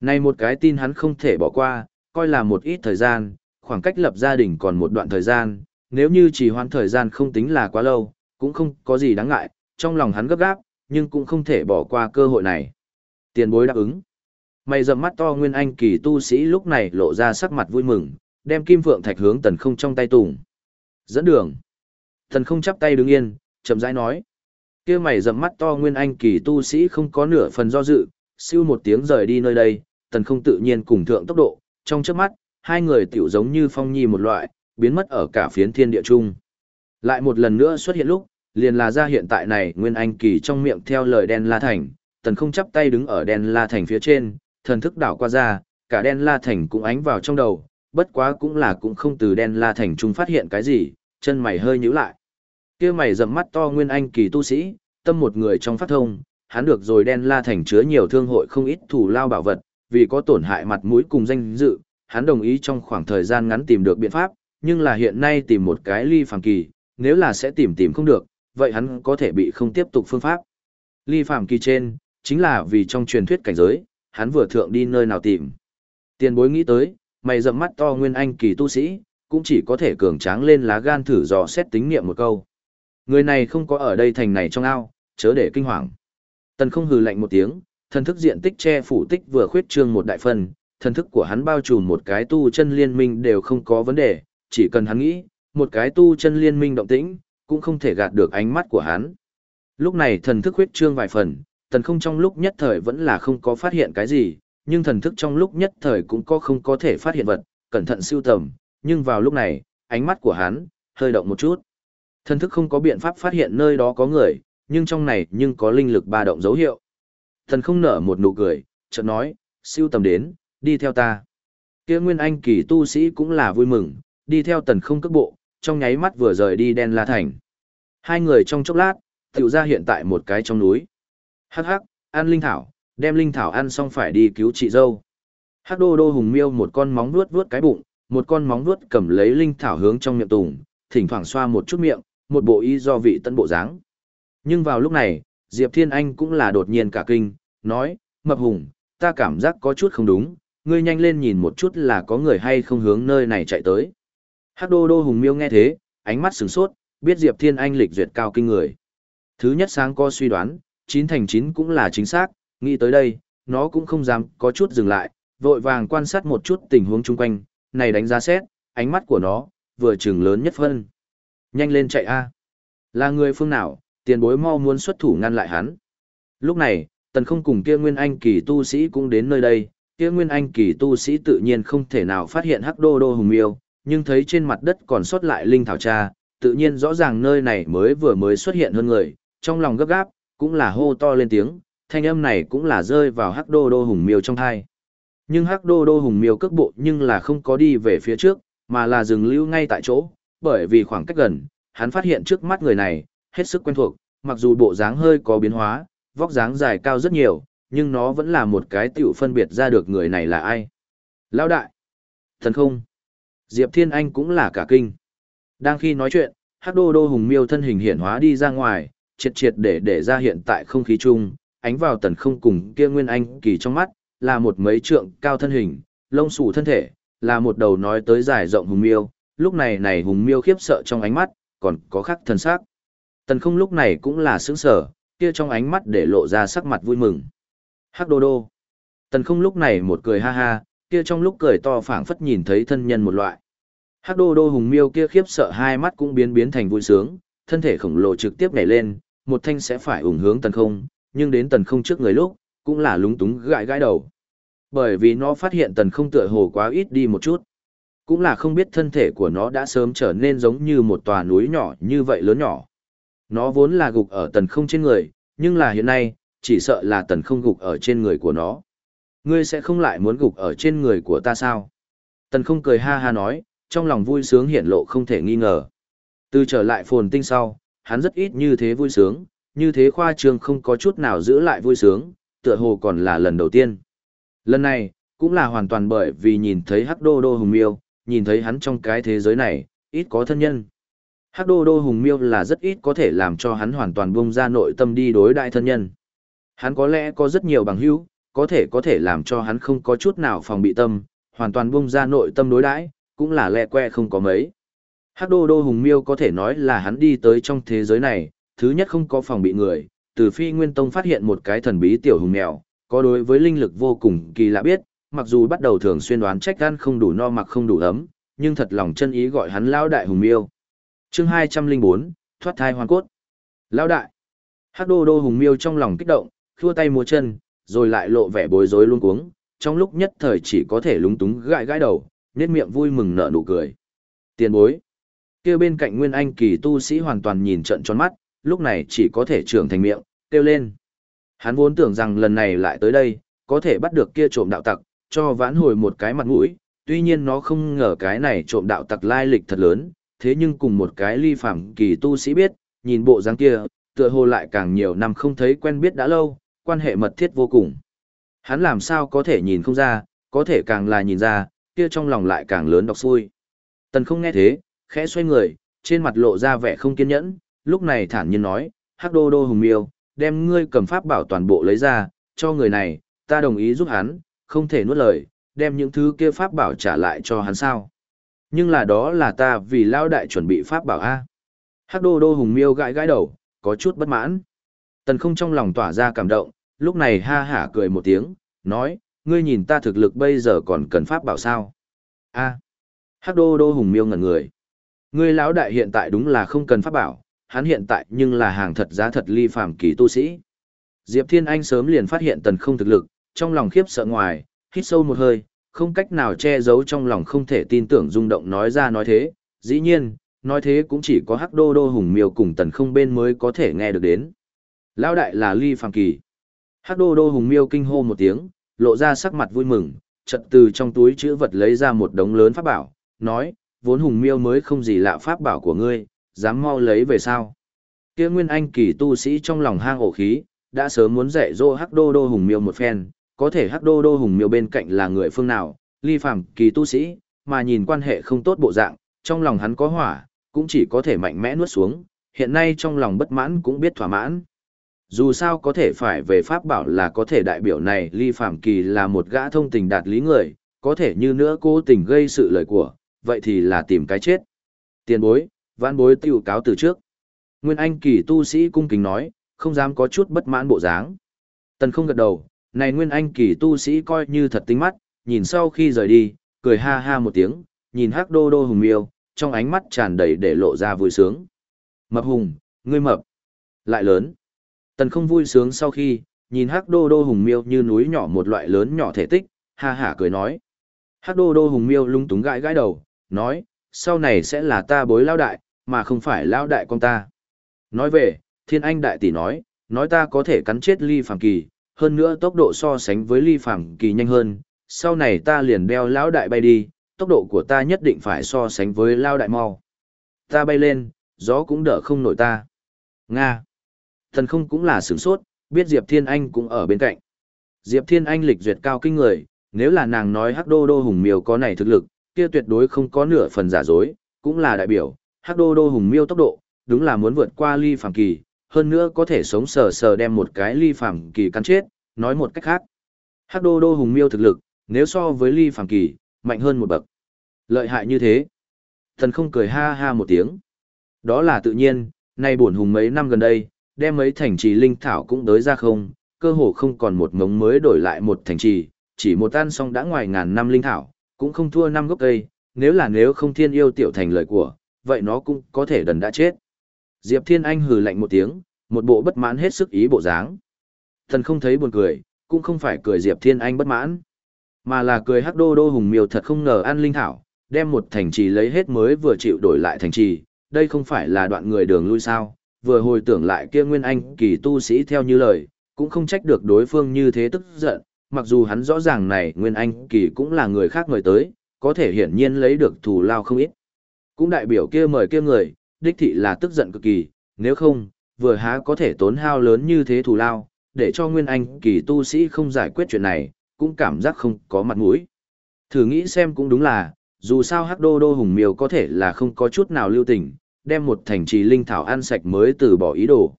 Này một cái tin hắn không thể bỏ qua, coi là một ít thời gian, khoảng cách lập gia đình còn một đoạn thời gian, nếu như chỉ hoãn thời gian không tính là quá lâu, cũng không có gì đáng ngại, trong lòng hắn gấp gáp, nhưng cũng không thể bỏ qua cơ hội này. Tiền bối đáp ứng. Mày dầm mắt to nguyên anh kỳ tu sĩ lúc này lộ ra sắc mặt vui mừng, đem kim phượng thạch hướng tần không trong tay tùng. Dẫn đường. Tần không chắp tay đứng yên, chậm rãi nói. kia mày dầm mắt to nguyên anh kỳ tu sĩ không có nửa phần do dự, siêu một tiếng rời đi nơi đây, tần không tự nhiên cùng thượng tốc độ, trong trước mắt, hai người tiểu giống như phong nhi một loại, biến mất ở cả phiến thiên địa chung. Lại một lần nữa xuất hiện lúc, liền là ra hiện tại này Nguyên Anh Kỳ trong miệng theo lời đen la thành, tần không chắp tay đứng ở đen la thành phía trên, thần thức đảo qua ra, cả đen la thành cũng ánh vào trong đầu, bất quá cũng là cũng không từ đen la thành trung phát hiện cái gì, chân mày hơi nhíu lại. kia mày rậm mắt to Nguyên Anh Kỳ tu sĩ, tâm một người trong phát thông, hắn được rồi đen la thành chứa nhiều thương hội không ít thủ lao bảo vật, vì có tổn hại mặt mũi cùng danh dự, hắn đồng ý trong khoảng thời gian ngắn tìm được biện pháp, nhưng là hiện nay tìm một cái ly phàm kỳ, nếu là sẽ tìm tìm không được, vậy hắn có thể bị không tiếp tục phương pháp. Ly phàm kỳ trên, chính là vì trong truyền thuyết cảnh giới, hắn vừa thượng đi nơi nào tìm. Tiền bối nghĩ tới, mày rậm mắt to nguyên anh kỳ tu sĩ, cũng chỉ có thể cường tráng lên lá gan thử dò xét tính niệm một câu. Người này không có ở đây thành này trong ao, chớ để kinh hoàng. Tần không hừ lạnh một tiếng, thần thức diện tích che phủ tích vừa khuyết trương một đại phần, thần thức của hắn bao trùm một cái tu chân liên minh đều không có vấn đề, chỉ cần hắn nghĩ, một cái tu chân liên minh động tĩnh, cũng không thể gạt được ánh mắt của hắn. Lúc này thần thức khuyết trương vài phần, thần không trong lúc nhất thời vẫn là không có phát hiện cái gì, nhưng thần thức trong lúc nhất thời cũng có không có thể phát hiện vật, cẩn thận siêu tầm, nhưng vào lúc này, ánh mắt của hắn, hơi động một chút. Thần thức không có biện pháp phát hiện nơi đó có người, nhưng trong này nhưng có linh lực ba động dấu hiệu. Thần không nở một nụ cười, chợt nói, siêu tầm đến, đi theo ta. Kia Nguyên Anh kỳ tu sĩ cũng là vui mừng, đi theo tần không cước bộ, trong nháy mắt vừa rời đi đen la thành. Hai người trong chốc lát, tiểu ra hiện tại một cái trong núi. Hắc hắc, ăn linh thảo, đem linh thảo ăn xong phải đi cứu chị dâu. Hắc đô đô hùng miêu một con móng vuốt vuốt cái bụng, một con móng vuốt cầm lấy linh thảo hướng trong miệng tùng, thỉnh thoảng xoa một chút miệng, một bộ y do vị tân bộ dáng. Nhưng vào lúc này, Diệp Thiên Anh cũng là đột nhiên cả kinh, nói, mập hùng, ta cảm giác có chút không đúng, ngươi nhanh lên nhìn một chút là có người hay không hướng nơi này chạy tới. Hắc đô đô hùng miêu nghe thế, ánh mắt sửng sốt, biết Diệp Thiên Anh lịch duyệt cao kinh người. Thứ nhất sáng co suy đoán, chín thành chín cũng là chính xác, nghĩ tới đây, nó cũng không dám có chút dừng lại, vội vàng quan sát một chút tình huống chung quanh, này đánh giá xét, ánh mắt của nó, vừa chừng lớn nhất phân. Nhanh lên chạy a Là người phương nào, tiền bối mau muốn xuất thủ ngăn lại hắn. Lúc này, tần không cùng kia nguyên anh kỳ tu sĩ cũng đến nơi đây, kia nguyên anh kỳ tu sĩ tự nhiên không thể nào phát hiện hắc đô đô hùng miêu, nhưng thấy trên mặt đất còn sót lại linh thảo cha, tự nhiên rõ ràng nơi này mới vừa mới xuất hiện hơn người, trong lòng gấp gáp, cũng là hô to lên tiếng, thanh âm này cũng là rơi vào hắc đô đô hùng miêu trong thai. Nhưng hắc đô đô hùng miêu cước bộ nhưng là không có đi về phía trước, mà là dừng lưu ngay tại chỗ, bởi vì khoảng cách gần, hắn phát hiện trước mắt người này, hết sức quen thuộc, mặc dù bộ dáng hơi có biến hóa, vóc dáng dài cao rất nhiều, nhưng nó vẫn là một cái tiểu phân biệt ra được người này là ai. Lão đại! Thần không! Diệp Thiên Anh cũng là cả kinh. Đang khi nói chuyện, Hắc Đô Đô Hùng Miêu thân hình hiển hóa đi ra ngoài, triệt triệt để để ra hiện tại không khí chung, ánh vào tần không cùng kia Nguyên Anh kỳ trong mắt, là một mấy trượng cao thân hình, lông xù thân thể, là một đầu nói tới dài rộng Hùng Miêu, lúc này này Hùng Miêu khiếp sợ trong ánh mắt, còn có khắc thần sắc. Tần không lúc này cũng là sững sở, kia trong ánh mắt để lộ ra sắc mặt vui mừng. Hắc Đô Đô. Tần không lúc này một cười ha ha, kia trong lúc cười to phảng phất nhìn thấy thân nhân một loại. Hắc đô đô hùng miêu kia khiếp sợ hai mắt cũng biến biến thành vui sướng, thân thể khổng lồ trực tiếp nhảy lên, một thanh sẽ phải ủng hướng tần không, nhưng đến tần không trước người lúc, cũng là lúng túng gãi gãi đầu. Bởi vì nó phát hiện tần không tựa hồ quá ít đi một chút. Cũng là không biết thân thể của nó đã sớm trở nên giống như một tòa núi nhỏ như vậy lớn nhỏ. Nó vốn là gục ở tần không trên người, nhưng là hiện nay, chỉ sợ là tần không gục ở trên người của nó. Ngươi sẽ không lại muốn gục ở trên người của ta sao? Tần không cười ha ha nói, trong lòng vui sướng hiện lộ không thể nghi ngờ. Từ trở lại phồn tinh sau, hắn rất ít như thế vui sướng, như thế khoa trương không có chút nào giữ lại vui sướng, tựa hồ còn là lần đầu tiên. Lần này, cũng là hoàn toàn bởi vì nhìn thấy Hắc Đô Đô Hùng Miêu, nhìn thấy hắn trong cái thế giới này, ít có thân nhân. Hắc Đô Đô Hùng Miêu là rất ít có thể làm cho hắn hoàn toàn bung ra nội tâm đi đối đại thân nhân. Hắn có lẽ có rất nhiều bằng hữu, có thể có thể làm cho hắn không có chút nào phòng bị tâm, hoàn toàn bung ra nội tâm đối đãi, cũng là lẹ que không có mấy. Hắc đô đô hùng miêu có thể nói là hắn đi tới trong thế giới này, thứ nhất không có phòng bị người, từ phi nguyên tông phát hiện một cái thần bí tiểu hùng mèo, có đối với linh lực vô cùng kỳ lạ biết, mặc dù bắt đầu thường xuyên đoán trách gan không đủ no mặc không đủ ấm, nhưng thật lòng chân ý gọi hắn lão đại hùng miêu. Chương 204, thoát thai hoàn cốt. Lão đại. Hắc đô đô hùng miêu trong lòng kích động, khua tay múa chân, rồi lại lộ vẻ bối rối luôn cuống, trong lúc nhất thời chỉ có thể lúng túng gãi gãi đầu, nết miệng vui mừng nở nụ cười. Tiền bối. kia bên cạnh Nguyên Anh kỳ tu sĩ hoàn toàn nhìn trận tròn mắt, lúc này chỉ có thể trưởng thành miệng, kêu lên. Hắn vốn tưởng rằng lần này lại tới đây, có thể bắt được kia trộm đạo tặc, cho vãn hồi một cái mặt mũi, tuy nhiên nó không ngờ cái này trộm đạo tặc lai lịch thật lớn, thế nhưng cùng một cái ly phạm kỳ tu sĩ biết, nhìn bộ dáng kia, tựa hồ lại càng nhiều năm không thấy quen biết đã lâu, quan hệ mật thiết vô cùng. Hắn làm sao có thể nhìn không ra, có thể càng là nhìn ra, kia trong lòng lại càng lớn đọc xui. Tần không nghe thế, khẽ xoay người, trên mặt lộ ra vẻ không kiên nhẫn, lúc này thản nhiên nói, hắc đô đô hùng miêu, đem ngươi cầm pháp bảo toàn bộ lấy ra, cho người này, ta đồng ý giúp hắn, không thể nuốt lời, đem những thứ kia pháp bảo trả lại cho hắn sao. Nhưng là đó là ta vì lao đại chuẩn bị pháp bảo A. Hắc đô đô hùng miêu gãi gãi đầu, có chút bất mãn. Tần không trong lòng tỏa ra cảm động, lúc này ha hả cười một tiếng, nói, ngươi nhìn ta thực lực bây giờ còn cần pháp bảo sao. A. Hắc đô đô hùng miêu ngẩn người. Ngươi lão đại hiện tại đúng là không cần pháp bảo, hắn hiện tại nhưng là hàng thật giá thật ly phàm kỳ tu sĩ. Diệp Thiên Anh sớm liền phát hiện tần không thực lực, trong lòng khiếp sợ ngoài, hít sâu một hơi, không cách nào che giấu trong lòng không thể tin tưởng rung động nói ra nói thế, dĩ nhiên, nói thế cũng chỉ có hắc đô đô hùng miêu cùng tần không bên mới có thể nghe được đến. Lão đại là ly phàm kỳ. Hắc đô đô hùng miêu kinh hô một tiếng, lộ ra sắc mặt vui mừng, chợt từ trong túi chữ vật lấy ra một đống lớn pháp bảo, nói, vốn hùng miêu mới không gì lạ pháp bảo của ngươi, dám mau lấy về sao. Kia nguyên anh kỳ tu sĩ trong lòng hang ổ khí, đã sớm muốn dạy dỗ hắc đô đô hùng miêu một phen, có thể hắc đô đô hùng miêu bên cạnh là người phương nào, ly phàm kỳ tu sĩ, mà nhìn quan hệ không tốt bộ dạng, trong lòng hắn có hỏa, cũng chỉ có thể mạnh mẽ nuốt xuống, hiện nay trong lòng bất mãn cũng biết thỏa mãn. Dù sao có thể phải về pháp bảo là có thể đại biểu này ly phàm kỳ là một gã thông tình đạt lý người, có thể như nữa cố tình gây sự lời của, vậy thì là tìm cái chết. Tiền bối, vãn bối tiêu cáo từ trước. Nguyên Anh kỳ tu sĩ cung kính nói, không dám có chút bất mãn bộ dáng. Tần không gật đầu, này Nguyên Anh kỳ tu sĩ coi như thật tính mắt, nhìn sau khi rời đi, cười ha ha một tiếng, nhìn hắc đô đô hùng miêu, trong ánh mắt tràn đầy để lộ ra vui sướng. Mập hùng, ngươi mập, lại lớn. Tần không vui sướng sau khi, nhìn hắc đô đô hùng miêu như núi nhỏ một loại lớn nhỏ thể tích, ha hả cười nói. Hắc đô đô hùng miêu lung túng gãi gãi đầu, nói, sau này sẽ là ta bối lao đại, mà không phải lao đại con ta. Nói về, thiên anh đại tỷ nói, nói ta có thể cắn chết ly phàm kỳ, hơn nữa tốc độ so sánh với ly phàm kỳ nhanh hơn, sau này ta liền đeo lão đại bay đi, tốc độ của ta nhất định phải so sánh với lao đại mau. Ta bay lên, gió cũng đỡ không nổi ta. Nga. Thần không cũng là sửng sốt, biết Diệp Thiên Anh cũng ở bên cạnh. Diệp Thiên Anh lịch duyệt cao kinh người, nếu là nàng nói Hắc Đô Đô Hùng Miêu có này thực lực, kia tuyệt đối không có nửa phần giả dối, cũng là đại biểu, Hắc Đô Đô Hùng Miêu tốc độ, đúng là muốn vượt qua ly phàm kỳ, hơn nữa có thể sống sờ sờ đem một cái ly phàm kỳ cắn chết, nói một cách khác. Hắc Đô Đô Hùng Miêu thực lực, nếu so với ly phàm kỳ, mạnh hơn một bậc. Lợi hại như thế. Thần không cười ha ha một tiếng. Đó là tự nhiên, nay buồn hùng mấy năm gần đây, đem mấy thành trì linh thảo cũng tới ra không, cơ hồ không còn một ngống mới đổi lại một thành trì, chỉ một tan xong đã ngoài ngàn năm linh thảo, cũng không thua năm gốc cây, nếu là nếu không thiên yêu tiểu thành lời của, vậy nó cũng có thể đần đã chết. Diệp Thiên Anh hừ lạnh một tiếng, một bộ bất mãn hết sức ý bộ dáng. Thần không thấy buồn cười, cũng không phải cười Diệp Thiên Anh bất mãn, mà là cười hắc đô đô hùng miêu thật không ngờ ăn linh thảo, đem một thành trì lấy hết mới vừa chịu đổi lại thành trì, đây không phải là đoạn người đường lui sao, vừa hồi tưởng lại kia Nguyên Anh kỳ tu sĩ theo như lời, cũng không trách được đối phương như thế tức giận, mặc dù hắn rõ ràng này Nguyên Anh kỳ cũng là người khác mời tới, có thể hiển nhiên lấy được thù lao không ít. Cũng đại biểu kia mời kia người, đích thị là tức giận cực kỳ, nếu không, vừa há có thể tốn hao lớn như thế thù lao, để cho Nguyên Anh kỳ tu sĩ không giải quyết chuyện này, cũng cảm giác không có mặt mũi. Thử nghĩ xem cũng đúng là, dù sao Hắc Đô Đô Hùng Miêu có thể là không có chút nào lưu tình, đem một thành trì linh thảo ăn sạch mới từ bỏ ý đồ.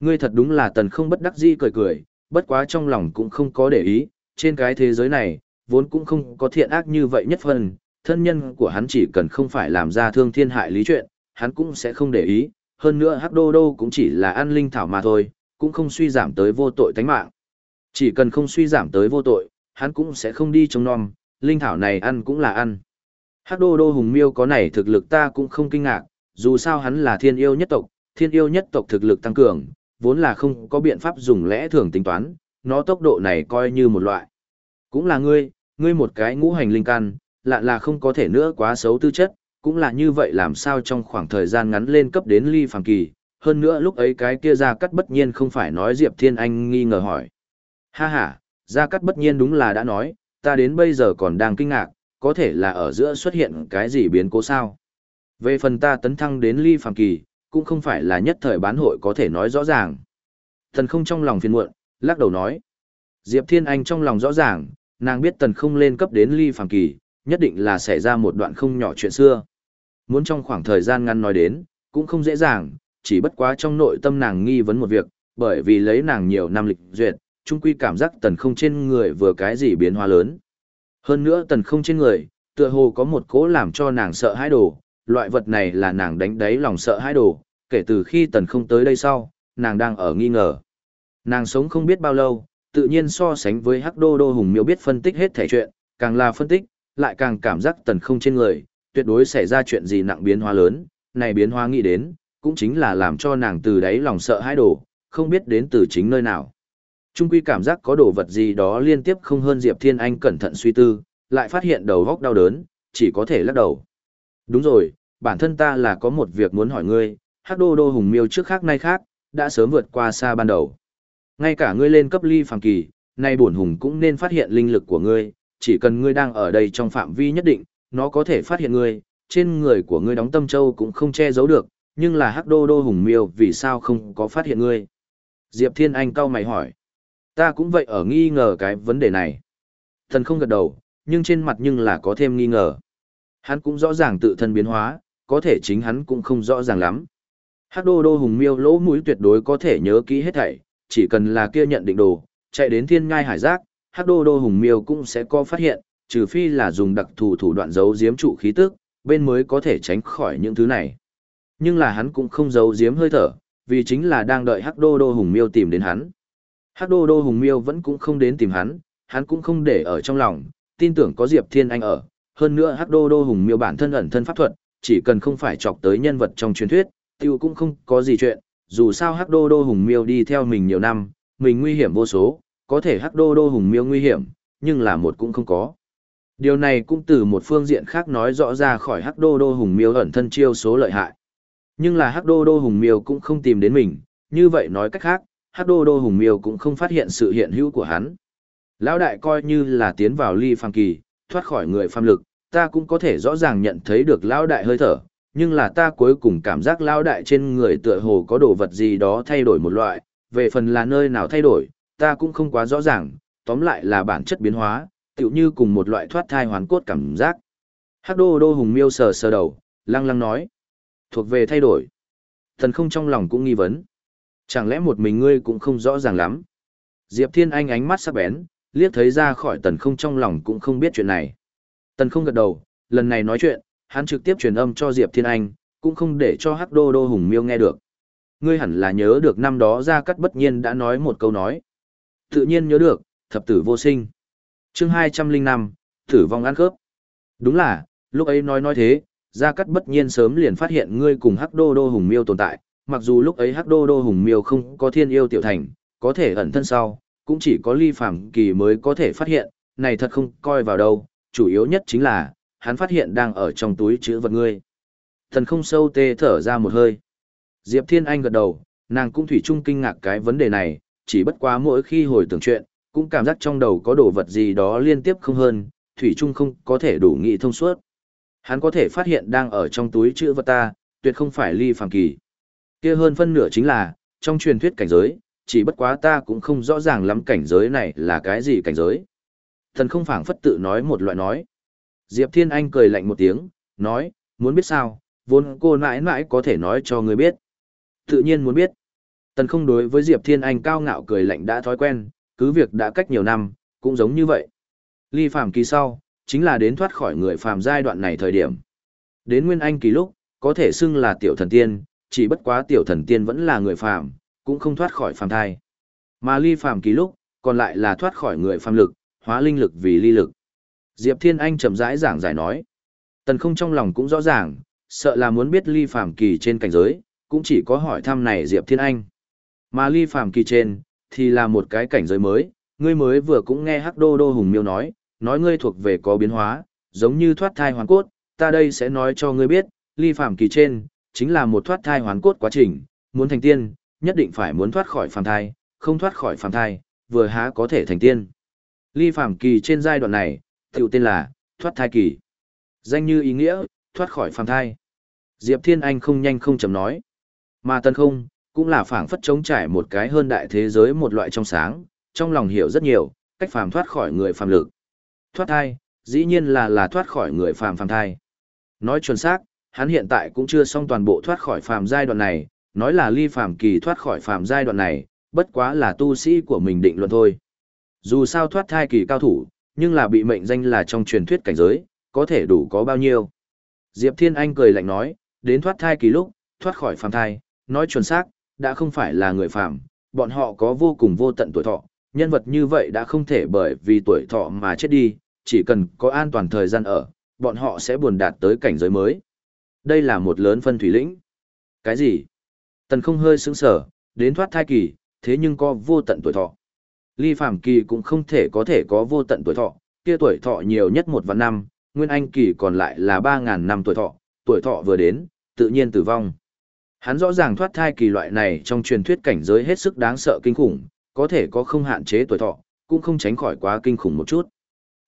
Ngươi thật đúng là tần không bất đắc dĩ cười cười, bất quá trong lòng cũng không có để ý, trên cái thế giới này, vốn cũng không có thiện ác như vậy nhất phần, thân nhân của hắn chỉ cần không phải làm ra thương thiên hại lý chuyện, hắn cũng sẽ không để ý, hơn nữa Hắc Đô Đô cũng chỉ là ăn linh thảo mà thôi, cũng không suy giảm tới vô tội tánh mạng. Chỉ cần không suy giảm tới vô tội, hắn cũng sẽ không đi chống non, linh thảo này ăn cũng là ăn. Hắc Đô Đô Hùng Miêu có này thực lực ta cũng không kinh ngạc, dù sao hắn là thiên yêu nhất tộc, thiên yêu nhất tộc thực lực tăng cường, vốn là không có biện pháp dùng lẽ thường tính toán, nó tốc độ này coi như một loại. Cũng là ngươi, ngươi một cái ngũ hành linh căn, lạ là không có thể nữa quá xấu tư chất, cũng là như vậy làm sao trong khoảng thời gian ngắn lên cấp đến ly phàm kỳ, hơn nữa lúc ấy cái kia ra cắt bất nhiên không phải nói Diệp Thiên Anh nghi ngờ hỏi. Ha ha, ra cắt bất nhiên đúng là đã nói, ta đến bây giờ còn đang kinh ngạc, có thể là ở giữa xuất hiện cái gì biến cố sao. Về phần ta tấn thăng đến ly phàm kỳ, cũng không phải là nhất thời bán hội có thể nói rõ ràng. Thần không trong lòng phiền muộn, lắc đầu nói. Diệp Thiên Anh trong lòng rõ ràng, nàng biết tần không lên cấp đến ly phàm kỳ, nhất định là xảy ra một đoạn không nhỏ chuyện xưa. Muốn trong khoảng thời gian ngắn nói đến, cũng không dễ dàng, chỉ bất quá trong nội tâm nàng nghi vấn một việc, bởi vì lấy nàng nhiều năm lịch duyệt, chung quy cảm giác tần không trên người vừa cái gì biến hóa lớn. Hơn nữa tần không trên người, tựa hồ có một cố làm cho nàng sợ hãi đồ, loại vật này là nàng đánh đáy lòng sợ hãi đồ, kể từ khi tần không tới đây sau, nàng đang ở nghi ngờ. Nàng sống không biết bao lâu, tự nhiên so sánh với hắc đô đô hùng miêu biết phân tích hết thể chuyện, càng là phân tích, lại càng cảm giác tần không trên người, tuyệt đối xảy ra chuyện gì nặng biến hóa lớn, này biến hóa nghĩ đến, cũng chính là làm cho nàng từ đấy lòng sợ hãi đổ, không biết đến từ chính nơi nào. Trung quy cảm giác có đồ vật gì đó liên tiếp không hơn Diệp Thiên Anh cẩn thận suy tư, lại phát hiện đầu góc đau đớn, chỉ có thể lắc đầu. Đúng rồi, bản thân ta là có một việc muốn hỏi ngươi, hắc đô đô hùng miêu trước khác nay khác, đã sớm vượt qua xa ban đầu. Ngay cả ngươi lên cấp ly phàm kỳ, nay bổn hùng cũng nên phát hiện linh lực của ngươi, chỉ cần ngươi đang ở đây trong phạm vi nhất định, nó có thể phát hiện ngươi, trên người của ngươi đóng tâm châu cũng không che giấu được, nhưng là hắc đô đô hùng miêu vì sao không có phát hiện ngươi. Diệp Thiên Anh cau mày hỏi. Ta cũng vậy ở nghi ngờ cái vấn đề này. Thần không gật đầu, nhưng trên mặt nhưng là có thêm nghi ngờ. Hắn cũng rõ ràng tự thân biến hóa, có thể chính hắn cũng không rõ ràng lắm. Hắc đô đô hùng miêu lỗ mũi tuyệt đối có thể nhớ kỹ hết thảy, chỉ cần là kia nhận định đồ, chạy đến thiên ngai hải giác, hắc đô đô hùng miêu cũng sẽ có phát hiện, trừ phi là dùng đặc thù thủ đoạn giấu giếm trụ khí tức, bên mới có thể tránh khỏi những thứ này. Nhưng là hắn cũng không giấu giếm hơi thở, vì chính là đang đợi hắc đô đô hùng miêu tìm đến hắn. Hắc đô đô hùng miêu vẫn cũng không đến tìm hắn, hắn cũng không để ở trong lòng, tin tưởng có Diệp Thiên Anh ở. Hơn nữa Hắc đô đô hùng miêu bản thân ẩn thân pháp thuật, chỉ cần không phải chọc tới nhân vật trong truyền thuyết, tiêu cũng không có gì chuyện. Dù sao Hắc đô đô hùng miêu đi theo mình nhiều năm, mình nguy hiểm vô số, có thể Hắc đô đô hùng miêu nguy hiểm, nhưng là một cũng không có. Điều này cũng từ một phương diện khác nói rõ ra khỏi Hắc đô đô hùng miêu ẩn thân chiêu số lợi hại. Nhưng là Hắc đô đô hùng miêu cũng không tìm đến mình, như vậy nói cách khác, Hắc Đô Đô Hùng Miêu cũng không phát hiện sự hiện hữu của hắn. Lão đại coi như là tiến vào ly phàm kỳ, thoát khỏi người phàm lực, ta cũng có thể rõ ràng nhận thấy được lão đại hơi thở, nhưng là ta cuối cùng cảm giác lão đại trên người tựa hồ có đồ vật gì đó thay đổi một loại, về phần là nơi nào thay đổi, ta cũng không quá rõ ràng, tóm lại là bản chất biến hóa, tựu như cùng một loại thoát thai hoàn cốt cảm giác. Hắc Đô Đô Hùng Miêu sờ sờ đầu, lăng lăng nói, thuộc về thay đổi. Thần không trong lòng cũng nghi vấn. Chẳng lẽ một mình ngươi cũng không rõ ràng lắm? Diệp Thiên Anh ánh mắt sắc bén, liếc thấy ra khỏi tần không trong lòng cũng không biết chuyện này. Tần không gật đầu, lần này nói chuyện, hắn trực tiếp truyền âm cho Diệp Thiên Anh, cũng không để cho Hắc Đô Đô Hùng Miêu nghe được. Ngươi hẳn là nhớ được năm đó Gia Cát bất nhiên đã nói một câu nói. Tự nhiên nhớ được, thập tử vô sinh chương 205, tử vong ăn khớp. Đúng là, lúc ấy nói nói thế, Gia Cát bất nhiên sớm liền phát hiện ngươi cùng Hắc Đô Đô Hùng Miêu tồn tại, mặc dù lúc ấy hắc đô đô hùng miêu không có thiên yêu tiểu thành, có thể ẩn thân sau, cũng chỉ có ly phàm kỳ mới có thể phát hiện, này thật không coi vào đâu, chủ yếu nhất chính là, hắn phát hiện đang ở trong túi chữ vật ngươi. Thần không sâu tê thở ra một hơi. Diệp Thiên Anh gật đầu, nàng cũng thủy chung kinh ngạc cái vấn đề này, chỉ bất quá mỗi khi hồi tưởng chuyện, cũng cảm giác trong đầu có đồ vật gì đó liên tiếp không hơn, thủy trung không có thể đủ nghị thông suốt. Hắn có thể phát hiện đang ở trong túi chữ vật ta, tuyệt không phải ly phàm kỳ. Kia hơn phân nửa chính là, trong truyền thuyết cảnh giới, chỉ bất quá ta cũng không rõ ràng lắm cảnh giới này là cái gì cảnh giới. Thần không phảng phất tự nói một loại nói. Diệp Thiên Anh cười lạnh một tiếng, nói, muốn biết sao, vốn cô mãi mãi có thể nói cho người biết. Tự nhiên muốn biết. Tần không đối với Diệp Thiên Anh cao ngạo cười lạnh đã thói quen, cứ việc đã cách nhiều năm, cũng giống như vậy. Ly phàm kỳ sau, chính là đến thoát khỏi người phàm giai đoạn này thời điểm. Đến Nguyên Anh kỳ lúc, có thể xưng là tiểu thần tiên, chỉ bất quá tiểu thần tiên vẫn là người phàm, cũng không thoát khỏi phàm thai. Mà ly phàm kỳ lúc, còn lại là thoát khỏi người phàm lực, hóa linh lực vì ly lực. Diệp Thiên Anh chậm rãi giảng giải nói. Tần không trong lòng cũng rõ ràng, sợ là muốn biết ly phàm kỳ trên cảnh giới, cũng chỉ có hỏi thăm này Diệp Thiên Anh. Mà ly phàm kỳ trên, thì là một cái cảnh giới mới, ngươi mới vừa cũng nghe Hắc Đô Đô Hùng Miêu nói, nói ngươi thuộc về có biến hóa, giống như thoát thai hoàn cốt, ta đây sẽ nói cho ngươi biết, ly phạm kỳ trên, chính là một thoát thai hoàn cốt quá trình, muốn thành tiên, nhất định phải muốn thoát khỏi phàm thai, không thoát khỏi phàm thai, vừa há có thể thành tiên. Ly phạm kỳ trên giai đoạn này, tiểu tên là thoát thai kỳ. Danh như ý nghĩa, thoát khỏi phàm thai. Diệp Thiên Anh không nhanh không chậm nói. Mà tân không, cũng là phảng phất chống trải một cái hơn đại thế giới một loại trong sáng, trong lòng hiểu rất nhiều, cách phàm thoát khỏi người phàm lực. Thoát thai, dĩ nhiên là là thoát khỏi người phàm phàm thai. Nói chuẩn xác, hắn hiện tại cũng chưa xong toàn bộ thoát khỏi phàm giai đoạn này, nói là ly phàm kỳ thoát khỏi phàm giai đoạn này, bất quá là tu sĩ của mình định luận thôi. Dù sao thoát thai kỳ cao thủ, nhưng là bị mệnh danh là trong truyền thuyết cảnh giới, có thể đủ có bao nhiêu. Diệp Thiên Anh cười lạnh nói, đến thoát thai kỳ lúc, thoát khỏi phàm thai, nói chuẩn xác, đã không phải là người phàm, bọn họ có vô cùng vô tận tuổi thọ, nhân vật như vậy đã không thể bởi vì tuổi thọ mà chết đi, chỉ cần có an toàn thời gian ở, bọn họ sẽ buồn đạt tới cảnh giới mới. Đây là một lớn phân thủy lĩnh. Cái gì? Tần không hơi sững sở, đến thoát thai kỳ, thế nhưng có vô tận tuổi thọ. Ly phàm kỳ cũng không thể có thể có vô tận tuổi thọ, kia tuổi thọ nhiều nhất một vạn năm, nguyên anh kỳ còn lại là 3.000 năm tuổi thọ, tuổi thọ vừa đến, tự nhiên tử vong. Hắn rõ ràng thoát thai kỳ loại này trong truyền thuyết cảnh giới hết sức đáng sợ kinh khủng, có thể có không hạn chế tuổi thọ, cũng không tránh khỏi quá kinh khủng một chút.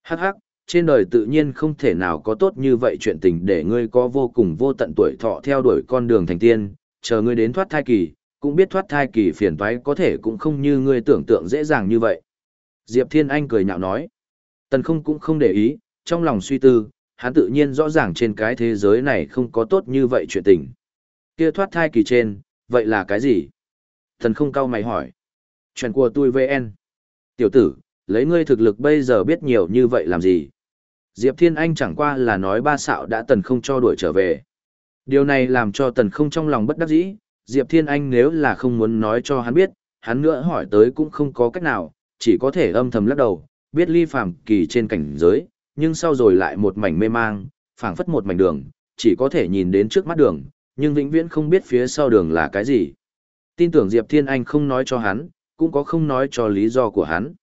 Hắc hắc, trên đời tự nhiên không thể nào có tốt như vậy chuyện tình để ngươi có vô cùng vô tận tuổi thọ theo đuổi con đường thành tiên, chờ ngươi đến thoát thai kỳ, cũng biết thoát thai kỳ phiền toái có thể cũng không như ngươi tưởng tượng dễ dàng như vậy. Diệp Thiên Anh cười nhạo nói. Tần không cũng không để ý, trong lòng suy tư, hắn tự nhiên rõ ràng trên cái thế giới này không có tốt như vậy chuyện tình. Kia thoát thai kỳ trên, vậy là cái gì? Thần không cao mày hỏi. Chuyện của tôi VN. Tiểu tử, lấy ngươi thực lực bây giờ biết nhiều như vậy làm gì? Diệp Thiên Anh chẳng qua là nói ba xạo đã tần không cho đuổi trở về. Điều này làm cho tần không trong lòng bất đắc dĩ, Diệp Thiên Anh nếu là không muốn nói cho hắn biết, hắn nữa hỏi tới cũng không có cách nào, chỉ có thể âm thầm lắc đầu, biết ly phàm kỳ trên cảnh giới, nhưng sau rồi lại một mảnh mê mang, phảng phất một mảnh đường, chỉ có thể nhìn đến trước mắt đường, nhưng vĩnh viễn không biết phía sau đường là cái gì. Tin tưởng Diệp Thiên Anh không nói cho hắn, cũng có không nói cho lý do của hắn.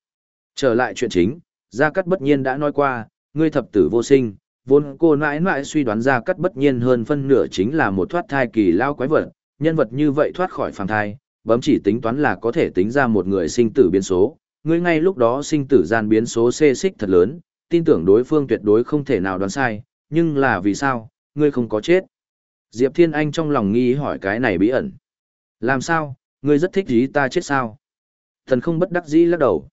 Trở lại chuyện chính, Gia Cát bất nhiên đã nói qua, ngươi thập tử vô sinh, vốn cô nãi nãi suy đoán Gia Cát bất nhiên hơn phân nửa chính là một thoát thai kỳ lao quái vật, nhân vật như vậy thoát khỏi phàm thai, bấm chỉ tính toán là có thể tính ra một người sinh tử biến số, ngươi ngay lúc đó sinh tử gian biến số xê xích thật lớn, tin tưởng đối phương tuyệt đối không thể nào đoán sai, nhưng là vì sao, ngươi không có chết. Diệp Thiên Anh trong lòng nghi hỏi cái này bí ẩn. Làm sao, ngươi rất thích ý ta chết sao? Thần không bất đắc dĩ lắc đầu.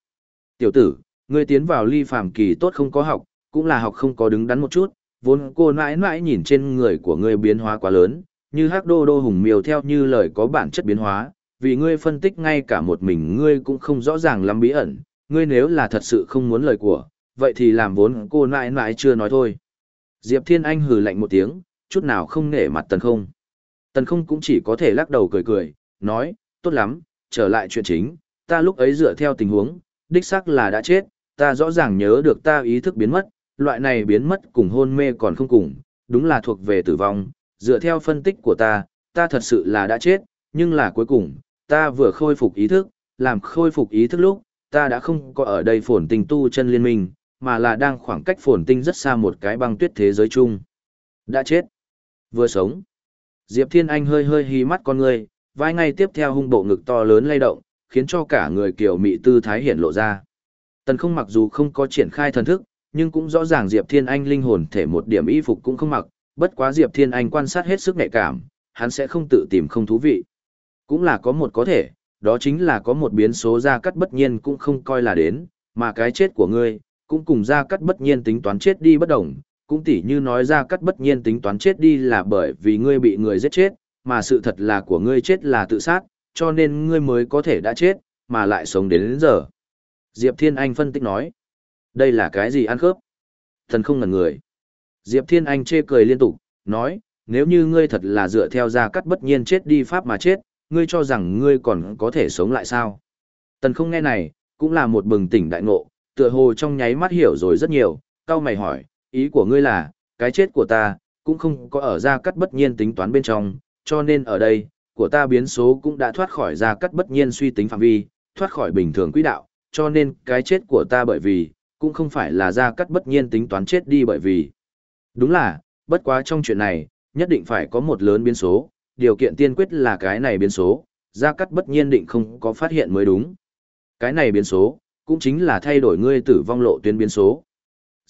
Tiểu tử, ngươi tiến vào ly phàm kỳ tốt không có học, cũng là học không có đứng đắn một chút, vốn cô mãi mãi nhìn trên người của ngươi biến hóa quá lớn, như hắc đô đô hùng miêu theo như lời có bản chất biến hóa, vì ngươi phân tích ngay cả một mình ngươi cũng không rõ ràng lắm bí ẩn, ngươi nếu là thật sự không muốn lời của, vậy thì làm vốn cô mãi mãi chưa nói thôi. Diệp Thiên Anh hừ lạnh một tiếng, chút nào không nể mặt tần không. Tần không cũng chỉ có thể lắc đầu cười cười, nói, tốt lắm, trở lại chuyện chính, ta lúc ấy dựa theo tình huống, đích xác là đã chết, ta rõ ràng nhớ được ta ý thức biến mất, loại này biến mất cùng hôn mê còn không cùng, đúng là thuộc về tử vong, dựa theo phân tích của ta, ta thật sự là đã chết, nhưng là cuối cùng, ta vừa khôi phục ý thức, làm khôi phục ý thức lúc, ta đã không có ở đây phồn tinh tu chân liên minh, mà là đang khoảng cách phồn tinh rất xa một cái băng tuyết thế giới chung. Đã chết. Vừa sống. Diệp Thiên Anh hơi hơi hí mắt con người, vai ngay tiếp theo hung bộ ngực to lớn lay động, khiến cho cả người kiểu mị tư thái hiện lộ ra. Tần không mặc dù không có triển khai thần thức, nhưng cũng rõ ràng Diệp Thiên Anh linh hồn thể một điểm y phục cũng không mặc, bất quá Diệp Thiên Anh quan sát hết sức nhạy cảm, hắn sẽ không tự tìm không thú vị. Cũng là có một có thể, đó chính là có một biến số ra cắt bất nhiên cũng không coi là đến, mà cái chết của ngươi, cũng cùng ra cắt bất nhiên tính toán chết đi bất đồng, cũng tỉ như nói ra cắt bất nhiên tính toán chết đi là bởi vì ngươi bị người giết chết, mà sự thật là của ngươi chết là tự sát, cho nên ngươi mới có thể đã chết, mà lại sống đến, đến giờ. Diệp Thiên Anh phân tích nói. Đây là cái gì ăn khớp? Thần không ngần người. Diệp Thiên Anh chê cười liên tục, nói, nếu như ngươi thật là dựa theo ra cắt bất nhiên chết đi pháp mà chết, ngươi cho rằng ngươi còn có thể sống lại sao? Tần không nghe này, cũng là một bừng tỉnh đại ngộ, tựa hồ trong nháy mắt hiểu rồi rất nhiều, cao mày hỏi, ý của ngươi là, cái chết của ta, cũng không có ở gia cắt bất nhiên tính toán bên trong, cho nên ở đây, của ta biến số cũng đã thoát khỏi gia cắt bất nhiên suy tính phạm vi, thoát khỏi bình thường quỹ đạo, cho nên cái chết của ta bởi vì, cũng không phải là gia cắt bất nhiên tính toán chết đi bởi vì. Đúng là, bất quá trong chuyện này, nhất định phải có một lớn biến số, điều kiện tiên quyết là cái này biến số, gia cắt bất nhiên định không có phát hiện mới đúng. Cái này biến số, cũng chính là thay đổi ngươi tử vong lộ tuyến biến số.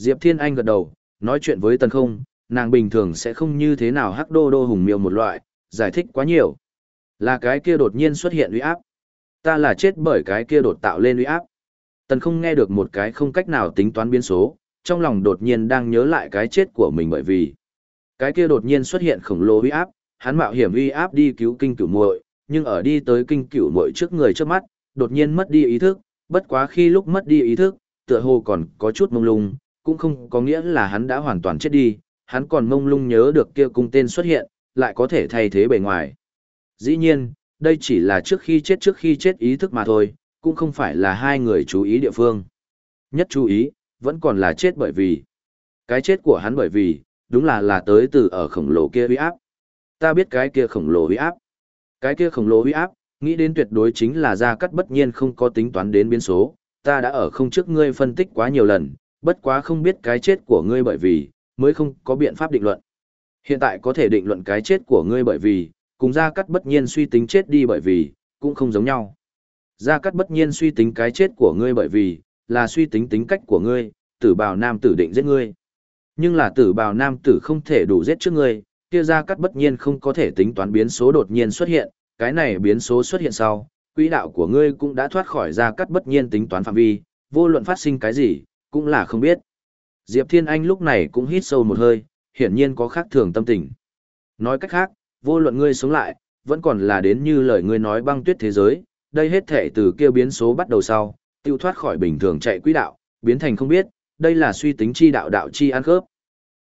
Diệp Thiên Anh gật đầu, nói chuyện với Tần Không, nàng bình thường sẽ không như thế nào hắc đô đô hùng miêu một loại, giải thích quá nhiều. Là cái kia đột nhiên xuất hiện uy áp. Ta là chết bởi cái kia đột tạo lên uy áp. Tần không nghe được một cái không cách nào tính toán biến số, trong lòng đột nhiên đang nhớ lại cái chết của mình bởi vì cái kia đột nhiên xuất hiện khổng lồ uy áp, hắn mạo hiểm uy áp đi cứu kinh cửu muội, nhưng ở đi tới kinh cửu muội trước người trước mắt, đột nhiên mất đi ý thức, bất quá khi lúc mất đi ý thức, tựa hồ còn có chút mông lung, cũng không có nghĩa là hắn đã hoàn toàn chết đi, hắn còn mông lung nhớ được kia cung tên xuất hiện, lại có thể thay thế bề ngoài. Dĩ nhiên, đây chỉ là trước khi chết trước khi chết ý thức mà thôi, cũng không phải là hai người chú ý địa phương. Nhất chú ý, vẫn còn là chết bởi vì. Cái chết của hắn bởi vì, đúng là là tới từ ở khổng lồ kia uy áp. Ta biết cái kia khổng lồ uy áp. Cái kia khổng lồ uy áp, nghĩ đến tuyệt đối chính là ra cắt bất nhiên không có tính toán đến biến số, ta đã ở không trước ngươi phân tích quá nhiều lần, bất quá không biết cái chết của ngươi bởi vì, mới không có biện pháp định luận. Hiện tại có thể định luận cái chết của ngươi bởi vì, cùng gia cắt bất nhiên suy tính chết đi bởi vì, cũng không giống nhau. Gia Cát bất nhiên suy tính cái chết của ngươi bởi vì, là suy tính tính cách của ngươi, tử bào nam tử định giết ngươi. Nhưng là tử bào nam tử không thể đủ giết trước ngươi, kia Gia Cát bất nhiên không có thể tính toán biến số đột nhiên xuất hiện, cái này biến số xuất hiện sau, quỹ đạo của ngươi cũng đã thoát khỏi Gia Cát bất nhiên tính toán phạm vi, vô luận phát sinh cái gì, cũng là không biết. Diệp Thiên Anh lúc này cũng hít sâu một hơi, hiển nhiên có khác thường tâm tình. Nói cách khác, vô luận ngươi sống lại, vẫn còn là đến như lời ngươi nói băng tuyết thế giới, đây hết thể từ kêu biến số bắt đầu sau, tiêu thoát khỏi bình thường chạy quỹ đạo, biến thành không biết, đây là suy tính chi đạo đạo chi ăn khớp.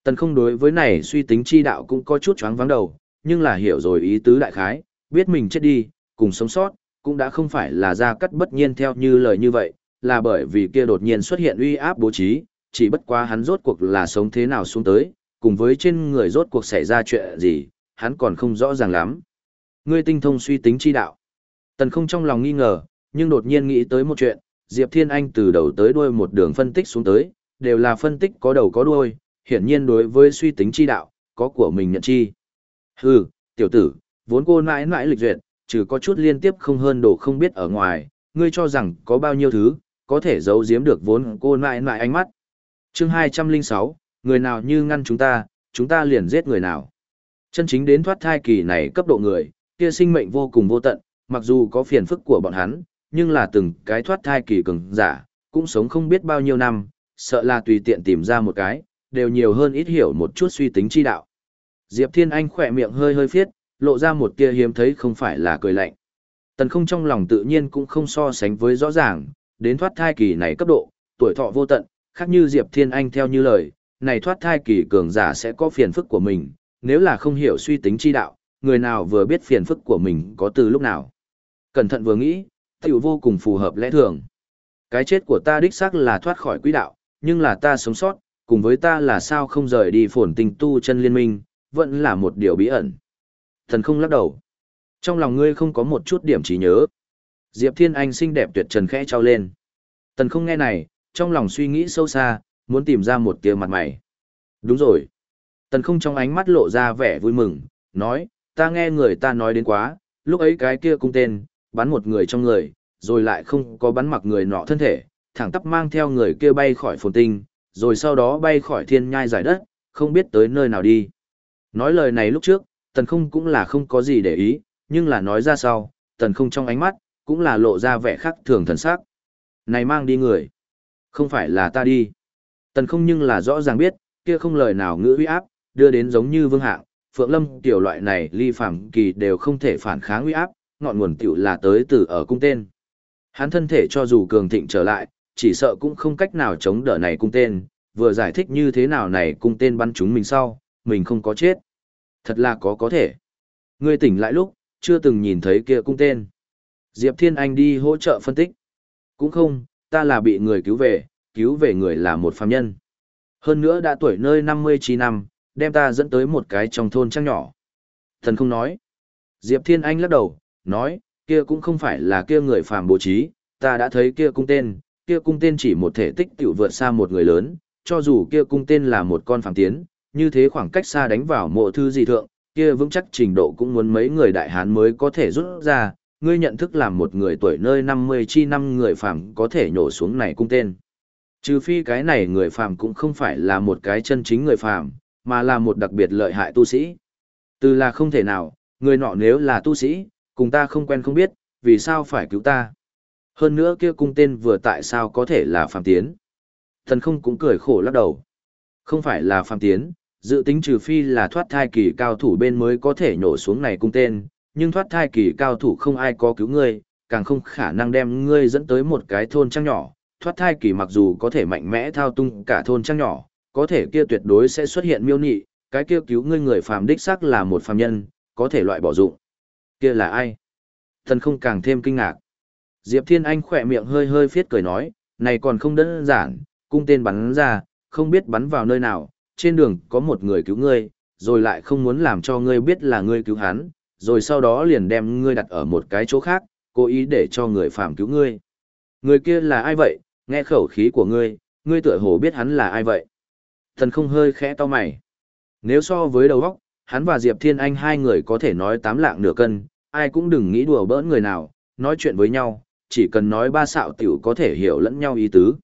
Tần không đối với này suy tính chi đạo cũng có chút choáng vắng đầu, nhưng là hiểu rồi ý tứ đại khái, biết mình chết đi, cùng sống sót, cũng đã không phải là ra cắt bất nhiên theo như lời như vậy, là bởi vì kia đột nhiên xuất hiện uy áp bố trí, chỉ bất quá hắn rốt cuộc là sống thế nào xuống tới, cùng với trên người rốt cuộc xảy ra chuyện gì, hắn còn không rõ ràng lắm. Ngươi tinh thông suy tính chi đạo. Tần không trong lòng nghi ngờ, nhưng đột nhiên nghĩ tới một chuyện, Diệp Thiên Anh từ đầu tới đuôi một đường phân tích xuống tới, đều là phân tích có đầu có đuôi, hiển nhiên đối với suy tính chi đạo, có của mình nhận chi. Hừ, tiểu tử, vốn cô mãi mãi lịch duyệt, trừ có chút liên tiếp không hơn đồ không biết ở ngoài, ngươi cho rằng có bao nhiêu thứ, có thể giấu giếm được vốn cô mãi mãi ánh mắt. chương 206, người nào như ngăn chúng ta, chúng ta liền giết người nào. Chân chính đến thoát thai kỳ này cấp độ người, kia sinh mệnh vô cùng vô tận, mặc dù có phiền phức của bọn hắn, nhưng là từng cái thoát thai kỳ cường giả, cũng sống không biết bao nhiêu năm, sợ là tùy tiện tìm ra một cái, đều nhiều hơn ít hiểu một chút suy tính chi đạo. Diệp Thiên Anh khỏe miệng hơi hơi phiết, lộ ra một tia hiếm thấy không phải là cười lạnh. Tần không trong lòng tự nhiên cũng không so sánh với rõ ràng, đến thoát thai kỳ này cấp độ, tuổi thọ vô tận, khác như Diệp Thiên Anh theo như lời, này thoát thai kỳ cường giả sẽ có phiền phức của mình, nếu là không hiểu suy tính chi đạo, người nào vừa biết phiền phức của mình có từ lúc nào. Cẩn thận vừa nghĩ, tiểu vô cùng phù hợp lẽ thường. Cái chết của ta đích xác là thoát khỏi quỹ đạo, nhưng là ta sống sót, cùng với ta là sao không rời đi phồn tình tu chân liên minh, vẫn là một điều bí ẩn. Thần không lắc đầu. Trong lòng ngươi không có một chút điểm trí nhớ. Diệp Thiên Anh xinh đẹp tuyệt trần khẽ trao lên. Tần không nghe này, trong lòng suy nghĩ sâu xa, muốn tìm ra một tia mặt mày. Đúng rồi. Tần không trong ánh mắt lộ ra vẻ vui mừng, nói, ta nghe người ta nói đến quá, lúc ấy cái kia cung tên, bắn một người trong người, rồi lại không có bắn mặc người nọ thân thể, thẳng tắp mang theo người kia bay khỏi phồn tinh, rồi sau đó bay khỏi thiên nhai giải đất, không biết tới nơi nào đi. Nói lời này lúc trước, tần không cũng là không có gì để ý, nhưng là nói ra sau, tần không trong ánh mắt, cũng là lộ ra vẻ khác thường thần sắc. Này mang đi người, không phải là ta đi. Tần không nhưng là rõ ràng biết, kia không lời nào ngữ uy áp, đưa đến giống như vương hạng, phượng lâm tiểu loại này ly phàm kỳ đều không thể phản kháng uy áp, ngọn nguồn tiểu là tới từ ở cung tên. Hắn thân thể cho dù cường thịnh trở lại, chỉ sợ cũng không cách nào chống đỡ này cung tên, vừa giải thích như thế nào này cung tên bắn chúng mình sau, mình không có chết. Thật là có có thể. Ngươi tỉnh lại lúc, chưa từng nhìn thấy kia cung tên. Diệp Thiên Anh đi hỗ trợ phân tích. Cũng không, ta là bị người cứu về, cứu về người là một phàm nhân. Hơn nữa đã tuổi nơi 59 năm, đem ta dẫn tới một cái trong thôn trang nhỏ. Thần không nói. Diệp Thiên Anh lắc đầu, nói, kia cũng không phải là kia người phàm bố trí, ta đã thấy kia cung tên, kia cung tên chỉ một thể tích tiểu vượt xa một người lớn, cho dù kia cung tên là một con phàm tiến, như thế khoảng cách xa đánh vào mộ thư gì thượng, kia vững chắc trình độ cũng muốn mấy người đại hán mới có thể rút ra, ngươi nhận thức làm một người tuổi nơi 50 chi năm người phàm có thể nhổ xuống này cung tên. Trừ phi cái này người phàm cũng không phải là một cái chân chính người phàm, mà là một đặc biệt lợi hại tu sĩ. Từ là không thể nào, người nọ nếu là tu sĩ, cùng ta không quen không biết, vì sao phải cứu ta. Hơn nữa kia cung tên vừa tại sao có thể là phàm tiến. Thần không cũng cười khổ lắc đầu. Không phải là phàm tiến, dự tính trừ phi là thoát thai kỳ cao thủ bên mới có thể nhổ xuống này cung tên, nhưng thoát thai kỳ cao thủ không ai có cứu ngươi, càng không khả năng đem ngươi dẫn tới một cái thôn trang nhỏ. Thoát thai kỳ mặc dù có thể mạnh mẽ thao tung cả thôn trang nhỏ, có thể kia tuyệt đối sẽ xuất hiện miêu nị, cái kia cứu ngươi người phàm đích xác là một phàm nhân, có thể loại bỏ dụng. Kia là ai? Thần không càng thêm kinh ngạc. Diệp Thiên Anh khỏe miệng hơi hơi phiết cười nói, này còn không đơn giản, cung tên bắn ra, không biết bắn vào nơi nào, trên đường có một người cứu ngươi, rồi lại không muốn làm cho ngươi biết là ngươi cứu hắn, rồi sau đó liền đem ngươi đặt ở một cái chỗ khác, cố ý để cho người phàm cứu ngươi. Người kia là ai vậy? Nghe khẩu khí của ngươi, ngươi tựa hồ biết hắn là ai vậy? Thần không hơi khẽ to mày. Nếu so với đầu óc, hắn và Diệp Thiên Anh hai người có thể nói tám lạng nửa cân, ai cũng đừng nghĩ đùa bỡn người nào, nói chuyện với nhau, chỉ cần nói ba xạo tiểu có thể hiểu lẫn nhau ý tứ.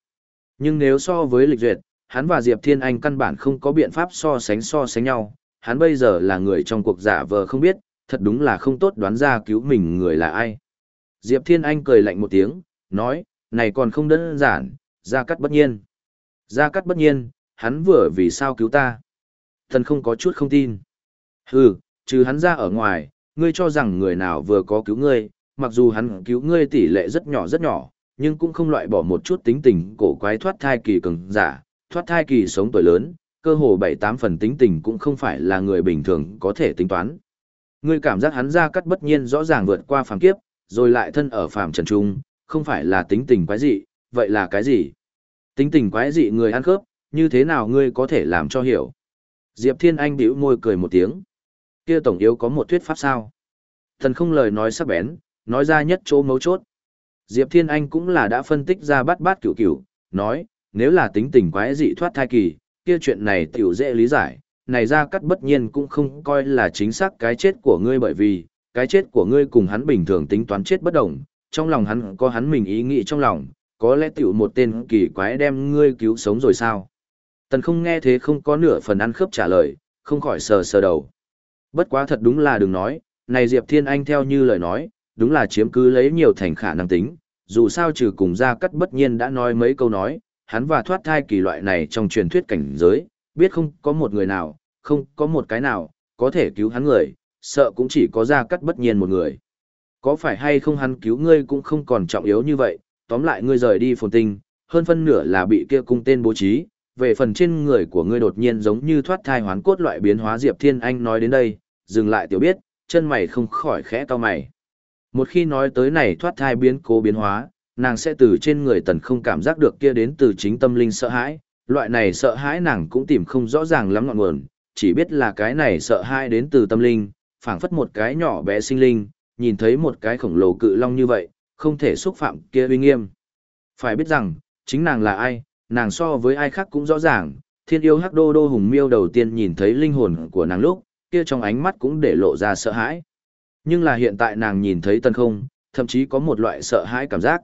Nhưng nếu so với lịch duyệt, hắn và Diệp Thiên Anh căn bản không có biện pháp so sánh so sánh nhau, hắn bây giờ là người trong cuộc giả vờ không biết, thật đúng là không tốt đoán ra cứu mình người là ai. Diệp Thiên Anh cười lạnh một tiếng, nói, này còn không đơn giản, ra cắt bất nhiên. Ra cắt bất nhiên, hắn vừa vì sao cứu ta. Thần không có chút không tin. Hừ, trừ hắn ra ở ngoài, ngươi cho rằng người nào vừa có cứu ngươi, mặc dù hắn cứu ngươi tỷ lệ rất nhỏ rất nhỏ, nhưng cũng không loại bỏ một chút tính tình cổ quái thoát thai kỳ cường giả, thoát thai kỳ sống tuổi lớn, cơ hồ 7-8 phần tính tình cũng không phải là người bình thường có thể tính toán. Ngươi cảm giác hắn ra cắt bất nhiên rõ ràng vượt qua phàm kiếp, rồi lại thân ở phàm trần trung, không phải là tính tình quái dị, vậy là cái gì? Tính tình quái dị người ăn khớp, như thế nào ngươi có thể làm cho hiểu? Diệp Thiên Anh bĩu môi cười một tiếng. Kia tổng yếu có một thuyết pháp sao? Thần không lời nói sắc bén, nói ra nhất chỗ mấu chốt. Diệp Thiên Anh cũng là đã phân tích ra bát bát cửu cửu, nói, nếu là tính tình quái dị thoát thai kỳ, kia chuyện này tiểu dễ lý giải, này ra cắt bất nhiên cũng không coi là chính xác cái chết của ngươi bởi vì, cái chết của ngươi cùng hắn bình thường tính toán chết bất đồng, trong lòng hắn có hắn mình ý nghĩ trong lòng, có lẽ tiểu một tên kỳ quái đem ngươi cứu sống rồi sao. Tần không nghe thế không có nửa phần ăn khớp trả lời, không khỏi sờ sờ đầu. Bất quá thật đúng là đừng nói, này Diệp Thiên Anh theo như lời nói, đúng là chiếm cứ lấy nhiều thành khả năng tính, dù sao trừ cùng ra cắt bất nhiên đã nói mấy câu nói, hắn và thoát thai kỳ loại này trong truyền thuyết cảnh giới, biết không có một người nào, không có một cái nào, có thể cứu hắn người, sợ cũng chỉ có ra cắt bất nhiên một người. Có phải hay không hắn cứu ngươi cũng không còn trọng yếu như vậy, tóm lại ngươi rời đi phồn tinh, hơn phân nửa là bị kia cung tên bố trí, về phần trên người của ngươi đột nhiên giống như thoát thai hoán cốt loại biến hóa Diệp Thiên Anh nói đến đây, dừng lại tiểu biết, chân mày không khỏi khẽ to mày. Một khi nói tới này thoát thai biến cố biến hóa, nàng sẽ từ trên người tần không cảm giác được kia đến từ chính tâm linh sợ hãi, loại này sợ hãi nàng cũng tìm không rõ ràng lắm ngọn nguồn, chỉ biết là cái này sợ hai đến từ tâm linh, phảng phất một cái nhỏ bé sinh linh, nhìn thấy một cái khổng lồ cự long như vậy, không thể xúc phạm kia uy nghiêm. Phải biết rằng, chính nàng là ai, nàng so với ai khác cũng rõ ràng, thiên yêu hắc đô đô hùng miêu đầu tiên nhìn thấy linh hồn của nàng lúc, kia trong ánh mắt cũng để lộ ra sợ hãi. Nhưng là hiện tại nàng nhìn thấy tần không, thậm chí có một loại sợ hãi cảm giác.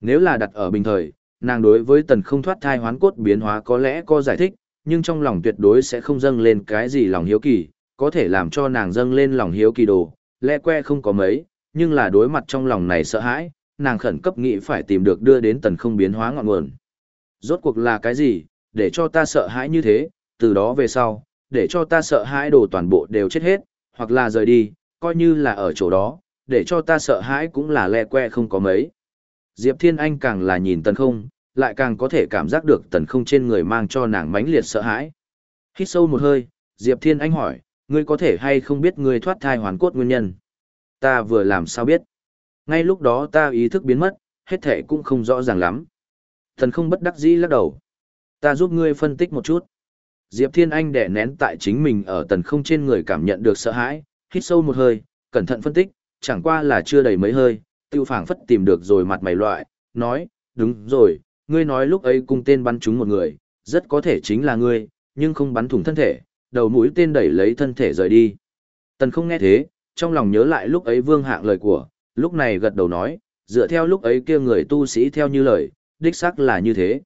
Nếu là đặt ở bình thời, nàng đối với tần không thoát thai hoán cốt biến hóa có lẽ có giải thích, nhưng trong lòng tuyệt đối sẽ không dâng lên cái gì lòng hiếu kỳ, có thể làm cho nàng dâng lên lòng hiếu kỳ đồ, lẽ que không có mấy, nhưng là đối mặt trong lòng này sợ hãi, nàng khẩn cấp nghĩ phải tìm được đưa đến tần không biến hóa ngọn nguồn. Rốt cuộc là cái gì, để cho ta sợ hãi như thế, từ đó về sau, để cho ta sợ hãi đồ toàn bộ đều chết hết, hoặc là rời đi, coi như là ở chỗ đó, để cho ta sợ hãi cũng là lẹ que không có mấy. Diệp Thiên Anh càng là nhìn tần không, lại càng có thể cảm giác được tần không trên người mang cho nàng mãnh liệt sợ hãi. Hít sâu một hơi, Diệp Thiên Anh hỏi, ngươi có thể hay không biết ngươi thoát thai hoàn cốt nguyên nhân? Ta vừa làm sao biết? Ngay lúc đó ta ý thức biến mất, hết thể cũng không rõ ràng lắm. tần không bất đắc dĩ lắc đầu. Ta giúp ngươi phân tích một chút. Diệp Thiên Anh đẻ nén tại chính mình ở tần không trên người cảm nhận được sợ hãi, hít sâu một hơi, cẩn thận phân tích, chẳng qua là chưa đầy mấy hơi, tiêu phảng phất tìm được rồi mặt mày loại, nói, đúng rồi, ngươi nói lúc ấy cung tên bắn trúng một người, rất có thể chính là ngươi, nhưng không bắn thủng thân thể, đầu mũi tên đẩy lấy thân thể rời đi. Tần không nghe thế, trong lòng nhớ lại lúc ấy vương hạng lời của, lúc này gật đầu nói, dựa theo lúc ấy kia người tu sĩ theo như lời, đích xác là như thế.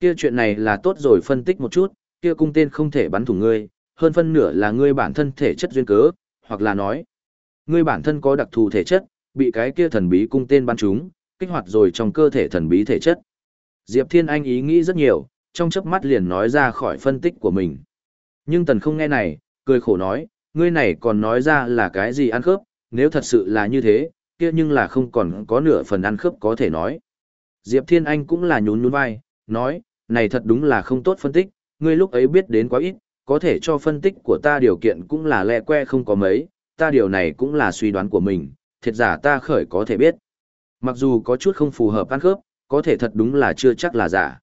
Kia chuyện này là tốt rồi phân tích một chút, kia cung tên không thể bắn thủng ngươi, hơn phân nửa là ngươi bản thân thể chất duyên cớ, hoặc là nói, ngươi bản thân có đặc thù thể chất, bị cái kia thần bí cung tên bắn trúng, kích hoạt rồi trong cơ thể thần bí thể chất. Diệp Thiên Anh ý nghĩ rất nhiều, trong chớp mắt liền nói ra khỏi phân tích của mình. Nhưng Tần không nghe này, cười khổ nói, ngươi này còn nói ra là cái gì ăn khớp, nếu thật sự là như thế, kia nhưng là không còn có nửa phần ăn khớp có thể nói. Diệp Thiên Anh cũng là nhún nhún vai, nói, này thật đúng là không tốt phân tích, ngươi lúc ấy biết đến quá ít, có thể cho phân tích của ta điều kiện cũng là lẹ que không có mấy, ta điều này cũng là suy đoán của mình, thiệt giả ta khởi có thể biết. Mặc dù có chút không phù hợp ăn khớp, có thể thật đúng là chưa chắc là giả.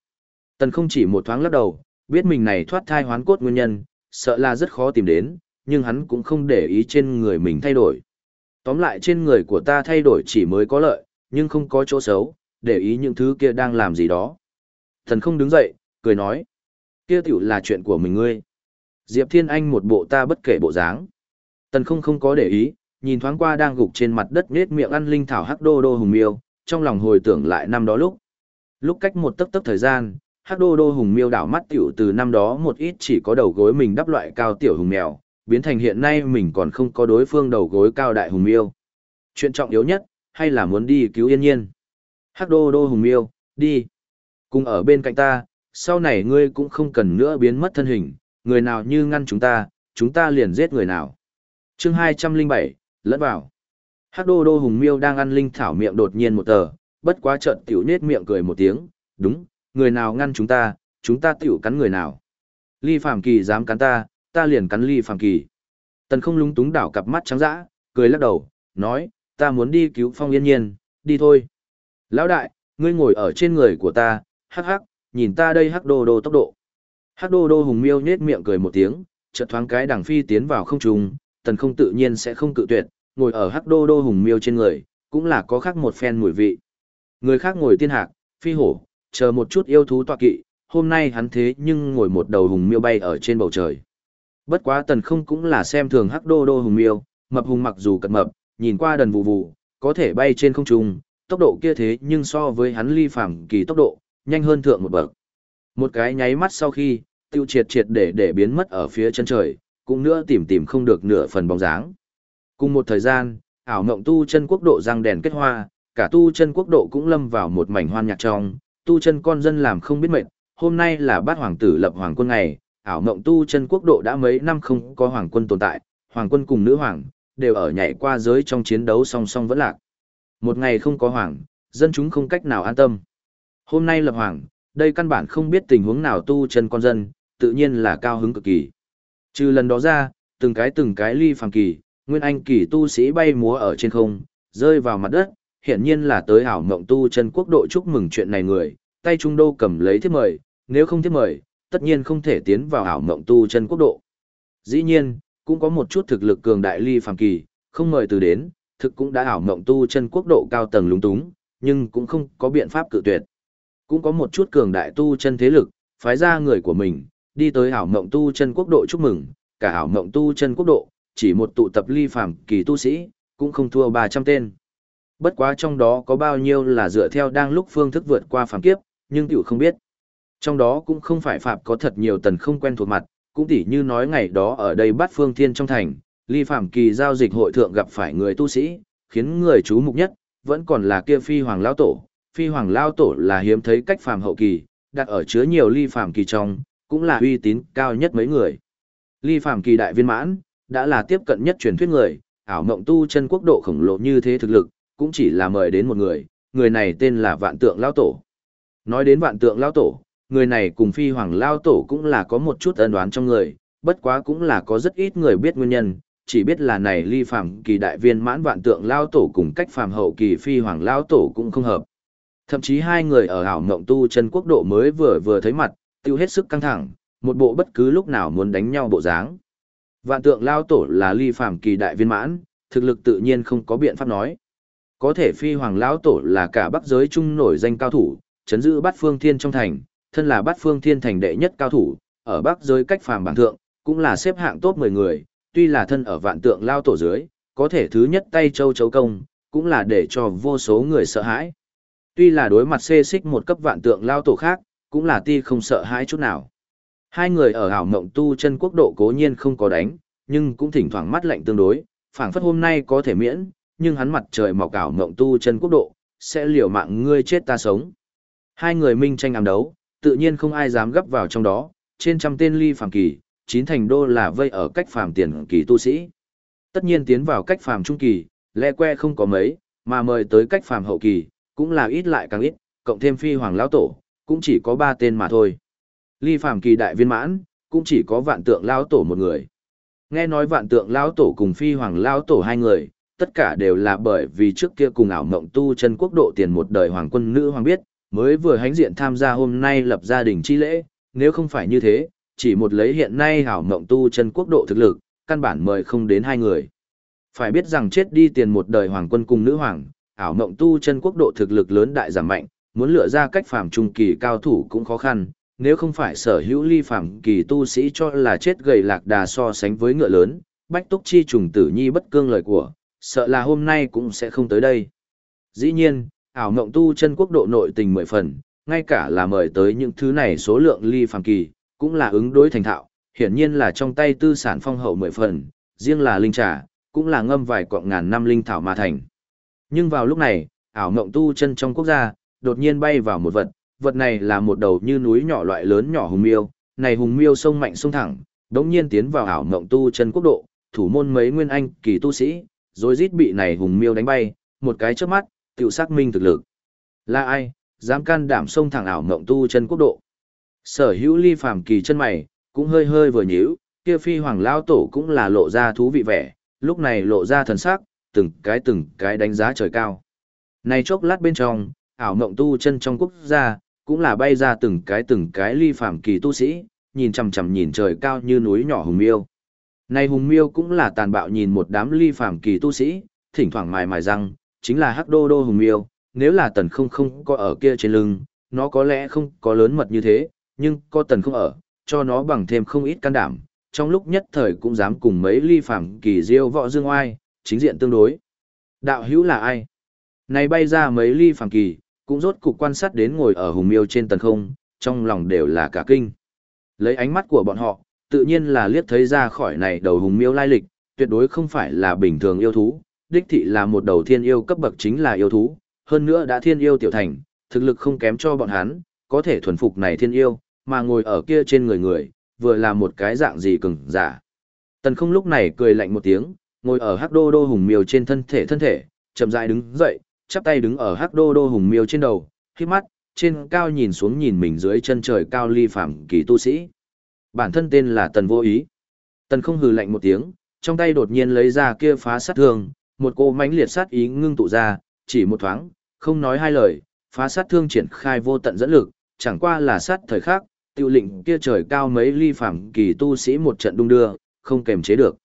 Tần không chỉ một thoáng lắc đầu, biết mình này thoát thai hoán cốt nguyên nhân, sợ là rất khó tìm đến, nhưng hắn cũng không để ý trên người mình thay đổi. Tóm lại trên người của ta thay đổi chỉ mới có lợi, nhưng không có chỗ xấu, để ý những thứ kia đang làm gì đó. Thần không đứng dậy, cười nói. Kia tiểu là chuyện của mình ngươi. Diệp Thiên Anh một bộ ta bất kể bộ dáng. Tần không không có để ý, nhìn thoáng qua đang gục trên mặt đất nết miệng ăn linh thảo hắc đô đô hùng miêu, trong lòng hồi tưởng lại năm đó lúc. Lúc cách một tấc tấc thời gian, hắc đô đô hùng miêu đảo mắt tiểu từ năm đó một ít chỉ có đầu gối mình đắp loại cao tiểu hùng mèo, biến thành hiện nay mình còn không có đối phương đầu gối cao đại hùng miêu. Chuyện trọng yếu nhất, hay là muốn đi cứu yên nhiên. Hắc đô đô hùng miêu, đi. Cùng ở bên cạnh ta, sau này ngươi cũng không cần nữa biến mất thân hình, người nào như ngăn chúng ta, chúng ta liền giết người nào. chương 207, lẫn vào. Hắc đô đô hùng miêu đang ăn linh thảo miệng đột nhiên một tờ, bất quá trận tiểu nết miệng cười một tiếng, đúng, người nào ngăn chúng ta, chúng ta tiểu cắn người nào. Ly Phạm Kỳ dám cắn ta, ta liền cắn Ly Phạm Kỳ. Tần không lúng túng đảo cặp mắt trắng dã, cười lắc đầu, nói, ta muốn đi cứu Phong Yên Nhiên, đi thôi. Lão đại, ngươi ngồi ở trên người của ta, hắc hắc, nhìn ta đây hắc đô đô tốc độ. Hắc đô đô hùng miêu nết miệng cười một tiếng, chợt thoáng cái đằng phi tiến vào không trung, tần không tự nhiên sẽ không cự tuyệt, ngồi ở hắc đô đô hùng miêu trên người, cũng là có khác một phen mùi vị. Người khác ngồi tiên hạc, phi hổ, chờ một chút yêu thú tọa kỵ, hôm nay hắn thế nhưng ngồi một đầu hùng miêu bay ở trên bầu trời. Bất quá tần không cũng là xem thường hắc đô đô hùng miêu, mập hùng mặc dù cật mập, nhìn qua đần vụ vụ, có thể bay trên không trung, tốc độ kia thế nhưng so với hắn ly phàm kỳ tốc độ, nhanh hơn thượng một bậc. Một cái nháy mắt sau khi, tiêu triệt triệt để để biến mất ở phía chân trời, cũng nữa tìm tìm không được nửa phần bóng dáng. Cùng một thời gian, ảo mộng tu chân quốc độ răng đèn kết hoa, cả tu chân quốc độ cũng lâm vào một mảnh hoan nhạc trong, tu chân con dân làm không biết mệt, hôm nay là bát hoàng tử lập hoàng quân ngày, ảo mộng tu chân quốc độ đã mấy năm không có hoàng quân tồn tại, hoàng quân cùng nữ hoàng, đều ở nhảy qua giới trong chiến đấu song song vẫn lạc. Một ngày không có hoàng, dân chúng không cách nào an tâm. Hôm nay lập hoàng, đây căn bản không biết tình huống nào tu chân con dân, tự nhiên là cao hứng cực kỳ. Trừ lần đó ra, từng cái từng cái ly phàm kỳ, nguyên anh kỳ tu sĩ bay múa ở trên không, rơi vào mặt đất, hiển nhiên là tới ảo mộng tu chân quốc độ chúc mừng chuyện này người, tay trung đô cầm lấy thiết mời, nếu không thiết mời, tất nhiên không thể tiến vào ảo mộng tu chân quốc độ. Dĩ nhiên, cũng có một chút thực lực cường đại ly phàm kỳ, không mời từ đến, thực cũng đã ảo mộng tu chân quốc độ cao tầng lúng túng, nhưng cũng không có biện pháp cự tuyệt. Cũng có một chút cường đại tu chân thế lực, phái ra người của mình, đi tới ảo mộng tu chân quốc độ chúc mừng, cả ảo mộng tu chân quốc độ, chỉ một tụ tập ly phàm kỳ tu sĩ, cũng không thua 300 tên. Bất quá trong đó có bao nhiêu là dựa theo đang lúc phương thức vượt qua phàm kiếp, nhưng tiểu không biết. Trong đó cũng không phải phạm có thật nhiều tần không quen thuộc mặt, cũng tỉ như nói ngày đó ở đây bắt phương thiên trong thành, ly phàm kỳ giao dịch hội thượng gặp phải người tu sĩ, khiến người chú mục nhất, vẫn còn là kia phi hoàng lao tổ. Phi hoàng lao tổ là hiếm thấy cách phàm hậu kỳ, đặt ở chứa nhiều ly phàm kỳ trong, cũng là uy tín cao nhất mấy người. Ly phàm kỳ đại viên mãn, đã là tiếp cận nhất truyền thuyết người, ảo mộng tu chân quốc độ khổng lồ như thế thực lực, cũng chỉ là mời đến một người, người này tên là Vạn Tượng lao Tổ. Nói đến vạn tượng lao tổ, người này cùng phi hoàng lao tổ cũng là có một chút ân đoán trong người, bất quá cũng là có rất ít người biết nguyên nhân, chỉ biết là này ly phàm kỳ đại viên mãn vạn tượng lao tổ cùng cách phàm hậu kỳ phi hoàng lao tổ cũng không hợp. Thậm chí hai người ở ảo mộng tu chân quốc độ mới vừa vừa thấy mặt, tiêu hết sức căng thẳng, một bộ bất cứ lúc nào muốn đánh nhau bộ dáng. Vạn tượng lao tổ là ly phàm kỳ đại viên mãn, thực lực tự nhiên không có biện pháp nói. Có thể phi hoàng lão tổ là cả bắc giới trung nổi danh cao thủ, chấn giữ bát phương thiên trong thành, thân là bát phương thiên thành đệ nhất cao thủ, ở bắc giới cách phàm bảng thượng, cũng là xếp hạng top 10 người, tuy là thân ở vạn tượng lao tổ dưới, có thể thứ nhất tay châu chấu công, cũng là để cho vô số người sợ hãi. Tuy là đối mặt xê xích một cấp vạn tượng lao tổ khác, cũng là ti không sợ hãi chút nào. Hai người ở hảo mộng tu chân quốc độ cố nhiên không có đánh, nhưng cũng thỉnh thoảng mắt lạnh tương đối, phảng phất hôm nay có thể miễn, nhưng hắn mặt trời mọc ảo mộng tu chân quốc độ, sẽ liều mạng ngươi chết ta sống. Hai người minh tranh ám đấu, tự nhiên không ai dám gấp vào trong đó, trên trăm tên ly phàm kỳ, chín thành đô là vây ở cách phàm tiền kỳ tu sĩ. Tất nhiên tiến vào cách phàm trung kỳ, lẽ que không có mấy, mà mời tới cách phàm hậu kỳ, cũng là ít lại càng ít, cộng thêm phi hoàng lão tổ, cũng chỉ có ba tên mà thôi. Ly phàm kỳ đại viên mãn, cũng chỉ có vạn tượng lão tổ một người. Nghe nói vạn tượng lão tổ cùng phi hoàng lão tổ hai người, tất cả đều là bởi vì trước kia cùng ảo mộng tu chân quốc độ tiền một đời hoàng quân nữ hoàng biết, mới vừa hánh diện tham gia hôm nay lập gia đình chi lễ, nếu không phải như thế, chỉ một lấy hiện nay ảo mộng tu chân quốc độ thực lực, căn bản mời không đến hai người. Phải biết rằng chết đi tiền một đời hoàng quân cùng nữ hoàng, ảo mộng tu chân quốc độ thực lực lớn đại giảm mạnh, muốn lựa ra cách phàm trung kỳ cao thủ cũng khó khăn, nếu không phải sở hữu ly phàm kỳ tu sĩ cho là chết gầy lạc đà so sánh với ngựa lớn, bách túc chi trùng tử nhi bất cương lời của, sợ là hôm nay cũng sẽ không tới đây. Dĩ nhiên, ảo mộng tu chân quốc độ nội tình mười phần, ngay cả là mời tới những thứ này số lượng ly phàm kỳ, cũng là ứng đối thành thạo, hiển nhiên là trong tay tư sản phong hậu mười phần, riêng là linh trà, cũng là ngâm vài cọng ngàn năm linh thảo mà thành. Nhưng vào lúc này, ảo mộng tu chân trong quốc gia, đột nhiên bay vào một vật, vật này là một đầu như núi nhỏ loại lớn nhỏ hùng miêu, này hùng miêu sông mạnh sông thẳng, đống nhiên tiến vào ảo mộng tu chân quốc độ, thủ môn mấy nguyên anh kỳ tu sĩ, rồi rít bị này hùng miêu đánh bay, một cái chớp mắt, tiểu xác minh thực lực. Là ai, dám can đảm sông thẳng ảo mộng tu chân quốc độ. Sở hữu ly phàm kỳ chân mày, cũng hơi hơi vừa nhíu, kia phi hoàng lao tổ cũng là lộ ra thú vị vẻ, lúc này lộ ra thần sắc, từng cái từng cái đánh giá trời cao. Này chốc lát bên trong, ảo mộng tu chân trong quốc gia, cũng là bay ra từng cái từng cái ly phàm kỳ tu sĩ, nhìn chằm chằm nhìn trời cao như núi nhỏ hùng miêu. nay hùng miêu cũng là tàn bạo nhìn một đám ly phàm kỳ tu sĩ, thỉnh thoảng mài mài răng, chính là hắc đô đô hùng miêu, nếu là tần không không có ở kia trên lưng, nó có lẽ không có lớn mật như thế, nhưng có tần không ở, cho nó bằng thêm không ít can đảm, trong lúc nhất thời cũng dám cùng mấy ly phàm kỳ diêu võ dương oai, chính diện tương đối. Đạo hữu là ai? Này bay ra mấy ly phàm kỳ, cũng rốt cục quan sát đến ngồi ở hùng miêu trên tầng không, trong lòng đều là cả kinh. Lấy ánh mắt của bọn họ, tự nhiên là liếc thấy ra khỏi này đầu hùng miêu lai lịch, tuyệt đối không phải là bình thường yêu thú, đích thị là một đầu thiên yêu cấp bậc chính là yêu thú, hơn nữa đã thiên yêu tiểu thành, thực lực không kém cho bọn hắn, có thể thuần phục này thiên yêu, mà ngồi ở kia trên người người, vừa là một cái dạng gì cứng, giả. Tần không lúc này cười lạnh một tiếng, ngồi ở hắc đô đô hùng miêu trên thân thể thân thể, chậm rãi đứng dậy, chắp tay đứng ở hắc đô đô hùng miêu trên đầu, khi mắt, trên cao nhìn xuống nhìn mình dưới chân trời cao ly phạm kỳ tu sĩ. Bản thân tên là Tần Vô Ý. Tần không hừ lạnh một tiếng, trong tay đột nhiên lấy ra kia phá sát thương, một cô mãnh liệt sát ý ngưng tụ ra, chỉ một thoáng, không nói hai lời, phá sát thương triển khai vô tận dẫn lực, chẳng qua là sát thời khắc, tiêu lệnh kia trời cao mấy ly phạm kỳ tu sĩ một trận đung đưa, không kềm chế được.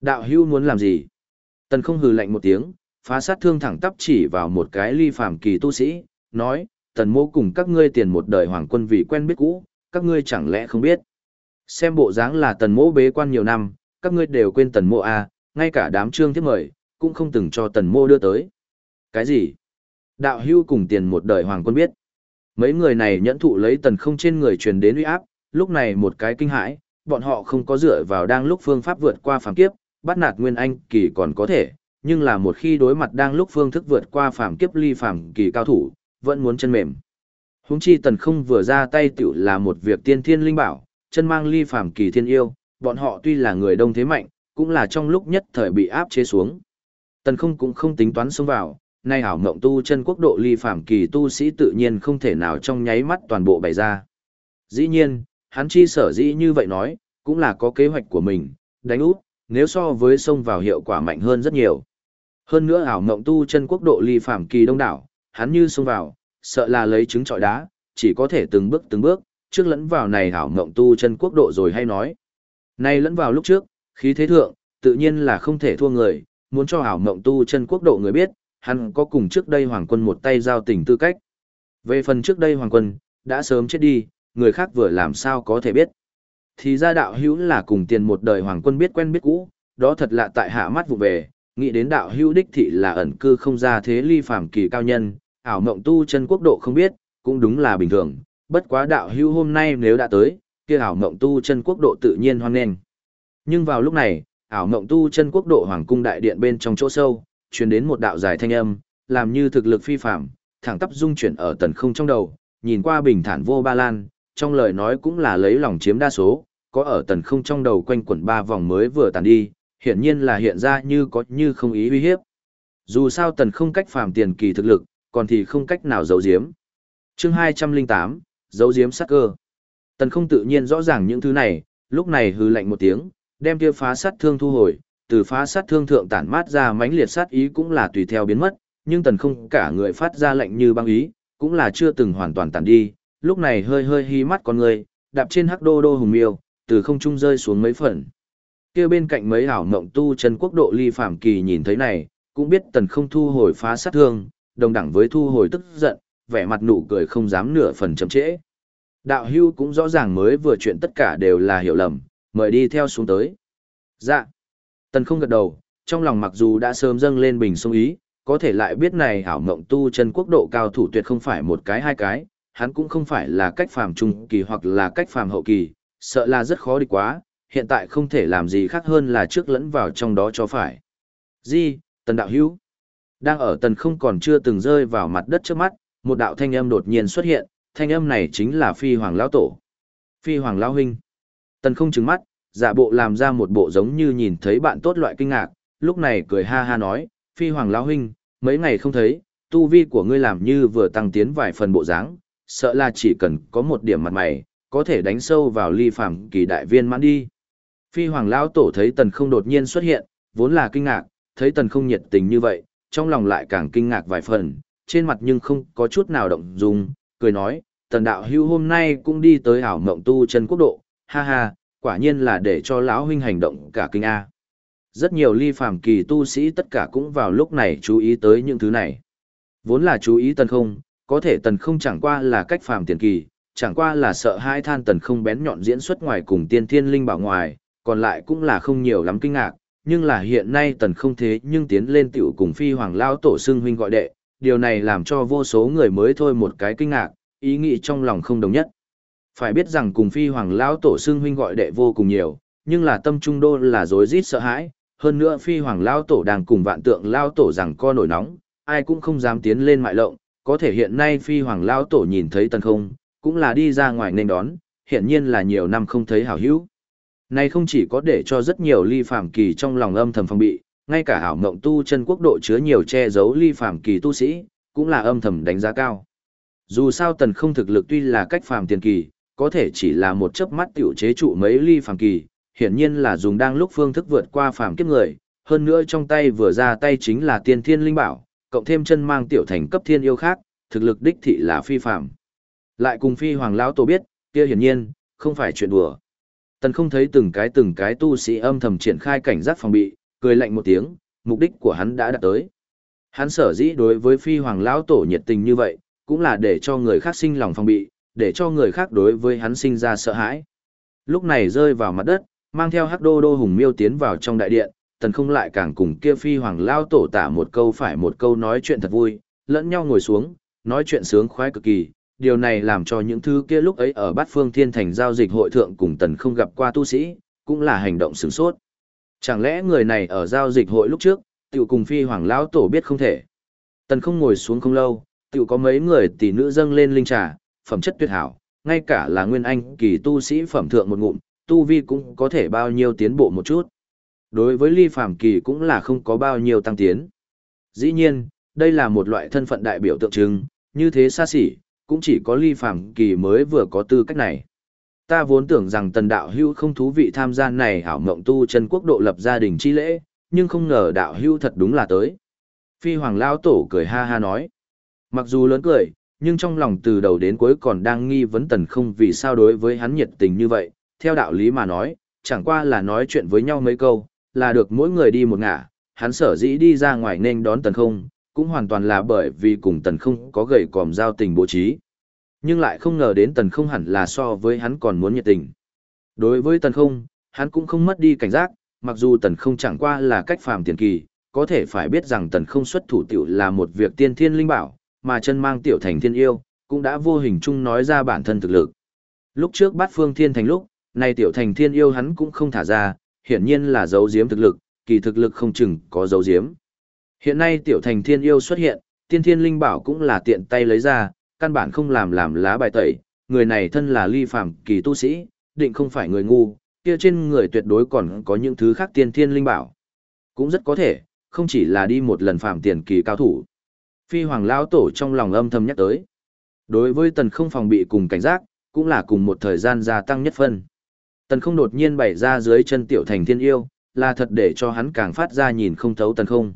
Đạo hưu muốn làm gì? Tần không hừ lạnh một tiếng, phá sát thương thẳng tắp chỉ vào một cái ly phàm kỳ tu sĩ, nói, tần mô cùng các ngươi tiền một đời hoàng quân vì quen biết cũ, các ngươi chẳng lẽ không biết. Xem bộ dáng là tần mô bế quan nhiều năm, các ngươi đều quên tần mô à, ngay cả đám trương thiết mời, cũng không từng cho tần mô đưa tới. Cái gì? Đạo hưu cùng tiền một đời hoàng quân biết. Mấy người này nhẫn thụ lấy tần không trên người truyền đến uy áp, lúc này một cái kinh hãi, bọn họ không có dựa vào đang lúc phương pháp vượt qua phàm kiếp, bắt nạt nguyên anh kỳ còn có thể, nhưng là một khi đối mặt đang lúc phương thức vượt qua phàm kiếp ly phàm kỳ cao thủ, vẫn muốn chân mềm. Húng chi tần không vừa ra tay tiểu là một việc tiên thiên linh bảo, chân mang ly phàm kỳ thiên yêu, bọn họ tuy là người đông thế mạnh, cũng là trong lúc nhất thời bị áp chế xuống. Tần không cũng không tính toán xông vào, nay hảo mộng tu chân quốc độ ly phàm kỳ tu sĩ tự nhiên không thể nào trong nháy mắt toàn bộ bày ra. Dĩ nhiên, hắn chi sở dĩ như vậy nói, cũng là có kế hoạch của mình, đánh út, nếu so với xông vào hiệu quả mạnh hơn rất nhiều. Hơn nữa ảo mộng tu chân quốc độ ly phạm kỳ đông đảo, hắn như xông vào, sợ là lấy trứng trọi đá, chỉ có thể từng bước từng bước, trước lẫn vào này ảo mộng tu chân quốc độ rồi hay nói. Này lẫn vào lúc trước, khí thế thượng, tự nhiên là không thể thua người, muốn cho ảo mộng tu chân quốc độ người biết, hắn có cùng trước đây hoàng quân một tay giao tình tư cách. Về phần trước đây hoàng quân, đã sớm chết đi, người khác vừa làm sao có thể biết. Thì ra đạo hữu là cùng tiền một đời hoàng quân biết quen biết cũ, đó thật lạ tại hạ mắt vụ về, nghĩ đến đạo hữu đích thị là ẩn cư không ra thế ly phàm kỳ cao nhân, ảo mộng tu chân quốc độ không biết, cũng đúng là bình thường, bất quá đạo hữu hôm nay nếu đã tới, kia ảo mộng tu chân quốc độ tự nhiên hoan nghênh. Nhưng vào lúc này, ảo mộng tu chân quốc độ hoàng cung đại điện bên trong chỗ sâu, truyền đến một đạo dài thanh âm, làm như thực lực phi phàm, thẳng tắp dung chuyển ở tần không trong đầu, nhìn qua bình thản vô ba lan, trong lời nói cũng là lấy lòng chiếm đa số, có ở tần không trong đầu quanh quẩn ba vòng mới vừa tàn đi, hiển nhiên là hiện ra như có như không ý uy hiếp. Dù sao tần không cách phàm tiền kỳ thực lực, còn thì không cách nào giấu giếm. Chương 208, giấu giếm sát cơ. Tần không tự nhiên rõ ràng những thứ này, lúc này hư lạnh một tiếng, đem kia phá sát thương thu hồi, từ phá sát thương thượng tản mát ra mãnh liệt sát ý cũng là tùy theo biến mất, nhưng tần không cả người phát ra lệnh như băng ý, cũng là chưa từng hoàn toàn tản đi, lúc này hơi hơi hí mắt con người, đạp trên hắc đô đô hùng miêu, từ không trung rơi xuống mấy phần. Kia bên cạnh mấy ảo mộng tu chân quốc độ ly phạm kỳ nhìn thấy này, cũng biết tần không thu hồi phá sát thương, đồng đẳng với thu hồi tức giận, vẻ mặt nụ cười không dám nửa phần chậm trễ. Đạo hưu cũng rõ ràng mới vừa chuyện tất cả đều là hiểu lầm, mời đi theo xuống tới. Dạ. Tần không gật đầu, trong lòng mặc dù đã sớm dâng lên bình sông ý, có thể lại biết này hảo mộng tu chân quốc độ cao thủ tuyệt không phải một cái hai cái, hắn cũng không phải là cách phàm trung kỳ hoặc là cách phàm hậu kỳ, sợ là rất khó đi quá, hiện tại không thể làm gì khác hơn là trước lẫn vào trong đó cho phải. Di, tần đạo hữu. Đang ở tần không còn chưa từng rơi vào mặt đất trước mắt, một đạo thanh âm đột nhiên xuất hiện, thanh âm này chính là phi hoàng lão tổ. Phi hoàng lão huynh. Tần không trừng mắt, giả bộ làm ra một bộ giống như nhìn thấy bạn tốt loại kinh ngạc, lúc này cười ha ha nói, phi hoàng lão huynh, mấy ngày không thấy, tu vi của ngươi làm như vừa tăng tiến vài phần bộ dáng, sợ là chỉ cần có một điểm mặt mày, có thể đánh sâu vào ly phàm kỳ đại viên mãn đi. Phi hoàng lão tổ thấy tần không đột nhiên xuất hiện, vốn là kinh ngạc, thấy tần không nhiệt tình như vậy, trong lòng lại càng kinh ngạc vài phần, trên mặt nhưng không có chút nào động dung, cười nói, tần đạo hưu hôm nay cũng đi tới ảo mộng tu chân quốc độ, ha ha, quả nhiên là để cho lão huynh hành động cả kinh A. Rất nhiều ly phàm kỳ tu sĩ tất cả cũng vào lúc này chú ý tới những thứ này. Vốn là chú ý tần không, có thể tần không chẳng qua là cách phàm tiền kỳ, chẳng qua là sợ hai than tần không bén nhọn diễn xuất ngoài cùng tiên thiên linh bảo ngoài, còn lại cũng là không nhiều lắm kinh ngạc, nhưng là hiện nay tần không thế nhưng tiến lên tiểu cùng phi hoàng lao tổ xưng huynh gọi đệ, điều này làm cho vô số người mới thôi một cái kinh ngạc, ý nghĩ trong lòng không đồng nhất. Phải biết rằng cùng phi hoàng lao tổ xưng huynh gọi đệ vô cùng nhiều, nhưng là tâm trung đô là dối rít sợ hãi, hơn nữa phi hoàng lao tổ đang cùng vạn tượng lao tổ rằng co nổi nóng, ai cũng không dám tiến lên mại lộng, có thể hiện nay phi hoàng lao tổ nhìn thấy tần không, cũng là đi ra ngoài nên đón, hiện nhiên là nhiều năm không thấy hảo hữu. Này không chỉ có để cho rất nhiều ly phàm kỳ trong lòng âm thầm phòng bị, ngay cả ảo mộng tu chân quốc độ chứa nhiều che giấu ly phàm kỳ tu sĩ, cũng là âm thầm đánh giá cao. Dù sao tần không thực lực tuy là cách phàm tiền kỳ, có thể chỉ là một chớp mắt tiểu chế trụ mấy ly phàm kỳ, hiển nhiên là dùng đang lúc phương thức vượt qua phàm kiếp người, hơn nữa trong tay vừa ra tay chính là tiên thiên linh bảo, cộng thêm chân mang tiểu thành cấp thiên yêu khác, thực lực đích thị là phi phàm. Lại cùng phi hoàng lão tổ biết, kia hiển nhiên, không phải chuyện đùa. Tần không thấy từng cái từng cái tu sĩ âm thầm triển khai cảnh giác phòng bị, cười lạnh một tiếng, mục đích của hắn đã đạt tới. Hắn sở dĩ đối với phi hoàng lão tổ nhiệt tình như vậy, cũng là để cho người khác sinh lòng phòng bị, để cho người khác đối với hắn sinh ra sợ hãi. Lúc này rơi vào mặt đất, mang theo hắc đô đô hùng miêu tiến vào trong đại điện, tần không lại càng cùng kia phi hoàng lao tổ tả một câu phải một câu nói chuyện thật vui, lẫn nhau ngồi xuống, nói chuyện sướng khoái cực kỳ, điều này làm cho những thứ kia lúc ấy ở bát phương thiên thành giao dịch hội thượng cùng tần không gặp qua tu sĩ, cũng là hành động sửng sốt. Chẳng lẽ người này ở giao dịch hội lúc trước, tiểu cùng phi hoàng lão tổ biết không thể. Tần không ngồi xuống không lâu, tiểu có mấy người tỷ nữ dâng lên linh trà, phẩm chất tuyệt hảo, ngay cả là nguyên anh kỳ tu sĩ phẩm thượng một ngụm, tu vi cũng có thể bao nhiêu tiến bộ một chút. Đối với ly phàm kỳ cũng là không có bao nhiêu tăng tiến. Dĩ nhiên, đây là một loại thân phận đại biểu tượng trưng, như thế xa xỉ, cũng chỉ có ly phàm kỳ mới vừa có tư cách này. Ta vốn tưởng rằng tần đạo hưu không thú vị tham gia này hảo mộng tu chân quốc độ lập gia đình chi lễ, nhưng không ngờ đạo hưu thật đúng là tới. Phi hoàng lao tổ cười ha ha nói. Mặc dù lớn cười, nhưng trong lòng từ đầu đến cuối còn đang nghi vấn tần không vì sao đối với hắn nhiệt tình như vậy. Theo đạo lý mà nói, chẳng qua là nói chuyện với nhau mấy câu, là được mỗi người đi một ngả, hắn sở dĩ đi ra ngoài nên đón tần không, cũng hoàn toàn là bởi vì cùng tần không có gầy còm giao tình bố trí. Nhưng lại không ngờ đến tần không hẳn là so với hắn còn muốn nhiệt tình. Đối với tần không, hắn cũng không mất đi cảnh giác, mặc dù tần không chẳng qua là cách phàm tiền kỳ, có thể phải biết rằng tần không xuất thủ tiểu là một việc tiên thiên linh bảo, mà chân mang tiểu thành thiên yêu, cũng đã vô hình chung nói ra bản thân thực lực. Lúc trước bắt phương thiên thành lúc, này tiểu thành thiên yêu hắn cũng không thả ra, hiển nhiên là giấu giếm thực lực, kỳ thực lực không chừng có giấu giếm. Hiện nay tiểu thành thiên yêu xuất hiện, tiên thiên linh bảo cũng là tiện tay lấy ra, căn bản không làm làm lá bài tẩy, người này thân là ly phàm kỳ tu sĩ, định không phải người ngu, kia trên người tuyệt đối còn có những thứ khác tiên thiên linh bảo. Cũng rất có thể, không chỉ là đi một lần phạm tiền kỳ cao thủ. Phi hoàng lão tổ trong lòng âm thầm nhắc tới. Đối với tần không phòng bị cùng cảnh giác, cũng là cùng một thời gian gia tăng nhất phân. Tần không đột nhiên bày ra dưới chân tiểu thành thiên yêu, là thật để cho hắn càng phát ra nhìn không thấu tần không.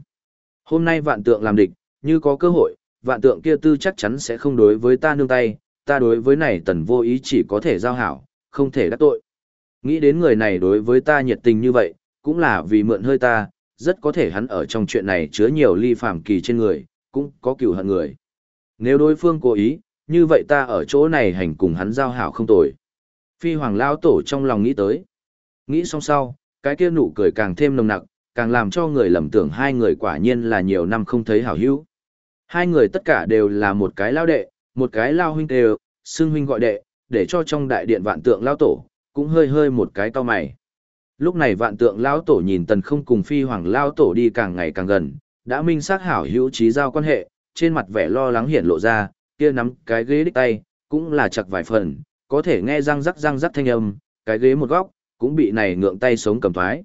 Hôm nay vạn tượng làm địch, như có cơ hội, vạn tượng kia tư chắc chắn sẽ không đối với ta nương tay, ta đối với này tần vô ý chỉ có thể giao hảo, không thể đắc tội. Nghĩ đến người này đối với ta nhiệt tình như vậy, cũng là vì mượn hơi ta, rất có thể hắn ở trong chuyện này chứa nhiều ly phàm kỳ trên người, cũng có cửu hận người. Nếu đối phương cố ý, như vậy ta ở chỗ này hành cùng hắn giao hảo không tồi. Phi hoàng lao tổ trong lòng nghĩ tới. Nghĩ xong sau, cái kia nụ cười càng thêm nồng nặc, càng làm cho người lầm tưởng hai người quả nhiên là nhiều năm không thấy hảo hữu. Hai người tất cả đều là một cái lao đệ, một cái lao huynh đều, xưng huynh gọi đệ, để cho trong đại điện vạn tượng lao tổ, cũng hơi hơi một cái to mày. Lúc này vạn tượng lao tổ nhìn tần không cùng phi hoàng lao tổ đi càng ngày càng gần, đã minh xác hảo hữu trí giao quan hệ, trên mặt vẻ lo lắng hiện lộ ra, kia nắm cái ghế đích tay, cũng là chặt vài phần, có thể nghe răng rắc răng rắc thanh âm, cái ghế một góc, cũng bị này ngượng tay sống cầm thoái.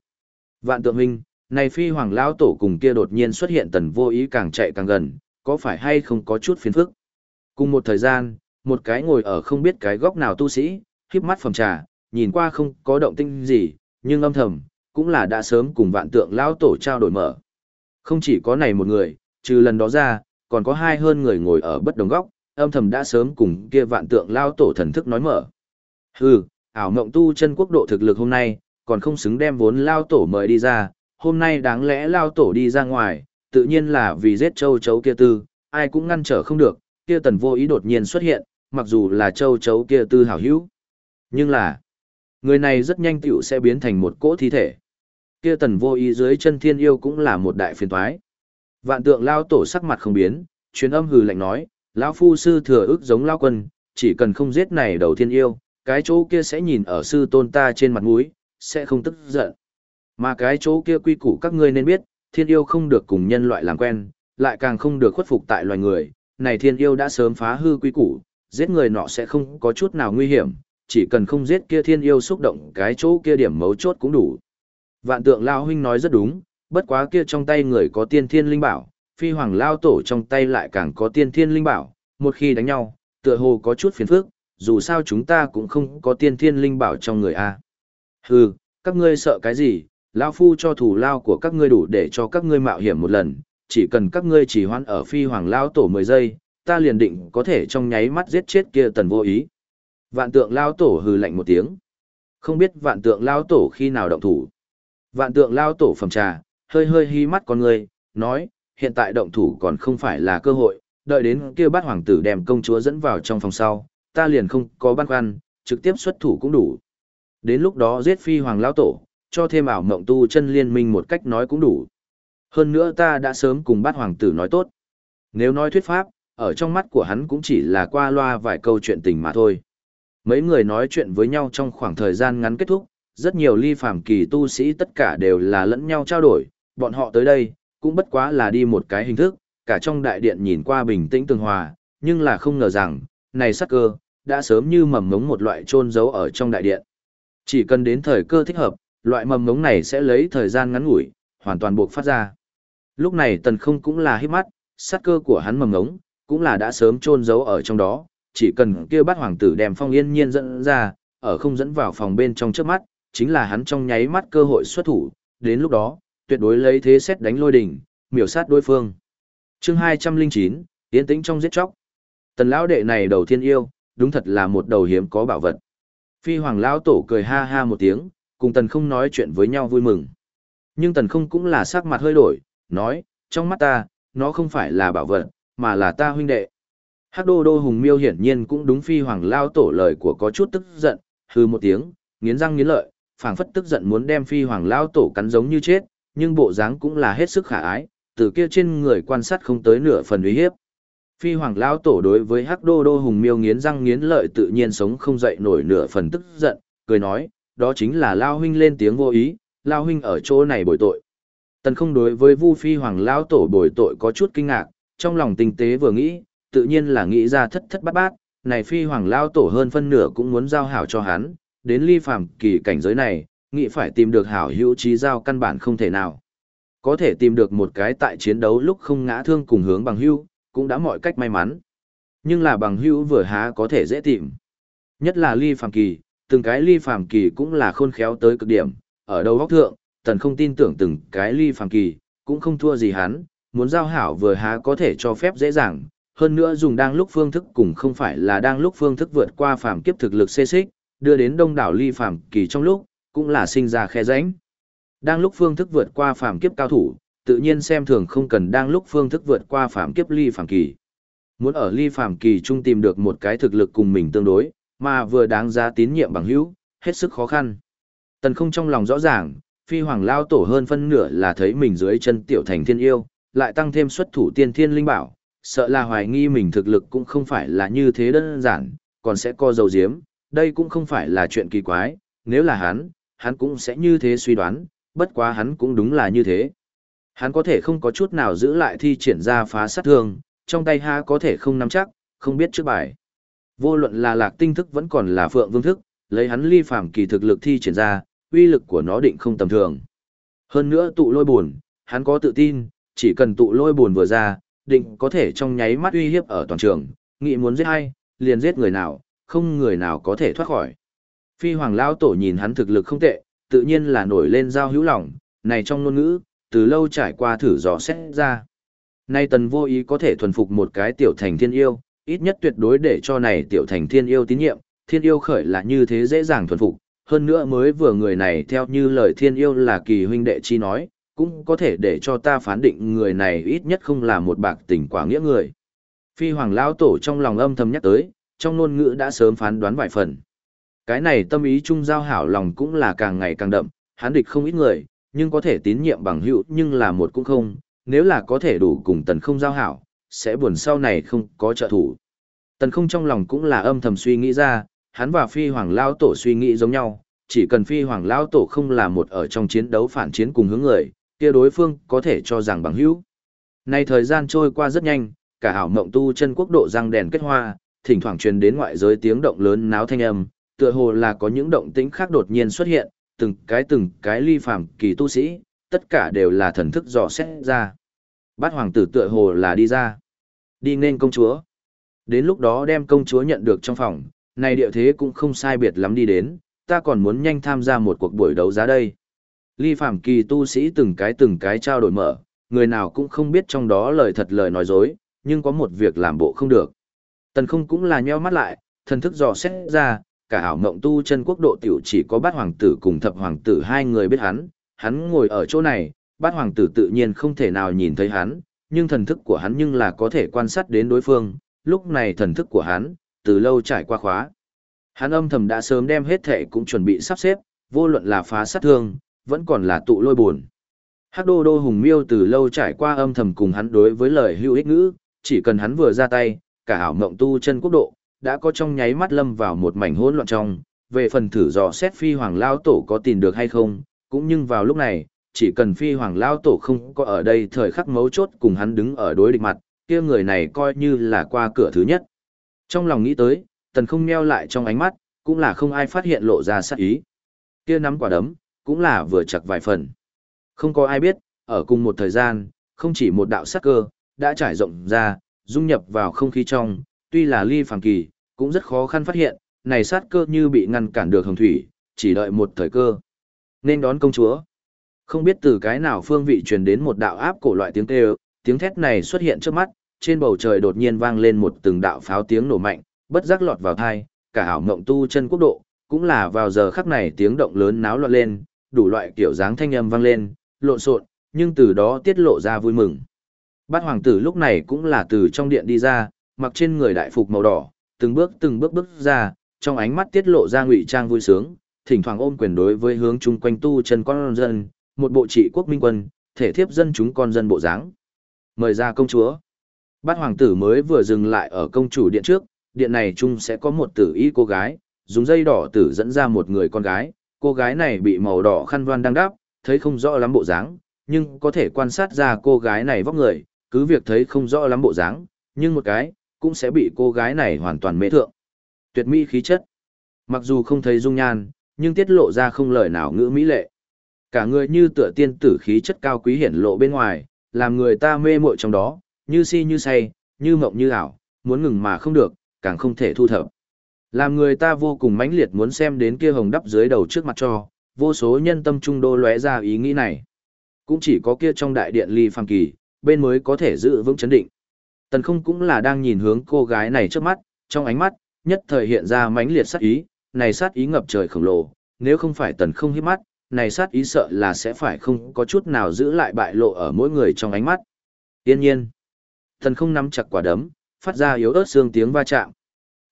Vạn tượng huynh, này phi hoàng lão tổ cùng kia đột nhiên xuất hiện tần vô ý càng chạy càng gần, có phải hay không có chút phiền phức. Cùng một thời gian, một cái ngồi ở không biết cái góc nào tu sĩ, khiếp mắt phòng trà, nhìn qua không có động tinh gì, nhưng âm thầm, cũng là đã sớm cùng vạn tượng lão tổ trao đổi mở. Không chỉ có này một người, trừ lần đó ra, còn có hai hơn người ngồi ở bất đồng góc, âm thầm đã sớm cùng kia vạn tượng lao tổ thần thức nói mở. Hừ, ảo mộng tu chân quốc độ thực lực hôm nay, còn không xứng đem vốn lao tổ mời đi ra, hôm nay đáng lẽ lao tổ đi ra ngoài, tự nhiên là vì giết châu chấu kia tư, ai cũng ngăn trở không được, kia tần vô ý đột nhiên xuất hiện, mặc dù là châu chấu kia tư hảo hữu. Nhưng là, người này rất nhanh tiểu sẽ biến thành một cỗ thi thể. Kia tần vô ý dưới chân thiên yêu cũng là một đại phiền toái. Vạn tượng lao tổ sắc mặt không biến, truyền âm hừ lạnh nói, lão phu sư thừa ước giống lao quân, chỉ cần không giết này đầu thiên yêu, cái chỗ kia sẽ nhìn ở sư tôn ta trên mặt mũi, sẽ không tức giận. Mà cái chỗ kia quy củ các ngươi nên biết, thiên yêu không được cùng nhân loại làm quen, lại càng không được khuất phục tại loài người, này thiên yêu đã sớm phá hư quy củ, giết người nọ sẽ không có chút nào nguy hiểm, chỉ cần không giết kia thiên yêu xúc động cái chỗ kia điểm mấu chốt cũng đủ. Vạn tượng Lao huynh nói rất đúng, bất quá kia trong tay người có tiên thiên linh bảo, phi hoàng Lao tổ trong tay lại càng có tiên thiên linh bảo, một khi đánh nhau, tựa hồ có chút phiền phức, dù sao chúng ta cũng không có tiên thiên linh bảo trong người a. Hừ, các ngươi sợ cái gì, Lao phu cho thủ lao của các ngươi đủ để cho các ngươi mạo hiểm một lần, chỉ cần các ngươi chỉ hoan ở phi hoàng Lao tổ 10 giây, ta liền định có thể trong nháy mắt giết chết kia tần vô ý. Vạn tượng Lao tổ hừ lạnh một tiếng. Không biết vạn tượng Lao tổ khi nào động thủ. Vạn tượng Lao tổ phẩm trà, hơi hơi hí mắt con người, nói, hiện tại động thủ còn không phải là cơ hội, đợi đến kia bát hoàng tử đem công chúa dẫn vào trong phòng sau, ta liền không có băn khoăn, trực tiếp xuất thủ cũng đủ. Đến lúc đó giết phi hoàng lao tổ, cho thêm ảo mộng tu chân liên minh một cách nói cũng đủ. Hơn nữa ta đã sớm cùng bát hoàng tử nói tốt. Nếu nói thuyết pháp, ở trong mắt của hắn cũng chỉ là qua loa vài câu chuyện tình mà thôi. Mấy người nói chuyện với nhau trong khoảng thời gian ngắn kết thúc, rất nhiều ly phàm kỳ tu sĩ tất cả đều là lẫn nhau trao đổi, bọn họ tới đây, cũng bất quá là đi một cái hình thức, cả trong đại điện nhìn qua bình tĩnh tường hòa, nhưng là không ngờ rằng, này sắc cơ, đã sớm như mầm ngống một loại trôn giấu ở trong đại điện. Chỉ cần đến thời cơ thích hợp, loại mầm ngống này sẽ lấy thời gian ngắn ngủi, hoàn toàn buộc phát ra. Lúc này tần không cũng là hít mắt, sát cơ của hắn mầm ngống, cũng là đã sớm trôn giấu ở trong đó, chỉ cần kia bắt hoàng tử đem phong yên nhiên dẫn ra, ở không dẫn vào phòng bên trong trước mắt, chính là hắn trong nháy mắt cơ hội xuất thủ, đến lúc đó, tuyệt đối lấy thế xét đánh lôi đỉnh, miểu sát đối phương. chương 209, tiến tĩnh trong giết chóc. Tần lão đệ này đầu thiên yêu, đúng thật là một đầu hiếm có bảo vật. Phi hoàng lão tổ cười ha ha một tiếng, cùng tần không nói chuyện với nhau vui mừng. Nhưng tần không cũng là sắc mặt hơi đổi, nói, trong mắt ta, nó không phải là bảo vật, mà là ta huynh đệ. Hắc đô đô hùng miêu hiển nhiên cũng đúng phi hoàng lao tổ lời của có chút tức giận, hư một tiếng, nghiến răng nghiến lợi, phảng phất tức giận muốn đem phi hoàng lao tổ cắn giống như chết, nhưng bộ dáng cũng là hết sức khả ái, từ kia trên người quan sát không tới nửa phần uy hiếp. Phi hoàng lao tổ đối với hắc đô đô hùng miêu nghiến răng nghiến lợi tự nhiên sống không dậy nổi nửa phần tức giận, cười nói, đó chính là lao huynh lên tiếng vô ý, lao huynh ở chỗ này bồi tội. Tần không đối với Vu Phi Hoàng lão tổ bồi tội có chút kinh ngạc, trong lòng tinh tế vừa nghĩ, tự nhiên là nghĩ ra thất thất bát bát, này Phi Hoàng lão tổ hơn phân nửa cũng muốn giao hảo cho hắn, đến ly phàm kỳ cảnh giới này, nghĩ phải tìm được hảo hữu trí giao căn bản không thể nào. Có thể tìm được một cái tại chiến đấu lúc không ngã thương cùng hướng bằng hữu, cũng đã mọi cách may mắn. Nhưng là bằng hữu vừa há có thể dễ tìm. Nhất là ly phàm kỳ, từng cái ly phàm kỳ cũng là khôn khéo tới cực điểm, ở đầu góc thượng, tần không tin tưởng từng cái ly phàm kỳ, cũng không thua gì hắn, muốn giao hảo vừa há có thể cho phép dễ dàng, hơn nữa dùng đang lúc phương thức cùng không phải là đang lúc phương thức vượt qua phàm kiếp thực lực xê xích, đưa đến đông đảo ly phàm kỳ trong lúc, cũng là sinh ra khe rãnh. Đang lúc phương thức vượt qua phàm kiếp cao thủ, tự nhiên xem thường không cần đang lúc phương thức vượt qua phàm kiếp ly phàm kỳ. Muốn ở ly phàm kỳ trung tìm được một cái thực lực cùng mình tương đối, mà vừa đáng giá tín nhiệm bằng hữu, hết sức khó khăn. Tần không trong lòng rõ ràng, phi hoàng lao tổ hơn phân nửa là thấy mình dưới chân tiểu thành thiên yêu, lại tăng thêm xuất thủ tiên thiên linh bảo, sợ là hoài nghi mình thực lực cũng không phải là như thế đơn giản, còn sẽ co dầu diếm, đây cũng không phải là chuyện kỳ quái, nếu là hắn, hắn cũng sẽ như thế suy đoán, bất quá hắn cũng đúng là như thế. Hắn có thể không có chút nào giữ lại thi triển ra phá sát thương, trong tay ha có thể không nắm chắc, không biết trước bài. Vô luận là lạc tinh thức vẫn còn là phượng vương thức, lấy hắn ly phàm kỳ thực lực thi triển ra, uy lực của nó định không tầm thường. Hơn nữa tụ lôi buồn, hắn có tự tin, chỉ cần tụ lôi buồn vừa ra, định có thể trong nháy mắt uy hiếp ở toàn trường, nghĩ muốn giết ai, liền giết người nào, không người nào có thể thoát khỏi. Phi hoàng lão tổ nhìn hắn thực lực không tệ, tự nhiên là nổi lên giao hữu lòng, này trong ngôn ngữ, từ lâu trải qua thử dò xét ra. Nay tần vô ý có thể thuần phục một cái tiểu thành thiên yêu, ít nhất tuyệt đối để cho này tiểu thành thiên yêu tín nhiệm, thiên yêu khởi là như thế dễ dàng thuần phục, hơn nữa mới vừa người này theo như lời thiên yêu là kỳ huynh đệ chi nói, cũng có thể để cho ta phán định người này ít nhất không là một bạc tình quả nghĩa người. Phi hoàng lão tổ trong lòng âm thầm nhắc tới, trong ngôn ngữ đã sớm phán đoán vài phần. Cái này tâm ý trung giao hảo lòng cũng là càng ngày càng đậm, Hán địch không ít người, nhưng có thể tín nhiệm bằng hữu nhưng là một cũng không, nếu là có thể đủ cùng tần không giao hảo, sẽ buồn sau này không có trợ thủ. Tần không trong lòng cũng là âm thầm suy nghĩ ra, hắn và phi hoàng lao tổ suy nghĩ giống nhau, chỉ cần phi hoàng lao tổ không là một ở trong chiến đấu phản chiến cùng hướng người, kia đối phương có thể cho rằng bằng hữu. Nay thời gian trôi qua rất nhanh, cả hảo mộng tu chân quốc độ răng đèn kết hoa, thỉnh thoảng truyền đến ngoại giới tiếng động lớn náo thanh âm, tựa hồ là có những động tĩnh khác đột nhiên xuất hiện, từng cái từng cái ly phàm kỳ tu sĩ, tất cả đều là thần thức dò xét ra. Bát hoàng tử tựa hồ là đi ra, đi nên công chúa. Đến lúc đó đem công chúa nhận được trong phòng, này địa thế cũng không sai biệt lắm đi đến, ta còn muốn nhanh tham gia một cuộc buổi đấu giá đây. Ly Phạm Kỳ tu sĩ từng cái từng cái trao đổi mở, người nào cũng không biết trong đó lời thật lời nói dối, nhưng có một việc làm bộ không được. Tần không cũng là nheo mắt lại, thần thức dò xét ra, cả ảo mộng tu chân quốc độ tiểu chỉ có bát hoàng tử cùng thập hoàng tử hai người biết hắn, hắn ngồi ở chỗ này, bát hoàng tử tự nhiên không thể nào nhìn thấy hắn, nhưng thần thức của hắn nhưng là có thể quan sát đến đối phương, lúc này thần thức của hắn, từ lâu trải qua khóa. Hắn âm thầm đã sớm đem hết thể cũng chuẩn bị sắp xếp, vô luận là phá sát thương, vẫn còn là tụ lôi buồn. Hắc đô đô hùng miêu từ lâu trải qua âm thầm cùng hắn đối với lời hữu ích ngữ, chỉ cần hắn vừa ra tay, cả ảo mộng tu chân quốc độ, đã có trong nháy mắt lâm vào một mảnh hỗn loạn trong, về phần thử dò xét phi hoàng lao tổ có tìm được hay không, cũng nhưng vào lúc này, chỉ cần phi hoàng lao tổ không có ở đây thời khắc mấu chốt cùng hắn đứng ở đối địch mặt, kia người này coi như là qua cửa thứ nhất. Trong lòng nghĩ tới, tần không meo lại trong ánh mắt, cũng là không ai phát hiện lộ ra sát ý. Kia nắm quả đấm, cũng là vừa chặt vài phần. Không có ai biết, ở cùng một thời gian, không chỉ một đạo sát cơ, đã trải rộng ra, dung nhập vào không khí trong, tuy là ly phàm kỳ, cũng rất khó khăn phát hiện, này sát cơ như bị ngăn cản được hồng thủy, chỉ đợi một thời cơ. Nên đón công chúa. Không biết từ cái nào phương vị truyền đến một đạo áp cổ loại tiếng kêu, tiếng thét này xuất hiện trước mắt, trên bầu trời đột nhiên vang lên một từng đạo pháo tiếng nổ mạnh, bất giác lọt vào tai. cả ảo mộng tu chân quốc độ, cũng là vào giờ khắc này tiếng động lớn náo loạn lên, đủ loại kiểu dáng thanh âm vang lên, lộn xộn, nhưng từ đó tiết lộ ra vui mừng. Bát hoàng tử lúc này cũng là từ trong điện đi ra, mặc trên người đại phục màu đỏ, từng bước từng bước bước ra, trong ánh mắt tiết lộ ra ngụy trang vui sướng, thỉnh thoảng ôm quyền đối với hướng chung quanh tu chân con dân, một bộ trị quốc minh quân, thể thiếp dân chúng con dân bộ dáng. Mời ra công chúa. Bát hoàng tử mới vừa dừng lại ở công chủ điện trước, điện này chung sẽ có một tử y cô gái, dùng dây đỏ tử dẫn ra một người con gái, cô gái này bị màu đỏ khăn voan đang đắp, thấy không rõ lắm bộ dáng, nhưng có thể quan sát ra cô gái này vóc người, cứ việc thấy không rõ lắm bộ dáng, nhưng một cái, cũng sẽ bị cô gái này hoàn toàn mê thượng. Tuyệt mỹ khí chất. Mặc dù không thấy dung nhan, nhưng tiết lộ ra không lời nào ngữ mỹ lệ. Cả người như tựa tiên tử khí chất cao quý hiển lộ bên ngoài, làm người ta mê muội trong đó, như si như say, như mộng như ảo, muốn ngừng mà không được, càng không thể thu thập. Làm người ta vô cùng mãnh liệt muốn xem đến kia hồng đắp dưới đầu trước mặt cho, vô số nhân tâm trung đô lóe ra ý nghĩ này. Cũng chỉ có kia trong đại điện ly phàm kỳ, bên mới có thể giữ vững chấn định. Tần không cũng là đang nhìn hướng cô gái này trước mắt, trong ánh mắt, nhất thời hiện ra mãnh liệt sát ý, này sát ý ngập trời khổng lồ, nếu không phải tần không hiếp mắt, này sát ý sợ là sẽ phải không có chút nào giữ lại bại lộ ở mỗi người trong ánh mắt. Yên nhiên, thần không nắm chặt quả đấm, phát ra yếu ớt xương tiếng va chạm.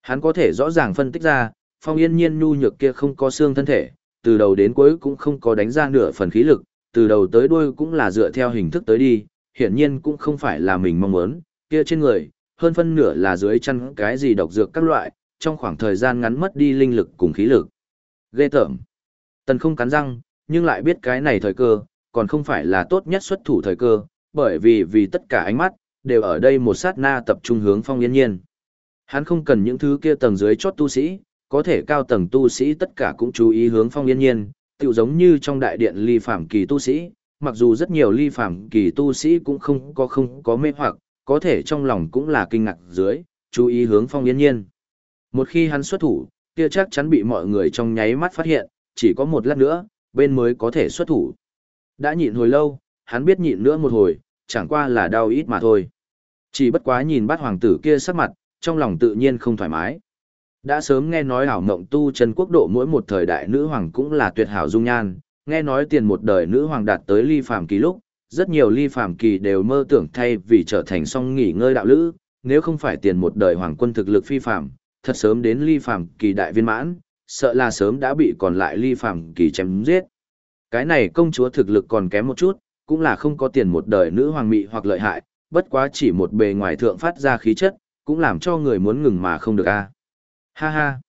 Hắn có thể rõ ràng phân tích ra, phong yên nhiên nhu nhược kia không có xương thân thể, từ đầu đến cuối cũng không có đánh ra nửa phần khí lực, từ đầu tới đuôi cũng là dựa theo hình thức tới đi, hiển nhiên cũng không phải là mình mong muốn, kia trên người, hơn phân nửa là dưới chân cái gì độc dược các loại, trong khoảng thời gian ngắn mất đi linh lực cùng khí lực. Ghê tởm. Tần không cắn răng, nhưng lại biết cái này thời cơ, còn không phải là tốt nhất xuất thủ thời cơ, bởi vì vì tất cả ánh mắt, đều ở đây một sát na tập trung hướng phong yên nhiên. Hắn không cần những thứ kia tầng dưới chót tu sĩ, có thể cao tầng tu sĩ tất cả cũng chú ý hướng phong yên nhiên, tự giống như trong đại điện ly phạm kỳ tu sĩ, mặc dù rất nhiều ly phạm kỳ tu sĩ cũng không có không có mê hoặc, có thể trong lòng cũng là kinh ngạc dưới, chú ý hướng phong yên nhiên. Một khi hắn xuất thủ, kia chắc chắn bị mọi người trong nháy mắt phát hiện, chỉ có một lát nữa, bên mới có thể xuất thủ. Đã nhịn hồi lâu, hắn biết nhịn nữa một hồi, chẳng qua là đau ít mà thôi. Chỉ bất quá nhìn bát hoàng tử kia sắc mặt, trong lòng tự nhiên không thoải mái. Đã sớm nghe nói hảo mộng tu chân quốc độ mỗi một thời đại nữ hoàng cũng là tuyệt hảo dung nhan, nghe nói tiền một đời nữ hoàng đạt tới ly phàm kỳ lúc, rất nhiều ly phàm kỳ đều mơ tưởng thay vì trở thành song nghỉ ngơi đạo lữ, nếu không phải tiền một đời hoàng quân thực lực phi phàm, thật sớm đến ly phàm kỳ đại viên mãn, sợ là sớm đã bị còn lại ly phàm kỳ chém giết. Cái này công chúa thực lực còn kém một chút, cũng là không có tiền một đời nữ hoàng mị hoặc lợi hại, bất quá chỉ một bề ngoài thượng phát ra khí chất, cũng làm cho người muốn ngừng mà không được a. Ha ha.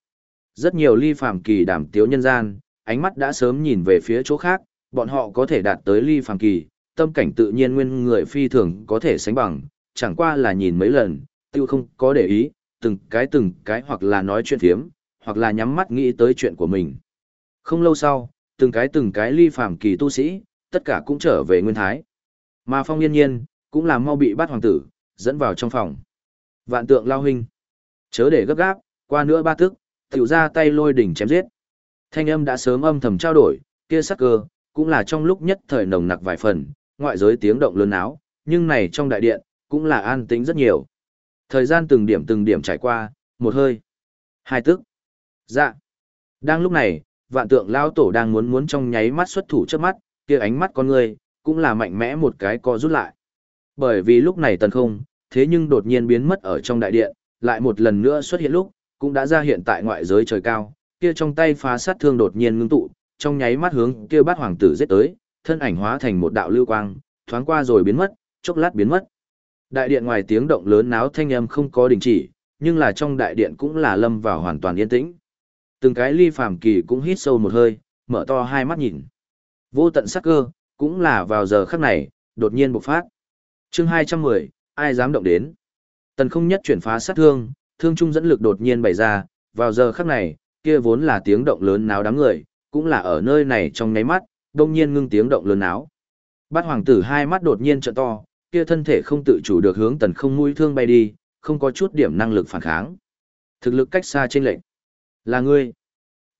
Rất nhiều ly phàm kỳ đảm tiếu nhân gian, ánh mắt đã sớm nhìn về phía chỗ khác, bọn họ có thể đạt tới ly phàm kỳ, tâm cảnh tự nhiên nguyên người phi thường có thể sánh bằng, chẳng qua là nhìn mấy lần, tiêu không có để ý, từng cái từng cái hoặc là nói chuyện thiếm, hoặc là nhắm mắt nghĩ tới chuyện của mình. Không lâu sau, từng cái từng cái ly phàm kỳ tu sĩ, tất cả cũng trở về nguyên thái. Mà phong yên nhiên, cũng là mau bị bắt hoàng tử, dẫn vào trong phòng. Vạn tượng lao huynh. Chớ để gấp gáp, qua nữa ba tức, tiểu ra tay lôi đỉnh chém giết. Thanh âm đã sớm âm thầm trao đổi, kia sắc cơ, cũng là trong lúc nhất thời nồng nặc vài phần, ngoại giới tiếng động lớn áo, nhưng này trong đại điện, cũng là an tĩnh rất nhiều. Thời gian từng điểm từng điểm trải qua, một hơi, hai tức. Dạ. Đang lúc này, vạn tượng lao tổ đang muốn muốn trong nháy mắt xuất thủ trước mắt, kia ánh mắt con người, cũng là mạnh mẽ một cái co rút lại. Bởi vì lúc này tần không, thế nhưng đột nhiên biến mất ở trong đại điện, lại một lần nữa xuất hiện lúc, cũng đã ra hiện tại ngoại giới trời cao, kia trong tay phá sát thương đột nhiên ngưng tụ, trong nháy mắt hướng kia bát hoàng tử giết tới, thân ảnh hóa thành một đạo lưu quang, thoáng qua rồi biến mất, chốc lát biến mất. Đại điện ngoài tiếng động lớn náo thanh âm không có đình chỉ, nhưng là trong đại điện cũng là lâm vào hoàn toàn yên tĩnh. Từng cái ly phàm kỳ cũng hít sâu một hơi, mở to hai mắt nhìn. Vô tận sắc cơ, cũng là vào giờ khắc này, đột nhiên bộc phát. Chương 210, ai dám động đến. Tần không nhất chuyển phá sát thương, thương trung dẫn lực đột nhiên bày ra, vào giờ khắc này, kia vốn là tiếng động lớn náo đám người, cũng là ở nơi này trong nháy mắt, đông nhiên ngưng tiếng động lớn náo. Bát hoàng tử hai mắt đột nhiên trợ to, kia thân thể không tự chủ được hướng tần không mũi thương bay đi, không có chút điểm năng lực phản kháng. Thực lực cách xa trên lệnh. Là ngươi.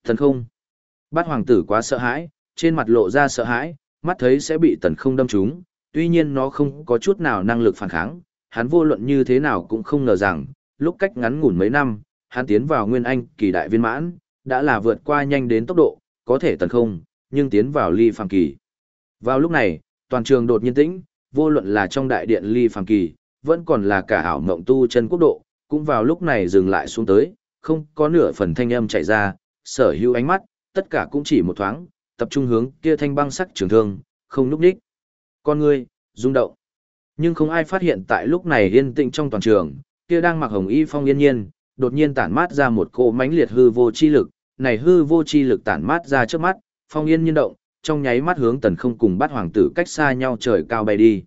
thần không. Bát hoàng tử quá sợ hãi, trên mặt lộ ra sợ hãi, mắt thấy sẽ bị tần không đâm trúng, tuy nhiên nó không có chút nào năng lực phản kháng, hắn vô luận như thế nào cũng không ngờ rằng, lúc cách ngắn ngủn mấy năm, hắn tiến vào nguyên anh kỳ đại viên mãn, đã là vượt qua nhanh đến tốc độ, có thể tần không, nhưng tiến vào ly phàm kỳ. Vào lúc này, toàn trường đột nhiên tĩnh, vô luận là trong đại điện ly phàm kỳ, vẫn còn là cả ảo mộng tu chân quốc độ, cũng vào lúc này dừng lại xuống tới, không có nửa phần thanh âm chạy ra, sở hữu ánh mắt, tất cả cũng chỉ một thoáng, tập trung hướng kia thanh băng sắc trường thương, không núp đích. Con ngươi, rung động. Nhưng không ai phát hiện tại lúc này yên tĩnh trong toàn trường, kia đang mặc hồng y phong yên nhiên, đột nhiên tản mát ra một cỗ mãnh liệt hư vô chi lực, này hư vô chi lực tản mát ra trước mắt, phong yên nhiên động, trong nháy mắt hướng tần không cùng bắt hoàng tử cách xa nhau trời cao bay đi.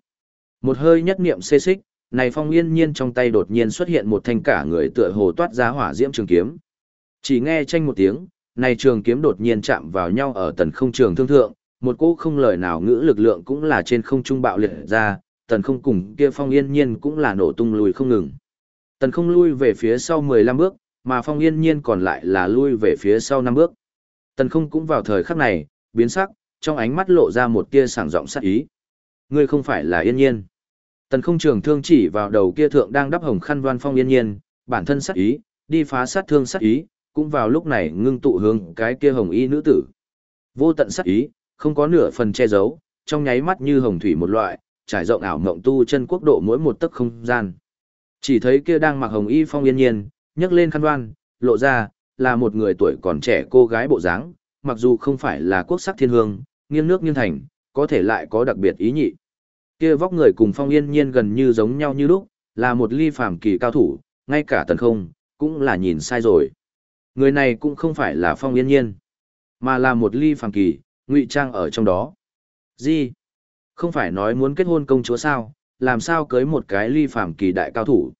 Một hơi nhất niệm xê xích, này phong yên nhiên trong tay đột nhiên xuất hiện một thanh cả người tựa hồ toát ra hỏa diễm trường kiếm. Chỉ nghe tranh một tiếng, này trường kiếm đột nhiên chạm vào nhau ở tần không trường thương thượng, một cỗ không lời nào ngữ lực lượng cũng là trên không trung bạo liệt ra, tần không cùng kia phong yên nhiên cũng là nổ tung lùi không ngừng. Tần không lui về phía sau 15 bước, mà phong yên nhiên còn lại là lui về phía sau năm bước. Tần không cũng vào thời khắc này, biến sắc, trong ánh mắt lộ ra một tia sảng giọng sắc ý. Ngươi không phải là yên nhiên. Tần không trường thương chỉ vào đầu kia thượng đang đắp hồng khăn đoan phong yên nhiên, bản thân sát ý, đi phá sát thương sát ý, cũng vào lúc này ngưng tụ hướng cái kia hồng y nữ tử. Vô tận sát ý, không có nửa phần che giấu, trong nháy mắt như hồng thủy một loại, trải rộng ảo mộng tu chân quốc độ mỗi một tấc không gian. Chỉ thấy kia đang mặc hồng y phong yên nhiên, nhấc lên khăn đoan, lộ ra, là một người tuổi còn trẻ cô gái bộ dáng, mặc dù không phải là quốc sắc thiên hương, nghiêng nước nghiêng thành, có thể lại có đặc biệt ý nhị. Kia vóc người cùng phong yên nhiên gần như giống nhau như lúc, là một ly phàm kỳ cao thủ, ngay cả tần không, cũng là nhìn sai rồi. Người này cũng không phải là phong yên nhiên, mà là một ly phàm kỳ, ngụy trang ở trong đó. Gì? Không phải nói muốn kết hôn công chúa sao, làm sao cưới một cái ly phàm kỳ đại cao thủ?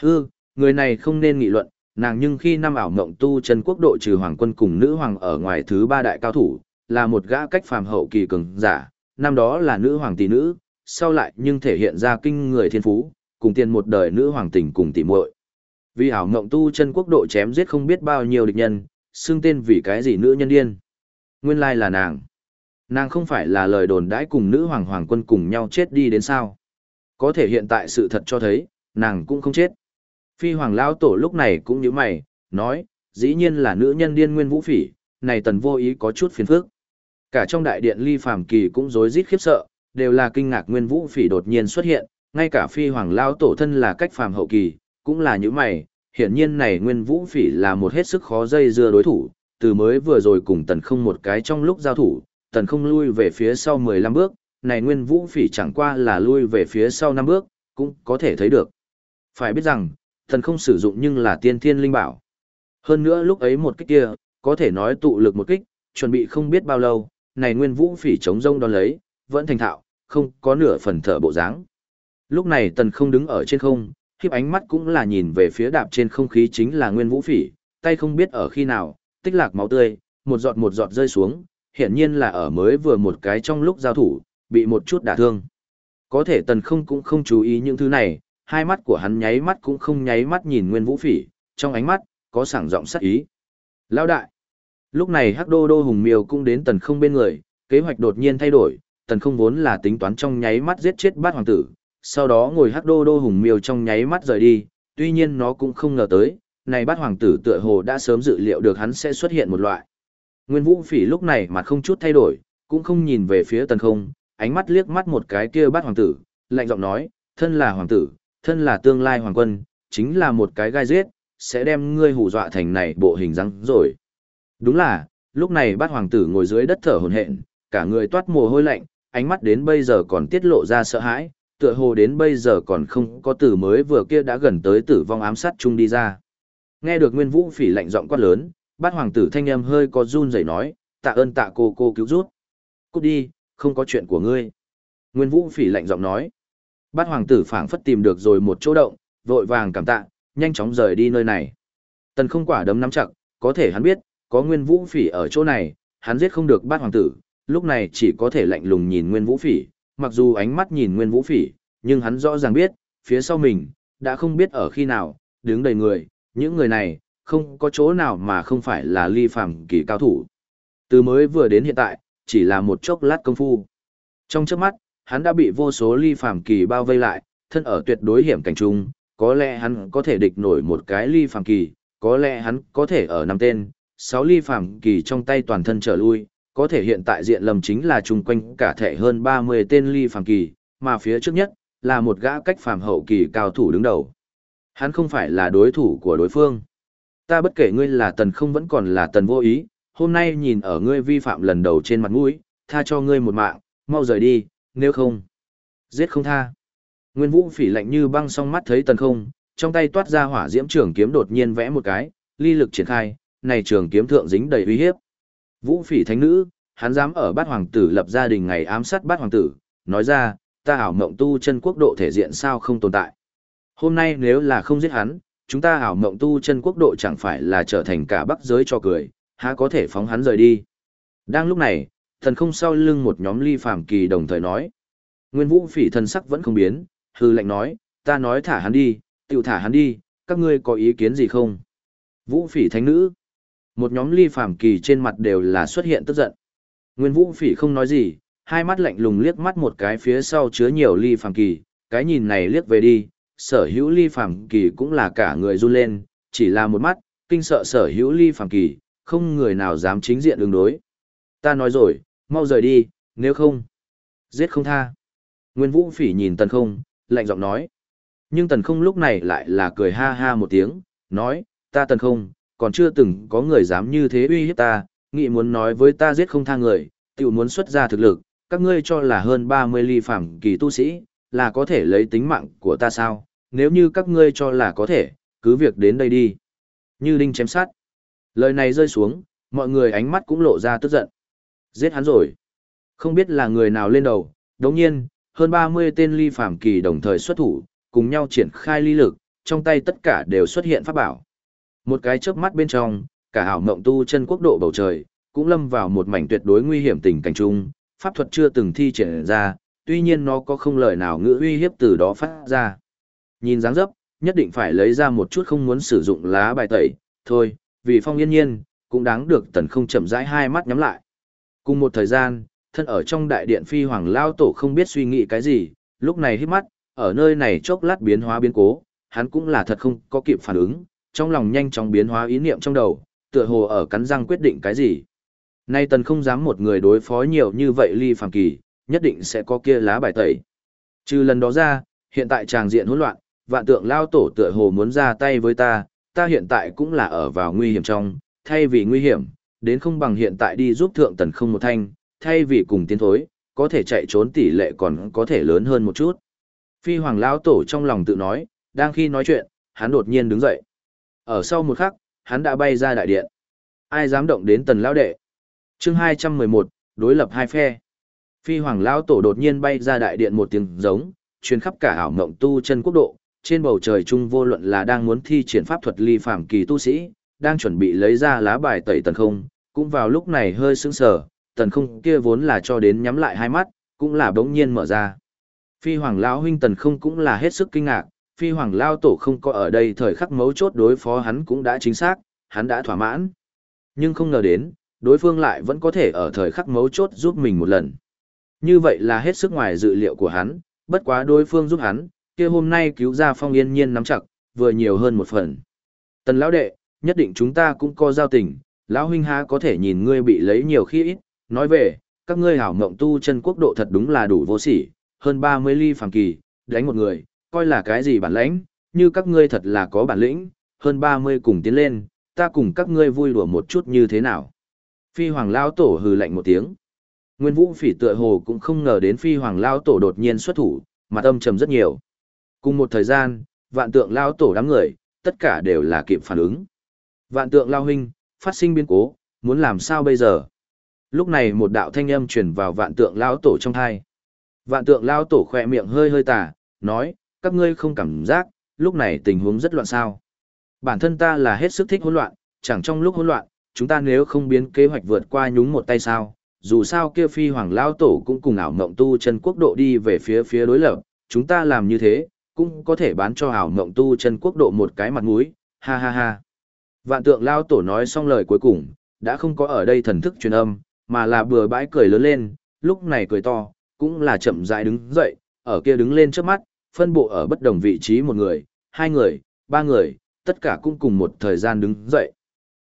Hư, người này không nên nghị luận, nàng nhưng khi năm ảo mộng tu chân quốc độ trừ hoàng quân cùng nữ hoàng ở ngoài thứ ba đại cao thủ, là một gã cách phàm hậu kỳ cường giả, năm đó là nữ hoàng tỷ nữ, sau lại nhưng thể hiện ra kinh người thiên phú, cùng tiền một đời nữ hoàng tình cùng tỷ muội. Vì ảo ngộng tu chân quốc độ chém giết không biết bao nhiêu địch nhân, xưng tên vì cái gì nữ nhân điên. Nguyên lai là nàng. Nàng không phải là lời đồn đãi cùng nữ hoàng hoàng quân cùng nhau chết đi đến sao. Có thể hiện tại sự thật cho thấy, nàng cũng không chết. Phi hoàng lão tổ lúc này cũng như mày, nói, dĩ nhiên là nữ nhân điên nguyên vũ phỉ, này tần vô ý có chút phiền phức. Cả trong đại điện ly phàm kỳ cũng rối rít khiếp sợ, đều là kinh ngạc nguyên vũ phỉ đột nhiên xuất hiện, ngay cả phi hoàng lao tổ thân là cách phàm hậu kỳ, cũng là như mày, hiển nhiên này nguyên vũ phỉ là một hết sức khó dây dưa đối thủ, từ mới vừa rồi cùng tần không một cái trong lúc giao thủ, tần không lui về phía sau 15 bước, này nguyên vũ phỉ chẳng qua là lui về phía sau 5 bước, cũng có thể thấy được. Phải biết rằng, tần không sử dụng nhưng là tiên thiên linh bảo. Hơn nữa lúc ấy một kích kia, có thể nói tụ lực một kích, chuẩn bị không biết bao lâu, này nguyên vũ phỉ chống rông đón lấy, vẫn thành thạo, không có nửa phần thở bộ dáng. Lúc này tần không đứng ở trên không, khiếp ánh mắt cũng là nhìn về phía đạp trên không khí chính là nguyên vũ phỉ, tay không biết ở khi nào, tích lạc máu tươi, một giọt một giọt rơi xuống, hiển nhiên là ở mới vừa một cái trong lúc giao thủ, bị một chút đả thương. Có thể tần không cũng không chú ý những thứ này, hai mắt của hắn nháy mắt cũng không nháy mắt nhìn nguyên vũ phỉ, trong ánh mắt, có sảng giọng sắc ý. Lao đại! Lúc này hắc đô đô hùng miêu cũng đến tần không bên người, kế hoạch đột nhiên thay đổi, tần không vốn là tính toán trong nháy mắt giết chết bát hoàng tử, sau đó ngồi hắc đô đô hùng miêu trong nháy mắt rời đi, tuy nhiên nó cũng không ngờ tới, này bát hoàng tử tựa hồ đã sớm dự liệu được hắn sẽ xuất hiện một loại. Nguyên Vũ Phỉ lúc này mặt không chút thay đổi, cũng không nhìn về phía tần không, ánh mắt liếc mắt một cái kia bát hoàng tử, lạnh giọng nói, thân là hoàng tử, thân là tương lai hoàng quân, chính là một cái gai giết, sẽ đem ngươi hù dọa thành này bộ hình răng rồi. Đúng là, lúc này bát hoàng tử ngồi dưới đất thở hổn hển, cả người toát mồ hôi lạnh, ánh mắt đến bây giờ còn tiết lộ ra sợ hãi, tựa hồ đến bây giờ còn không có từ mới vừa kia đã gần tới tử vong ám sát chung đi ra. Nghe được Nguyên Vũ Phỉ lạnh giọng quát lớn, bát hoàng tử thanh âm hơi có run rẩy nói, tạ ơn tạ cô cô cứu rút. Cút đi, không có chuyện của ngươi. Nguyên Vũ Phỉ lạnh giọng nói. Bát hoàng tử phảng phất tìm được rồi một chỗ động, vội vàng cảm tạ, nhanh chóng rời đi nơi này. Tần không quả đấm nắm chặt, có thể hắn biết, có Nguyên Vũ Phỉ ở chỗ này, hắn giết không được bát hoàng tử, lúc này chỉ có thể lạnh lùng nhìn Nguyên Vũ Phỉ, mặc dù ánh mắt nhìn Nguyên Vũ Phỉ, nhưng hắn rõ ràng biết, phía sau mình, đã không biết ở khi nào, đứng đầy người, những người này, không có chỗ nào mà không phải là ly phàm kỳ cao thủ. Từ mới vừa đến hiện tại, chỉ là một chốc lát công phu. Trong chớp mắt, hắn đã bị vô số ly phàm kỳ bao vây lại, thân ở tuyệt đối hiểm cảnh trung, có lẽ hắn có thể địch nổi một cái ly phàm kỳ, có lẽ hắn có thể ở năm tên, sáu ly phàm kỳ trong tay toàn thân trở lui, có thể hiện tại diện lầm chính là chung quanh cả thể hơn 30 tên ly phàm kỳ, mà phía trước nhất là một gã cách phàm hậu kỳ cao thủ đứng đầu. Hắn không phải là đối thủ của đối phương. Ta bất kể ngươi là tần không vẫn còn là tần vô ý, hôm nay nhìn ở ngươi vi phạm lần đầu trên mặt mũi, tha cho ngươi một mạng, mau rời đi, nếu không, giết không tha. Nguyên Vũ phỉ lạnh như băng song mắt thấy tần không, trong tay toát ra hỏa diễm trường kiếm đột nhiên vẽ một cái, ly lực triển khai, này trường kiếm thượng dính đầy uy hiếp. Vũ phỉ thánh nữ, hắn dám ở bát hoàng tử lập gia đình ngày ám sát bát hoàng tử, nói ra, ta ảo mộng tu chân quốc độ thể diện sao không tồn tại. Hôm nay nếu là không giết hắn, chúng ta ảo mộng tu chân quốc độ chẳng phải là trở thành cả bắc giới cho cười, há có thể phóng hắn rời đi. Đang lúc này, thần không sau lưng một nhóm ly phàm kỳ đồng thời nói. Nguyên vũ phỉ thần sắc vẫn không biến, hư lệnh nói, ta nói thả hắn đi, tiểu thả hắn đi, các ngươi có ý kiến gì không? Vũ phỉ thánh nữ. Một nhóm ly phàm kỳ trên mặt đều là xuất hiện tức giận. Nguyên vũ phỉ không nói gì, hai mắt lạnh lùng liếc mắt một cái phía sau chứa nhiều ly phàm kỳ, cái nhìn này liếc về đi, sở hữu ly phàm kỳ cũng là cả người run lên, chỉ là một mắt, kinh sợ sở hữu ly phàm kỳ, không người nào dám chính diện đương đối. Ta nói rồi, mau rời đi, nếu không, giết không tha. Nguyên Vũ Phỉ nhìn Tần Không, lạnh giọng nói. Nhưng Tần Không lúc này lại là cười ha ha một tiếng, nói, ta Tần Không, còn chưa từng có người dám như thế uy hiếp ta, nghị muốn nói với ta giết không tha người, tiểu muốn xuất ra thực lực, các ngươi cho là hơn 30 ly phàm kỳ tu sĩ, là có thể lấy tính mạng của ta sao, nếu như các ngươi cho là có thể, cứ việc đến đây đi. Như đinh chém sát. Lời này rơi xuống, mọi người ánh mắt cũng lộ ra tức giận. Giết hắn rồi. Không biết là người nào lên đầu, đồng nhiên, hơn 30 tên ly phạm kỳ đồng thời xuất thủ, cùng nhau triển khai ly lực, trong tay tất cả đều xuất hiện pháp bảo. Một cái chớp mắt bên trong, cả hảo mộng tu chân quốc độ bầu trời, cũng lâm vào một mảnh tuyệt đối nguy hiểm tình cảnh chung, pháp thuật chưa từng thi triển ra, tuy nhiên nó có không lời nào ngữ uy hiếp từ đó phát ra. Nhìn dáng dấp, nhất định phải lấy ra một chút không muốn sử dụng lá bài tẩy, thôi, vì phong yên nhiên, cũng đáng được tần không chậm rãi hai mắt nhắm lại. Cùng một thời gian, thân ở trong đại điện phi hoàng lao tổ không biết suy nghĩ cái gì, lúc này hít mắt, ở nơi này chốc lát biến hóa biến cố, hắn cũng là thật không có kịp phản ứng, trong lòng nhanh chóng biến hóa ý niệm trong đầu, tựa hồ ở cắn răng quyết định cái gì. Nay tần không dám một người đối phó nhiều như vậy ly phàm kỳ, nhất định sẽ có kia lá bài tẩy. Trừ lần đó ra, hiện tại tràng diện hỗn loạn, vạn tượng lao tổ tựa hồ muốn ra tay với ta, ta hiện tại cũng là ở vào nguy hiểm trong, thay vì nguy hiểm, đến không bằng hiện tại đi giúp thượng tần không một thanh, thay vì cùng tiến thối, có thể chạy trốn tỷ lệ còn có thể lớn hơn một chút. Phi hoàng lao tổ trong lòng tự nói, đang khi nói chuyện, hắn đột nhiên đứng dậy. Ở sau một khắc, hắn đã bay ra đại điện. Ai dám động đến tần lão đệ? chương 211, đối lập hai phe. Phi hoàng lão tổ đột nhiên bay ra đại điện một tiếng giống, truyền khắp cả ảo mộng tu chân quốc độ, trên bầu trời trung vô luận là đang muốn thi triển pháp thuật ly phàm kỳ tu sĩ, đang chuẩn bị lấy ra lá bài tẩy tần không, cũng vào lúc này hơi sững sờ, tần không kia vốn là cho đến nhắm lại hai mắt, cũng là bỗng nhiên mở ra. Phi hoàng lão huynh tần không cũng là hết sức kinh ngạc, phi hoàng lao tổ không có ở đây thời khắc mấu chốt đối phó hắn cũng đã chính xác, hắn đã thỏa mãn. Nhưng không ngờ đến, đối phương lại vẫn có thể ở thời khắc mấu chốt giúp mình một lần. Như vậy là hết sức ngoài dự liệu của hắn, bất quá đối phương giúp hắn, kia hôm nay cứu ra phong yên nhiên nắm chặt, vừa nhiều hơn một phần. Tần lão đệ, nhất định chúng ta cũng có giao tình, lão huynh há có thể nhìn ngươi bị lấy nhiều khi ít, nói về, các ngươi hảo mộng tu chân quốc độ thật đúng là đủ vô sỉ, hơn 30 ly phàm kỳ, đánh một người, coi là cái gì bản lãnh, như các ngươi thật là có bản lĩnh, hơn 30 cùng tiến lên, ta cùng các ngươi vui đùa một chút như thế nào. Phi hoàng lao tổ hừ lạnh một tiếng. Nguyên vũ phỉ tựa hồ cũng không ngờ đến phi hoàng lao tổ đột nhiên xuất thủ, mặt âm trầm rất nhiều. Cùng một thời gian, vạn tượng lao tổ đám người, tất cả đều là kịp phản ứng. Vạn tượng lao huynh, phát sinh biến cố, muốn làm sao bây giờ? Lúc này một đạo thanh âm truyền vào vạn tượng lao tổ trong thai. Vạn tượng lao tổ khỏe miệng hơi hơi tà, nói, các ngươi không cảm giác, lúc này tình huống rất loạn sao. Bản thân ta là hết sức thích hỗn loạn, chẳng trong lúc hỗn loạn, chúng ta nếu không biến kế hoạch vượt qua nhúng một tay sao, dù sao kia phi hoàng lao tổ cũng cùng ảo mộng tu chân quốc độ đi về phía phía đối lập, chúng ta làm như thế, cũng có thể bán cho ảo mộng tu chân quốc độ một cái mặt mũi, ha ha ha. Vạn tượng lao tổ nói xong lời cuối cùng, đã không có ở đây thần thức truyền âm, mà là bừa bãi cười lớn lên, lúc này cười to, cũng là chậm rãi đứng dậy, ở kia đứng lên trước mắt, phân bộ ở bất đồng vị trí một người, hai người, ba người, tất cả cũng cùng một thời gian đứng dậy.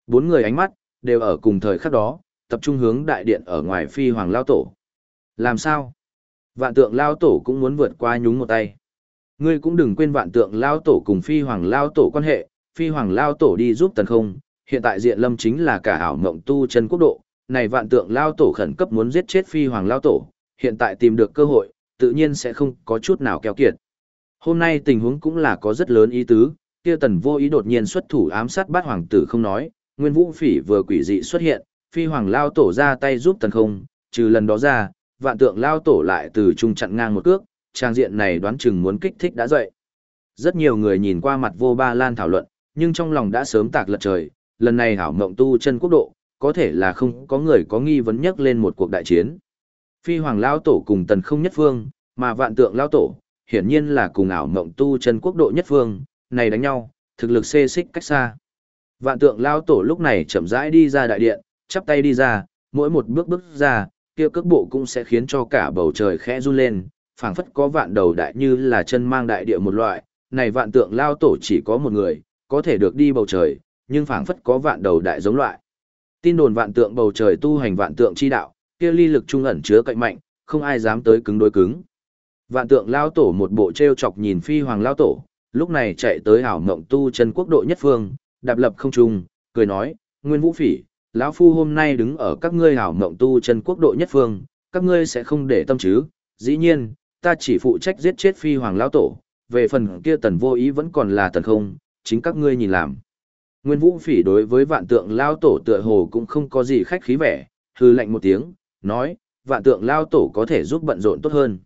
Bốn người ánh mắt, đều ở cùng thời khắc đó, tập trung hướng đại điện ở ngoài phi hoàng lao tổ. Làm sao? Vạn tượng lao tổ cũng muốn vượt qua nhúng một tay. Ngươi cũng đừng quên vạn tượng lao tổ cùng phi hoàng lao tổ quan hệ, phi hoàng lao tổ đi giúp tần không, hiện tại diện lâm chính là cả ảo mộng tu chân quốc độ, này vạn tượng lao tổ khẩn cấp muốn giết chết phi hoàng lao tổ, hiện tại tìm được cơ hội, tự nhiên sẽ không có chút nào keo kiệt. Hôm nay tình huống cũng là có rất lớn ý tứ, kia tần vô ý đột nhiên xuất thủ ám sát bát hoàng tử không nói, nguyên vũ phỉ vừa quỷ dị xuất hiện, phi hoàng lao tổ ra tay giúp tần không, trừ lần đó ra, vạn tượng lao tổ lại từ trung chặn ngang một cước, trang diện này đoán chừng muốn kích thích đã dậy. Rất nhiều người nhìn qua mặt vô ba lan thảo luận, nhưng trong lòng đã sớm tạc lật trời, lần này hảo mộng tu chân quốc độ, có thể là không có người có nghi vấn nhất lên một cuộc đại chiến. Phi hoàng lao tổ cùng tần không nhất phương, mà vạn tượng lao tổ, hiển nhiên là cùng ảo mộng tu chân quốc độ nhất phương, này đánh nhau, thực lực xê xích cách xa. Vạn tượng lao tổ lúc này chậm rãi đi ra đại điện, chắp tay đi ra, mỗi một bước bước ra, kia cước bộ cũng sẽ khiến cho cả bầu trời khẽ run lên, phảng phất có vạn đầu đại như là chân mang đại địa một loại, này vạn tượng lao tổ chỉ có một người, có thể được đi bầu trời, nhưng phảng phất có vạn đầu đại giống loại. Tin đồn vạn tượng bầu trời tu hành vạn tượng chi đạo, kia ly lực trung ẩn chứa cạnh mạnh, không ai dám tới cứng đối cứng. Vạn tượng lao tổ một bộ treo chọc nhìn phi hoàng lao tổ, lúc này chạy tới hảo mộng tu chân quốc độ nhất phương, đạp lập không trung, cười nói, nguyên vũ phỉ, lão phu hôm nay đứng ở các ngươi hảo mộng tu chân quốc độ nhất phương, các ngươi sẽ không để tâm chứ, dĩ nhiên, ta chỉ phụ trách giết chết phi hoàng lao tổ, về phần kia tần vô ý vẫn còn là tần không, chính các ngươi nhìn làm. Nguyên vũ phỉ đối với vạn tượng lao tổ tựa hồ cũng không có gì khách khí vẻ, hư lạnh một tiếng, nói, vạn tượng lao tổ có thể giúp bận rộn tốt hơn.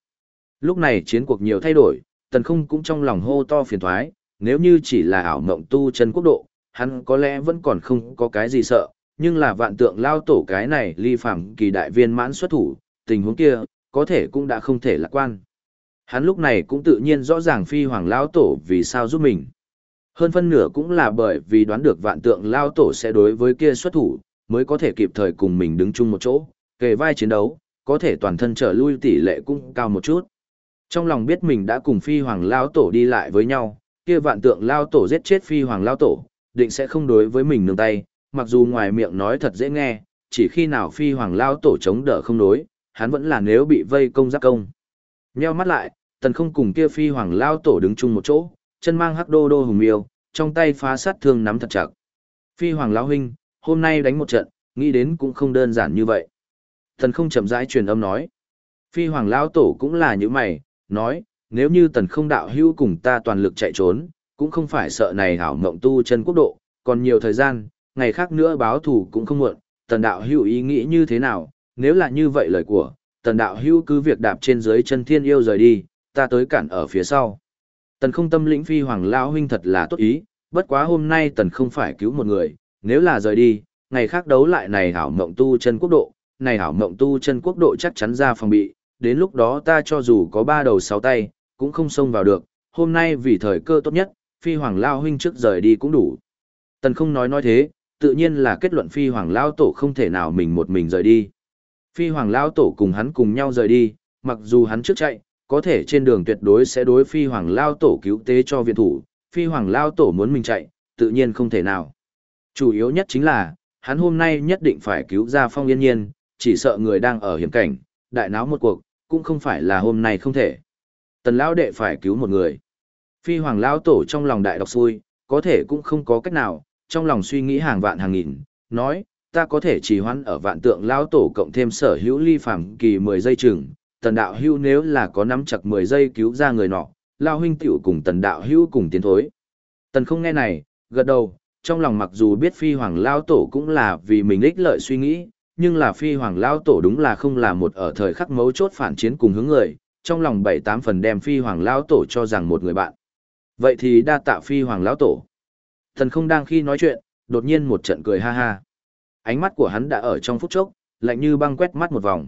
Lúc này chiến cuộc nhiều thay đổi, tần không cũng trong lòng hô to phiền thoái, nếu như chỉ là ảo mộng tu chân quốc độ, hắn có lẽ vẫn còn không có cái gì sợ, nhưng là vạn tượng lao tổ cái này ly phạm kỳ đại viên mãn xuất thủ, tình huống kia, có thể cũng đã không thể lạc quan. Hắn lúc này cũng tự nhiên rõ ràng phi hoàng lao tổ vì sao giúp mình. Hơn phân nửa cũng là bởi vì đoán được vạn tượng lao tổ sẽ đối với kia xuất thủ, mới có thể kịp thời cùng mình đứng chung một chỗ, kề vai chiến đấu, có thể toàn thân trở lui tỷ lệ cũng cao một chút. Trong lòng biết mình đã cùng phi hoàng lao tổ đi lại với nhau, kia vạn tượng lao tổ giết chết phi hoàng lao tổ, định sẽ không đối với mình nương tay, mặc dù ngoài miệng nói thật dễ nghe, chỉ khi nào phi hoàng lao tổ chống đỡ không đối, hắn vẫn là nếu bị vây công giáp công. Nheo mắt lại, tần không cùng kia phi hoàng lao tổ đứng chung một chỗ, chân mang hắc đô đô hùng miêu, trong tay phá sát thương nắm thật chặt. Phi hoàng lao huynh, hôm nay đánh một trận, nghĩ đến cũng không đơn giản như vậy. Tần không chậm rãi truyền âm nói. Phi hoàng lao tổ cũng là như mày, nói, nếu như tần không đạo hữu cùng ta toàn lực chạy trốn, cũng không phải sợ này hảo mộng tu chân quốc độ, còn nhiều thời gian, ngày khác nữa báo thù cũng không muộn, tần đạo hữu ý nghĩ như thế nào, nếu là như vậy lời của, tần đạo hữu cứ việc đạp trên dưới chân thiên yêu rời đi, ta tới cản ở phía sau. Tần không tâm lĩnh phi hoàng lão huynh thật là tốt ý, bất quá hôm nay tần không phải cứu một người, nếu là rời đi, ngày khác đấu lại này hảo mộng tu chân quốc độ, này hảo mộng tu chân quốc độ chắc chắn ra phòng bị, đến lúc đó ta cho dù có ba đầu sáu tay, cũng không xông vào được, hôm nay vì thời cơ tốt nhất, phi hoàng lao huynh trước rời đi cũng đủ. Tần không nói nói thế, tự nhiên là kết luận phi hoàng lao tổ không thể nào mình một mình rời đi. Phi hoàng lao tổ cùng hắn cùng nhau rời đi, mặc dù hắn trước chạy, có thể trên đường tuyệt đối sẽ đối phi hoàng lao tổ cứu tế cho viện thủ, phi hoàng lao tổ muốn mình chạy, tự nhiên không thể nào. Chủ yếu nhất chính là, hắn hôm nay nhất định phải cứu ra phong yên nhiên, chỉ sợ người đang ở hiểm cảnh, đại náo một cuộc, cũng không phải là hôm nay không thể. Tần lão đệ phải cứu một người. Phi hoàng lão tổ trong lòng đại độc xui, có thể cũng không có cách nào, trong lòng suy nghĩ hàng vạn hàng nghìn, nói, ta có thể trì hoãn ở vạn tượng lão tổ cộng thêm sở hữu ly phàm kỳ 10 giây chừng, tần đạo hữu nếu là có nắm chặt 10 giây cứu ra người nọ, lão huynh tiểu cùng tần đạo hữu cùng tiến thối. Tần không nghe này, gật đầu, trong lòng mặc dù biết phi hoàng lão tổ cũng là vì mình ích lợi suy nghĩ, nhưng là phi hoàng lão tổ đúng là không là một ở thời khắc mấu chốt phản chiến cùng hướng người, trong lòng bảy tám phần đem phi hoàng lão tổ cho rằng một người bạn. Vậy thì đa tạ phi hoàng lão tổ. Thần không đang khi nói chuyện, đột nhiên một trận cười ha ha. Ánh mắt của hắn đã ở trong phút chốc, lạnh như băng quét mắt một vòng.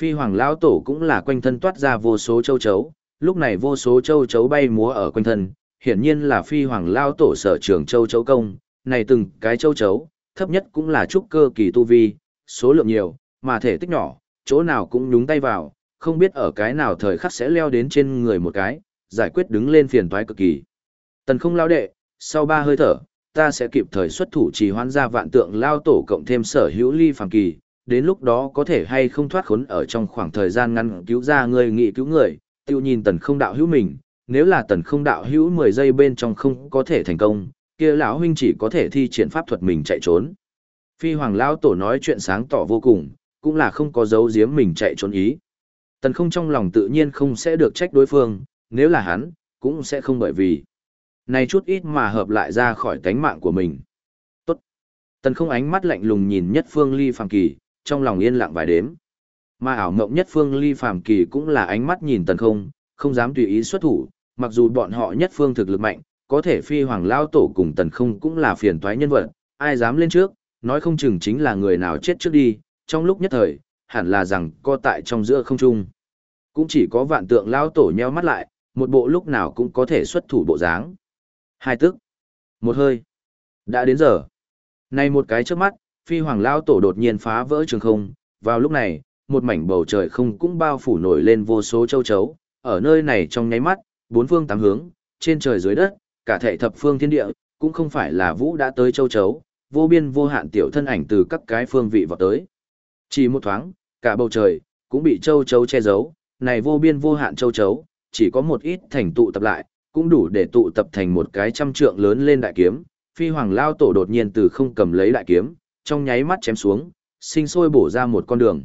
Phi hoàng lão tổ cũng là quanh thân toát ra vô số châu chấu, lúc này vô số châu chấu bay múa ở quanh thân, hiển nhiên là phi hoàng lao tổ sở trường châu chấu công, này từng cái châu chấu, thấp nhất cũng là trúc cơ kỳ tu vi, số lượng nhiều, mà thể tích nhỏ, chỗ nào cũng nhúng tay vào, không biết ở cái nào thời khắc sẽ leo đến trên người một cái, giải quyết đứng lên phiền toái cực kỳ. Tần không lao đệ, sau ba hơi thở, ta sẽ kịp thời xuất thủ trì hoãn ra vạn tượng lao tổ cộng thêm sở hữu ly phàm kỳ, đến lúc đó có thể hay không thoát khốn ở trong khoảng thời gian ngăn cứu ra người nghị cứu người, tiêu nhìn tần không đạo hữu mình, nếu là tần không đạo hữu 10 giây bên trong không có thể thành công, kia lão huynh chỉ có thể thi triển pháp thuật mình chạy trốn. Phi hoàng lao tổ nói chuyện sáng tỏ vô cùng, cũng là không có dấu giếm mình chạy trốn ý. Tần không trong lòng tự nhiên không sẽ được trách đối phương, nếu là hắn, cũng sẽ không bởi vì. Này chút ít mà hợp lại ra khỏi tánh mạng của mình. Tốt. Tần không ánh mắt lạnh lùng nhìn nhất phương ly phàm kỳ, trong lòng yên lặng vài đếm. Mà ảo mộng nhất phương ly phàm kỳ cũng là ánh mắt nhìn tần không, không dám tùy ý xuất thủ, mặc dù bọn họ nhất phương thực lực mạnh, có thể phi hoàng lao tổ cùng tần không cũng là phiền toái nhân vật, ai dám lên trước, nói không chừng chính là người nào chết trước đi, trong lúc nhất thời, hẳn là rằng co tại trong giữa không trung. Cũng chỉ có vạn tượng lao tổ nheo mắt lại, một bộ lúc nào cũng có thể xuất thủ bộ dáng. Hai tức, một hơi, đã đến giờ. Này một cái trước mắt, phi hoàng lao tổ đột nhiên phá vỡ trường không, vào lúc này, một mảnh bầu trời không cũng bao phủ nổi lên vô số châu chấu, ở nơi này trong nháy mắt, bốn phương tám hướng, trên trời dưới đất, cả thể thập phương thiên địa, cũng không phải là vũ đã tới châu chấu, vô biên vô hạn tiểu thân ảnh từ các cái phương vị vào tới. Chỉ một thoáng, cả bầu trời, cũng bị châu chấu che giấu, này vô biên vô hạn châu chấu, chỉ có một ít thành tụ tập lại, cũng đủ để tụ tập thành một cái trăm trượng lớn lên đại kiếm. Phi hoàng lao tổ đột nhiên từ không cầm lấy đại kiếm, trong nháy mắt chém xuống, sinh sôi bổ ra một con đường.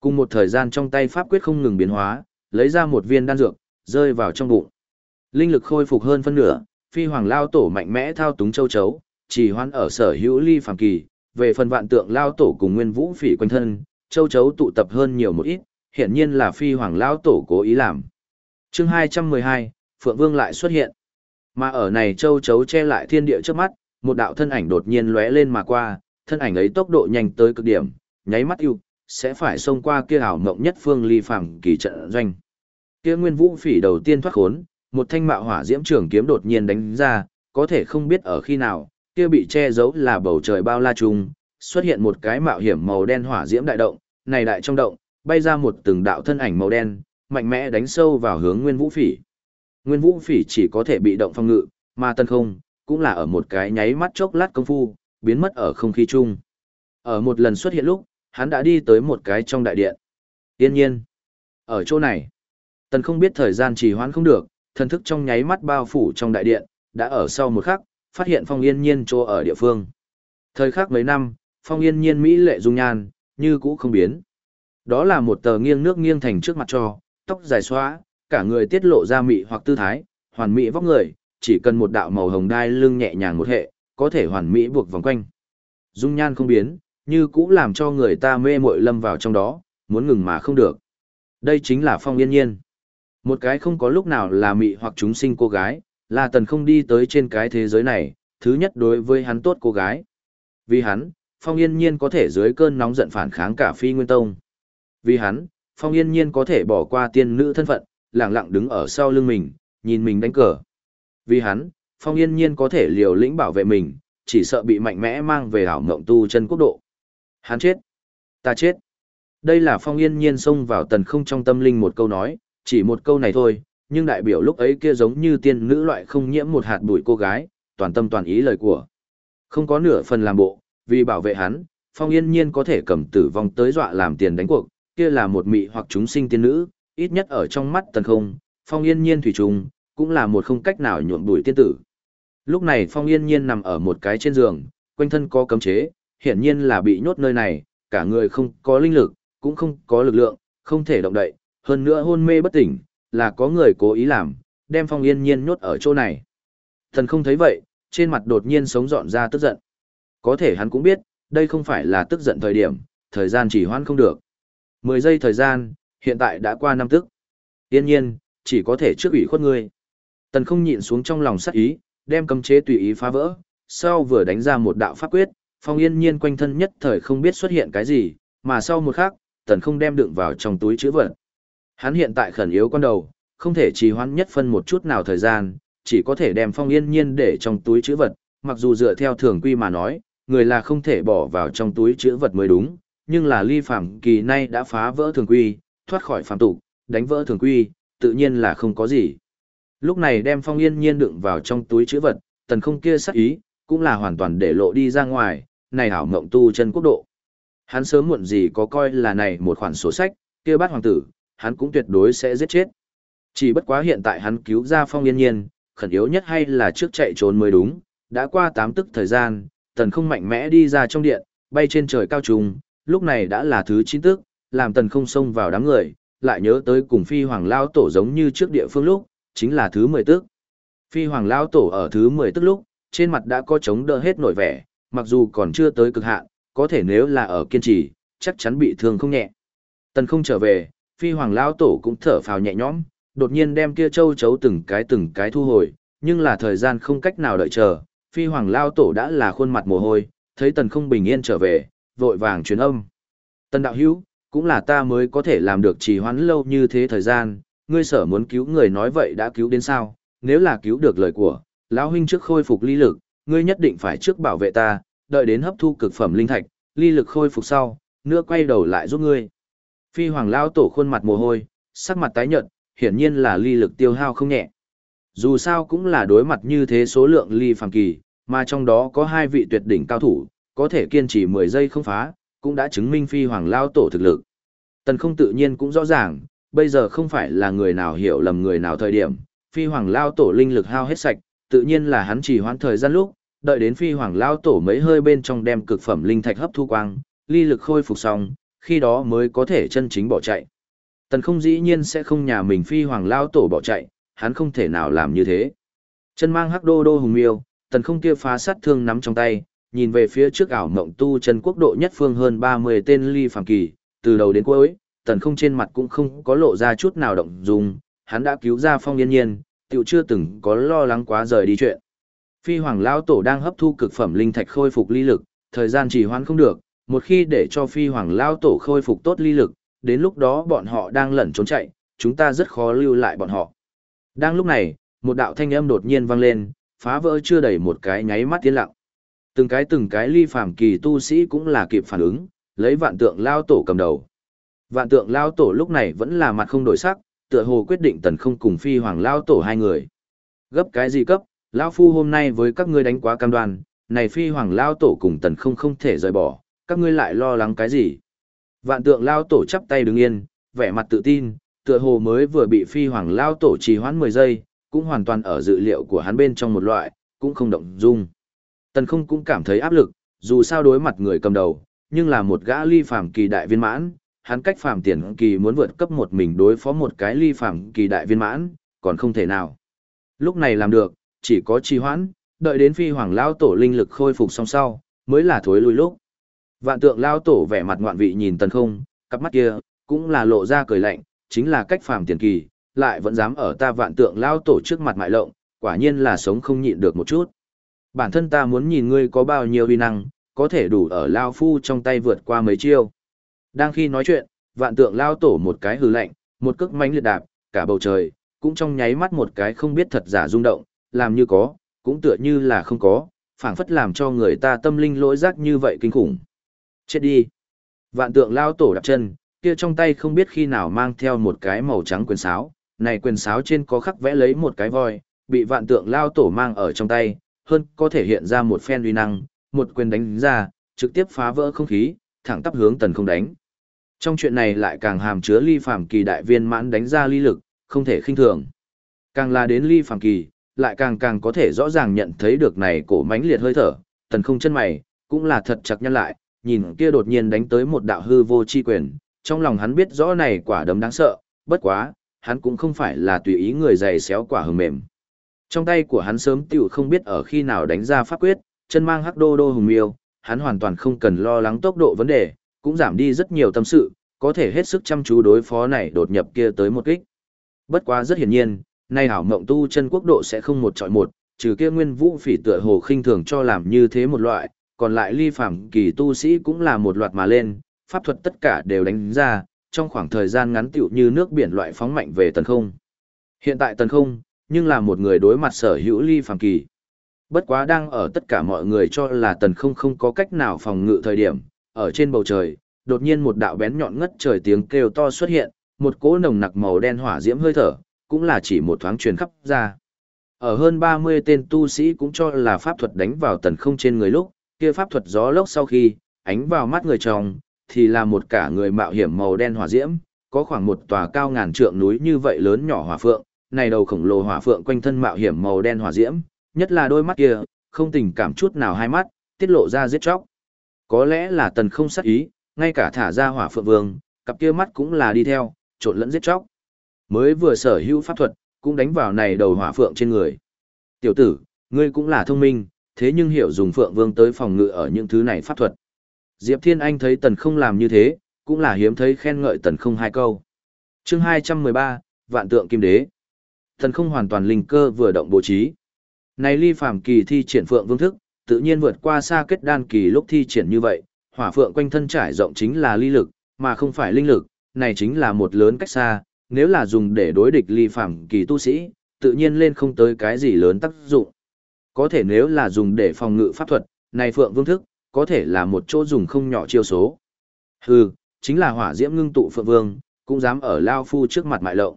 Cùng một thời gian trong tay pháp quyết không ngừng biến hóa, lấy ra một viên đan dược, rơi vào trong bụng. Linh lực khôi phục hơn phân nửa, phi hoàng lao tổ mạnh mẽ thao túng châu chấu, chỉ hoan ở sở hữu ly phàm kỳ, về phần vạn tượng lao tổ cùng nguyên vũ phỉ quanh thân, châu chấu tụ tập hơn nhiều một ít, hiện nhiên là phi hoàng lao tổ cố ý làm. chương 212, Phượng Vương lại xuất hiện. Mà ở này châu chấu che lại thiên địa trước mắt, một đạo thân ảnh đột nhiên lóe lên mà qua, thân ảnh ấy tốc độ nhanh tới cực điểm, nháy mắt ưu, sẽ phải xông qua kia ảo mộng nhất phương ly phàm kỳ trận doanh. Kia Nguyên Vũ Phỉ đầu tiên thoát khốn, một thanh mạo hỏa diễm trường kiếm đột nhiên đánh ra, có thể không biết ở khi nào, kia bị che giấu là bầu trời bao la trùng, xuất hiện một cái mạo hiểm màu đen hỏa diễm đại động, này đại trong động, bay ra một từng đạo thân ảnh màu đen, mạnh mẽ đánh sâu vào hướng Nguyên Vũ Phỉ. Nguyên Vũ Phỉ chỉ có thể bị động phòng ngự, mà tân không, cũng là ở một cái nháy mắt chốc lát công phu, biến mất ở không khí chung. Ở một lần xuất hiện lúc, hắn đã đi tới một cái trong đại điện. Yên nhiên, ở chỗ này, tần không biết thời gian trì hoãn không được, thần thức trong nháy mắt bao phủ trong đại điện, đã ở sau một khắc, phát hiện phong yên nhiên chỗ ở địa phương. Thời khắc mấy năm, phong yên nhiên Mỹ lệ dung nhan, như cũ không biến. Đó là một tờ nghiêng nước nghiêng thành trước mặt cho, tóc dài xóa, cả người tiết lộ ra mị hoặc tư thái, hoàn mỹ vóc người, chỉ cần một đạo màu hồng đai lưng nhẹ nhàng một hệ, có thể hoàn mỹ buộc vòng quanh. Dung nhan không biến, như cũ làm cho người ta mê muội lâm vào trong đó, muốn ngừng mà không được. Đây chính là phong yên nhiên. Một cái không có lúc nào là mị hoặc chúng sinh cô gái, là tần không đi tới trên cái thế giới này, thứ nhất đối với hắn tốt cô gái. Vì hắn, phong yên nhiên có thể dưới cơn nóng giận phản kháng cả phi nguyên tông. Vì hắn, phong yên nhiên có thể bỏ qua tiên nữ thân phận, lặng lặng đứng ở sau lưng mình, nhìn mình đánh cờ. Vì hắn, phong yên nhiên có thể liều lĩnh bảo vệ mình, chỉ sợ bị mạnh mẽ mang về ảo ngộng tu chân quốc độ. Hắn chết. Ta chết. Đây là phong yên nhiên xông vào tần không trong tâm linh một câu nói, chỉ một câu này thôi, nhưng đại biểu lúc ấy kia giống như tiên nữ loại không nhiễm một hạt bụi cô gái, toàn tâm toàn ý lời của. Không có nửa phần làm bộ, vì bảo vệ hắn, phong yên nhiên có thể cầm tử vong tới dọa làm tiền đánh cuộc, kia là một mị hoặc chúng sinh tiên nữ, ít nhất ở trong mắt tần không, phong yên nhiên thủy trùng, cũng là một không cách nào nhuộm bụi tiên tử. Lúc này phong yên nhiên nằm ở một cái trên giường, quanh thân có cấm chế, hiển nhiên là bị nhốt nơi này, cả người không có linh lực, cũng không có lực lượng, không thể động đậy, hơn nữa hôn mê bất tỉnh, là có người cố ý làm, đem phong yên nhiên nhốt ở chỗ này. Thần không thấy vậy, trên mặt đột nhiên sống dọn ra tức giận. Có thể hắn cũng biết, đây không phải là tức giận thời điểm, thời gian chỉ hoãn không được. 10 giây thời gian, hiện tại đã qua năm tức. Yên nhiên, chỉ có thể trước ủy khuất ngươi. Tần không nhịn xuống trong lòng sắc ý, đem cấm chế tùy ý phá vỡ, sau vừa đánh ra một đạo pháp quyết, phong yên nhiên quanh thân nhất thời không biết xuất hiện cái gì, mà sau một khắc, tần không đem đựng vào trong túi chữ vật. Hắn hiện tại khẩn yếu con đầu, không thể trì hoãn nhất phân một chút nào thời gian, chỉ có thể đem phong yên nhiên để trong túi chữ vật, mặc dù dựa theo thường quy mà nói, người là không thể bỏ vào trong túi chữ vật mới đúng, nhưng là ly phạm kỳ nay đã phá vỡ thường quy, thoát khỏi phạm tục, đánh vỡ thường quy, tự nhiên là không có gì. Lúc này đem phong yên nhiên đựng vào trong túi chữ vật, tần không kia sắc ý, cũng là hoàn toàn để lộ đi ra ngoài, này hảo mộng tu chân quốc độ. Hắn sớm muộn gì có coi là này một khoản sổ sách, kia bát hoàng tử, hắn cũng tuyệt đối sẽ giết chết. Chỉ bất quá hiện tại hắn cứu ra phong yên nhiên, khẩn yếu nhất hay là trước chạy trốn mới đúng, đã qua tám tức thời gian, tần không mạnh mẽ đi ra trong điện, bay trên trời cao trùng, lúc này đã là thứ chín tức, làm tần không xông vào đám người, lại nhớ tới cùng phi hoàng lao tổ giống như trước địa phương lúc, chính là thứ mười tức. Phi hoàng lao tổ ở thứ mười tức lúc, trên mặt đã có chống đỡ hết nổi vẻ, mặc dù còn chưa tới cực hạn, có thể nếu là ở kiên trì, chắc chắn bị thương không nhẹ. Tần không trở về, phi hoàng lao tổ cũng thở phào nhẹ nhõm, đột nhiên đem kia châu chấu từng cái từng cái thu hồi, nhưng là thời gian không cách nào đợi chờ, phi hoàng lao tổ đã là khuôn mặt mồ hôi, thấy tần không bình yên trở về, vội vàng truyền âm. Tần đạo hữu, cũng là ta mới có thể làm được trì hoãn lâu như thế thời gian, ngươi sở muốn cứu người nói vậy đã cứu đến sao, nếu là cứu được lời của, lão huynh trước khôi phục ly lực, ngươi nhất định phải trước bảo vệ ta, đợi đến hấp thu cực phẩm linh thạch, ly lực khôi phục sau, nữa quay đầu lại giúp ngươi. Phi hoàng lao tổ khuôn mặt mồ hôi, sắc mặt tái nhợt, hiển nhiên là ly lực tiêu hao không nhẹ. Dù sao cũng là đối mặt như thế số lượng ly phàm kỳ, mà trong đó có hai vị tuyệt đỉnh cao thủ, có thể kiên trì 10 giây không phá, cũng đã chứng minh phi hoàng lao tổ thực lực. Tần không tự nhiên cũng rõ ràng, bây giờ không phải là người nào hiểu lầm người nào thời điểm, phi hoàng lao tổ linh lực hao hết sạch, tự nhiên là hắn chỉ hoãn thời gian lúc, đợi đến phi hoàng lao tổ mấy hơi bên trong đem cực phẩm linh thạch hấp thu quang, ly lực khôi phục xong, khi đó mới có thể chân chính bỏ chạy. Tần không dĩ nhiên sẽ không nhà mình phi hoàng lao tổ bỏ chạy, hắn không thể nào làm như thế. Chân mang hắc đô đô hùng miêu, tần không kia phá sát thương nắm trong tay, nhìn về phía trước ảo mộng tu chân quốc độ nhất phương hơn 30 tên ly phàm kỳ, từ đầu đến cuối, tần không trên mặt cũng không có lộ ra chút nào động dung, hắn đã cứu ra phong yên nhiên, tiểu chưa từng có lo lắng quá rời đi chuyện. Phi hoàng lao tổ đang hấp thu cực phẩm linh thạch khôi phục ly lực, thời gian chỉ hoãn không được, một khi để cho phi hoàng lao tổ khôi phục tốt ly lực, đến lúc đó bọn họ đang lẩn trốn chạy, chúng ta rất khó lưu lại bọn họ. Đang lúc này, một đạo thanh âm đột nhiên vang lên, phá vỡ chưa đầy một cái nháy mắt tiến lặng. Từng cái từng cái ly phàm kỳ tu sĩ cũng là kịp phản ứng, lấy vạn tượng lao tổ cầm đầu. Vạn tượng lao tổ lúc này vẫn là mặt không đổi sắc, tựa hồ quyết định tần không cùng phi hoàng lao tổ hai người. Gấp cái gì cấp, lao phu hôm nay với các ngươi đánh quá cam đoan, này phi hoàng lao tổ cùng tần không không thể rời bỏ, các ngươi lại lo lắng cái gì. Vạn tượng lao tổ chắp tay đứng yên, vẻ mặt tự tin, tựa hồ mới vừa bị phi hoàng lao tổ trì hoãn 10 giây, cũng hoàn toàn ở dự liệu của hắn bên trong một loại, cũng không động dung. Tần không cũng cảm thấy áp lực, dù sao đối mặt người cầm đầu, nhưng là một gã ly phàm kỳ đại viên mãn, hắn cách phàm tiền kỳ muốn vượt cấp một mình đối phó một cái ly phàm kỳ đại viên mãn, còn không thể nào. Lúc này làm được, chỉ có trì hoãn, đợi đến phi hoàng lao tổ linh lực khôi phục xong sau, mới là thối lui lúc. Vạn tượng lao tổ vẻ mặt ngoạn vị nhìn tần không, cặp mắt kia, cũng là lộ ra cười lạnh, chính là cách phàm tiền kỳ, lại vẫn dám ở ta vạn tượng lao tổ trước mặt mại lộng, quả nhiên là sống không nhịn được một chút. Bản thân ta muốn nhìn ngươi có bao nhiêu uy năng, có thể đủ ở lao phu trong tay vượt qua mấy chiêu. Đang khi nói chuyện, vạn tượng lao tổ một cái hừ lạnh, một cước mánh liệt đạp, cả bầu trời, cũng trong nháy mắt một cái không biết thật giả rung động, làm như có, cũng tựa như là không có, phảng phất làm cho người ta tâm linh lỗi giác như vậy kinh khủng. Chết đi. Vạn tượng lao tổ đạp chân, kia trong tay không biết khi nào mang theo một cái màu trắng quyền sáo, này quyền sáo trên có khắc vẽ lấy một cái voi, bị vạn tượng lao tổ mang ở trong tay, hơn có thể hiện ra một phen uy năng, một quyền đánh ra, trực tiếp phá vỡ không khí, thẳng tắp hướng tần không đánh. Trong chuyện này lại càng hàm chứa ly phàm kỳ đại viên mãn đánh ra ly lực, không thể khinh thường. Càng là đến ly phàm kỳ, lại càng càng có thể rõ ràng nhận thấy được này cổ mãnh liệt hơi thở, tần không chân mày, cũng là thật chặt nhăn lại, nhìn kia đột nhiên đánh tới một đạo hư vô chi quyền, trong lòng hắn biết rõ này quả đấm đáng sợ, bất quá, hắn cũng không phải là tùy ý người dày xéo quả hừng mềm. Trong tay của hắn sớm tiểu không biết ở khi nào đánh ra pháp quyết, chân mang hắc đô đô hùng miêu, hắn hoàn toàn không cần lo lắng tốc độ vấn đề, cũng giảm đi rất nhiều tâm sự, có thể hết sức chăm chú đối phó này đột nhập kia tới một kích. Bất quá rất hiển nhiên, nay hảo mộng tu chân quốc độ sẽ không một chọi một, trừ kia nguyên vũ phỉ tựa hồ khinh thường cho làm như thế một loại, còn lại ly phàm kỳ tu sĩ cũng là một loạt mà lên, pháp thuật tất cả đều đánh ra, trong khoảng thời gian ngắn tựu như nước biển loại phóng mạnh về tần không. Hiện tại tần không, nhưng là một người đối mặt sở hữu ly phàm kỳ. Bất quá đang ở tất cả mọi người cho là tần không không có cách nào phòng ngự thời điểm, ở trên bầu trời, đột nhiên một đạo bén nhọn ngất trời tiếng kêu to xuất hiện, một cỗ nồng nặc màu đen hỏa diễm hơi thở, cũng là chỉ một thoáng truyền khắp ra. Ở hơn 30 tên tu sĩ cũng cho là pháp thuật đánh vào tần không trên người lúc, kia pháp thuật gió lốc sau khi, ánh vào mắt người chồng thì là một cả người mạo hiểm màu đen hỏa diễm, có khoảng một tòa cao ngàn trượng núi như vậy lớn nhỏ hỏa phượng, này đầu khổng lồ hỏa phượng quanh thân mạo hiểm màu đen hỏa diễm, nhất là đôi mắt kia, không tình cảm chút nào hai mắt, tiết lộ ra giết chóc. Có lẽ là tần không sắc ý, ngay cả thả ra hỏa phượng vương, cặp kia mắt cũng là đi theo, trộn lẫn giết chóc. Mới vừa sở hữu pháp thuật, cũng đánh vào này đầu hỏa phượng trên người. Tiểu tử, ngươi cũng là thông minh, thế nhưng hiểu dùng phượng vương tới phòng ngự ở những thứ này pháp thuật. Diệp Thiên Anh thấy tần không làm như thế, cũng là hiếm thấy khen ngợi tần không hai câu. chương 213, Vạn tượng kim đế. Tần không hoàn toàn linh cơ vừa động bố trí. Này ly phàm kỳ thi triển phượng vương thức, tự nhiên vượt qua xa kết đan kỳ lúc thi triển như vậy, hỏa phượng quanh thân trải rộng chính là ly lực, mà không phải linh lực, này chính là một lớn cách xa, nếu là dùng để đối địch ly phàm kỳ tu sĩ, tự nhiên lên không tới cái gì lớn tác dụng. Có thể nếu là dùng để phòng ngự pháp thuật, này phượng vương thức, có thể là một chỗ dùng không nhỏ chiêu số. Hừ, chính là hỏa diễm ngưng tụ phượng vương, cũng dám ở lao phu trước mặt mại lộng.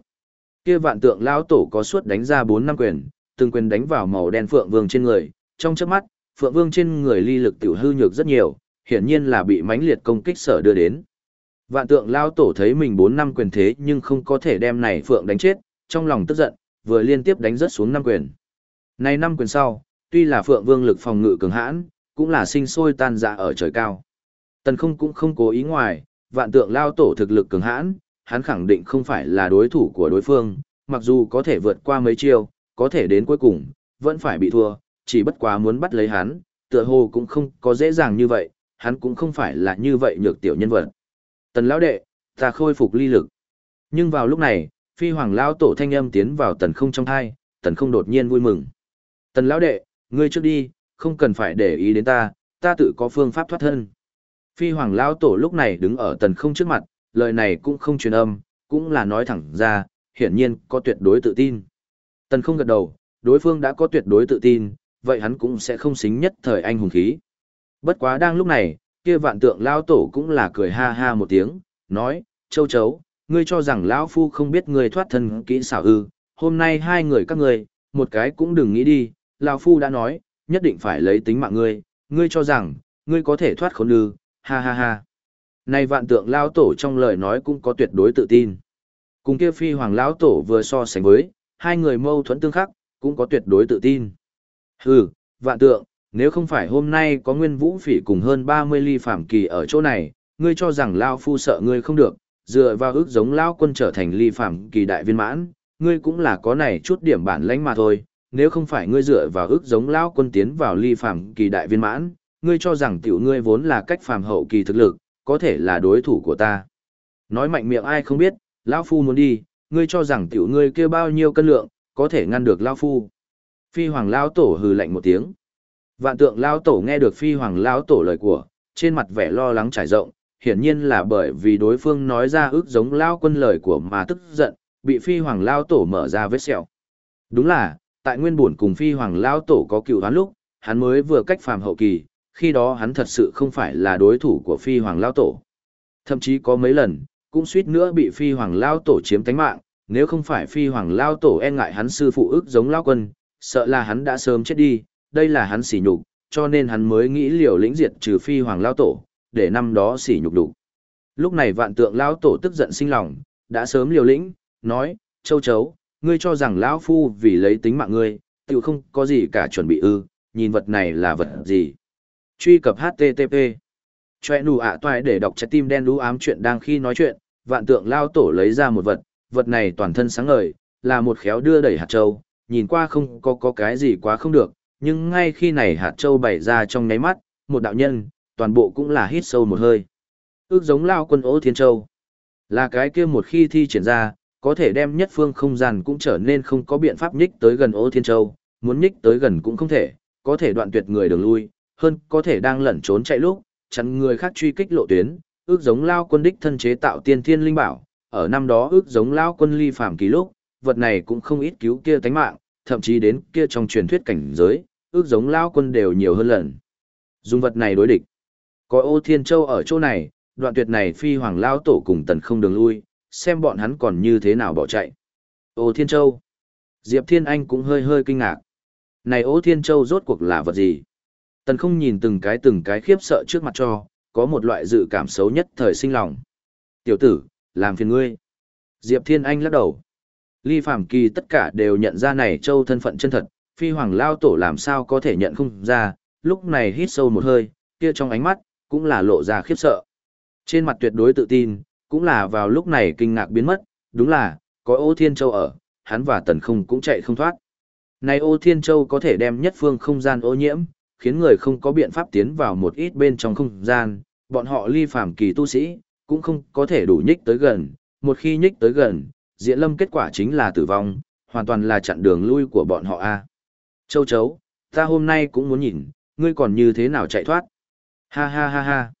Kia vạn tượng lao tổ có suốt đánh ra 4 năm quyền, từng quyền đánh vào màu đen phượng vương trên người, trong chớp mắt, phượng vương trên người ly lực tiểu hư nhược rất nhiều, hiển nhiên là bị mãnh liệt công kích sở đưa đến. Vạn tượng lao tổ thấy mình 4 năm quyền thế nhưng không có thể đem này phượng đánh chết, trong lòng tức giận, vừa liên tiếp đánh rất xuống năm quyền. Này năm quyền sau, tuy là phượng vương lực phòng ngự cường hãn, cũng là sinh sôi tan dạ ở trời cao. Tần không cũng không cố ý ngoài, vạn tượng lao tổ thực lực cường hãn, hắn khẳng định không phải là đối thủ của đối phương, mặc dù có thể vượt qua mấy chiêu, có thể đến cuối cùng, vẫn phải bị thua, chỉ bất quá muốn bắt lấy hắn, tựa hồ cũng không có dễ dàng như vậy, hắn cũng không phải là như vậy nhược tiểu nhân vật. Tần lão đệ, ta khôi phục ly lực. Nhưng vào lúc này, phi hoàng lão tổ thanh âm tiến vào tần không trong thai, tần không đột nhiên vui mừng. Tần lão đệ, ngươi trước đi, không cần phải để ý đến ta, ta tự có phương pháp thoát thân. Phi hoàng lão tổ lúc này đứng ở tần không trước mặt, lời này cũng không truyền âm, cũng là nói thẳng ra, hiển nhiên có tuyệt đối tự tin. Tần không gật đầu, đối phương đã có tuyệt đối tự tin, vậy hắn cũng sẽ không xính nhất thời anh hùng khí. Bất quá đang lúc này, kia vạn tượng lão tổ cũng là cười ha ha một tiếng, nói, châu chấu, ngươi cho rằng lão phu không biết ngươi thoát thân kỹ xảo ư, hôm nay hai người các ngươi, một cái cũng đừng nghĩ đi, lão phu đã nói, nhất định phải lấy tính mạng ngươi, ngươi cho rằng, ngươi có thể thoát khốn ư, ha ha ha. Này vạn tượng lão tổ trong lời nói cũng có tuyệt đối tự tin. Cùng kia phi hoàng lão tổ vừa so sánh với, hai người mâu thuẫn tương khắc, cũng có tuyệt đối tự tin. Hừ, vạn tượng, nếu không phải hôm nay có nguyên vũ phỉ cùng hơn 30 ly phạm kỳ ở chỗ này, ngươi cho rằng Lao Phu sợ ngươi không được, dựa vào ước giống Lao quân trở thành ly phạm kỳ đại viên mãn, ngươi cũng là có này chút điểm bản lãnh mà thôi, nếu không phải ngươi dựa vào ước giống Lão quân tiến vào ly Phàm kỳ đại viên mãn, ngươi cho rằng tiểu ngươi vốn là cách phàm hậu kỳ thực lực, có thể là đối thủ của ta. Nói mạnh miệng ai không biết, Lão Phu muốn đi, ngươi cho rằng tiểu ngươi kêu bao nhiêu cân lượng, có thể ngăn được Lão Phu. Phi hoàng Lão Tổ hừ lạnh một tiếng. Vạn tượng Lão Tổ nghe được Phi hoàng Lão Tổ lời của, trên mặt vẻ lo lắng trải rộng, hiển nhiên là bởi vì đối phương nói ra ước giống Lão quân lời của mà tức giận, bị Phi hoàng Lão Tổ mở ra vết sẹo. Đúng là, tại nguyên buồn cùng Phi hoàng Lao Tổ có cựu hoán lúc, hắn mới vừa cách phàm hậu kỳ, khi đó hắn thật sự không phải là đối thủ của Phi hoàng Lao Tổ. Thậm chí có mấy lần, cũng suýt nữa bị Phi hoàng Lao Tổ chiếm tánh mạng, nếu không phải Phi hoàng Lao Tổ e ngại hắn sư phụ ức giống Lao quân, sợ là hắn đã sớm chết đi, đây là hắn sỉ nhục, cho nên hắn mới nghĩ liều lĩnh diệt trừ phi hoàng lao tổ, để năm đó sỉ nhục đủ. Lúc này vạn tượng lao tổ tức giận sinh lòng, đã sớm liều lĩnh, nói, châu chấu, ngươi cho rằng lão phu vì lấy tính mạng ngươi, tự không có gì cả chuẩn bị ư, nhìn vật này là vật gì. Truy cập HTTP. Chòe nụ ạ toại để đọc trái tim đen đú ám chuyện đang khi nói chuyện, vạn tượng lao tổ lấy ra một vật, vật này toàn thân sáng ngời, là một khéo đưa đẩy hạt châu, nhìn qua không có có cái gì quá không được, nhưng ngay khi này hạt châu bày ra trong nháy mắt, một đạo nhân, toàn bộ cũng là hít sâu một hơi. Ước giống lao quân ố thiên châu. Là cái kia một khi thi triển ra, có thể đem nhất phương không gian cũng trở nên không có biện pháp nhích tới gần ô thiên châu, muốn nhích tới gần cũng không thể, có thể đoạn tuyệt người đường lui, hơn có thể đang lẩn trốn chạy lúc, chặn người khác truy kích lộ tuyến, ước giống lao quân đích thân chế tạo tiên thiên linh bảo, ở năm đó ước giống lao quân ly phạm kỳ lúc, vật này cũng không ít cứu kia tánh mạng, thậm chí đến kia trong truyền thuyết cảnh giới, ước giống lao quân đều nhiều hơn lần. Dùng vật này đối địch. Có ô thiên châu ở chỗ này, đoạn tuyệt này phi hoàng lao tổ cùng tần không đường lui, xem bọn hắn còn như thế nào bỏ chạy. Ô thiên châu. Diệp Thiên Anh cũng hơi hơi kinh ngạc. Này ô thiên châu rốt cuộc là vật gì? Tần không nhìn từng cái từng cái khiếp sợ trước mặt cho, có một loại dự cảm xấu nhất thời sinh lòng. Tiểu tử, làm phiền ngươi. Diệp Thiên Anh lắc đầu. Ly Phạm Kỳ tất cả đều nhận ra này châu thân phận chân thật, phi hoàng lao tổ làm sao có thể nhận không ra, lúc này hít sâu một hơi, kia trong ánh mắt, cũng là lộ ra khiếp sợ. Trên mặt tuyệt đối tự tin, cũng là vào lúc này kinh ngạc biến mất, đúng là, có ô thiên châu ở, hắn và tần không cũng chạy không thoát. Này ô thiên châu có thể đem nhất phương không gian ô nhiễm, khiến người không có biện pháp tiến vào một ít bên trong không gian, bọn họ ly phàm kỳ tu sĩ, cũng không có thể đủ nhích tới gần, một khi nhích tới gần, diễn lâm kết quả chính là tử vong, hoàn toàn là chặn đường lui của bọn họ a. Châu chấu, ta hôm nay cũng muốn nhìn, ngươi còn như thế nào chạy thoát. Ha ha ha ha.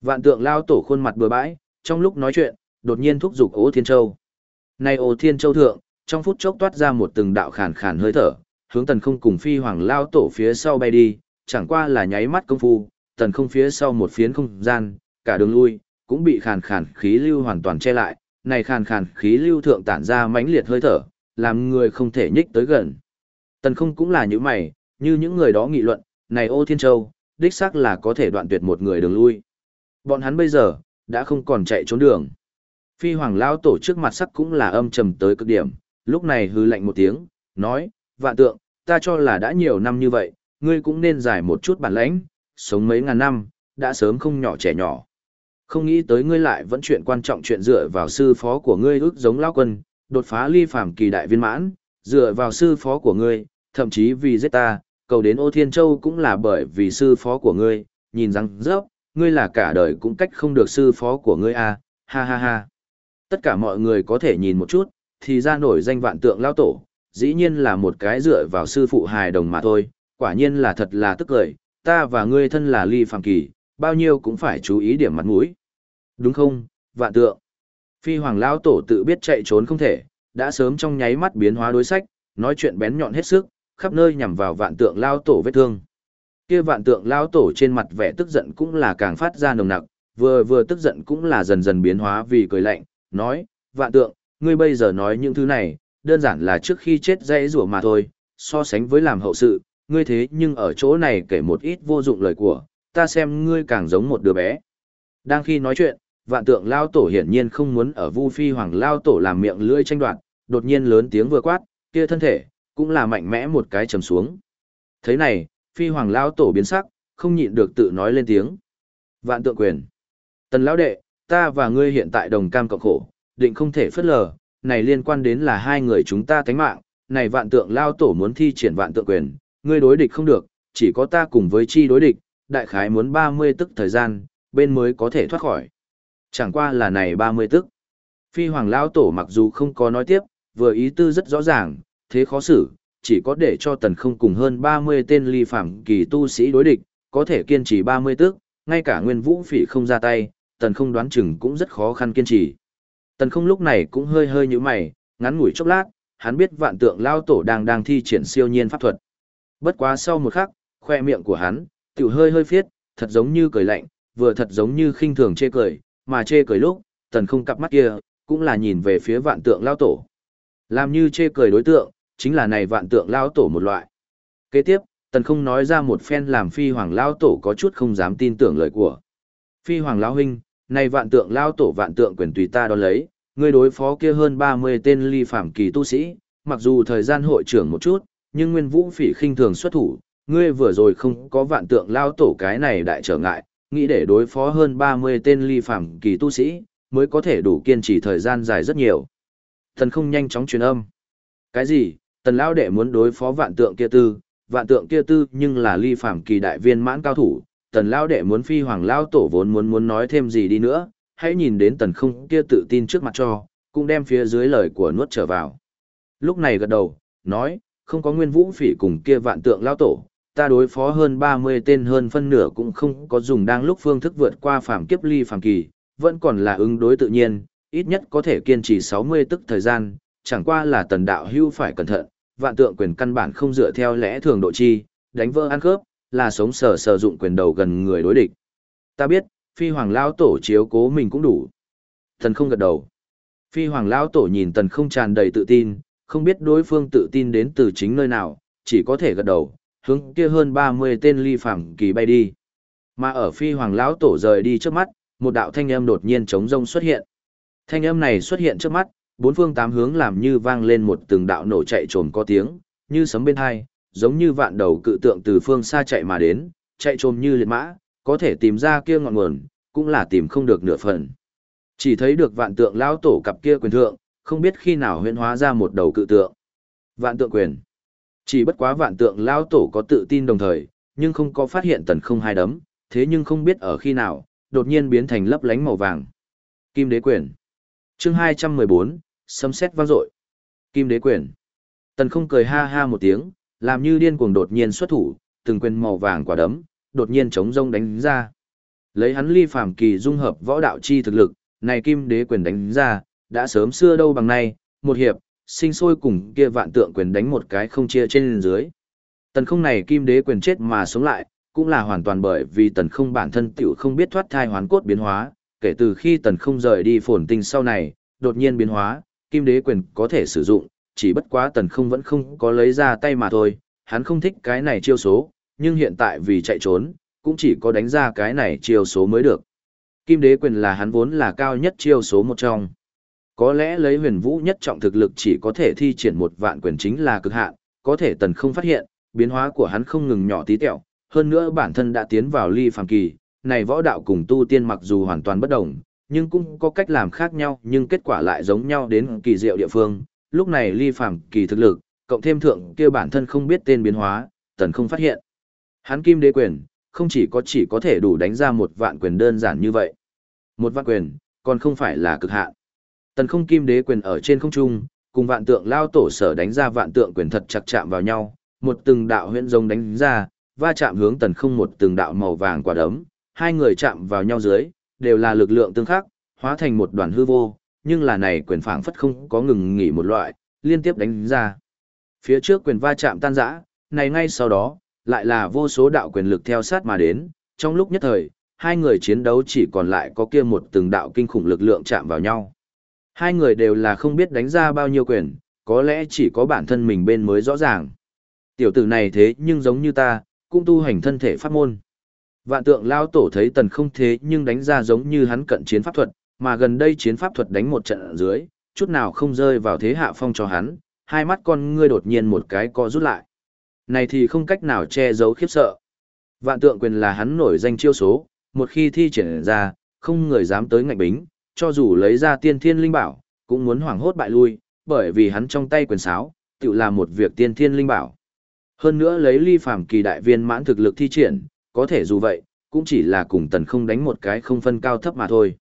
Vạn tượng lao tổ khuôn mặt bừa bãi, trong lúc nói chuyện, đột nhiên thúc giục Ô thiên châu. Này Ô thiên châu thượng, trong phút chốc toát ra một từng đạo khàn khàn hơi thở, hướng tần không cùng phi hoàng lao tổ phía sau bay đi, chẳng qua là nháy mắt công phu, tần không phía sau một phiến không gian, cả đường lui, cũng bị khàn khàn khí lưu hoàn toàn che lại, này khàn khàn khí lưu thượng tản ra mãnh liệt hơi thở, làm người không thể nhích tới gần. Tần không cũng là những mày, như những người đó nghị luận, này ô thiên châu, đích xác là có thể đoạn tuyệt một người đường lui. Bọn hắn bây giờ, đã không còn chạy trốn đường. Phi hoàng lao tổ trước mặt sắc cũng là âm trầm tới cực điểm, lúc này hư lạnh một tiếng, nói, vạn tượng, ta cho là đã nhiều năm như vậy, ngươi cũng nên giải một chút bản lãnh, sống mấy ngàn năm, đã sớm không nhỏ trẻ nhỏ. Không nghĩ tới ngươi lại vẫn chuyện quan trọng chuyện dựa vào sư phó của ngươi ước giống lao quân, đột phá ly phàm kỳ đại viên mãn, dựa vào sư phó của ngươi, thậm chí vì giết ta, cầu đến ô thiên châu cũng là bởi vì sư phó của ngươi, nhìn rằng rớp, ngươi là cả đời cũng cách không được sư phó của ngươi à, ha ha ha. Tất cả mọi người có thể nhìn một chút, thì ra nổi danh vạn tượng lao tổ, dĩ nhiên là một cái dựa vào sư phụ hài đồng mà thôi, quả nhiên là thật là tức cười, ta và ngươi thân là ly phàm kỳ, bao nhiêu cũng phải chú ý điểm mặt mũi. Đúng không, vạn tượng. Phi hoàng lao tổ tự biết chạy trốn không thể, đã sớm trong nháy mắt biến hóa đối sách, nói chuyện bén nhọn hết sức, khắp nơi nhằm vào vạn tượng lao tổ vết thương. Kia vạn tượng lao tổ trên mặt vẻ tức giận cũng là càng phát ra nồng nặc, vừa vừa tức giận cũng là dần dần biến hóa vì cười lạnh, nói, vạn tượng, ngươi bây giờ nói những thứ này, đơn giản là trước khi chết dễ rủa mà thôi, so sánh với làm hậu sự, ngươi thế nhưng ở chỗ này kể một ít vô dụng lời của, ta xem ngươi càng giống một đứa bé. Đang khi nói chuyện, vạn tượng lao tổ hiển nhiên không muốn ở vu phi hoàng lao tổ làm miệng lưỡi tranh đoạt, đột nhiên lớn tiếng vừa quát, kia thân thể, cũng là mạnh mẽ một cái trầm xuống. Thế này, phi hoàng lao tổ biến sắc, không nhịn được tự nói lên tiếng. Vạn tượng quyền. Tần lão đệ, ta và ngươi hiện tại đồng cam cộng khổ, định không thể phất lờ, này liên quan đến là hai người chúng ta tánh mạng, này vạn tượng lao tổ muốn thi triển vạn tượng quyền, ngươi đối địch không được, chỉ có ta cùng với chi đối địch, đại khái muốn 30 tức thời gian, bên mới có thể thoát khỏi. Chẳng qua là này 30 tức. Phi hoàng lao tổ mặc dù không có nói tiếp, vừa ý tư rất rõ ràng, thế khó xử, chỉ có để cho tần không cùng hơn 30 tên ly phạm kỳ tu sĩ đối địch, có thể kiên trì 30 tước ngay cả nguyên vũ phỉ không ra tay, tần không đoán chừng cũng rất khó khăn kiên trì. Tần không lúc này cũng hơi hơi như mày, ngắn ngủi chốc lát, hắn biết vạn tượng lao tổ đang đang thi triển siêu nhiên pháp thuật. Bất quá sau một khắc, khoe miệng của hắn, tiểu hơi hơi phiết, thật giống như cười lạnh, vừa thật giống như khinh thường chê cười, mà chê cười lúc, tần không cặp mắt kia, cũng là nhìn về phía vạn tượng lao tổ. Làm như chê cười đối tượng, chính là này vạn tượng lao tổ một loại. Kế tiếp, tần không nói ra một phen làm phi hoàng lao tổ có chút không dám tin tưởng lời của. Phi hoàng lao huynh, này vạn tượng lao tổ vạn tượng quyền tùy ta đón lấy, ngươi đối phó kia hơn 30 tên ly phạm kỳ tu sĩ, mặc dù thời gian hội trưởng một chút, nhưng nguyên vũ phỉ khinh thường xuất thủ, ngươi vừa rồi không có vạn tượng lao tổ cái này đại trở ngại, nghĩ để đối phó hơn 30 tên ly phạm kỳ tu sĩ, mới có thể đủ kiên trì thời gian dài rất nhiều. Thần không nhanh chóng truyền âm. Cái gì? Tần Lão đệ muốn đối phó vạn tượng kia tư, vạn tượng kia tư nhưng là ly phạm kỳ đại viên mãn cao thủ, tần Lão đệ muốn phi hoàng lão tổ vốn muốn muốn nói thêm gì đi nữa, hãy nhìn đến tần không kia tự tin trước mặt cho, cũng đem phía dưới lời của nuốt trở vào. Lúc này gật đầu, nói, không có nguyên vũ phỉ cùng kia vạn tượng lão tổ, ta đối phó hơn 30 tên hơn phân nửa cũng không có dùng đang lúc phương thức vượt qua phàm kiếp ly phàm kỳ, vẫn còn là ứng đối tự nhiên, ít nhất có thể kiên trì 60 tức thời gian, chẳng qua là tần đạo hưu phải cẩn thận, vạn tượng quyền căn bản không dựa theo lẽ thường độ chi, đánh vỡ ăn khớp, là sống sờ sờ dụng quyền đầu gần người đối địch. Ta biết, phi hoàng lao tổ chiếu cố mình cũng đủ. thần không gật đầu. Phi hoàng lao tổ nhìn tần không tràn đầy tự tin, không biết đối phương tự tin đến từ chính nơi nào, chỉ có thể gật đầu, hướng kia hơn 30 tên ly phẳng kỳ bay đi. Mà ở phi hoàng lão tổ rời đi trước mắt, một đạo thanh âm đột nhiên trống rông xuất hiện. Thanh âm này xuất hiện trước mắt, bốn phương tám hướng làm như vang lên một từng đạo nổ chạy trồn có tiếng, như sấm bên hai, giống như vạn đầu cự tượng từ phương xa chạy mà đến, chạy trồm như liệt mã, có thể tìm ra kia ngọn nguồn, cũng là tìm không được nửa phần. Chỉ thấy được vạn tượng lão tổ cặp kia quyền thượng, không biết khi nào huyễn hóa ra một đầu cự tượng. Vạn tượng quyền. Chỉ bất quá vạn tượng lão tổ có tự tin đồng thời, nhưng không có phát hiện tần không hai đấm, thế nhưng không biết ở khi nào, đột nhiên biến thành lấp lánh màu vàng. Kim đế quyền. Chương 214, sấm sét vang dội. Kim đế quyền. Tần không cười ha ha một tiếng, làm như điên cuồng đột nhiên xuất thủ, từng quyền màu vàng quả đấm, đột nhiên chống rông đánh ra. Lấy hắn ly phàm kỳ dung hợp võ đạo chi thực lực, này kim đế quyền đánh ra, đã sớm xưa đâu bằng nay, một hiệp, sinh sôi cùng kia vạn tượng quyền đánh một cái không chia trên dưới. Tần không này kim đế quyền chết mà sống lại, cũng là hoàn toàn bởi vì tần không bản thân tiểu không biết thoát thai hoán cốt biến hóa, kể từ khi tần không rời đi phồn tinh sau này, đột nhiên biến hóa, kim đế quyền có thể sử dụng, chỉ bất quá tần không vẫn không có lấy ra tay mà thôi, hắn không thích cái này chiêu số, nhưng hiện tại vì chạy trốn, cũng chỉ có đánh ra cái này chiêu số mới được. Kim đế quyền là hắn vốn là cao nhất chiêu số một trong. Có lẽ lấy huyền vũ nhất trọng thực lực chỉ có thể thi triển một vạn quyền chính là cực hạn, có thể tần không phát hiện, biến hóa của hắn không ngừng nhỏ tí tẹo, hơn nữa bản thân đã tiến vào ly phàm kỳ, này võ đạo cùng tu tiên mặc dù hoàn toàn bất đồng, nhưng cũng có cách làm khác nhau, nhưng kết quả lại giống nhau đến kỳ diệu địa phương. Lúc này ly phàm kỳ thực lực, cộng thêm thượng kia bản thân không biết tên biến hóa, tần không phát hiện. Hắn kim đế quyền, không chỉ có chỉ có thể đủ đánh ra một vạn quyền đơn giản như vậy. Một vạn quyền, còn không phải là cực hạn. Tần không kim đế quyền ở trên không trung, cùng vạn tượng lao tổ sở đánh ra vạn tượng quyền thật chặt chạm vào nhau, một từng đạo huyễn rồng đánh ra, va chạm hướng tần không một từng đạo màu vàng quả đấm, hai người chạm vào nhau dưới, đều là lực lượng tương khắc, hóa thành một đoàn hư vô, nhưng là này quyền phảng phất không có ngừng nghỉ một loại, liên tiếp đánh ra. Phía trước quyền va chạm tan rã, này ngay sau đó, lại là vô số đạo quyền lực theo sát mà đến, trong lúc nhất thời, hai người chiến đấu chỉ còn lại có kia một từng đạo kinh khủng lực lượng chạm vào nhau. Hai người đều là không biết đánh ra bao nhiêu quyền, có lẽ chỉ có bản thân mình bên mới rõ ràng. Tiểu tử này thế nhưng giống như ta, cũng tu hành thân thể pháp môn. Vạn tượng lao tổ thấy tần không thế nhưng đánh ra giống như hắn cận chiến pháp thuật, mà gần đây chiến pháp thuật đánh một trận ở dưới, chút nào không rơi vào thế hạ phong cho hắn, hai mắt con ngươi đột nhiên một cái co rút lại. Này thì không cách nào che giấu khiếp sợ. Vạn tượng quyền là hắn nổi danh chiêu số, một khi thi triển ra, không người dám tới ngạnh bính, cho dù lấy ra tiên thiên linh bảo, cũng muốn hoảng hốt bại lui, bởi vì hắn trong tay quyền sáo, tự làm một việc tiên thiên linh bảo. Hơn nữa lấy ly phàm kỳ đại viên mãn thực lực thi triển, có thể dù vậy, cũng chỉ là cùng tần không đánh một cái không phân cao thấp mà thôi.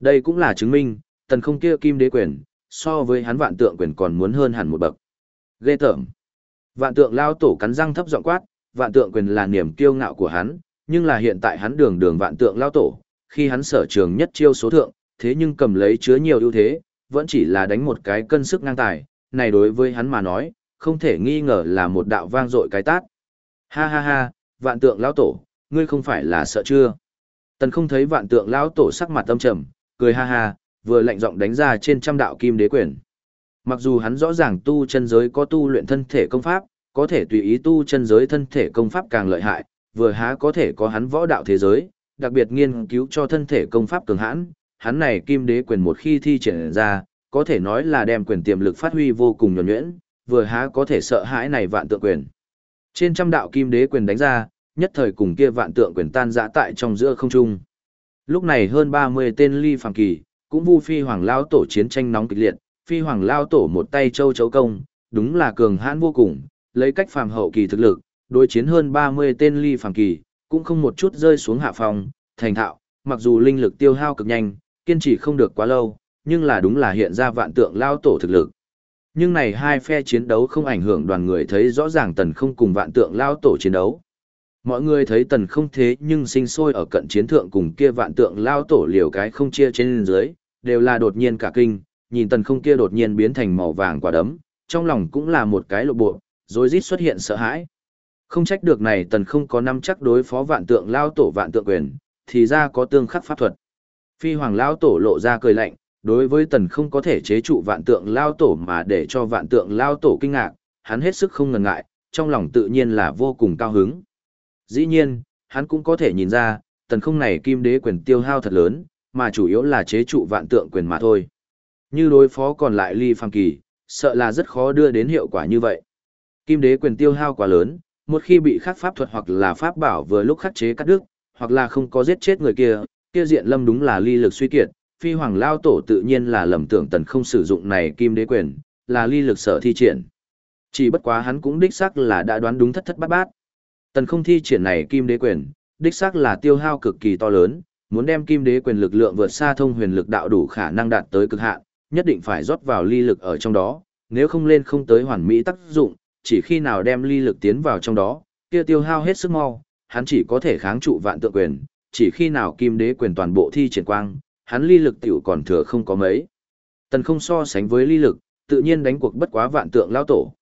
Đây cũng là chứng minh, tần không kia kim đế quyền, so với hắn vạn tượng quyền còn muốn hơn hẳn một bậc. Ghê tởm. Vạn tượng lao tổ cắn răng thấp giọng quát, vạn tượng quyền là niềm kiêu ngạo của hắn, nhưng là hiện tại hắn đường đường vạn tượng lao tổ, khi hắn sở trường nhất chiêu số thượng, thế nhưng cầm lấy chứa nhiều ưu thế, vẫn chỉ là đánh một cái cân sức ngang tài, này đối với hắn mà nói, không thể nghi ngờ là một đạo vang dội cái tát. Ha ha ha, vạn tượng lão tổ, ngươi không phải là sợ chưa? Tần không thấy vạn tượng lão tổ sắc mặt tâm trầm, cười ha ha, vừa lạnh giọng đánh ra trên trăm đạo kim đế quyền. Mặc dù hắn rõ ràng tu chân giới có tu luyện thân thể công pháp, có thể tùy ý tu chân giới thân thể công pháp càng lợi hại, vừa há có thể có hắn võ đạo thế giới, đặc biệt nghiên cứu cho thân thể công pháp cường hãn, hắn này kim đế quyền một khi thi triển ra, có thể nói là đem quyền tiềm lực phát huy vô cùng nhuần nhuyễn, vừa há có thể sợ hãi này vạn tượng quyền. Trên trăm đạo kim đế quyền đánh ra, nhất thời cùng kia vạn tượng quyền tan rã tại trong giữa không trung. Lúc này hơn 30 tên ly phàm kỳ, cũng vu phi hoàng lao tổ chiến tranh nóng kịch liệt, phi hoàng lao tổ một tay châu chấu công, đúng là cường hãn vô cùng, lấy cách phàm hậu kỳ thực lực, đối chiến hơn 30 tên ly phàm kỳ, cũng không một chút rơi xuống hạ phòng, thành thạo, mặc dù linh lực tiêu hao cực nhanh, kiên trì không được quá lâu, nhưng là đúng là hiện ra vạn tượng lao tổ thực lực. Nhưng này hai phe chiến đấu không ảnh hưởng đoàn người thấy rõ ràng tần không cùng vạn tượng lao tổ chiến đấu. Mọi người thấy tần không thế nhưng sinh sôi ở cận chiến thượng cùng kia vạn tượng lao tổ liều cái không chia trên dưới, đều là đột nhiên cả kinh, nhìn tần không kia đột nhiên biến thành màu vàng quả đấm, trong lòng cũng là một cái lộ bộ, rồi rít xuất hiện sợ hãi. Không trách được này tần không có năm chắc đối phó vạn tượng lao tổ vạn tượng quyền, thì ra có tương khắc pháp thuật. Phi hoàng lao tổ lộ ra cười lạnh, đối với tần không có thể chế trụ vạn tượng lao tổ mà để cho vạn tượng lao tổ kinh ngạc, hắn hết sức không ngần ngại, trong lòng tự nhiên là vô cùng cao hứng. Dĩ nhiên, hắn cũng có thể nhìn ra, tần không này kim đế quyền tiêu hao thật lớn, mà chủ yếu là chế trụ vạn tượng quyền mà thôi. Như đối phó còn lại ly phàm kỳ, sợ là rất khó đưa đến hiệu quả như vậy. Kim đế quyền tiêu hao quá lớn, một khi bị khắc pháp thuật hoặc là pháp bảo vừa lúc khắc chế cắt đứt, hoặc là không có giết chết người kia, kia diện lâm đúng là ly lực suy kiệt, phi hoàng lao tổ tự nhiên là lầm tưởng tần không sử dụng này kim đế quyền, là ly lực sở thi triển. Chỉ bất quá hắn cũng đích xác là đã đoán đúng thất thất bát bát. Tần không thi triển này kim đế quyền, đích xác là tiêu hao cực kỳ to lớn, muốn đem kim đế quyền lực lượng vượt xa thông huyền lực đạo đủ khả năng đạt tới cực hạn, nhất định phải rót vào ly lực ở trong đó, nếu không lên không tới hoàn mỹ tác dụng, chỉ khi nào đem ly lực tiến vào trong đó, kia tiêu hao hết sức mau, hắn chỉ có thể kháng trụ vạn tượng quyền, chỉ khi nào kim đế quyền toàn bộ thi triển quang, hắn ly lực tiểu còn thừa không có mấy. Tần không so sánh với ly lực, tự nhiên đánh cuộc bất quá vạn tượng lao tổ.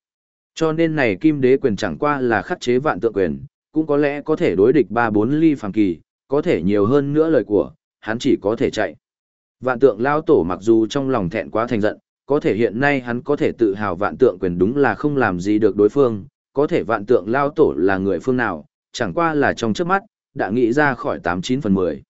Cho nên này kim đế quyền chẳng qua là khắc chế vạn tượng quyền, cũng có lẽ có thể đối địch 3-4 ly phàm kỳ, có thể nhiều hơn nữa lời của, hắn chỉ có thể chạy. Vạn tượng lao tổ mặc dù trong lòng thẹn quá thành giận, có thể hiện nay hắn có thể tự hào vạn tượng quyền đúng là không làm gì được đối phương, có thể vạn tượng lao tổ là người phương nào, chẳng qua là trong trước mắt, đã nghĩ ra khỏi 89 phần 10.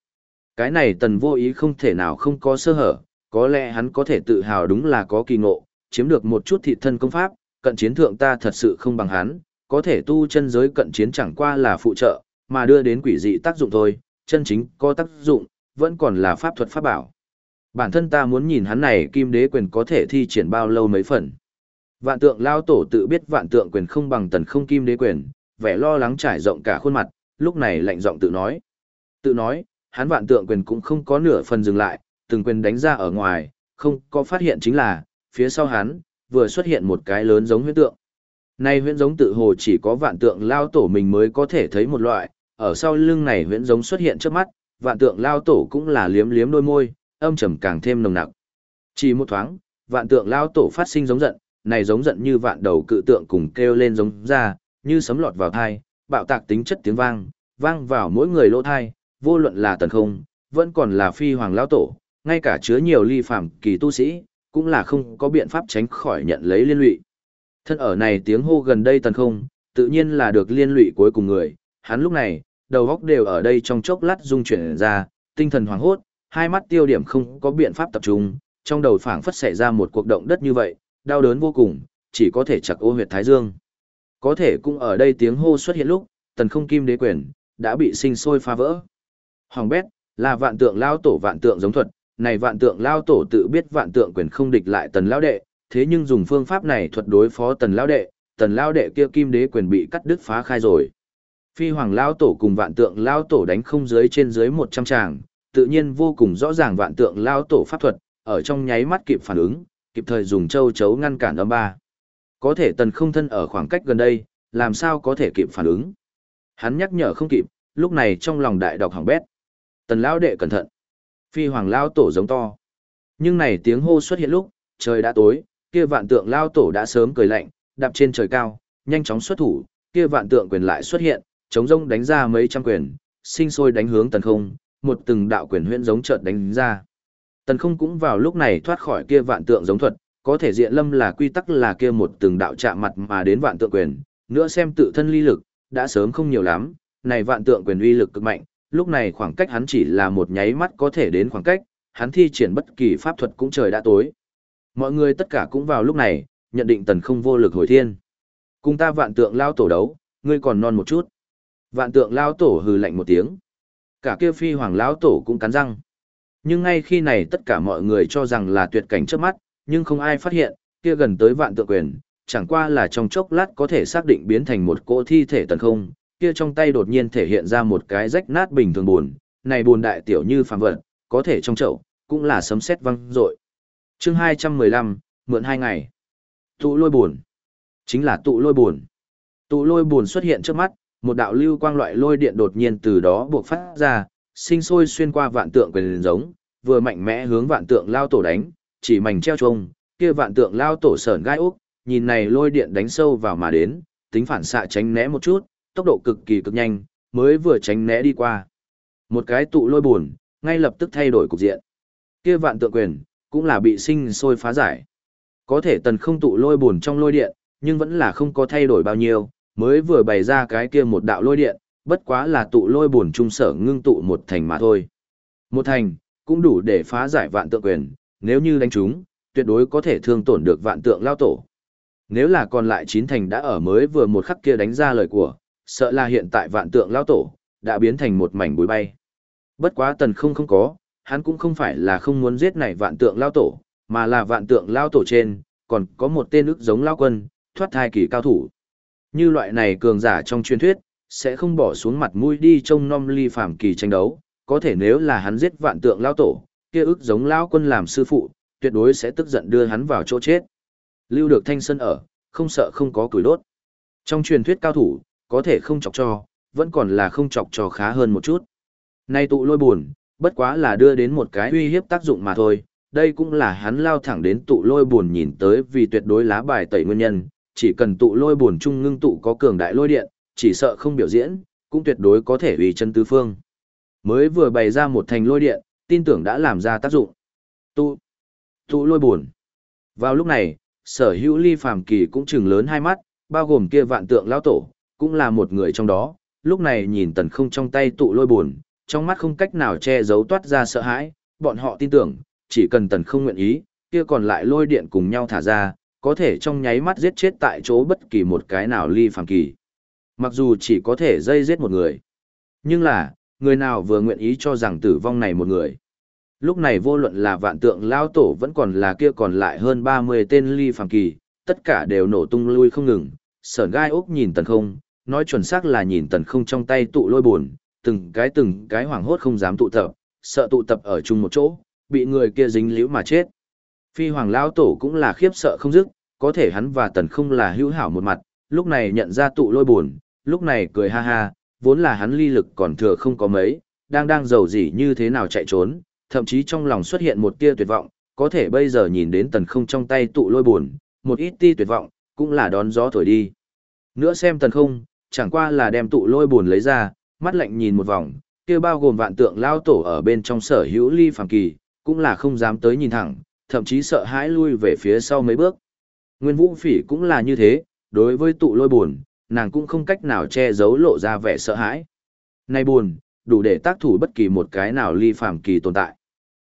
Cái này tần vô ý không thể nào không có sơ hở, có lẽ hắn có thể tự hào đúng là có kỳ ngộ, chiếm được một chút thị thân công pháp, cận chiến thượng ta thật sự không bằng hắn, có thể tu chân giới cận chiến chẳng qua là phụ trợ, mà đưa đến quỷ dị tác dụng thôi, chân chính có tác dụng, vẫn còn là pháp thuật pháp bảo. Bản thân ta muốn nhìn hắn này kim đế quyền có thể thi triển bao lâu mấy phần. Vạn tượng lao tổ tự biết vạn tượng quyền không bằng tần không kim đế quyền, vẻ lo lắng trải rộng cả khuôn mặt, lúc này lạnh giọng tự nói. Tự nói, hắn vạn tượng quyền cũng không có nửa phần dừng lại, từng quyền đánh ra ở ngoài, không có phát hiện chính là, phía sau hắn, vừa xuất hiện một cái lớn giống huyễn tượng. Này huyễn giống tự hồ chỉ có vạn tượng lao tổ mình mới có thể thấy một loại, ở sau lưng này huyễn giống xuất hiện trước mắt, vạn tượng lao tổ cũng là liếm liếm đôi môi, âm trầm càng thêm nồng nặc. Chỉ một thoáng, vạn tượng lao tổ phát sinh giống giận, này giống giận như vạn đầu cự tượng cùng kêu lên giống ra, như sấm lọt vào thai, bạo tạc tính chất tiếng vang, vang vào mỗi người lỗ thai, vô luận là tần không, vẫn còn là phi hoàng lão tổ, ngay cả chứa nhiều ly phạm kỳ tu sĩ, cũng là không có biện pháp tránh khỏi nhận lấy liên lụy. Thân ở này tiếng hô gần đây tần không, tự nhiên là được liên lụy cuối cùng người, hắn lúc này, đầu góc đều ở đây trong chốc lát dung chuyển ra, tinh thần hoảng hốt, hai mắt tiêu điểm không có biện pháp tập trung, trong đầu phảng phất xảy ra một cuộc động đất như vậy, đau đớn vô cùng, chỉ có thể chặt ô huyệt thái dương. Có thể cũng ở đây tiếng hô xuất hiện lúc, tần không kim đế quyền, đã bị sinh sôi phá vỡ. Hoàng bét, là vạn tượng lao tổ vạn tượng giống thuật, này vạn tượng lao tổ tự biết vạn tượng quyền không địch lại tần lao đệ, thế nhưng dùng phương pháp này thuật đối phó tần lao đệ, tần lao đệ kia kim đế quyền bị cắt đứt phá khai rồi. Phi hoàng lao tổ cùng vạn tượng lao tổ đánh không dưới trên dưới 100 tràng, tự nhiên vô cùng rõ ràng vạn tượng lao tổ pháp thuật, ở trong nháy mắt kịp phản ứng, kịp thời dùng châu chấu ngăn cản âm ba. Có thể tần không thân ở khoảng cách gần đây, làm sao có thể kịp phản ứng. Hắn nhắc nhở không kịp, lúc này trong lòng đại đọc hỏng bét. Tần lão đệ cẩn thận. Phi hoàng lao tổ giống to. Nhưng này tiếng hô xuất hiện lúc, trời đã tối, kia vạn tượng lao tổ đã sớm cười lạnh, đạp trên trời cao, nhanh chóng xuất thủ, kia vạn tượng quyền lại xuất hiện, chống rông đánh ra mấy trăm quyền, sinh sôi đánh hướng tần không, một từng đạo quyền huyễn giống trợt đánh ra. Tần không cũng vào lúc này thoát khỏi kia vạn tượng giống thuật, có thể diện lâm là quy tắc là kia một từng đạo chạm mặt mà đến vạn tượng quyền, nữa xem tự thân ly lực, đã sớm không nhiều lắm, này vạn tượng quyền uy lực cực mạnh, lúc này khoảng cách hắn chỉ là một nháy mắt có thể đến khoảng cách, hắn thi triển bất kỳ pháp thuật cũng trời đã tối. Mọi người tất cả cũng vào lúc này, nhận định tần không vô lực hồi thiên. Cùng ta vạn tượng lao tổ đấu, ngươi còn non một chút. Vạn tượng lao tổ hừ lạnh một tiếng. Cả kia phi hoàng lao tổ cũng cắn răng. Nhưng ngay khi này tất cả mọi người cho rằng là tuyệt cảnh trước mắt, nhưng không ai phát hiện, kia gần tới vạn tượng quyền, chẳng qua là trong chốc lát có thể xác định biến thành một cỗ thi thể tần không, kia trong tay đột nhiên thể hiện ra một cái rách nát bình thường buồn, này buồn đại tiểu như phàm vật, có thể trong chậu, cũng là sấm sét vang rội. Chương 215, mượn hai ngày. Tụ lôi buồn. Chính là tụ lôi buồn. Tụ lôi buồn xuất hiện trước mắt, một đạo lưu quang loại lôi điện đột nhiên từ đó buộc phát ra, sinh sôi xuyên qua vạn tượng quyền giống, vừa mạnh mẽ hướng vạn tượng lao tổ đánh, chỉ mảnh treo trông, kia vạn tượng lao tổ sởn gai úc, nhìn này lôi điện đánh sâu vào mà đến, tính phản xạ tránh né một chút, tốc độ cực kỳ cực nhanh, mới vừa tránh né đi qua. Một cái tụ lôi buồn, ngay lập tức thay đổi cục diện. Kia vạn tượng quyền, cũng là bị sinh sôi phá giải. Có thể tần không tụ lôi buồn trong lôi điện, nhưng vẫn là không có thay đổi bao nhiêu, mới vừa bày ra cái kia một đạo lôi điện, bất quá là tụ lôi buồn trung sở ngưng tụ một thành mà thôi. Một thành, cũng đủ để phá giải vạn tượng quyền, nếu như đánh chúng, tuyệt đối có thể thương tổn được vạn tượng lao tổ. Nếu là còn lại chín thành đã ở mới vừa một khắc kia đánh ra lời của, sợ là hiện tại vạn tượng lao tổ, đã biến thành một mảnh bụi bay. Bất quá tần không không có, hắn cũng không phải là không muốn giết này vạn tượng lao tổ, mà là vạn tượng lao tổ trên, còn có một tên ức giống lao quân, thoát thai kỳ cao thủ. Như loại này cường giả trong truyền thuyết, sẽ không bỏ xuống mặt mũi đi trông nom ly phàm kỳ tranh đấu, có thể nếu là hắn giết vạn tượng lao tổ, kia ức giống lao quân làm sư phụ, tuyệt đối sẽ tức giận đưa hắn vào chỗ chết. Lưu được thanh sân ở, không sợ không có củi đốt. Trong truyền thuyết cao thủ, có thể không chọc cho, vẫn còn là không chọc cho khá hơn một chút. Nay tụ lôi buồn, bất quá là đưa đến một cái uy hiếp tác dụng mà thôi, đây cũng là hắn lao thẳng đến tụ lôi buồn nhìn tới vì tuyệt đối lá bài tẩy nguyên nhân, chỉ cần tụ lôi buồn chung ngưng tụ có cường đại lôi điện, chỉ sợ không biểu diễn, cũng tuyệt đối có thể uy chân tứ phương. Mới vừa bày ra một thành lôi điện, tin tưởng đã làm ra tác dụng. Tụ, tụ lôi buồn. Vào lúc này, sở hữu ly phàm kỳ cũng chừng lớn hai mắt, bao gồm kia vạn tượng lão tổ, cũng là một người trong đó, lúc này nhìn tần không trong tay tụ lôi buồn, trong mắt không cách nào che giấu toát ra sợ hãi, bọn họ tin tưởng, chỉ cần tần không nguyện ý, kia còn lại lôi điện cùng nhau thả ra, có thể trong nháy mắt giết chết tại chỗ bất kỳ một cái nào ly phàm kỳ. Mặc dù chỉ có thể dây giết một người, nhưng là, người nào vừa nguyện ý cho rằng tử vong này một người. Lúc này vô luận là vạn tượng lao tổ vẫn còn là kia còn lại hơn 30 tên ly phàm kỳ, tất cả đều nổ tung lui không ngừng, sởn gai ốc nhìn tần không, nói chuẩn xác là nhìn tần không trong tay tụ lôi buồn, từng cái từng cái hoảng hốt không dám tụ tập, sợ tụ tập ở chung một chỗ, bị người kia dính liễu mà chết. Phi hoàng lao tổ cũng là khiếp sợ không dứt, có thể hắn và tần không là hữu hảo một mặt, lúc này nhận ra tụ lôi buồn, lúc này cười ha ha, vốn là hắn ly lực còn thừa không có mấy, đang đang giàu gì như thế nào chạy trốn, thậm chí trong lòng xuất hiện một tia tuyệt vọng, có thể bây giờ nhìn đến tần không trong tay tụ lôi buồn, một ít ti tuyệt vọng, cũng là đón gió thổi đi. Nữa xem tần không, chẳng qua là đem tụ lôi buồn lấy ra, mắt lạnh nhìn một vòng, kia bao gồm vạn tượng lao tổ ở bên trong sở hữu ly phàm kỳ, cũng là không dám tới nhìn thẳng, thậm chí sợ hãi lui về phía sau mấy bước. Nguyên vũ phỉ cũng là như thế, đối với tụ lôi buồn, nàng cũng không cách nào che giấu lộ ra vẻ sợ hãi. Này buồn, đủ để tác thủ bất kỳ một cái nào ly phàm kỳ tồn tại.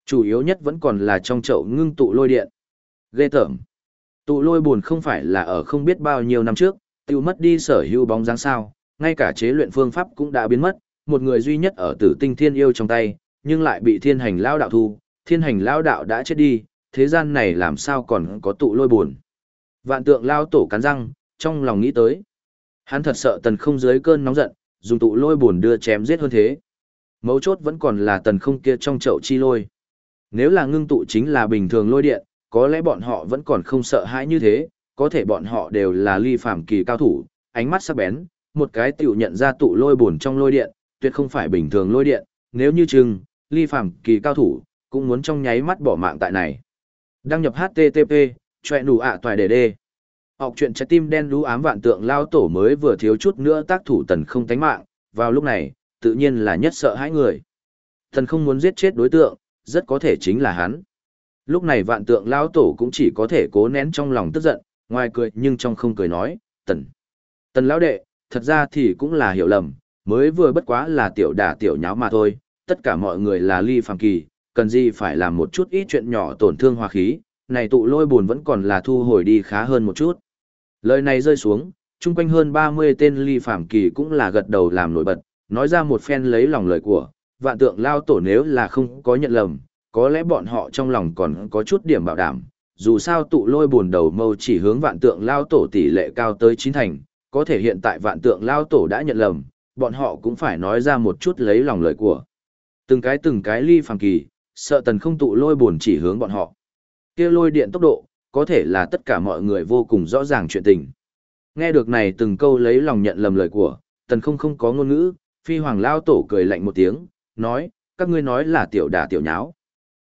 Chủ yếu nhất vẫn còn là trong chậu ngưng tụ lôi điện. Ghê tởm. Tụ lôi buồn không phải là ở không biết bao nhiêu năm trước, tiêu mất đi sở hữu bóng dáng sao, ngay cả chế luyện phương pháp cũng đã biến mất, một người duy nhất ở tử tinh thiên yêu trong tay, nhưng lại bị thiên hành lao đạo thu, thiên hành lao đạo đã chết đi, thế gian này làm sao còn có tụ lôi buồn. Vạn tượng lao tổ cắn răng, trong lòng nghĩ tới. Hắn thật sợ tần không dưới cơn nóng giận, dùng tụ lôi buồn đưa chém giết hơn thế. Mấu chốt vẫn còn là tần không kia trong chậu chi lôi. Nếu là ngưng tụ chính là bình thường lôi điện, có lẽ bọn họ vẫn còn không sợ hãi như thế, có thể bọn họ đều là ly phàm kỳ cao thủ, ánh mắt sắc bén, một cái tiểu nhận ra tụ lôi buồn trong lôi điện, tuyệt không phải bình thường lôi điện, nếu như chừng, ly phàm kỳ cao thủ, cũng muốn trong nháy mắt bỏ mạng tại này. Đăng nhập HTTP, chọe nụ ạ toài đề đê. Học chuyện trái tim đen đú ám vạn tượng lao tổ mới vừa thiếu chút nữa tác thủ tần không tánh mạng, vào lúc này, tự nhiên là nhất sợ hãi người. Tần không muốn giết chết đối tượng, rất có thể chính là hắn. Lúc này vạn tượng lao tổ cũng chỉ có thể cố nén trong lòng tức giận, ngoài cười nhưng trong không cười nói, tần. Tần lão đệ, thật ra thì cũng là hiểu lầm, mới vừa bất quá là tiểu đả tiểu nháo mà thôi, tất cả mọi người là ly phàm kỳ, cần gì phải làm một chút ít chuyện nhỏ tổn thương hòa khí, này tụ lôi buồn vẫn còn là thu hồi đi khá hơn một chút. Lời này rơi xuống, chung quanh hơn 30 tên ly phàm kỳ cũng là gật đầu làm nổi bật, nói ra một phen lấy lòng lời của, vạn tượng lao tổ nếu là không có nhận lầm, có lẽ bọn họ trong lòng còn có chút điểm bảo đảm, dù sao tụ lôi buồn đầu mâu chỉ hướng vạn tượng lao tổ tỷ lệ cao tới chín thành, có thể hiện tại vạn tượng lao tổ đã nhận lầm, bọn họ cũng phải nói ra một chút lấy lòng lời của. Từng cái từng cái ly phàm kỳ, sợ tần không tụ lôi buồn chỉ hướng bọn họ. kia lôi điện tốc độ, có thể là tất cả mọi người vô cùng rõ ràng chuyện tình. Nghe được này từng câu lấy lòng nhận lầm lời của, tần không không có ngôn ngữ, phi hoàng lao tổ cười lạnh một tiếng, nói, các ngươi nói là tiểu đà tiểu nháo.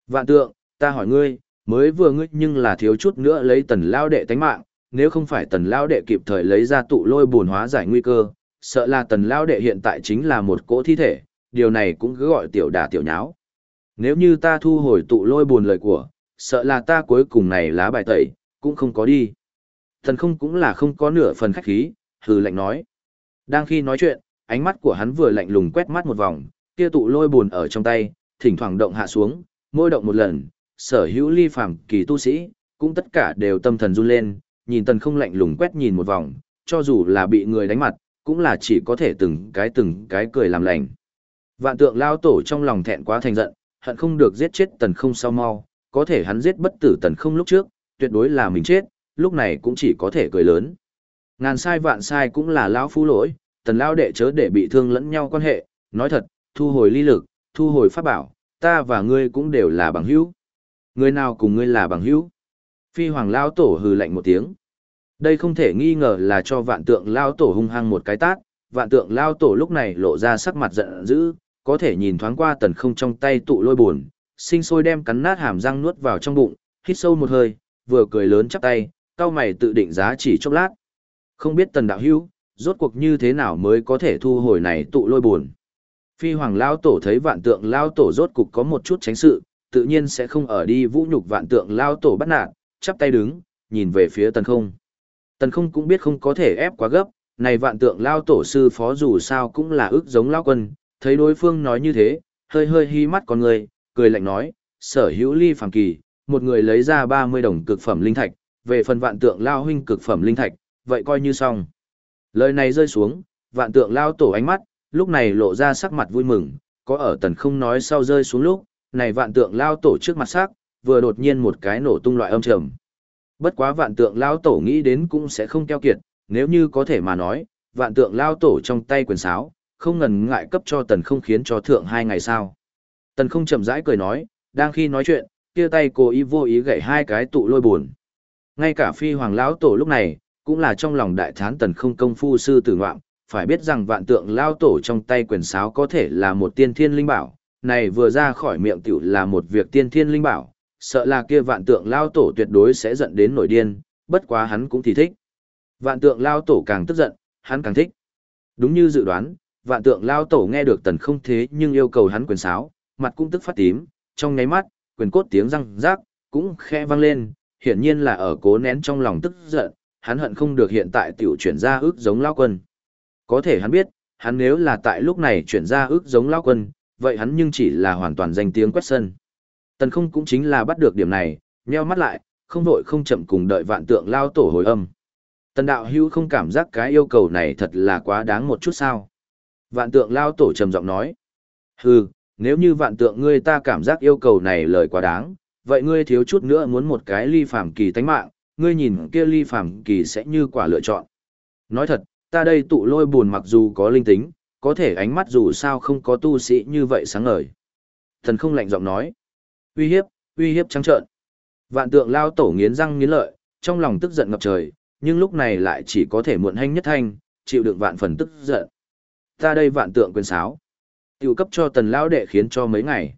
Vạn tượng, ta hỏi ngươi, mới vừa ngươi nhưng là thiếu chút nữa lấy tần lao đệ tánh mạng, nếu không phải tần lao đệ kịp thời lấy ra tụ lôi buồn hóa giải nguy cơ, sợ là tần lao đệ hiện tại chính là một cỗ thi thể, điều này cũng cứ gọi tiểu đà tiểu nháo. Nếu như ta thu hồi tụ lôi buồn lời của, sợ là ta cuối cùng này lá bài tẩy, cũng không có đi. Thần không cũng là không có nửa phần khách khí, hừ lạnh nói. Đang khi nói chuyện, ánh mắt của hắn vừa lạnh lùng quét mắt một vòng, kia tụ lôi buồn ở trong tay, thỉnh thoảng động hạ xuống, môi động một lần, sở hữu ly phàm kỳ tu sĩ, cũng tất cả đều tâm thần run lên, nhìn tần không lạnh lùng quét nhìn một vòng, cho dù là bị người đánh mặt, cũng là chỉ có thể từng cái từng cái cười làm lành. Vạn tượng lao tổ trong lòng thẹn quá thành giận, hận không được giết chết tần không sao mau, có thể hắn giết bất tử tần không lúc trước, tuyệt đối là mình chết, lúc này cũng chỉ có thể cười lớn. Ngàn sai vạn sai cũng là lão phu lỗi, tần lao đệ chớ để bị thương lẫn nhau quan hệ, nói thật, thu hồi ly lực, thu hồi pháp bảo, ta và ngươi cũng đều là bằng hữu. Người nào cùng ngươi là bằng hữu? Phi hoàng lao tổ hừ lạnh một tiếng. Đây không thể nghi ngờ là cho vạn tượng lao tổ hung hăng một cái tát, vạn tượng lao tổ lúc này lộ ra sắc mặt giận dữ, có thể nhìn thoáng qua tần không trong tay tụ lôi buồn, sinh sôi đem cắn nát hàm răng nuốt vào trong bụng, hít sâu một hơi, vừa cười lớn chắp tay, cao mày tự định giá chỉ chốc lát. Không biết tần đạo hữu, rốt cuộc như thế nào mới có thể thu hồi này tụ lôi buồn. Phi hoàng lao tổ thấy vạn tượng lao tổ rốt cục có một chút tránh sự, tự nhiên sẽ không ở đi vũ nhục vạn tượng lao tổ bắt nạt, chắp tay đứng, nhìn về phía tần không. Tần không cũng biết không có thể ép quá gấp, này vạn tượng lao tổ sư phó dù sao cũng là ước giống lao quân, thấy đối phương nói như thế, hơi hơi hi mắt con người, cười lạnh nói, sở hữu ly phàm kỳ, một người lấy ra 30 đồng cực phẩm linh thạch, về phần vạn tượng lao huynh cực phẩm linh thạch, vậy coi như xong. Lời này rơi xuống, vạn tượng lao tổ ánh mắt, lúc này lộ ra sắc mặt vui mừng, có ở tần không nói sau rơi xuống lúc, này vạn tượng lao tổ trước mặt sắc, vừa đột nhiên một cái nổ tung loại âm trầm. Bất quá vạn tượng lao tổ nghĩ đến cũng sẽ không keo kiệt, nếu như có thể mà nói, vạn tượng lao tổ trong tay quyền sáo, không ngần ngại cấp cho tần không khiến cho thượng hai ngày sau. Tần không chậm rãi cười nói, đang khi nói chuyện, kia tay cô ý vô ý gậy hai cái tụ lôi buồn. Ngay cả phi hoàng lão tổ lúc này, cũng là trong lòng đại thán tần không công phu sư tử ngoạm, phải biết rằng vạn tượng lao tổ trong tay quyền sáo có thể là một tiên thiên linh bảo, này vừa ra khỏi miệng tiểu là một việc tiên thiên linh bảo, sợ là kia vạn tượng lao tổ tuyệt đối sẽ giận đến nổi điên, bất quá hắn cũng thì thích. Vạn tượng lao tổ càng tức giận, hắn càng thích. Đúng như dự đoán, vạn tượng lao tổ nghe được tần không thế nhưng yêu cầu hắn quyền sáo, mặt cũng tức phát tím, trong nháy mắt, quyền cốt tiếng răng rác, cũng khẽ vang lên, hiển nhiên là ở cố nén trong lòng tức giận, hắn hận không được hiện tại tiểu chuyển ra ước giống lao quân. Có thể hắn biết, hắn nếu là tại lúc này chuyển ra ước giống lao quân, vậy hắn nhưng chỉ là hoàn toàn danh tiếng quét sân. Tần không cũng chính là bắt được điểm này, nheo mắt lại, không vội không chậm cùng đợi vạn tượng lao tổ hồi âm. Tần đạo hưu không cảm giác cái yêu cầu này thật là quá đáng một chút sao. Vạn tượng lao tổ trầm giọng nói. Hừ, nếu như vạn tượng ngươi ta cảm giác yêu cầu này lời quá đáng, vậy ngươi thiếu chút nữa muốn một cái ly phàm kỳ tánh mạng, ngươi nhìn kia ly phàm kỳ sẽ như quả lựa chọn. Nói thật, ta đây tụ lôi buồn mặc dù có linh tính, có thể ánh mắt dù sao không có tu sĩ như vậy sáng ngời. Thần không lạnh giọng nói. Uy hiếp, uy hiếp trắng trợn. Vạn tượng lao tổ nghiến răng nghiến lợi, trong lòng tức giận ngập trời, nhưng lúc này lại chỉ có thể muộn hanh nhất thanh, chịu đựng vạn phần tức giận. Ta đây vạn tượng quyền sáo. Tiểu cấp cho tần lao đệ khiến cho mấy ngày.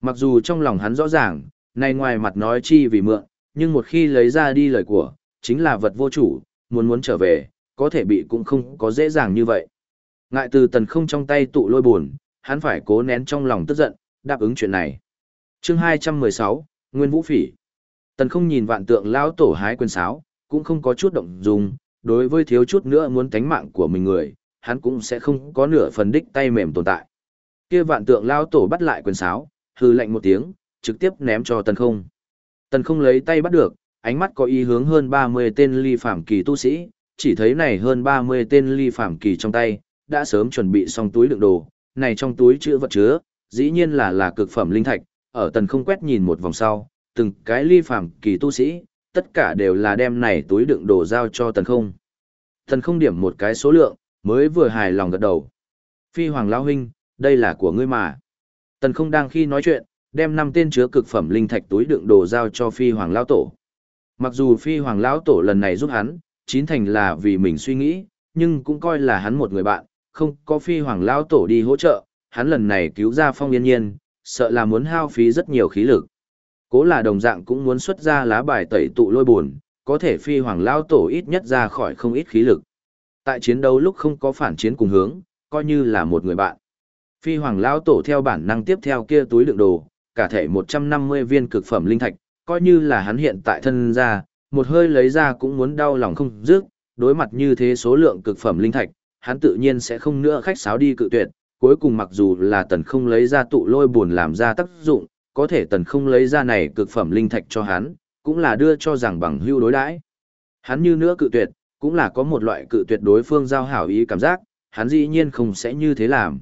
Mặc dù trong lòng hắn rõ ràng, này ngoài mặt nói chi vì mượn, nhưng một khi lấy ra đi lời của, chính là vật vô chủ, muốn muốn trở về, có thể bị cũng không có dễ dàng như vậy. Ngại từ tần không trong tay tụ lôi buồn, hắn phải cố nén trong lòng tức giận, đáp ứng chuyện này. chương 216, Nguyên Vũ Phỉ. Tần không nhìn vạn tượng lão tổ hái quyền sáo, cũng không có chút động dung, đối với thiếu chút nữa muốn tánh mạng của mình người, hắn cũng sẽ không có nửa phần đích tay mềm tồn tại. Kia vạn tượng lão tổ bắt lại quyền sáo, hư lệnh một tiếng, trực tiếp ném cho tần không. Tần không lấy tay bắt được, ánh mắt có ý hướng hơn 30 tên ly phạm kỳ tu sĩ, chỉ thấy này hơn 30 tên ly phạm kỳ trong tay, đã sớm chuẩn bị xong túi đựng đồ, này trong túi chứa vật chứa, dĩ nhiên là là cực phẩm linh thạch, ở tần không quét nhìn một vòng sau, từng cái ly phàm kỳ tu sĩ, tất cả đều là đem này túi đựng đồ giao cho tần không. Tần không điểm một cái số lượng, mới vừa hài lòng gật đầu. Phi hoàng lão huynh, đây là của ngươi mà. Tần không đang khi nói chuyện, đem năm tên chứa cực phẩm linh thạch túi đựng đồ giao cho phi hoàng lão tổ. Mặc dù phi hoàng lão tổ lần này giúp hắn, chín thành là vì mình suy nghĩ, nhưng cũng coi là hắn một người bạn, không có phi hoàng lao tổ đi hỗ trợ, hắn lần này cứu ra phong yên nhiên, sợ là muốn hao phí rất nhiều khí lực. Cố là đồng dạng cũng muốn xuất ra lá bài tẩy tụ lôi buồn, có thể phi hoàng lao tổ ít nhất ra khỏi không ít khí lực. Tại chiến đấu lúc không có phản chiến cùng hướng, coi như là một người bạn. Phi hoàng lao tổ theo bản năng tiếp theo kia túi đựng đồ, cả thể 150 viên cực phẩm linh thạch, coi như là hắn hiện tại thân ra, một hơi lấy ra cũng muốn đau lòng không dứt, đối mặt như thế số lượng cực phẩm linh thạch, hắn tự nhiên sẽ không nữa khách sáo đi cự tuyệt, cuối cùng mặc dù là tần không lấy ra tụ lôi buồn làm ra tác dụng, có thể tần không lấy ra này cực phẩm linh thạch cho hắn, cũng là đưa cho rằng bằng hưu đối đãi. Hắn như nữa cự tuyệt, cũng là có một loại cự tuyệt đối phương giao hảo ý cảm giác, hắn dĩ nhiên không sẽ như thế làm.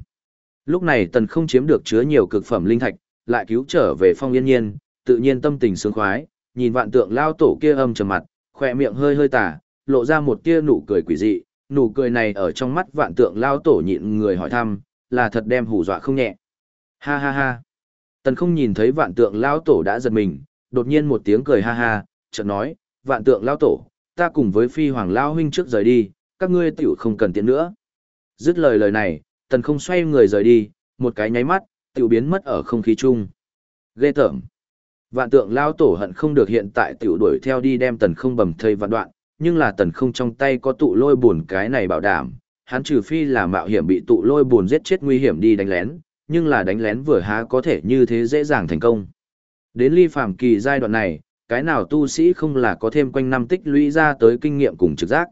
Lúc này tần không chiếm được chứa nhiều cực phẩm linh thạch, lại cứu trở về phong yên nhiên, tự nhiên tâm tình sướng khoái, nhìn vạn tượng lao tổ kia âm trầm mặt, khỏe miệng hơi hơi tả, lộ ra một tia nụ cười quỷ dị, nụ cười này ở trong mắt vạn tượng lao tổ nhịn người hỏi thăm, là thật đem hù dọa không nhẹ. Ha ha ha. Tần không nhìn thấy vạn tượng lao tổ đã giật mình, đột nhiên một tiếng cười ha ha, chợt nói, vạn tượng lao tổ, ta cùng với phi hoàng lao huynh trước rời đi, các ngươi tiểu không cần tiện nữa. Dứt lời lời này, tần không xoay người rời đi, một cái nháy mắt, tiểu biến mất ở không khí chung. Ghê tởm. Vạn tượng lao tổ hận không được hiện tại tiểu đuổi theo đi đem tần không bầm thây vạn đoạn, nhưng là tần không trong tay có tụ lôi buồn cái này bảo đảm, hắn trừ phi là mạo hiểm bị tụ lôi buồn giết chết nguy hiểm đi đánh lén, nhưng là đánh lén vừa há có thể như thế dễ dàng thành công. Đến ly phàm kỳ giai đoạn này, cái nào tu sĩ không là có thêm quanh năm tích lũy ra tới kinh nghiệm cùng trực giác.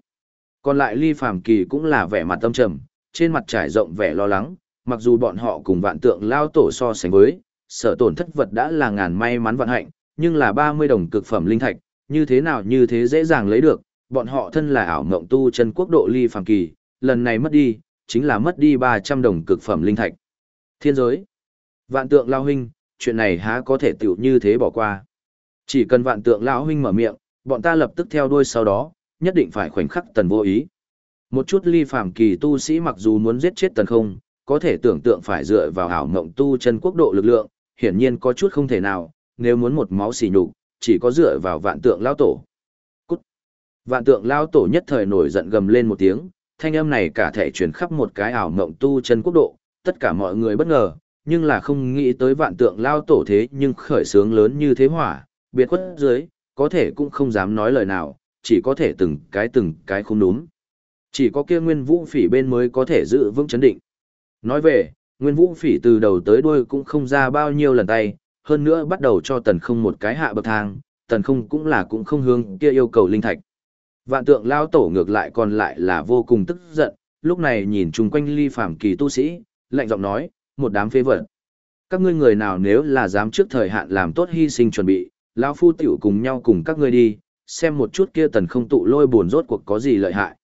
Còn lại ly phàm kỳ cũng là vẻ mặt tâm trầm, trên mặt trải rộng vẻ lo lắng, mặc dù bọn họ cùng vạn tượng lao tổ so sánh với, sở tổn thất vật đã là ngàn may mắn vận hạnh, nhưng là 30 đồng cực phẩm linh thạch, như thế nào như thế dễ dàng lấy được, bọn họ thân là ảo mộng tu chân quốc độ ly phàm kỳ, lần này mất đi, chính là mất đi 300 đồng cực phẩm linh thạch. Thiên giới, vạn tượng lao huynh, chuyện này há có thể tiểu như thế bỏ qua. Chỉ cần vạn tượng lão huynh mở miệng, bọn ta lập tức theo đuôi sau đó, nhất định phải khoảnh khắc tần vô ý. Một chút ly phàm kỳ tu sĩ mặc dù muốn giết chết tần không, có thể tưởng tượng phải dựa vào ảo mộng tu chân quốc độ lực lượng, hiển nhiên có chút không thể nào, nếu muốn một máu xỉ nhục, chỉ có dựa vào vạn tượng lao tổ. Vạn tượng lao tổ nhất thời nổi giận gầm lên một tiếng, thanh âm này cả thể truyền khắp một cái ảo mộng tu chân quốc độ, tất cả mọi người bất ngờ, nhưng là không nghĩ tới vạn tượng lao tổ thế nhưng khởi sướng lớn như thế hỏa, biệt khuất dưới, có thể cũng không dám nói lời nào, chỉ có thể từng cái từng cái không đúng. Chỉ có kia nguyên vũ phỉ bên mới có thể giữ vững chấn định. Nói về, nguyên vũ phỉ từ đầu tới đuôi cũng không ra bao nhiêu lần tay, hơn nữa bắt đầu cho tần không một cái hạ bậc thang, tần không cũng là cũng không hướng kia yêu cầu linh thạch. Vạn tượng lao tổ ngược lại còn lại là vô cùng tức giận, lúc này nhìn chung quanh ly phàm kỳ tu sĩ, lạnh giọng nói, một đám phế vật. Các ngươi người nào nếu là dám trước thời hạn làm tốt hy sinh chuẩn bị, lão phu tiểu cùng nhau cùng các ngươi đi, xem một chút kia tần không tụ lôi buồn rốt cuộc có gì lợi hại.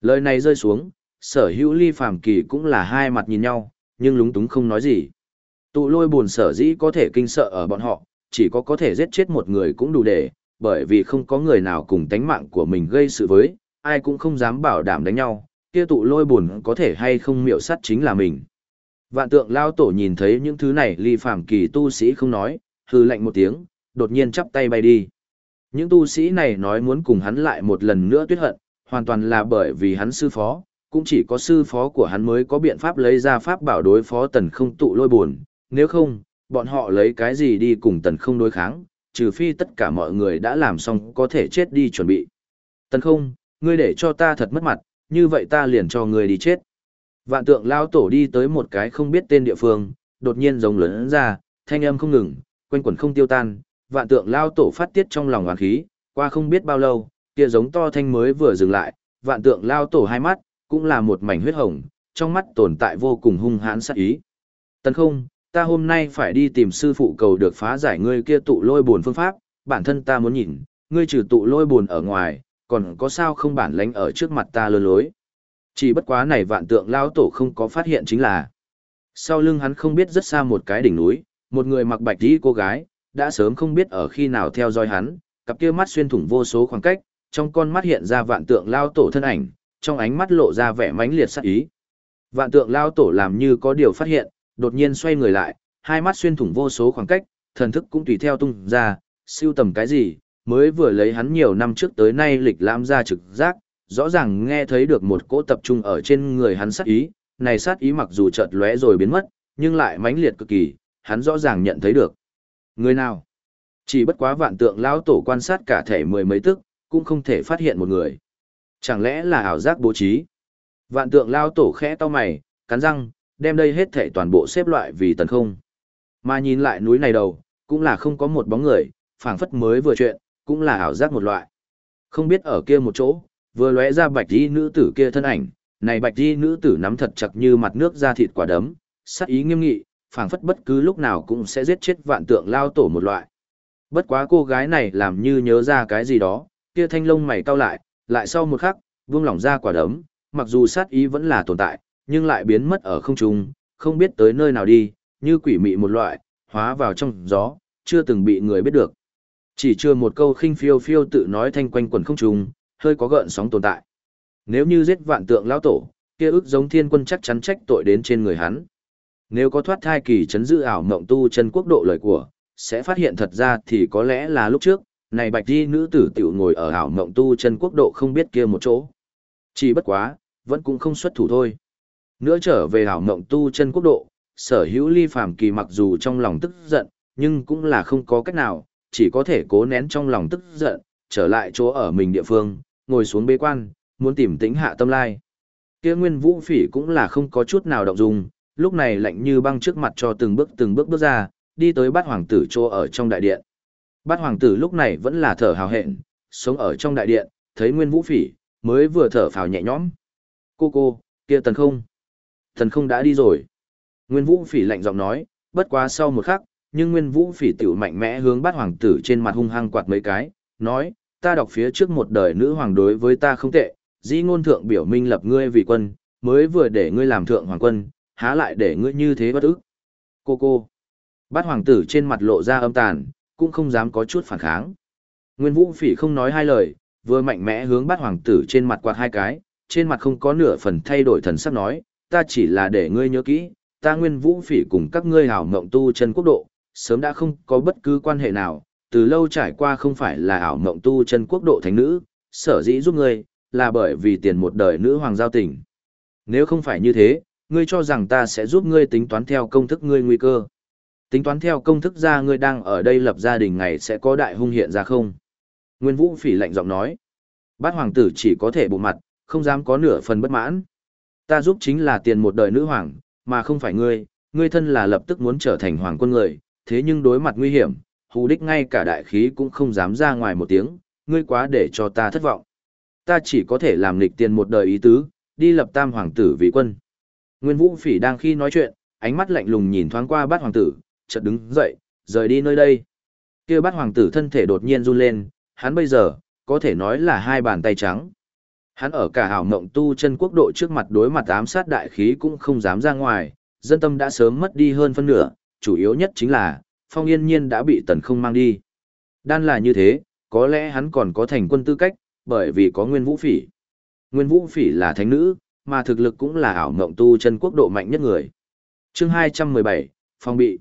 Lời này rơi xuống, sở hữu ly phàm kỳ cũng là hai mặt nhìn nhau, nhưng lúng túng không nói gì. Tụ lôi buồn sở dĩ có thể kinh sợ ở bọn họ, chỉ có có thể giết chết một người cũng đủ để, bởi vì không có người nào cùng tánh mạng của mình gây sự với, ai cũng không dám bảo đảm đánh nhau, kia tụ lôi buồn có thể hay không miệu sát chính là mình. Vạn tượng lao tổ nhìn thấy những thứ này ly phàm kỳ tu sĩ không nói, hư lạnh một tiếng, đột nhiên chắp tay bay đi. Những tu sĩ này nói muốn cùng hắn lại một lần nữa tuyết hận, hoàn toàn là bởi vì hắn sư phó, cũng chỉ có sư phó của hắn mới có biện pháp lấy ra pháp bảo đối phó tần không tụ lôi buồn, nếu không, bọn họ lấy cái gì đi cùng tần không đối kháng, trừ phi tất cả mọi người đã làm xong có thể chết đi chuẩn bị. Tần không, ngươi để cho ta thật mất mặt, như vậy ta liền cho ngươi đi chết. Vạn tượng lao tổ đi tới một cái không biết tên địa phương, đột nhiên giống lớn ra, thanh âm không ngừng, quanh quẩn không tiêu tan, vạn tượng lao tổ phát tiết trong lòng hoàn khí, qua không biết bao lâu, kia giống to thanh mới vừa dừng lại, vạn tượng lao tổ hai mắt, cũng là một mảnh huyết hồng, trong mắt tồn tại vô cùng hung hãn sát ý. Tần không, ta hôm nay phải đi tìm sư phụ cầu được phá giải ngươi kia tụ lôi buồn phương pháp, bản thân ta muốn nhìn, ngươi trừ tụ lôi buồn ở ngoài, còn có sao không bản lánh ở trước mặt ta lơ lối. Chỉ bất quá này vạn tượng lao tổ không có phát hiện chính là, sau lưng hắn không biết rất xa một cái đỉnh núi, một người mặc bạch đi cô gái, đã sớm không biết ở khi nào theo dõi hắn, cặp kia mắt xuyên thủng vô số khoảng cách, trong con mắt hiện ra vạn tượng lao tổ thân ảnh, trong ánh mắt lộ ra vẻ mãnh liệt sắc ý. Vạn tượng lao tổ làm như có điều phát hiện, đột nhiên xoay người lại, hai mắt xuyên thủng vô số khoảng cách, thần thức cũng tùy theo tung ra, siêu tầm cái gì, mới vừa lấy hắn nhiều năm trước tới nay lịch lãm ra trực giác, rõ ràng nghe thấy được một cỗ tập trung ở trên người hắn sát ý, này sát ý mặc dù chợt lóe rồi biến mất, nhưng lại mãnh liệt cực kỳ, hắn rõ ràng nhận thấy được. Người nào? Chỉ bất quá vạn tượng lão tổ quan sát cả thể mười mấy tức, cũng không thể phát hiện một người. Chẳng lẽ là ảo giác bố trí? Vạn tượng lao tổ khẽ to mày, cắn răng, đem đây hết thể toàn bộ xếp loại vì tần không. Mà nhìn lại núi này đầu, cũng là không có một bóng người, phảng phất mới vừa chuyện, cũng là ảo giác một loại. Không biết ở kia một chỗ, vừa lóe ra bạch y nữ tử kia thân ảnh, này bạch y nữ tử nắm thật chặt như mặt nước ra thịt quả đấm, sát ý nghiêm nghị, phảng phất bất cứ lúc nào cũng sẽ giết chết vạn tượng lao tổ một loại. Bất quá cô gái này làm như nhớ ra cái gì đó, kia thanh lông mày cau lại, lại sau một khắc, vương lỏng ra quả đấm, mặc dù sát ý vẫn là tồn tại, nhưng lại biến mất ở không trung, không biết tới nơi nào đi, như quỷ mị một loại, hóa vào trong gió, chưa từng bị người biết được. Chỉ chưa một câu khinh phiêu phiêu tự nói thanh quanh quần không trung, hơi có gợn sóng tồn tại. Nếu như giết vạn tượng lão tổ, kia ức giống thiên quân chắc chắn trách tội đến trên người hắn. Nếu có thoát thai kỳ chấn giữ ảo mộng tu chân quốc độ lời của, sẽ phát hiện thật ra thì có lẽ là lúc trước, này bạch di nữ tử tiểu ngồi ở ảo mộng tu chân quốc độ không biết kia một chỗ. Chỉ bất quá, vẫn cũng không xuất thủ thôi. Nữa trở về ảo mộng tu chân quốc độ, sở hữu ly phàm kỳ mặc dù trong lòng tức giận, nhưng cũng là không có cách nào, chỉ có thể cố nén trong lòng tức giận, trở lại chỗ ở mình địa phương, ngồi xuống bế quan, muốn tìm tĩnh hạ tâm lai. Kia nguyên vũ phỉ cũng là không có chút nào động dung, lúc này lạnh như băng trước mặt cho từng bước từng bước bước ra, đi tới bát hoàng tử chỗ ở trong đại điện. Bát hoàng tử lúc này vẫn là thở hào hẹn, sống ở trong đại điện, thấy nguyên vũ phỉ, mới vừa thở phào nhẹ nhõm. Cô cô, kia tần không. Thần không đã đi rồi. Nguyên vũ phỉ lạnh giọng nói, bất quá sau một khắc, nhưng nguyên vũ phỉ tiểu mạnh mẽ hướng bát hoàng tử trên mặt hung hăng quạt mấy cái, nói, ta đọc phía trước một đời nữ hoàng đối với ta không tệ, di ngôn thượng biểu minh lập ngươi vì quân, mới vừa để ngươi làm thượng hoàng quân, há lại để ngươi như thế bất ức. Cô cô. Bát hoàng tử trên mặt lộ ra âm tàn, cũng không dám có chút phản kháng. Nguyên vũ phỉ không nói hai lời, vừa mạnh mẽ hướng bát hoàng tử trên mặt quạt hai cái, trên mặt không có nửa phần thay đổi thần sắc nói, ta chỉ là để ngươi nhớ kỹ, ta nguyên vũ phỉ cùng các ngươi hảo mộng tu chân quốc độ, sớm đã không có bất cứ quan hệ nào, từ lâu trải qua không phải là hảo mộng tu chân quốc độ thánh nữ, sở dĩ giúp ngươi, là bởi vì tiền một đời nữ hoàng giao tình. Nếu không phải như thế, ngươi cho rằng ta sẽ giúp ngươi tính toán theo công thức ngươi nguy cơ. Tính toán theo công thức ra ngươi đang ở đây lập gia đình ngày sẽ có đại hung hiện ra không? Nguyên Vũ phỉ lạnh giọng nói. Bát hoàng tử chỉ có thể bụng mặt, không dám có nửa phần bất mãn. Ta giúp chính là tiền một đời nữ hoàng, mà không phải ngươi, ngươi thân là lập tức muốn trở thành hoàng quân người, thế nhưng đối mặt nguy hiểm, hù đích ngay cả đại khí cũng không dám ra ngoài một tiếng, ngươi quá để cho ta thất vọng. Ta chỉ có thể làm nghịch tiền một đời ý tứ, đi lập tam hoàng tử vì quân. Nguyên Vũ Phỉ đang khi nói chuyện, ánh mắt lạnh lùng nhìn thoáng qua bát hoàng tử, chợt đứng dậy, rời đi nơi đây. Kia bát hoàng tử thân thể đột nhiên run lên, hắn bây giờ, có thể nói là hai bàn tay trắng. Hắn ở cả hảo mộng tu chân quốc độ trước mặt đối mặt ám sát đại khí cũng không dám ra ngoài, dân tâm đã sớm mất đi hơn phân nửa, chủ yếu nhất chính là, phong yên nhiên đã bị tần không mang đi. Đan là như thế, có lẽ hắn còn có thành quân tư cách, bởi vì có nguyên vũ phỉ. Nguyên vũ phỉ là thánh nữ, mà thực lực cũng là ảo mộng tu chân quốc độ mạnh nhất người. chương 217, phong bị.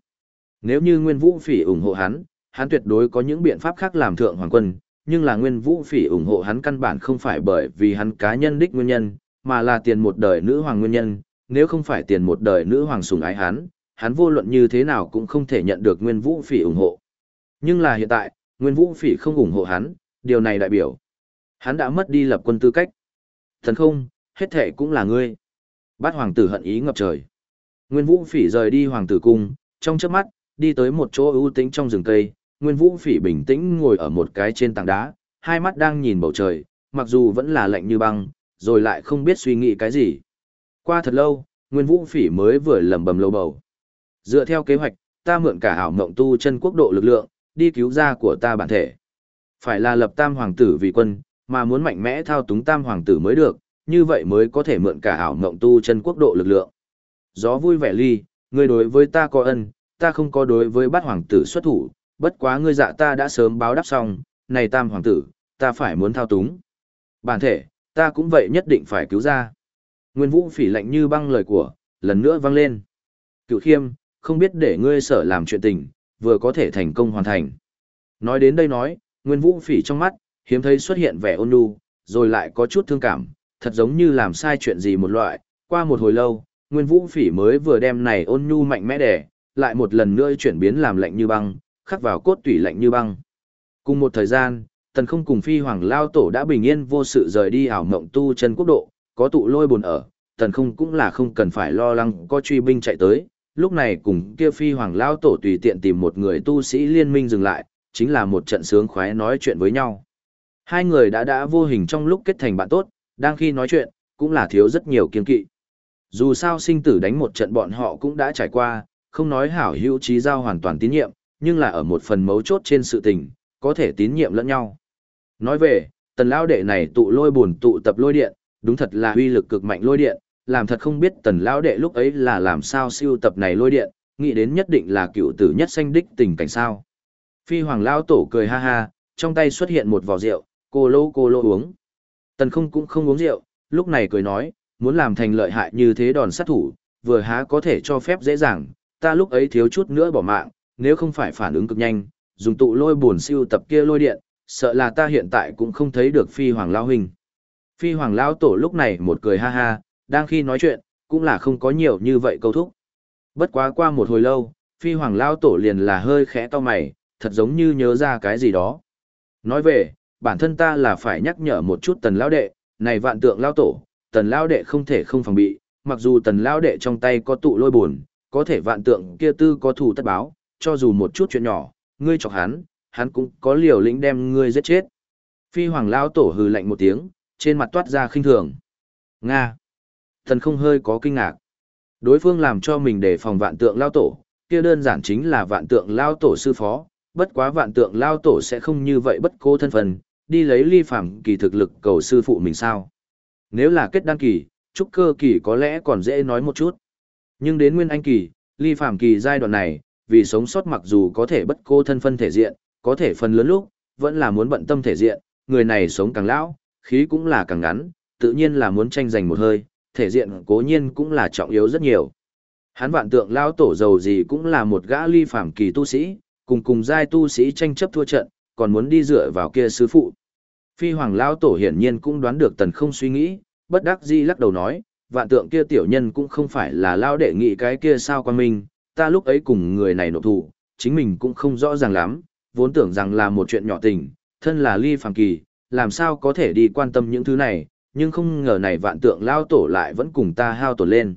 Nếu như nguyên vũ phỉ ủng hộ hắn, hắn tuyệt đối có những biện pháp khác làm thượng hoàng quân, nhưng là nguyên vũ phỉ ủng hộ hắn căn bản không phải bởi vì hắn cá nhân đích nguyên nhân, mà là tiền một đời nữ hoàng nguyên nhân, nếu không phải tiền một đời nữ hoàng sủng ái hắn, hắn vô luận như thế nào cũng không thể nhận được nguyên vũ phỉ ủng hộ. Nhưng là hiện tại, nguyên vũ phỉ không ủng hộ hắn, điều này đại biểu. Hắn đã mất đi lập quân tư cách. Thần không, hết thể cũng là ngươi. Bát hoàng tử hận ý ngập trời. Nguyên vũ phỉ rời đi hoàng tử cung, trong chớp mắt, đi tới một chỗ ưu tĩnh trong rừng cây, Nguyên Vũ Phỉ bình tĩnh ngồi ở một cái trên tảng đá, hai mắt đang nhìn bầu trời, mặc dù vẫn là lạnh như băng, rồi lại không biết suy nghĩ cái gì. Qua thật lâu, Nguyên Vũ Phỉ mới vừa lẩm bẩm lâu bầu. Dựa theo kế hoạch, ta mượn cả ảo mộng tu chân quốc độ lực lượng, đi cứu ra của ta bản thể. Phải là lập tam hoàng tử vì quân, mà muốn mạnh mẽ thao túng tam hoàng tử mới được, như vậy mới có thể mượn cả ảo mộng tu chân quốc độ lực lượng. Gió vui vẻ ly, ngươi đối với ta có ân, ta không có đối với bát hoàng tử xuất thủ, bất quá ngươi dạ ta đã sớm báo đáp xong, này tam hoàng tử, ta phải muốn thao túng. Bản thể, ta cũng vậy nhất định phải cứu ra. Nguyên vũ phỉ lạnh như băng lời của, lần nữa vang lên. Cựu khiêm, không biết để ngươi sở làm chuyện tình, vừa có thể thành công hoàn thành. Nói đến đây nói, Nguyên vũ phỉ trong mắt, hiếm thấy xuất hiện vẻ ôn nhu, rồi lại có chút thương cảm, thật giống như làm sai chuyện gì một loại. Qua một hồi lâu, Nguyên vũ phỉ mới vừa đem này ôn nhu mạnh mẽ đẻ, lại một lần nữa chuyển biến làm lạnh như băng, khắc vào cốt tủy lạnh như băng. Cùng một thời gian, tần không cùng phi hoàng lao tổ đã bình yên vô sự rời đi ảo mộng tu chân quốc độ, có tụ lôi buồn ở, tần không cũng là không cần phải lo lắng có truy binh chạy tới, lúc này cùng kia phi hoàng lao tổ tùy tiện tìm một người tu sĩ liên minh dừng lại, chính là một trận sướng khoái nói chuyện với nhau. Hai người đã đã vô hình trong lúc kết thành bạn tốt, đang khi nói chuyện, cũng là thiếu rất nhiều kiên kỵ. Dù sao sinh tử đánh một trận bọn họ cũng đã trải qua, không nói hảo hữu trí giao hoàn toàn tín nhiệm, nhưng là ở một phần mấu chốt trên sự tình, có thể tín nhiệm lẫn nhau. Nói về, tần lao đệ này tụ lôi buồn tụ tập lôi điện, đúng thật là uy lực cực mạnh lôi điện, làm thật không biết tần lao đệ lúc ấy là làm sao siêu tập này lôi điện, nghĩ đến nhất định là cựu tử nhất sanh đích tình cảnh sao. Phi hoàng lao tổ cười ha ha, trong tay xuất hiện một vò rượu, cô lô cô lô uống. Tần không cũng không uống rượu, lúc này cười nói, muốn làm thành lợi hại như thế đòn sát thủ, vừa há có thể cho phép dễ dàng, ta lúc ấy thiếu chút nữa bỏ mạng, nếu không phải phản ứng cực nhanh, dùng tụ lôi buồn siêu tập kia lôi điện, sợ là ta hiện tại cũng không thấy được phi hoàng lao hình Phi hoàng lao tổ lúc này một cười ha ha, đang khi nói chuyện, cũng là không có nhiều như vậy câu thúc. Bất quá qua một hồi lâu, phi hoàng lao tổ liền là hơi khẽ to mày, thật giống như nhớ ra cái gì đó. Nói về, bản thân ta là phải nhắc nhở một chút tần lao đệ, này vạn tượng lao tổ, tần lao đệ không thể không phòng bị, mặc dù tần lao đệ trong tay có tụ lôi buồn, có thể vạn tượng kia tư có thủ tất báo, cho dù một chút chuyện nhỏ, ngươi chọc hắn, hắn cũng có liều lĩnh đem ngươi giết chết. Phi hoàng lao tổ hừ lạnh một tiếng, trên mặt toát ra khinh thường. Nga. Thần không hơi có kinh ngạc. Đối phương làm cho mình để phòng vạn tượng lao tổ, kia đơn giản chính là vạn tượng lao tổ sư phó, bất quá vạn tượng lao tổ sẽ không như vậy bất cố thân phần, đi lấy ly phàm kỳ thực lực cầu sư phụ mình sao. Nếu là kết đăng kỳ, trúc cơ kỳ có lẽ còn dễ nói một chút. Nhưng đến nguyên anh kỳ, ly phạm kỳ giai đoạn này, vì sống sót mặc dù có thể bất cô thân phân thể diện, có thể phần lớn lúc, vẫn là muốn bận tâm thể diện, người này sống càng lão, khí cũng là càng ngắn, tự nhiên là muốn tranh giành một hơi, thể diện cố nhiên cũng là trọng yếu rất nhiều. Hắn vạn tượng lão tổ giàu gì cũng là một gã ly phàm kỳ tu sĩ, cùng cùng giai tu sĩ tranh chấp thua trận, còn muốn đi dựa vào kia sư phụ. Phi hoàng lão tổ hiển nhiên cũng đoán được tần không suy nghĩ, bất đắc di lắc đầu nói, vạn tượng kia tiểu nhân cũng không phải là lao đệ nghị cái kia sao quan minh, ta lúc ấy cùng người này nộp thủ, chính mình cũng không rõ ràng lắm, vốn tưởng rằng là một chuyện nhỏ tình, thân là ly phàm kỳ, làm sao có thể đi quan tâm những thứ này, nhưng không ngờ này vạn tượng lao tổ lại vẫn cùng ta hao tổn lên.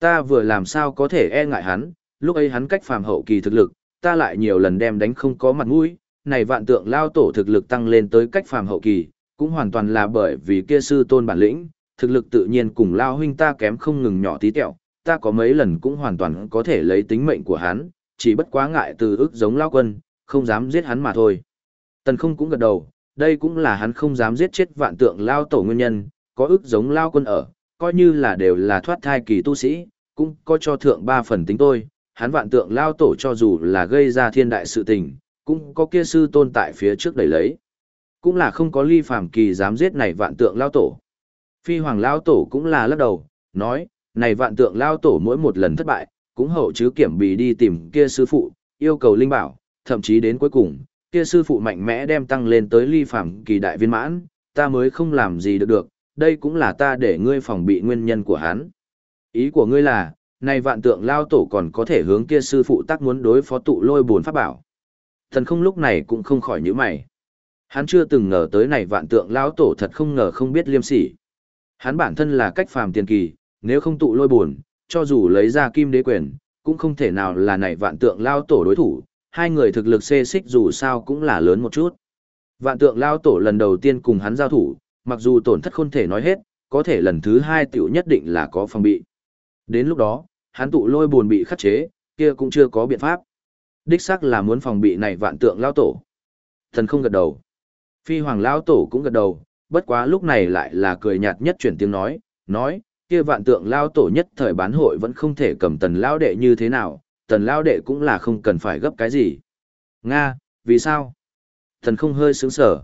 Ta vừa làm sao có thể e ngại hắn, lúc ấy hắn cách phàm hậu kỳ thực lực, ta lại nhiều lần đem đánh không có mặt mũi, này vạn tượng lao tổ thực lực tăng lên tới cách phàm hậu kỳ, cũng hoàn toàn là bởi vì kia sư tôn bản lĩnh, thực lực tự nhiên cùng lao huynh ta kém không ngừng nhỏ tí tẹo, ta có mấy lần cũng hoàn toàn có thể lấy tính mệnh của hắn, chỉ bất quá ngại từ ức giống lao quân, không dám giết hắn mà thôi. Tần không cũng gật đầu, đây cũng là hắn không dám giết chết vạn tượng lao tổ nguyên nhân, có ức giống lao quân ở, coi như là đều là thoát thai kỳ tu sĩ, cũng có cho thượng ba phần tính tôi, hắn vạn tượng lao tổ cho dù là gây ra thiên đại sự tình, cũng có kia sư tôn tại phía trước đẩy lấy. Cũng là không có ly phàm kỳ dám giết này vạn tượng lao tổ. Phi hoàng lao tổ cũng là lắc đầu, nói, này vạn tượng lao tổ mỗi một lần thất bại, cũng hậu chứ kiểm bì đi tìm kia sư phụ, yêu cầu linh bảo, thậm chí đến cuối cùng, kia sư phụ mạnh mẽ đem tăng lên tới ly phàm kỳ đại viên mãn, ta mới không làm gì được được, đây cũng là ta để ngươi phòng bị nguyên nhân của hắn. Ý của ngươi là, này vạn tượng lao tổ còn có thể hướng kia sư phụ tác muốn đối phó tụ lôi buồn pháp bảo. Thần không lúc này cũng không khỏi nhíu mày. Hắn chưa từng ngờ tới này vạn tượng lao tổ thật không ngờ không biết liêm sỉ. Hắn bản thân là cách phàm tiền kỳ, nếu không tụ lôi buồn, cho dù lấy ra kim đế quyền, cũng không thể nào là này vạn tượng lao tổ đối thủ, hai người thực lực xê xích dù sao cũng là lớn một chút. Vạn tượng lao tổ lần đầu tiên cùng hắn giao thủ, mặc dù tổn thất không thể nói hết, có thể lần thứ hai tiểu nhất định là có phòng bị. Đến lúc đó, hắn tụ lôi buồn bị khắc chế, kia cũng chưa có biện pháp. Đích xác là muốn phòng bị này vạn tượng lao tổ. Thần không gật đầu. Phi hoàng lao tổ cũng gật đầu, bất quá lúc này lại là cười nhạt nhất chuyển tiếng nói, nói, kia vạn tượng lao tổ nhất thời bán hội vẫn không thể cầm tần lao đệ như thế nào, tần lao đệ cũng là không cần phải gấp cái gì. Nga, vì sao? Thần không hơi sướng sở.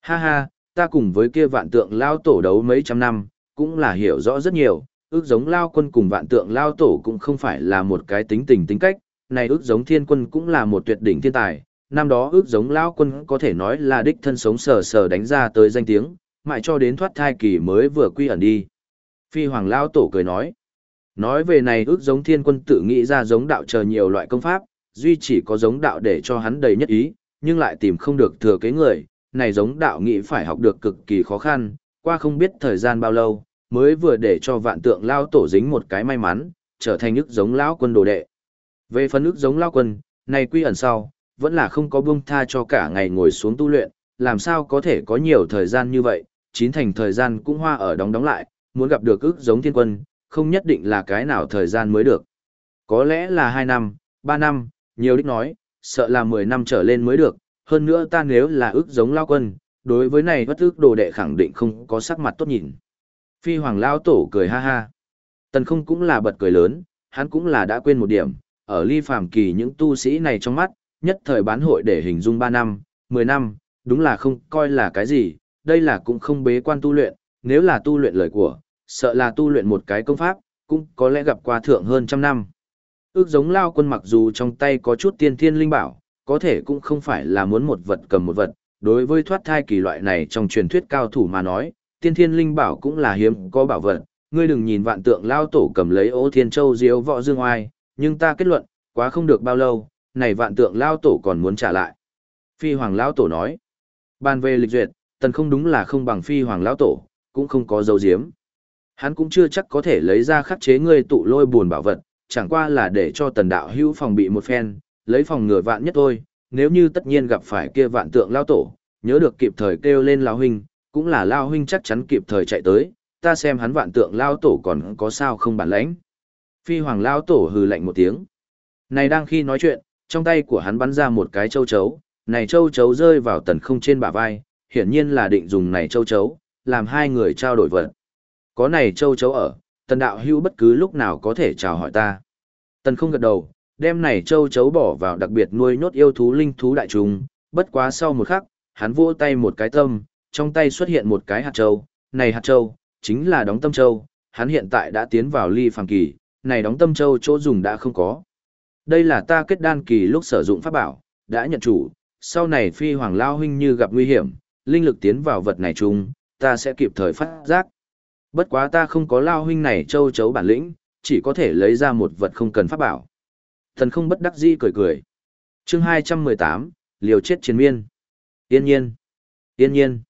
Ha ha, ta cùng với kia vạn tượng lao tổ đấu mấy trăm năm, cũng là hiểu rõ rất nhiều, ước giống lao quân cùng vạn tượng lao tổ cũng không phải là một cái tính tình tính cách, này ước giống thiên quân cũng là một tuyệt đỉnh thiên tài, năm đó ước giống lao quân có thể nói là đích thân sống sờ sờ đánh ra tới danh tiếng, mãi cho đến thoát thai kỳ mới vừa quy ẩn đi. Phi hoàng lao tổ cười nói, nói về này ước giống thiên quân tự nghĩ ra giống đạo chờ nhiều loại công pháp, duy chỉ có giống đạo để cho hắn đầy nhất ý, nhưng lại tìm không được thừa kế người, này giống đạo nghĩ phải học được cực kỳ khó khăn, qua không biết thời gian bao lâu, mới vừa để cho vạn tượng lao tổ dính một cái may mắn, trở thành ức giống lão quân đồ đệ. Về phần ức giống lão quân, này quy ẩn sau, vẫn là không có buông tha cho cả ngày ngồi xuống tu luyện, làm sao có thể có nhiều thời gian như vậy, chín thành thời gian cũng hoa ở đóng đóng lại, muốn gặp được ước giống thiên quân, không nhất định là cái nào thời gian mới được. Có lẽ là 2 năm, 3 năm, nhiều đích nói, sợ là 10 năm trở lên mới được, hơn nữa ta nếu là ước giống lao quân, đối với này bất ước đồ đệ khẳng định không có sắc mặt tốt nhìn. Phi hoàng lao tổ cười ha ha. Tần không cũng là bật cười lớn, hắn cũng là đã quên một điểm, ở ly phàm kỳ những tu sĩ này trong mắt, nhất thời bán hội để hình dung 3 năm, 10 năm, đúng là không coi là cái gì, đây là cũng không bế quan tu luyện, nếu là tu luyện lời của, sợ là tu luyện một cái công pháp, cũng có lẽ gặp qua thượng hơn trăm năm. Ước giống lao quân mặc dù trong tay có chút tiên thiên linh bảo, có thể cũng không phải là muốn một vật cầm một vật, đối với thoát thai kỳ loại này trong truyền thuyết cao thủ mà nói, tiên thiên linh bảo cũng là hiếm có bảo vật, ngươi đừng nhìn vạn tượng lao tổ cầm lấy ô thiên châu diếu võ dương oai, nhưng ta kết luận, quá không được bao lâu, này vạn tượng lao tổ còn muốn trả lại. Phi hoàng lao tổ nói, ban về lịch duyệt, tần không đúng là không bằng phi hoàng lao tổ, cũng không có dấu diếm. Hắn cũng chưa chắc có thể lấy ra khắc chế ngươi tụ lôi buồn bảo vật, chẳng qua là để cho tần đạo hữu phòng bị một phen, lấy phòng ngừa vạn nhất thôi, nếu như tất nhiên gặp phải kia vạn tượng lao tổ, nhớ được kịp thời kêu lên lao huynh, cũng là lao huynh chắc chắn kịp thời chạy tới, ta xem hắn vạn tượng lao tổ còn có sao không bản lãnh. Phi hoàng lao tổ hừ lạnh một tiếng. Này đang khi nói chuyện, trong tay của hắn bắn ra một cái châu chấu, này châu chấu rơi vào tần không trên bả vai, hiển nhiên là định dùng này châu chấu, làm hai người trao đổi vật. Có này châu chấu ở, tần đạo hưu bất cứ lúc nào có thể chào hỏi ta. Tần không gật đầu, đem này châu chấu bỏ vào đặc biệt nuôi nhốt yêu thú linh thú đại trùng, bất quá sau một khắc, hắn vỗ tay một cái tâm, trong tay xuất hiện một cái hạt châu, này hạt châu, chính là đóng tâm châu, hắn hiện tại đã tiến vào ly phàm kỳ, này đóng tâm châu chỗ dùng đã không có. Đây là ta kết đan kỳ lúc sử dụng pháp bảo, đã nhận chủ, sau này phi hoàng lao huynh như gặp nguy hiểm, linh lực tiến vào vật này chung, ta sẽ kịp thời phát giác. Bất quá ta không có lao huynh này châu chấu bản lĩnh, chỉ có thể lấy ra một vật không cần pháp bảo. Thần không bất đắc dĩ cười cười. chương 218, liều chết chiến miên. Yên nhiên. Yên nhiên.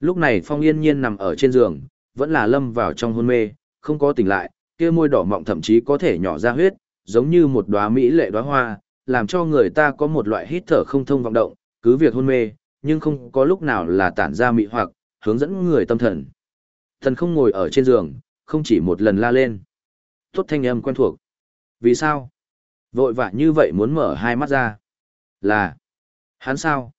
Lúc này Phong Yên nhiên nằm ở trên giường, vẫn là lâm vào trong hôn mê, không có tỉnh lại, kia môi đỏ mọng thậm chí có thể nhỏ ra huyết, giống như một đóa mỹ lệ đóa hoa, làm cho người ta có một loại hít thở không thông vọng động, cứ việc hôn mê, nhưng không có lúc nào là tản ra mị hoặc, hướng dẫn người tâm thần. Thần không ngồi ở trên giường, không chỉ một lần la lên. Tốt thanh âm quen thuộc. Vì sao? Vội vã như vậy muốn mở hai mắt ra. Là. Hắn sao?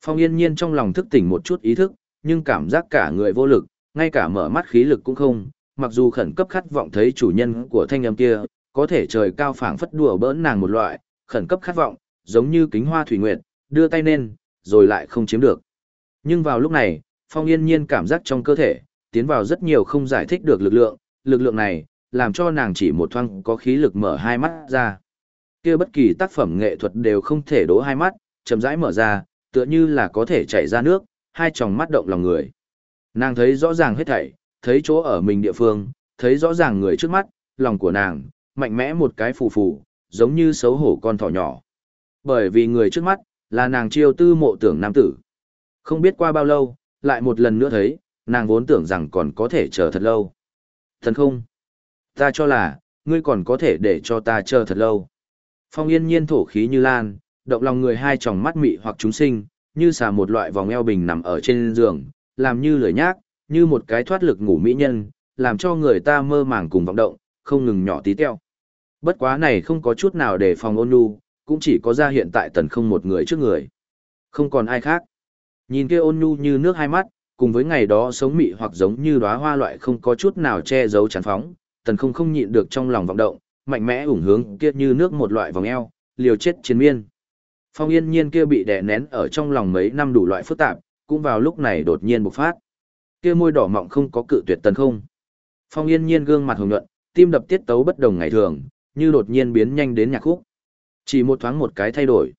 Phong yên nhiên trong lòng thức tỉnh một chút ý thức, nhưng cảm giác cả người vô lực, ngay cả mở mắt khí lực cũng không, mặc dù khẩn cấp khát vọng thấy chủ nhân của thanh âm kia, có thể trời cao phảng phất đùa bỡn nàng một loại, khẩn cấp khát vọng, giống như kính hoa thủy nguyệt, đưa tay lên, rồi lại không chiếm được. Nhưng vào lúc này, Phong Yên Nhiên cảm giác trong cơ thể, tiến vào rất nhiều không giải thích được lực lượng, lực lượng này, làm cho nàng chỉ một thoáng có khí lực mở hai mắt ra. kia bất kỳ tác phẩm nghệ thuật đều không thể đố hai mắt, chậm rãi mở ra, tựa như là có thể chảy ra nước, hai tròng mắt động lòng người. Nàng thấy rõ ràng hết thảy, thấy chỗ ở mình địa phương, thấy rõ ràng người trước mắt, lòng của nàng, mạnh mẽ một cái phù phù, giống như xấu hổ con thỏ nhỏ. Bởi vì người trước mắt, là nàng chiêu tư mộ tưởng nam tử. Không biết qua bao lâu, lại một lần nữa thấy, nàng vốn tưởng rằng còn có thể chờ thật lâu. Thần không? Ta cho là, ngươi còn có thể để cho ta chờ thật lâu. Phong yên nhiên thổ khí như lan, động lòng người hai tròng mắt mị hoặc chúng sinh, như xà một loại vòng eo bình nằm ở trên giường, làm như lười nhác, như một cái thoát lực ngủ mỹ nhân, làm cho người ta mơ màng cùng vọng động, không ngừng nhỏ tí teo. Bất quá này không có chút nào để phòng ôn nhu, cũng chỉ có ra hiện tại tần không một người trước người. Không còn ai khác. Nhìn kia ôn nhu như nước hai mắt, cùng với ngày đó sống mị hoặc giống như đóa hoa loại không có chút nào che giấu chán phóng, tần không không nhịn được trong lòng vọng động, mạnh mẽ ủng hướng kia như nước một loại vòng eo, liều chết chiến miên. Phong yên nhiên kia bị đè nén ở trong lòng mấy năm đủ loại phức tạp, cũng vào lúc này đột nhiên bộc phát. Kia môi đỏ mọng không có cự tuyệt tần không. Phong yên nhiên gương mặt hồng nhuận, tim đập tiết tấu bất đồng ngày thường, như đột nhiên biến nhanh đến nhạc khúc. Chỉ một thoáng một cái thay đổi.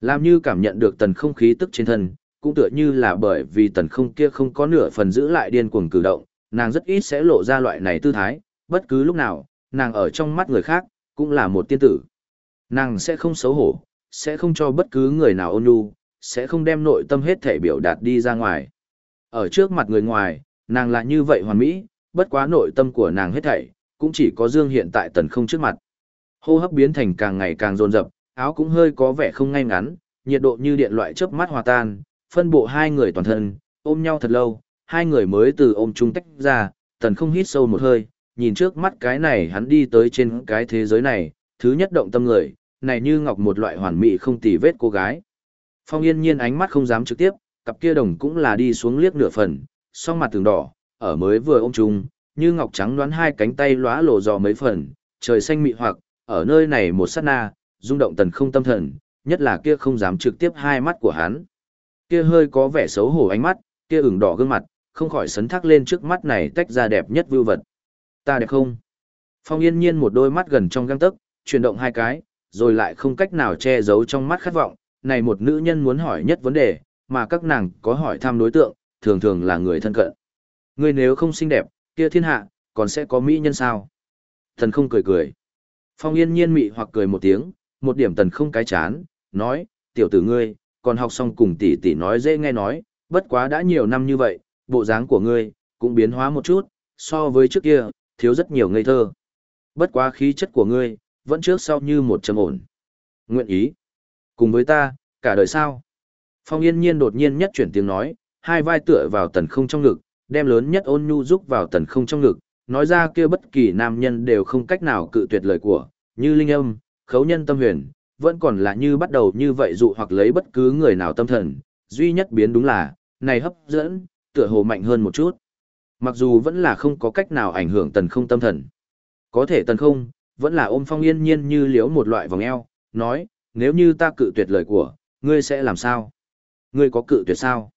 Làm như cảm nhận được tần không khí tức trên thân, cũng tựa như là bởi vì tần không kia không có nửa phần giữ lại điên cuồng cử động, nàng rất ít sẽ lộ ra loại này tư thái, bất cứ lúc nào, nàng ở trong mắt người khác, cũng là một tiên tử. Nàng sẽ không xấu hổ, sẽ không cho bất cứ người nào ôn nhu, sẽ không đem nội tâm hết thể biểu đạt đi ra ngoài. Ở trước mặt người ngoài, nàng là như vậy hoàn mỹ, bất quá nội tâm của nàng hết thảy, cũng chỉ có Dương hiện tại tần không trước mặt. Hô hấp biến thành càng ngày càng dồn rập, áo cũng hơi có vẻ không ngay ngắn, nhiệt độ như điện loại chớp mắt hòa tan, phân bộ hai người toàn thân, ôm nhau thật lâu, hai người mới từ ôm chung tách ra, tần không hít sâu một hơi, nhìn trước mắt cái này hắn đi tới trên cái thế giới này, thứ nhất động tâm người, này như ngọc một loại hoàn mỹ không tì vết cô gái. Phong yên nhiên ánh mắt không dám trực tiếp, cặp kia đồng cũng là đi xuống liếc nửa phần, song mặt tường đỏ, ở mới vừa ôm chung, như ngọc trắng đoán hai cánh tay lóa lộ dò mấy phần, trời xanh mị hoặc, ở nơi này một sát na, rung động tần không tâm thần, nhất là kia không dám trực tiếp hai mắt của hắn. Kia hơi có vẻ xấu hổ ánh mắt, kia ửng đỏ gương mặt, không khỏi sấn thắc lên trước mắt này tách ra đẹp nhất vưu vật. Ta đẹp không? Phong yên nhiên một đôi mắt gần trong găng tấc, chuyển động hai cái, rồi lại không cách nào che giấu trong mắt khát vọng. Này một nữ nhân muốn hỏi nhất vấn đề, mà các nàng có hỏi thăm đối tượng, thường thường là người thân cận. Ngươi nếu không xinh đẹp, kia thiên hạ, còn sẽ có mỹ nhân sao? Thần không cười cười. Phong yên nhiên mị hoặc cười một tiếng, một điểm tần không cái chán, nói, tiểu tử ngươi, còn học xong cùng tỷ tỷ nói dễ nghe nói, bất quá đã nhiều năm như vậy, bộ dáng của ngươi, cũng biến hóa một chút, so với trước kia, thiếu rất nhiều ngây thơ. Bất quá khí chất của ngươi, vẫn trước sau như một trầm ổn. Nguyện ý. Cùng với ta, cả đời sao. Phong yên nhiên đột nhiên nhất chuyển tiếng nói, hai vai tựa vào tần không trong ngực, đem lớn nhất ôn nhu giúp vào tần không trong ngực, nói ra kia bất kỳ nam nhân đều không cách nào cự tuyệt lời của, như linh âm, khấu nhân tâm huyền, vẫn còn là như bắt đầu như vậy dụ hoặc lấy bất cứ người nào tâm thần, duy nhất biến đúng là, này hấp dẫn, tựa hồ mạnh hơn một chút. Mặc dù vẫn là không có cách nào ảnh hưởng tần không tâm thần. Có thể tần không, vẫn là ôm phong yên nhiên như liếu một loại vòng eo, nói, nếu như ta cự tuyệt lời của, ngươi sẽ làm sao? Ngươi có cự tuyệt sao?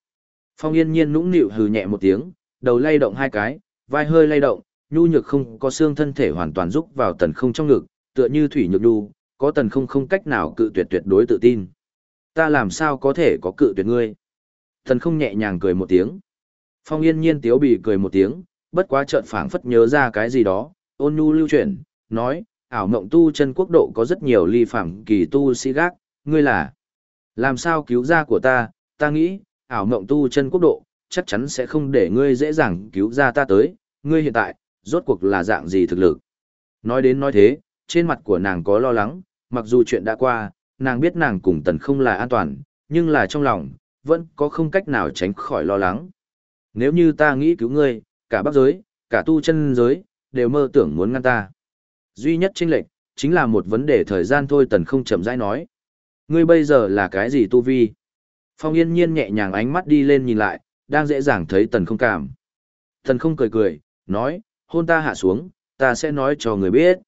Phong yên nhiên nũng nịu hừ nhẹ một tiếng, đầu lay động hai cái, vai hơi lay động, nhu nhược không có xương thân thể hoàn toàn rúc vào tần không trong ngực, tựa như thủy nhược đu, có tần không không cách nào cự tuyệt tuyệt đối tự tin. Ta làm sao có thể có cự tuyệt ngươi? Tần không nhẹ nhàng cười một tiếng. Phong yên nhiên tiếu bì cười một tiếng, bất quá chợt phảng phất nhớ ra cái gì đó, ôn nhu lưu chuyển, nói, ảo mộng tu chân quốc độ có rất nhiều ly phạm kỳ tu sĩ gác, ngươi là. Làm sao cứu ra của ta, ta nghĩ, ảo mộng tu chân quốc độ, chắc chắn sẽ không để ngươi dễ dàng cứu ra ta tới, ngươi hiện tại, rốt cuộc là dạng gì thực lực. Nói đến nói thế, trên mặt của nàng có lo lắng, mặc dù chuyện đã qua, nàng biết nàng cùng tần không là an toàn, nhưng là trong lòng, vẫn có không cách nào tránh khỏi lo lắng. Nếu như ta nghĩ cứu ngươi, cả bắc giới, cả tu chân giới, đều mơ tưởng muốn ngăn ta. Duy nhất chênh lệch, chính là một vấn đề thời gian thôi tần không chậm rãi nói. Ngươi bây giờ là cái gì tu vi? Phong yên nhiên nhẹ nhàng ánh mắt đi lên nhìn lại, đang dễ dàng thấy tần không cảm. Tần không cười cười, nói, hôn ta hạ xuống, ta sẽ nói cho người biết.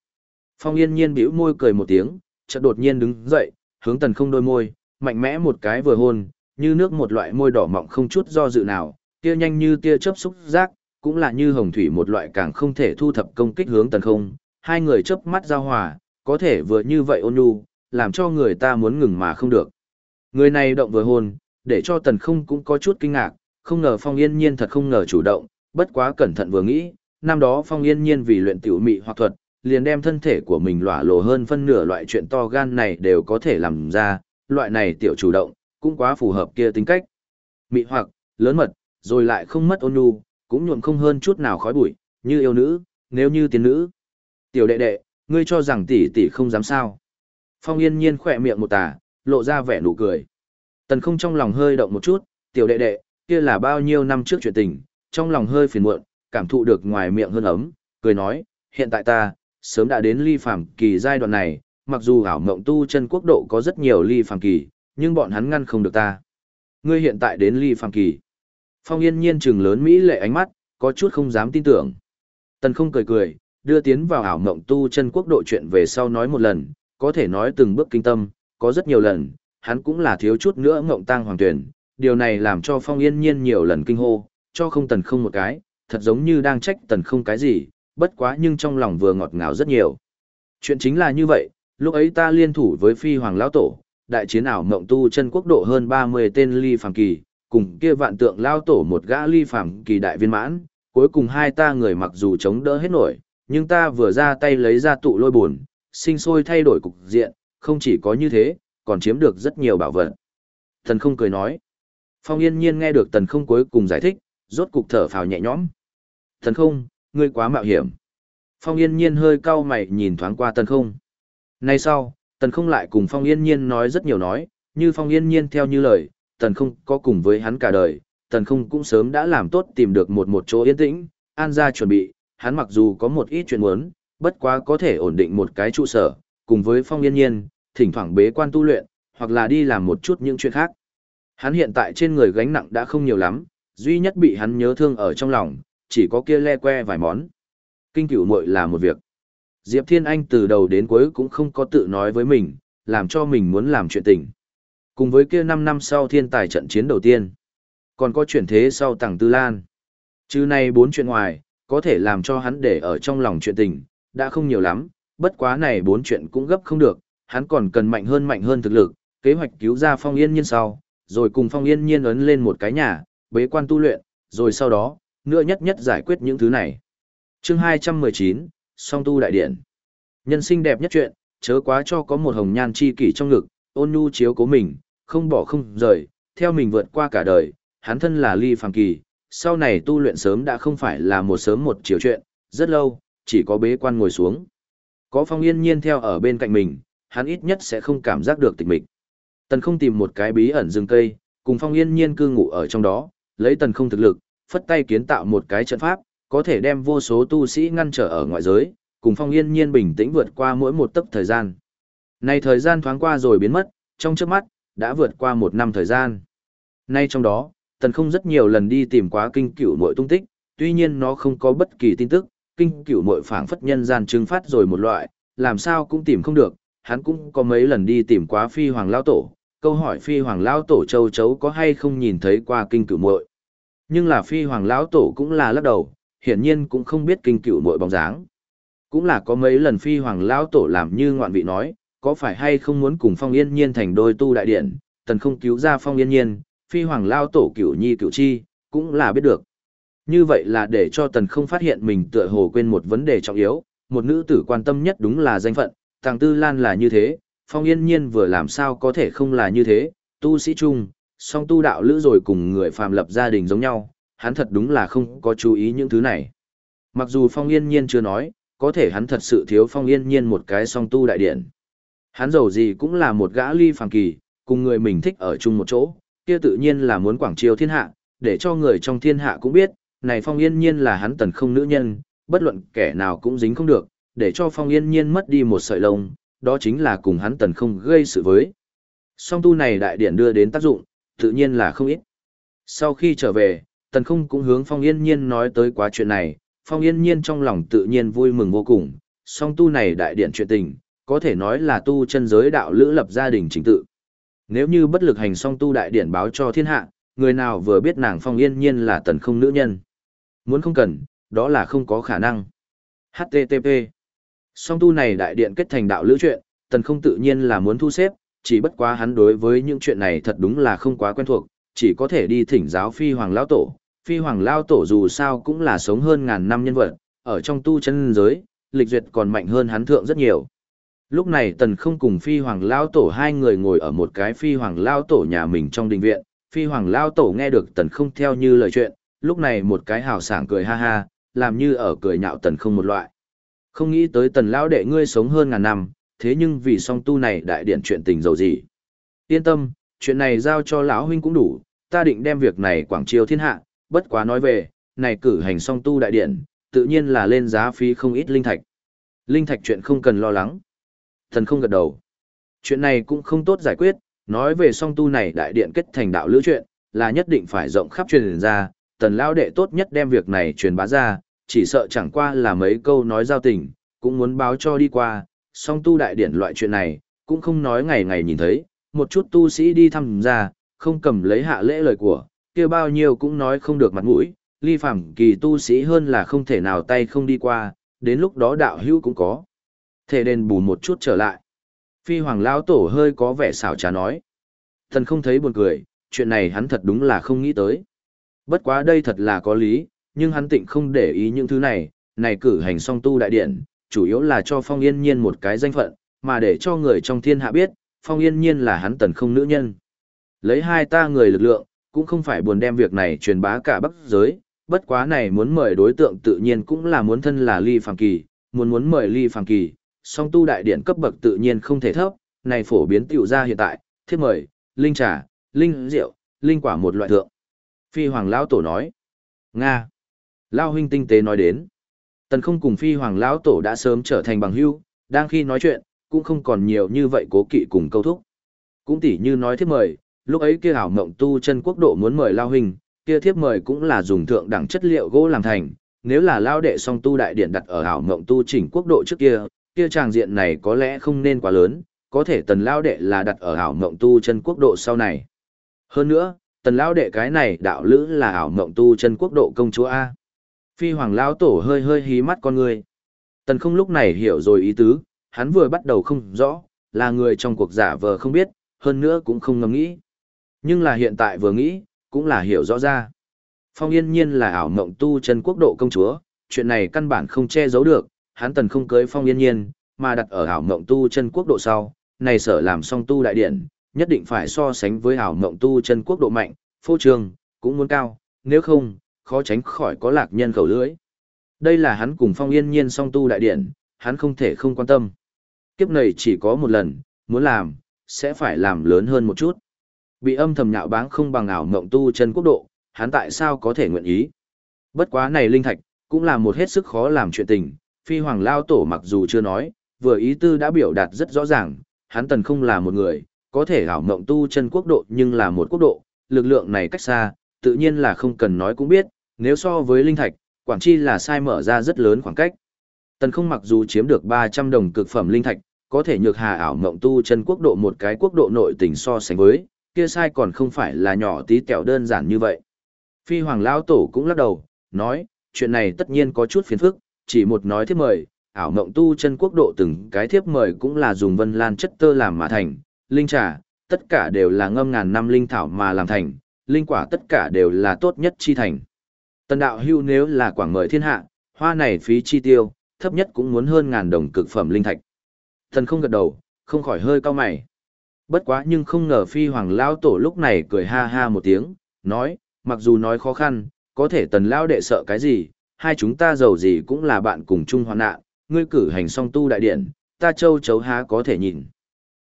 Phong yên nhiên bĩu môi cười một tiếng, chợt đột nhiên đứng dậy, hướng tần không đôi môi, mạnh mẽ một cái vừa hôn, như nước một loại môi đỏ mọng không chút do dự nào, tia nhanh như tia chớp xúc giác, cũng là như hồng thủy một loại càng không thể thu thập công kích hướng tần không, hai người chớp mắt giao hòa, có thể vừa như vậy ôn nhu, làm cho người ta muốn ngừng mà không được. Người này động vừa hôn, để cho tần không cũng có chút kinh ngạc, không ngờ phong yên nhiên thật không ngờ chủ động, bất quá cẩn thận vừa nghĩ, năm đó phong yên nhiên vì luyện tiểu mị hoặc thuật, liền đem thân thể của mình lỏa lộ hơn phân nửa loại chuyện to gan này đều có thể làm ra, loại này tiểu chủ động, cũng quá phù hợp kia tính cách. Mị hoặc, lớn mật, rồi lại không mất ôn nhu, cũng nhuộm không hơn chút nào khói bụi, như yêu nữ, nếu như tiên nữ. Tiểu đệ đệ, ngươi cho rằng tỷ tỷ không dám sao. Phong yên nhiên khỏe miệng một tà, lộ ra vẻ nụ cười. Tần không trong lòng hơi động một chút, tiểu đệ đệ, kia là bao nhiêu năm trước chuyện tình, trong lòng hơi phiền muộn, cảm thụ được ngoài miệng hơn ấm, cười nói, hiện tại ta, sớm đã đến ly phàm kỳ giai đoạn này, mặc dù ảo mộng tu chân quốc độ có rất nhiều ly phàm kỳ, nhưng bọn hắn ngăn không được ta. Ngươi hiện tại đến ly phàm kỳ. Phong yên nhiên trừng lớn Mỹ lệ ánh mắt, có chút không dám tin tưởng. Tần không cười cười, đưa tiến vào ảo mộng tu chân quốc độ chuyện về sau nói một lần, có thể nói từng bước kinh tâm, có rất nhiều lần, hắn cũng là thiếu chút nữa ngộng tăng hoàng tuyển, điều này làm cho phong yên nhiên nhiều lần kinh hô, cho không tần không một cái, thật giống như đang trách tần không cái gì, bất quá nhưng trong lòng vừa ngọt ngào rất nhiều. Chuyện chính là như vậy, lúc ấy ta liên thủ với phi hoàng lão tổ, đại chiến ảo mộng tu chân quốc độ hơn 30 tên ly phàm kỳ, cùng kia vạn tượng lao tổ một gã ly phàm kỳ đại viên mãn, cuối cùng hai ta người mặc dù chống đỡ hết nổi, nhưng ta vừa ra tay lấy ra tụ lôi buồn, sinh sôi thay đổi cục diện, không chỉ có như thế, còn chiếm được rất nhiều bảo vật. thần không cười nói. Phong yên nhiên nghe được tần không cuối cùng giải thích, rốt cục thở phào nhẹ nhõm. thần không, ngươi quá mạo hiểm. Phong yên nhiên hơi cau mày nhìn thoáng qua tần không. Nay sau, tần không lại cùng phong yên nhiên nói rất nhiều nói, như phong yên nhiên theo như lời, tần không có cùng với hắn cả đời, tần không cũng sớm đã làm tốt tìm được một một chỗ yên tĩnh, an ra chuẩn bị, hắn mặc dù có một ít chuyện muốn, bất quá có thể ổn định một cái trụ sở, cùng với phong yên nhiên, thỉnh thoảng bế quan tu luyện, hoặc là đi làm một chút những chuyện khác. Hắn hiện tại trên người gánh nặng đã không nhiều lắm, duy nhất bị hắn nhớ thương ở trong lòng, chỉ có kia le que vài món. Kinh cửu muội là một việc. Diệp Thiên Anh từ đầu đến cuối cũng không có tự nói với mình, làm cho mình muốn làm chuyện tình. Cùng với kia 5 năm sau thiên tài trận chiến đầu tiên, còn có chuyển thế sau tàng tư lan. Chứ này bốn chuyện ngoài, có thể làm cho hắn để ở trong lòng chuyện tình, đã không nhiều lắm, bất quá này bốn chuyện cũng gấp không được, hắn còn cần mạnh hơn mạnh hơn thực lực, kế hoạch cứu ra phong yên nhiên sau, rồi cùng phong yên nhiên ấn lên một cái nhà, bế quan tu luyện, rồi sau đó, nữa nhất nhất giải quyết những thứ này. chương 219, song tu đại điển. Nhân sinh đẹp nhất chuyện, chớ quá cho có một hồng nhan chi kỷ trong ngực, ôn nhu chiếu cố mình, không bỏ không rời, theo mình vượt qua cả đời, hắn thân là ly phàm kỳ, sau này tu luyện sớm đã không phải là một sớm một chiều chuyện, rất lâu, chỉ có bế quan ngồi xuống. Có phong yên nhiên theo ở bên cạnh mình, hắn ít nhất sẽ không cảm giác được tịch mịch. Tần không tìm một cái bí ẩn rừng cây, cùng phong yên nhiên cư ngụ ở trong đó, lấy tần không thực lực, phất tay kiến tạo một cái trận pháp, có thể đem vô số tu sĩ ngăn trở ở ngoại giới, cùng phong yên nhiên bình tĩnh vượt qua mỗi một tấc thời gian. Nay thời gian thoáng qua rồi biến mất, trong chớp mắt, đã vượt qua một năm thời gian. Nay trong đó, tần không rất nhiều lần đi tìm quá kinh cửu muội tung tích, tuy nhiên nó không có bất kỳ tin tức, kinh cửu muội phảng phất nhân gian trưng phát rồi một loại, làm sao cũng tìm không được, hắn cũng có mấy lần đi tìm quá phi hoàng lao tổ, câu hỏi phi hoàng lao tổ châu chấu có hay không nhìn thấy qua kinh cửu muội nhưng là phi hoàng lão tổ cũng là lắc đầu hiển nhiên cũng không biết kinh cựu muội bóng dáng cũng là có mấy lần phi hoàng lão tổ làm như ngoạn vị nói có phải hay không muốn cùng phong yên nhiên thành đôi tu đại điện tần không cứu ra phong yên nhiên phi hoàng lão tổ cửu nhi cửu chi cũng là biết được như vậy là để cho tần không phát hiện mình tựa hồ quên một vấn đề trọng yếu một nữ tử quan tâm nhất đúng là danh phận tàng tư lan là như thế phong yên nhiên vừa làm sao có thể không là như thế, tu sĩ trung song tu đạo lữ rồi cùng người phàm lập gia đình giống nhau, hắn thật đúng là không có chú ý những thứ này. Mặc dù phong yên nhiên chưa nói, có thể hắn thật sự thiếu phong yên nhiên một cái song tu đại điện. Hắn giàu gì cũng là một gã ly phàm kỳ, cùng người mình thích ở chung một chỗ, kia tự nhiên là muốn quảng chiêu thiên hạ, để cho người trong thiên hạ cũng biết, này phong yên nhiên là hắn tần không nữ nhân, bất luận kẻ nào cũng dính không được, để cho phong yên nhiên mất đi một sợi lông, đó chính là cùng hắn tần không gây sự với. Song tu này đại điển đưa đến tác dụng, tự nhiên là không ít. Sau khi trở về, tần không cũng hướng Phong Yên Nhiên nói tới quá chuyện này, Phong Yên Nhiên trong lòng tự nhiên vui mừng vô cùng, song tu này đại điện chuyện tình, có thể nói là tu chân giới đạo lữ lập gia đình chính tự. Nếu như bất lực hành song tu đại điện báo cho thiên hạ, người nào vừa biết nàng Phong Yên Nhiên là tần không nữ nhân. Muốn không cần, đó là không có khả năng. HTTP Song tu này đại điện kết thành đạo lữ chuyện, tần không tự nhiên là muốn thu xếp, chỉ bất quá hắn đối với những chuyện này thật đúng là không quá quen thuộc, chỉ có thể đi thỉnh giáo phi hoàng lao tổ. Phi hoàng lao tổ dù sao cũng là sống hơn ngàn năm nhân vật, ở trong tu chân giới, lịch duyệt còn mạnh hơn hắn thượng rất nhiều. Lúc này tần không cùng phi hoàng lao tổ hai người ngồi ở một cái phi hoàng lao tổ nhà mình trong đình viện, phi hoàng lao tổ nghe được tần không theo như lời chuyện, lúc này một cái hào sảng cười ha ha, làm như ở cười nhạo tần không một loại. Không nghĩ tới tần lão đệ ngươi sống hơn ngàn năm, thế nhưng vì song tu này đại điện chuyện tình dầu gì. Yên tâm, chuyện này giao cho lão huynh cũng đủ, ta định đem việc này quảng chiêu thiên hạ, bất quá nói về, này cử hành song tu đại điện, tự nhiên là lên giá phí không ít linh thạch. Linh thạch chuyện không cần lo lắng. Thần không gật đầu. Chuyện này cũng không tốt giải quyết, nói về song tu này đại điện kết thành đạo lữ chuyện, là nhất định phải rộng khắp truyền ra, tần lão đệ tốt nhất đem việc này truyền bá ra, chỉ sợ chẳng qua là mấy câu nói giao tình, cũng muốn báo cho đi qua, song tu đại điển loại chuyện này, cũng không nói ngày ngày nhìn thấy, một chút tu sĩ đi thăm ra, không cầm lấy hạ lễ lời của, kia bao nhiêu cũng nói không được mặt mũi, ly phẳng kỳ tu sĩ hơn là không thể nào tay không đi qua, đến lúc đó đạo hữu cũng có. Thể đền bù một chút trở lại. Phi hoàng lão tổ hơi có vẻ xảo trá nói. Thần không thấy buồn cười, chuyện này hắn thật đúng là không nghĩ tới. Bất quá đây thật là có lý, nhưng hắn tịnh không để ý những thứ này, này cử hành song tu đại điện, chủ yếu là cho Phong Yên Nhiên một cái danh phận, mà để cho người trong thiên hạ biết, Phong Yên Nhiên là hắn tần không nữ nhân. Lấy hai ta người lực lượng, cũng không phải buồn đem việc này truyền bá cả bắc giới, bất quá này muốn mời đối tượng tự nhiên cũng là muốn thân là Ly Phàm Kỳ, muốn muốn mời Ly Phàm Kỳ, song tu đại điện cấp bậc tự nhiên không thể thấp, này phổ biến tiểu ra hiện tại, thiết mời, linh trà, linh rượu, linh quả một loại thượng. Phi Hoàng Lão Tổ nói, Nga. Lao huynh tinh tế nói đến, tần không cùng Phi Hoàng Lão Tổ đã sớm trở thành bằng hữu, đang khi nói chuyện, cũng không còn nhiều như vậy cố kỵ cùng câu thúc. Cũng tỉ như nói thiếp mời, lúc ấy kia ảo mộng tu chân quốc độ muốn mời Lao huynh, kia thiếp mời cũng là dùng thượng đẳng chất liệu gỗ làm thành, nếu là lao đệ song tu đại điện đặt ở ảo mộng tu chỉnh quốc độ trước kia, kia tràng diện này có lẽ không nên quá lớn, có thể tần lao đệ là đặt ở ảo mộng tu chân quốc độ sau này. Hơn nữa, tần lao đệ cái này đạo lữ là ảo mộng tu chân quốc độ công chúa A. Phi hoàng Lão tổ hơi hơi hí mắt con người. Tần không lúc này hiểu rồi ý tứ, hắn vừa bắt đầu không rõ, là người trong cuộc giả vờ không biết, hơn nữa cũng không ngầm nghĩ. Nhưng là hiện tại vừa nghĩ, cũng là hiểu rõ ra. Phong yên nhiên là ảo mộng tu chân quốc độ công chúa, chuyện này căn bản không che giấu được, hắn tần không cưới phong yên nhiên, mà đặt ở ảo mộng tu chân quốc độ sau, này sở làm song tu đại điện, nhất định phải so sánh với ảo mộng tu chân quốc độ mạnh, phô trường, cũng muốn cao, nếu không, khó tránh khỏi có lạc nhân khẩu lưỡi. Đây là hắn cùng phong yên nhiên song tu đại điện, hắn không thể không quan tâm. Kiếp này chỉ có một lần, muốn làm, sẽ phải làm lớn hơn một chút. Bị âm thầm nhạo báng không bằng ảo mộng tu chân quốc độ, hắn tại sao có thể nguyện ý. Bất quá này linh thạch, cũng là một hết sức khó làm chuyện tình, phi hoàng lao tổ mặc dù chưa nói, vừa ý tư đã biểu đạt rất rõ ràng, hắn tần không là một người, có thể ảo mộng tu chân quốc độ nhưng là một quốc độ, lực lượng này cách xa, tự nhiên là không cần nói cũng biết, nếu so với linh thạch, quảng chi là sai mở ra rất lớn khoảng cách. Tần không mặc dù chiếm được 300 đồng cực phẩm linh thạch, có thể nhược hà ảo mộng tu chân quốc độ một cái quốc độ nội tình so sánh với, kia sai còn không phải là nhỏ tí tẹo đơn giản như vậy. Phi hoàng lão tổ cũng lắc đầu, nói, chuyện này tất nhiên có chút phiền phức, chỉ một nói thiếp mời, ảo mộng tu chân quốc độ từng cái thiếp mời cũng là dùng vân lan chất tơ làm mà thành, linh trà, tất cả đều là ngâm ngàn năm linh thảo mà làm thành, linh quả tất cả đều là tốt nhất chi thành. Tần đạo hưu nếu là quảng mời thiên hạ, hoa này phí chi tiêu, thấp nhất cũng muốn hơn ngàn đồng cực phẩm linh thạch. Thần không gật đầu, không khỏi hơi cao mày. Bất quá nhưng không ngờ phi hoàng lao tổ lúc này cười ha ha một tiếng, nói, mặc dù nói khó khăn, có thể tần lao đệ sợ cái gì, hai chúng ta giàu gì cũng là bạn cùng chung hoạn nạn, ngươi cử hành song tu đại điện, ta châu chấu há có thể nhìn.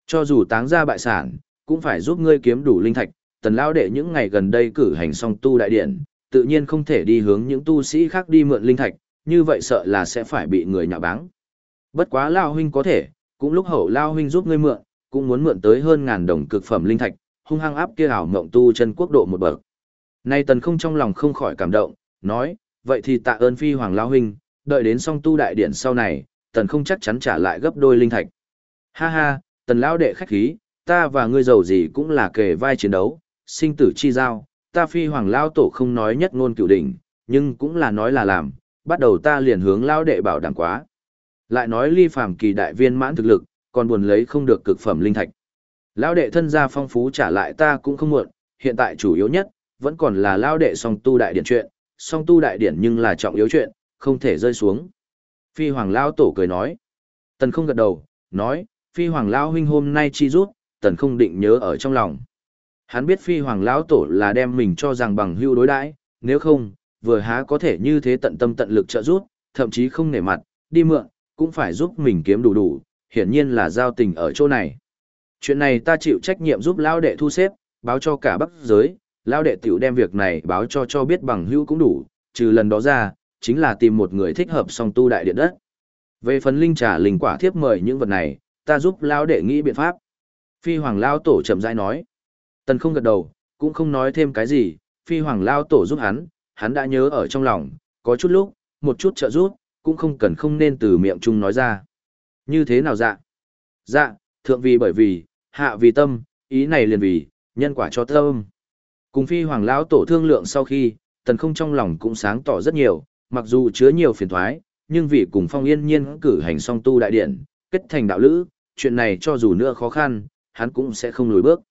Cho dù táng ra bại sản, cũng phải giúp ngươi kiếm đủ linh thạch, tần lao đệ những ngày gần đây cử hành song tu đại điện, tự nhiên không thể đi hướng những tu sĩ khác đi mượn linh thạch, như vậy sợ là sẽ phải bị người nhạ báng. Bất quá lao huynh có thể, cũng lúc hậu lao huynh giúp ngươi mượn, cũng muốn mượn tới hơn ngàn đồng cực phẩm linh thạch, hung hăng áp kia ảo mộng tu chân quốc độ một bậc. Nay tần không trong lòng không khỏi cảm động, nói, vậy thì tạ ơn phi hoàng lao huynh, đợi đến song tu đại điển sau này, tần không chắc chắn trả lại gấp đôi linh thạch. Ha ha, tần lão đệ khách khí, ta và ngươi giàu gì cũng là kề vai chiến đấu, sinh tử chi giao, ta phi hoàng lao tổ không nói nhất ngôn cửu đỉnh, nhưng cũng là nói là làm, bắt đầu ta liền hướng lao đệ bảo đảm quá. Lại nói ly phàm kỳ đại viên mãn thực lực, còn buồn lấy không được cực phẩm linh thạch. Lão đệ thân gia phong phú trả lại ta cũng không muộn, hiện tại chủ yếu nhất, vẫn còn là lao đệ song tu đại điển chuyện, song tu đại điển nhưng là trọng yếu chuyện, không thể rơi xuống. Phi hoàng lao tổ cười nói. Tần không gật đầu, nói, phi hoàng lao huynh hôm nay chi rút, tần không định nhớ ở trong lòng. Hắn biết phi hoàng lão tổ là đem mình cho rằng bằng hưu đối đãi, nếu không, vừa há có thể như thế tận tâm tận lực trợ giúp, thậm chí không nể mặt, đi mượn, cũng phải giúp mình kiếm đủ đủ, hiển nhiên là giao tình ở chỗ này. Chuyện này ta chịu trách nhiệm giúp lão đệ thu xếp, báo cho cả bắc giới, lão đệ tiểu đem việc này báo cho cho biết bằng hữu cũng đủ, trừ lần đó ra, chính là tìm một người thích hợp song tu đại điện đất. Về phần linh trà linh quả thiếp mời những vật này, ta giúp lão đệ nghĩ biện pháp. Phi hoàng lão tổ chậm rãi nói. Tần không gật đầu, cũng không nói thêm cái gì, phi hoàng lão tổ giúp hắn, hắn đã nhớ ở trong lòng, có chút lúc, một chút trợ giúp, cũng không cần không nên từ miệng chung nói ra. Như thế nào dạ? Dạ, thượng vì bởi vì, hạ vì tâm, ý này liền vì, nhân quả cho tâm. Cùng phi hoàng lão tổ thương lượng sau khi, tần không trong lòng cũng sáng tỏ rất nhiều, mặc dù chứa nhiều phiền thoái, nhưng vì cùng phong yên nhiên cử hành song tu đại điện, kết thành đạo lữ, chuyện này cho dù nữa khó khăn, hắn cũng sẽ không lùi bước.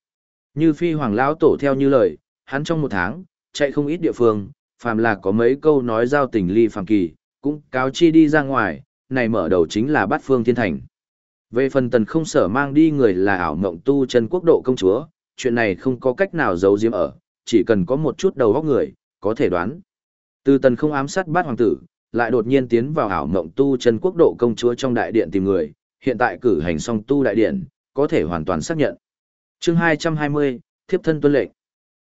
Như phi hoàng lão tổ theo như lời, hắn trong một tháng, chạy không ít địa phương, phàm là có mấy câu nói giao tình ly phàm kỳ, cũng cáo chi đi ra ngoài, này mở đầu chính là bát phương thiên thành. Về phần tần không sở mang đi người là ảo mộng tu chân quốc độ công chúa, chuyện này không có cách nào giấu giếm ở, chỉ cần có một chút đầu óc người, có thể đoán. Từ tần không ám sát bát hoàng tử, lại đột nhiên tiến vào ảo mộng tu chân quốc độ công chúa trong đại điện tìm người, hiện tại cử hành song tu đại điện, có thể hoàn toàn xác nhận. Chương 220, thiếp thân tuân lệnh.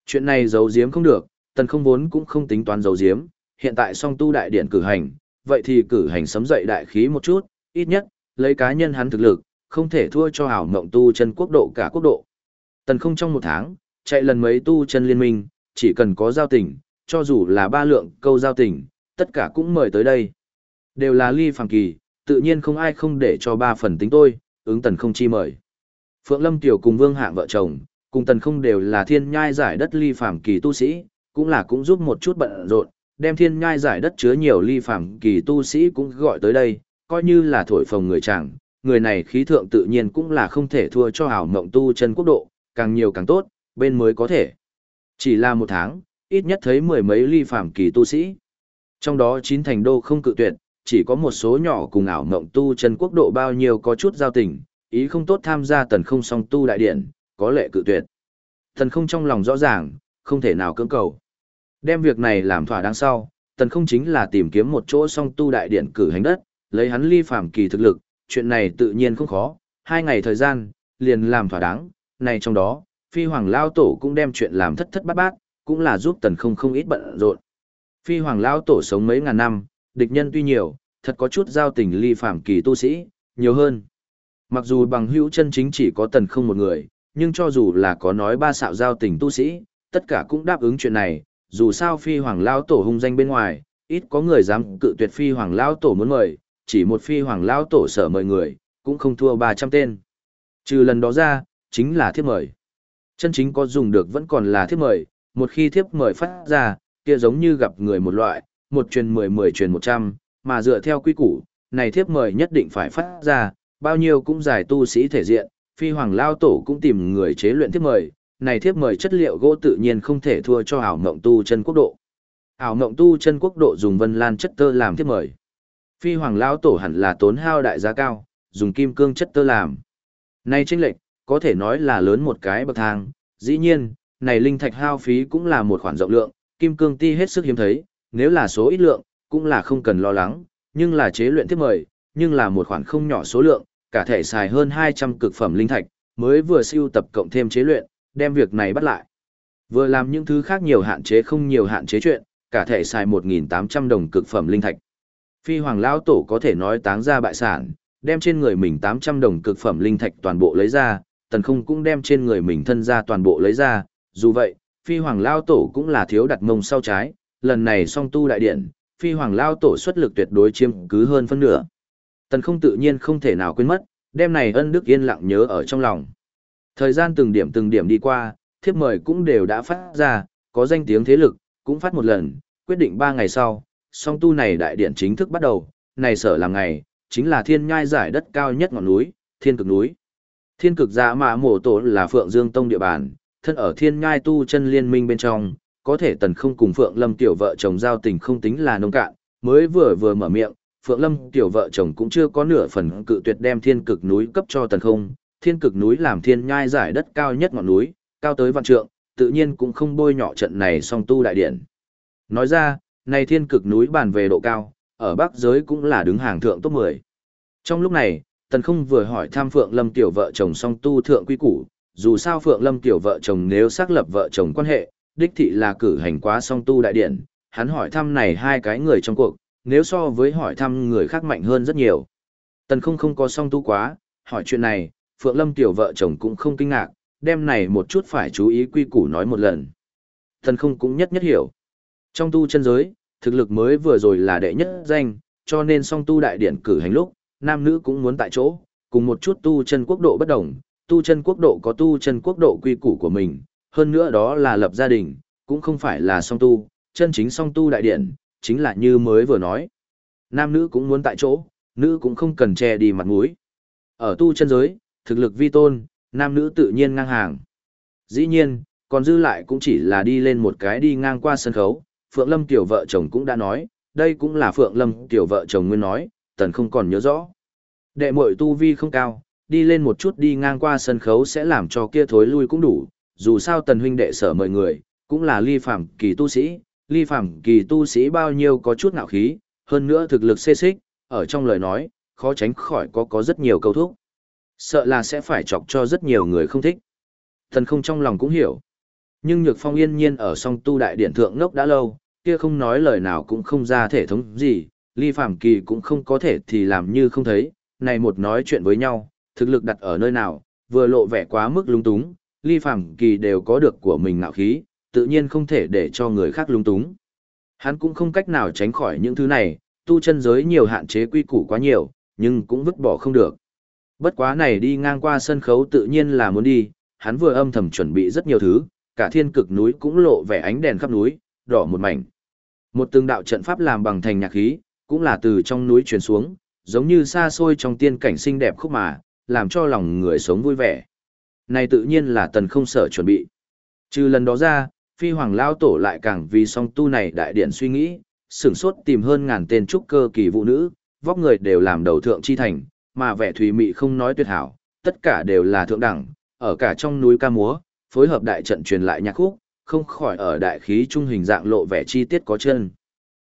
Chuyện này giấu giếm không được, tần không vốn cũng không tính toán giấu giếm, hiện tại song tu đại điện cử hành, vậy thì cử hành sấm dậy đại khí một chút, ít nhất, lấy cá nhân hắn thực lực, không thể thua cho ảo mộng tu chân quốc độ cả quốc độ. Tần không trong một tháng, chạy lần mấy tu chân liên minh, chỉ cần có giao tình, cho dù là ba lượng câu giao tình, tất cả cũng mời tới đây. Đều là ly phàm kỳ, tự nhiên không ai không để cho ba phần tính tôi, ứng tần không chi mời. Phượng Lâm Tiểu cùng Vương Hạng vợ chồng, cùng tần không đều là thiên nhai giải đất ly phàm kỳ tu sĩ, cũng là cũng giúp một chút bận rộn, đem thiên nhai giải đất chứa nhiều ly phàm kỳ tu sĩ cũng gọi tới đây, coi như là thổi phồng người chàng, người này khí thượng tự nhiên cũng là không thể thua cho ảo mộng tu chân quốc độ, càng nhiều càng tốt, bên mới có thể. Chỉ là một tháng, ít nhất thấy mười mấy ly phàm kỳ tu sĩ. Trong đó chín thành đô không cự tuyệt, chỉ có một số nhỏ cùng ảo mộng tu chân quốc độ bao nhiêu có chút giao tình, ý không tốt tham gia tần không song tu đại điện, có lệ cự tuyệt. Tần không trong lòng rõ ràng, không thể nào cưỡng cầu. Đem việc này làm thỏa đáng sau, tần không chính là tìm kiếm một chỗ song tu đại điện cử hành đất, lấy hắn ly phàm kỳ thực lực, chuyện này tự nhiên không khó, hai ngày thời gian, liền làm thỏa đáng, này trong đó, phi hoàng lao tổ cũng đem chuyện làm thất thất bát bát, cũng là giúp tần không không ít bận rộn. Phi hoàng lao tổ sống mấy ngàn năm, địch nhân tuy nhiều, thật có chút giao tình ly phàm kỳ tu sĩ, nhiều hơn. Mặc dù bằng hữu chân chính chỉ có tần không một người, nhưng cho dù là có nói ba xạo giao tình tu sĩ, tất cả cũng đáp ứng chuyện này, dù sao phi hoàng lao tổ hung danh bên ngoài, ít có người dám cự tuyệt phi hoàng lao tổ muốn mời, chỉ một phi hoàng lao tổ sở mời người, cũng không thua 300 tên. Trừ lần đó ra, chính là thiếp mời. Chân chính có dùng được vẫn còn là thiếp mời, một khi thiếp mời phát ra, kia giống như gặp người một loại, một truyền 10 10 truyền 100, mà dựa theo quy củ, này thiếp mời nhất định phải phát ra, bao nhiêu cũng giải tu sĩ thể diện, phi hoàng lao tổ cũng tìm người chế luyện thiếp mời, này thiếp mời chất liệu gỗ tự nhiên không thể thua cho ảo mộng tu chân quốc độ. Ảo mộng tu chân quốc độ dùng vân lan chất tơ làm thiếp mời. Phi hoàng lao tổ hẳn là tốn hao đại giá cao, dùng kim cương chất tơ làm. Này chênh lệch, có thể nói là lớn một cái bậc thang, dĩ nhiên, này linh thạch hao phí cũng là một khoản rộng lượng, kim cương ti hết sức hiếm thấy, nếu là số ít lượng, cũng là không cần lo lắng, nhưng là chế luyện tiếp mời, nhưng là một khoản không nhỏ số lượng, cả thể xài hơn 200 cực phẩm linh thạch, mới vừa siêu tập cộng thêm chế luyện, đem việc này bắt lại. Vừa làm những thứ khác nhiều hạn chế không nhiều hạn chế chuyện, cả thể xài 1.800 đồng cực phẩm linh thạch. Phi hoàng lão tổ có thể nói táng ra bại sản, đem trên người mình 800 đồng cực phẩm linh thạch toàn bộ lấy ra, tần không cũng đem trên người mình thân ra toàn bộ lấy ra, dù vậy, phi hoàng lao tổ cũng là thiếu đặt mông sau trái, lần này song tu đại điện, phi hoàng lao tổ xuất lực tuyệt đối chiếm cứ hơn phân nửa. Tần không tự nhiên không thể nào quên mất, Đêm này ân đức yên lặng nhớ ở trong lòng. Thời gian từng điểm từng điểm đi qua, thiếp mời cũng đều đã phát ra, có danh tiếng thế lực, cũng phát một lần, quyết định ba ngày sau, song tu này đại điện chính thức bắt đầu, này sở làm ngày, chính là thiên nhai giải đất cao nhất ngọn núi, thiên cực núi. Thiên cực dạ mạ mổ tổ là Phượng Dương Tông địa bàn, thân ở thiên nhai tu chân liên minh bên trong, có thể tần không cùng Phượng Lâm tiểu vợ chồng giao tình không tính là nông cạn, mới vừa vừa mở miệng, Phượng Lâm tiểu vợ chồng cũng chưa có nửa phần cự tuyệt đem thiên cực núi cấp cho tần không, thiên cực núi làm thiên nhai giải đất cao nhất ngọn núi, cao tới vạn trượng, tự nhiên cũng không bôi nhọ trận này song tu đại điện. Nói ra, này thiên cực núi bàn về độ cao, ở Bắc giới cũng là đứng hàng thượng top 10. Trong lúc này, tần không vừa hỏi thăm Phượng Lâm tiểu vợ chồng song tu thượng quy củ, dù sao Phượng Lâm tiểu vợ chồng nếu xác lập vợ chồng quan hệ, đích thị là cử hành quá song tu đại điện, hắn hỏi thăm này hai cái người trong cuộc, nếu so với hỏi thăm người khác mạnh hơn rất nhiều. Tần không không có song tu quá, hỏi chuyện này, Phượng Lâm tiểu vợ chồng cũng không kinh ngạc, đem này một chút phải chú ý quy củ nói một lần. Tần không cũng nhất nhất hiểu. Trong tu chân giới, thực lực mới vừa rồi là đệ nhất danh, cho nên song tu đại điển cử hành lúc, nam nữ cũng muốn tại chỗ, cùng một chút tu chân quốc độ bất đồng, tu chân quốc độ có tu chân quốc độ quy củ của mình, hơn nữa đó là lập gia đình, cũng không phải là song tu, chân chính song tu đại điển chính là như mới vừa nói. Nam nữ cũng muốn tại chỗ, nữ cũng không cần che đi mặt mũi. Ở tu chân giới, thực lực vi tôn, nam nữ tự nhiên ngang hàng. Dĩ nhiên, còn dư lại cũng chỉ là đi lên một cái đi ngang qua sân khấu, Phượng Lâm tiểu vợ chồng cũng đã nói, đây cũng là Phượng Lâm tiểu vợ chồng nguyên nói, tần không còn nhớ rõ. Đệ muội tu vi không cao, đi lên một chút đi ngang qua sân khấu sẽ làm cho kia thối lui cũng đủ, dù sao tần huynh đệ sở mời người, cũng là ly phạm kỳ tu sĩ, ly phạm kỳ tu sĩ bao nhiêu có chút ngạo khí, hơn nữa thực lực xê xích, ở trong lời nói, khó tránh khỏi có có rất nhiều câu thúc. Sợ là sẽ phải chọc cho rất nhiều người không thích. Thần không trong lòng cũng hiểu. Nhưng Nhược Phong yên nhiên ở song tu đại điện thượng ngốc đã lâu, kia không nói lời nào cũng không ra thể thống gì, ly phạm kỳ cũng không có thể thì làm như không thấy, này một nói chuyện với nhau, thực lực đặt ở nơi nào, vừa lộ vẻ quá mức lung túng, ly phạm kỳ đều có được của mình ngạo khí, tự nhiên không thể để cho người khác lung túng. Hắn cũng không cách nào tránh khỏi những thứ này, tu chân giới nhiều hạn chế quy củ quá nhiều, nhưng cũng vứt bỏ không được. Bất quá này đi ngang qua sân khấu tự nhiên là muốn đi, hắn vừa âm thầm chuẩn bị rất nhiều thứ, cả thiên cực núi cũng lộ vẻ ánh đèn khắp núi, đỏ một mảnh. Một từng đạo trận pháp làm bằng thành nhạc khí, cũng là từ trong núi truyền xuống, giống như xa xôi trong tiên cảnh xinh đẹp khúc mà, làm cho lòng người sống vui vẻ. Này tự nhiên là tần không sở chuẩn bị. Trừ lần đó ra, phi hoàng lao tổ lại càng vì song tu này đại điện suy nghĩ, sửng sốt tìm hơn ngàn tên trúc cơ kỳ vụ nữ, vóc người đều làm đầu thượng chi thành, mà vẻ thùy mị không nói tuyệt hảo, tất cả đều là thượng đẳng, ở cả trong núi ca múa, phối hợp đại trận truyền lại nhạc khúc, không khỏi ở đại khí trung hình dạng lộ vẻ chi tiết có chân.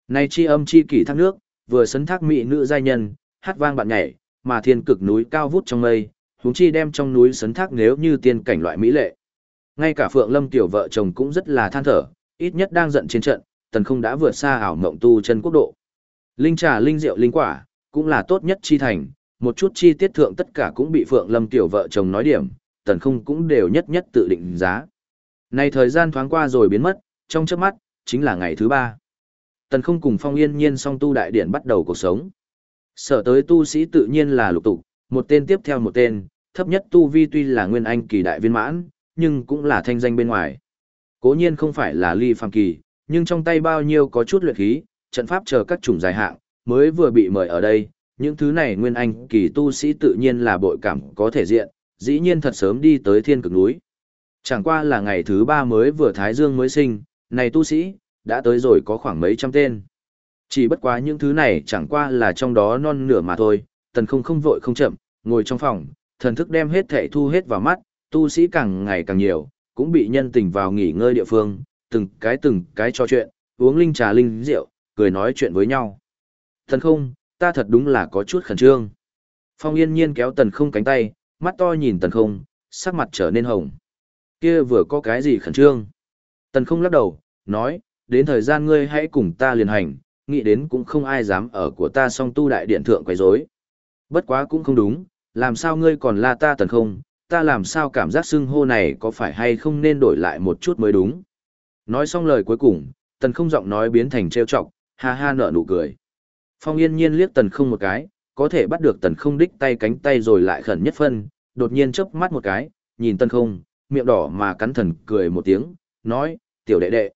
nay chi âm chi kỷ thác nước, vừa sấn thác mỹ nữ giai nhân, hát vang bạn nhảy, mà thiên cực núi cao vút trong mây, huống chi đem trong núi sấn thác nếu như tiên cảnh loại mỹ lệ. Ngay cả Phượng Lâm tiểu vợ chồng cũng rất là than thở, ít nhất đang giận trên trận, tần không đã vượt xa ảo mộng tu chân quốc độ. Linh trà linh rượu linh quả, cũng là tốt nhất chi thành, một chút chi tiết thượng tất cả cũng bị Phượng Lâm tiểu vợ chồng nói điểm, tần không cũng đều nhất nhất tự định giá. Này thời gian thoáng qua rồi biến mất, trong chớp mắt, chính là ngày thứ ba. Tần không cùng phong yên nhiên song tu đại điển bắt đầu cuộc sống. Sở tới tu sĩ tự nhiên là lục tục, một tên tiếp theo một tên, thấp nhất tu vi tuy là nguyên anh kỳ đại viên mãn, nhưng cũng là thanh danh bên ngoài. Cố nhiên không phải là ly phàm kỳ, nhưng trong tay bao nhiêu có chút luyện khí, trận pháp chờ các chủng dài hạng, mới vừa bị mời ở đây, những thứ này nguyên anh kỳ tu sĩ tự nhiên là bội cảm có thể diện, dĩ nhiên thật sớm đi tới thiên cực núi. Chẳng qua là ngày thứ ba mới vừa Thái Dương mới sinh, này tu sĩ, đã tới rồi có khoảng mấy trăm tên. Chỉ bất quá những thứ này chẳng qua là trong đó non nửa mà thôi, tần không không vội không chậm, ngồi trong phòng, thần thức đem hết thể thu hết vào mắt, tu sĩ càng ngày càng nhiều, cũng bị nhân tình vào nghỉ ngơi địa phương, từng cái từng cái trò chuyện, uống linh trà linh rượu, cười nói chuyện với nhau. Thần không, ta thật đúng là có chút khẩn trương. Phong yên nhiên kéo tần không cánh tay, mắt to nhìn tần không, sắc mặt trở nên hồng. Kia vừa có cái gì khẩn trương? Tần không lắc đầu, nói, đến thời gian ngươi hãy cùng ta liền hành, nghĩ đến cũng không ai dám ở của ta song tu đại điện thượng quấy rối. Bất quá cũng không đúng, làm sao ngươi còn la ta tần không, ta làm sao cảm giác xưng hô này có phải hay không nên đổi lại một chút mới đúng. Nói xong lời cuối cùng, tần không giọng nói biến thành trêu chọc, ha ha nở nụ cười. Phong yên nhiên liếc tần không một cái, có thể bắt được tần không đích tay cánh tay rồi lại khẩn nhất phân, đột nhiên chớp mắt một cái, nhìn tần không, miệng đỏ mà cắn thần cười một tiếng, nói, tiểu đệ đệ.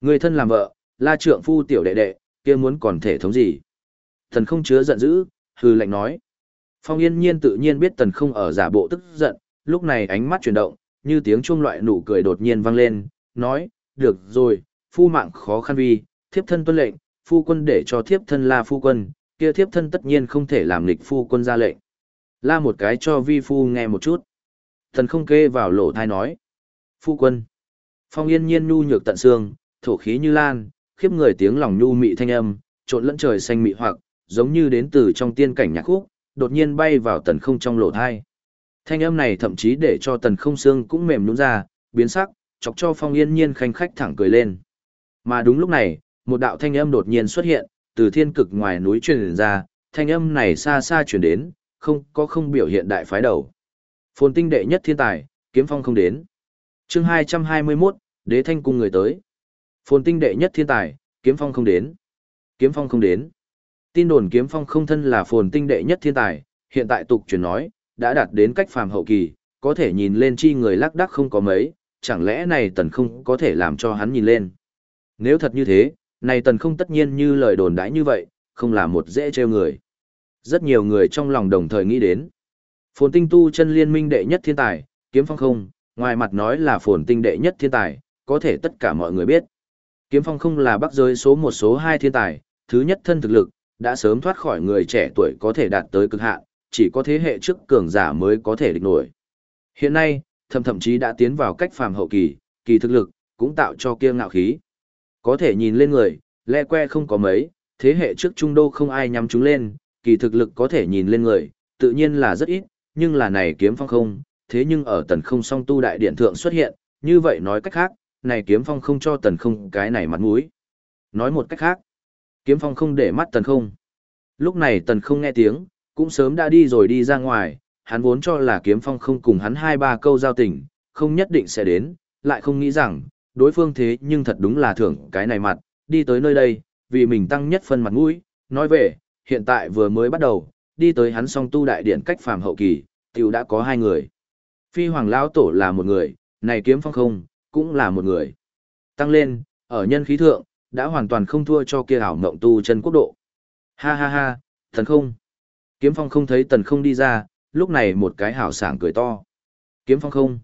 Người thân làm vợ, la trượng phu tiểu đệ đệ, kia muốn còn thể thống gì. Tần không chứa giận dữ, hư lạnh nói. Phong yên nhiên tự nhiên biết tần không ở giả bộ tức giận, lúc này ánh mắt chuyển động, như tiếng chuông loại nụ cười đột nhiên vang lên, nói, được rồi, phu mạng khó khăn vì, thiếp thân tuân lệnh, phu quân để cho thiếp thân là phu quân, kia thiếp thân tất nhiên không thể làm nghịch phu quân ra lệnh. La một cái cho vi phu nghe một chút. Thần không kê vào lỗ thai nói. Phu quân. Phong yên nhiên nhu nhược tận xương, thổ khí như lan, khiếp người tiếng lòng nhu mị thanh âm, trộn lẫn trời xanh mị hoặc, giống như đến từ trong tiên cảnh nhạc khúc, đột nhiên bay vào tần không trong lỗ thai. Thanh âm này thậm chí để cho tần không xương cũng mềm nhũn ra, biến sắc, chọc cho phong yên nhiên khanh khách thẳng cười lên. Mà đúng lúc này, một đạo thanh âm đột nhiên xuất hiện, từ thiên cực ngoài núi truyền ra, thanh âm này xa xa truyền đến, không có không biểu hiện đại phái đầu. Phồn tinh đệ nhất thiên tài, kiếm phong không đến. chương 221, đế thanh cung người tới. Phồn tinh đệ nhất thiên tài, kiếm phong không đến. Kiếm phong không đến. Tin đồn kiếm phong không thân là phồn tinh đệ nhất thiên tài, hiện tại tục truyền nói, đã đạt đến cách phàm hậu kỳ, có thể nhìn lên chi người lắc đắc không có mấy, chẳng lẽ này tần không có thể làm cho hắn nhìn lên. Nếu thật như thế, này tần không tất nhiên như lời đồn đãi như vậy, không là một dễ trêu người. Rất nhiều người trong lòng đồng thời nghĩ đến. Phồn tinh tu chân liên minh đệ nhất thiên tài, kiếm phong không, ngoài mặt nói là phồn tinh đệ nhất thiên tài, có thể tất cả mọi người biết. Kiếm phong không là bắc giới số một số hai thiên tài, thứ nhất thân thực lực, đã sớm thoát khỏi người trẻ tuổi có thể đạt tới cực hạn, chỉ có thế hệ trước cường giả mới có thể địch nổi. Hiện nay, thâm thậm chí đã tiến vào cách phàm hậu kỳ, kỳ thực lực, cũng tạo cho kia ngạo khí. Có thể nhìn lên người, le que không có mấy, thế hệ trước trung đô không ai nhắm chúng lên, kỳ thực lực có thể nhìn lên người, tự nhiên là rất ít, nhưng là này kiếm phong không, thế nhưng ở tần không song tu đại điện thượng xuất hiện, như vậy nói cách khác, này kiếm phong không cho tần không cái này mặt mũi. Nói một cách khác, kiếm phong không để mắt tần không. Lúc này tần không nghe tiếng, cũng sớm đã đi rồi đi ra ngoài, hắn vốn cho là kiếm phong không cùng hắn hai ba câu giao tình, không nhất định sẽ đến, lại không nghĩ rằng, đối phương thế nhưng thật đúng là thưởng cái này mặt, đi tới nơi đây, vì mình tăng nhất phân mặt mũi, nói về, hiện tại vừa mới bắt đầu, đi tới hắn song tu đại điện cách phàm hậu kỳ, tiểu đã có hai người. Phi hoàng lão tổ là một người, này kiếm phong không, cũng là một người. Tăng lên, ở nhân khí thượng, đã hoàn toàn không thua cho kia ảo mộng tu chân quốc độ. Ha ha ha, thần không. Kiếm phong không thấy tần không đi ra, lúc này một cái hảo sảng cười to. Kiếm phong không.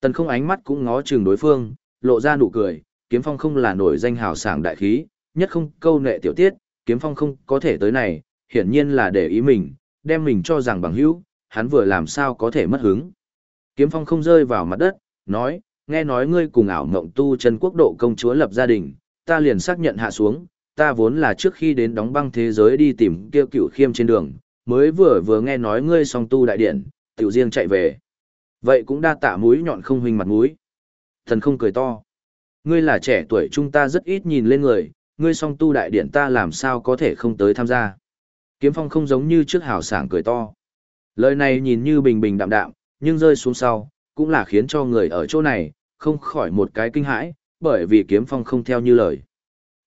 Tần không ánh mắt cũng ngó chừng đối phương, lộ ra nụ cười, kiếm phong không là nổi danh hảo sảng đại khí, nhất không câu nệ tiểu tiết, kiếm phong không có thể tới này, hiển nhiên là để ý mình, đem mình cho rằng bằng hữu, hắn vừa làm sao có thể mất hứng. Kiếm phong không rơi vào mặt đất, nói, nghe nói ngươi cùng ảo mộng tu chân quốc độ công chúa lập gia đình, ta liền xác nhận hạ xuống, ta vốn là trước khi đến đóng băng thế giới đi tìm kêu cựu khiêm trên đường, mới vừa vừa nghe nói ngươi song tu đại điện, tiểu riêng chạy về. Vậy cũng đa tạ mũi nhọn không huynh mặt mũi. Thần không cười to. Ngươi là trẻ tuổi chúng ta rất ít nhìn lên người, ngươi song tu đại điện ta làm sao có thể không tới tham gia. Kiếm phong không giống như trước hào sảng cười to. Lời này nhìn như bình bình đạm đạm, nhưng rơi xuống sau, cũng là khiến cho người ở chỗ này, không khỏi một cái kinh hãi, bởi vì kiếm phong không theo như lời.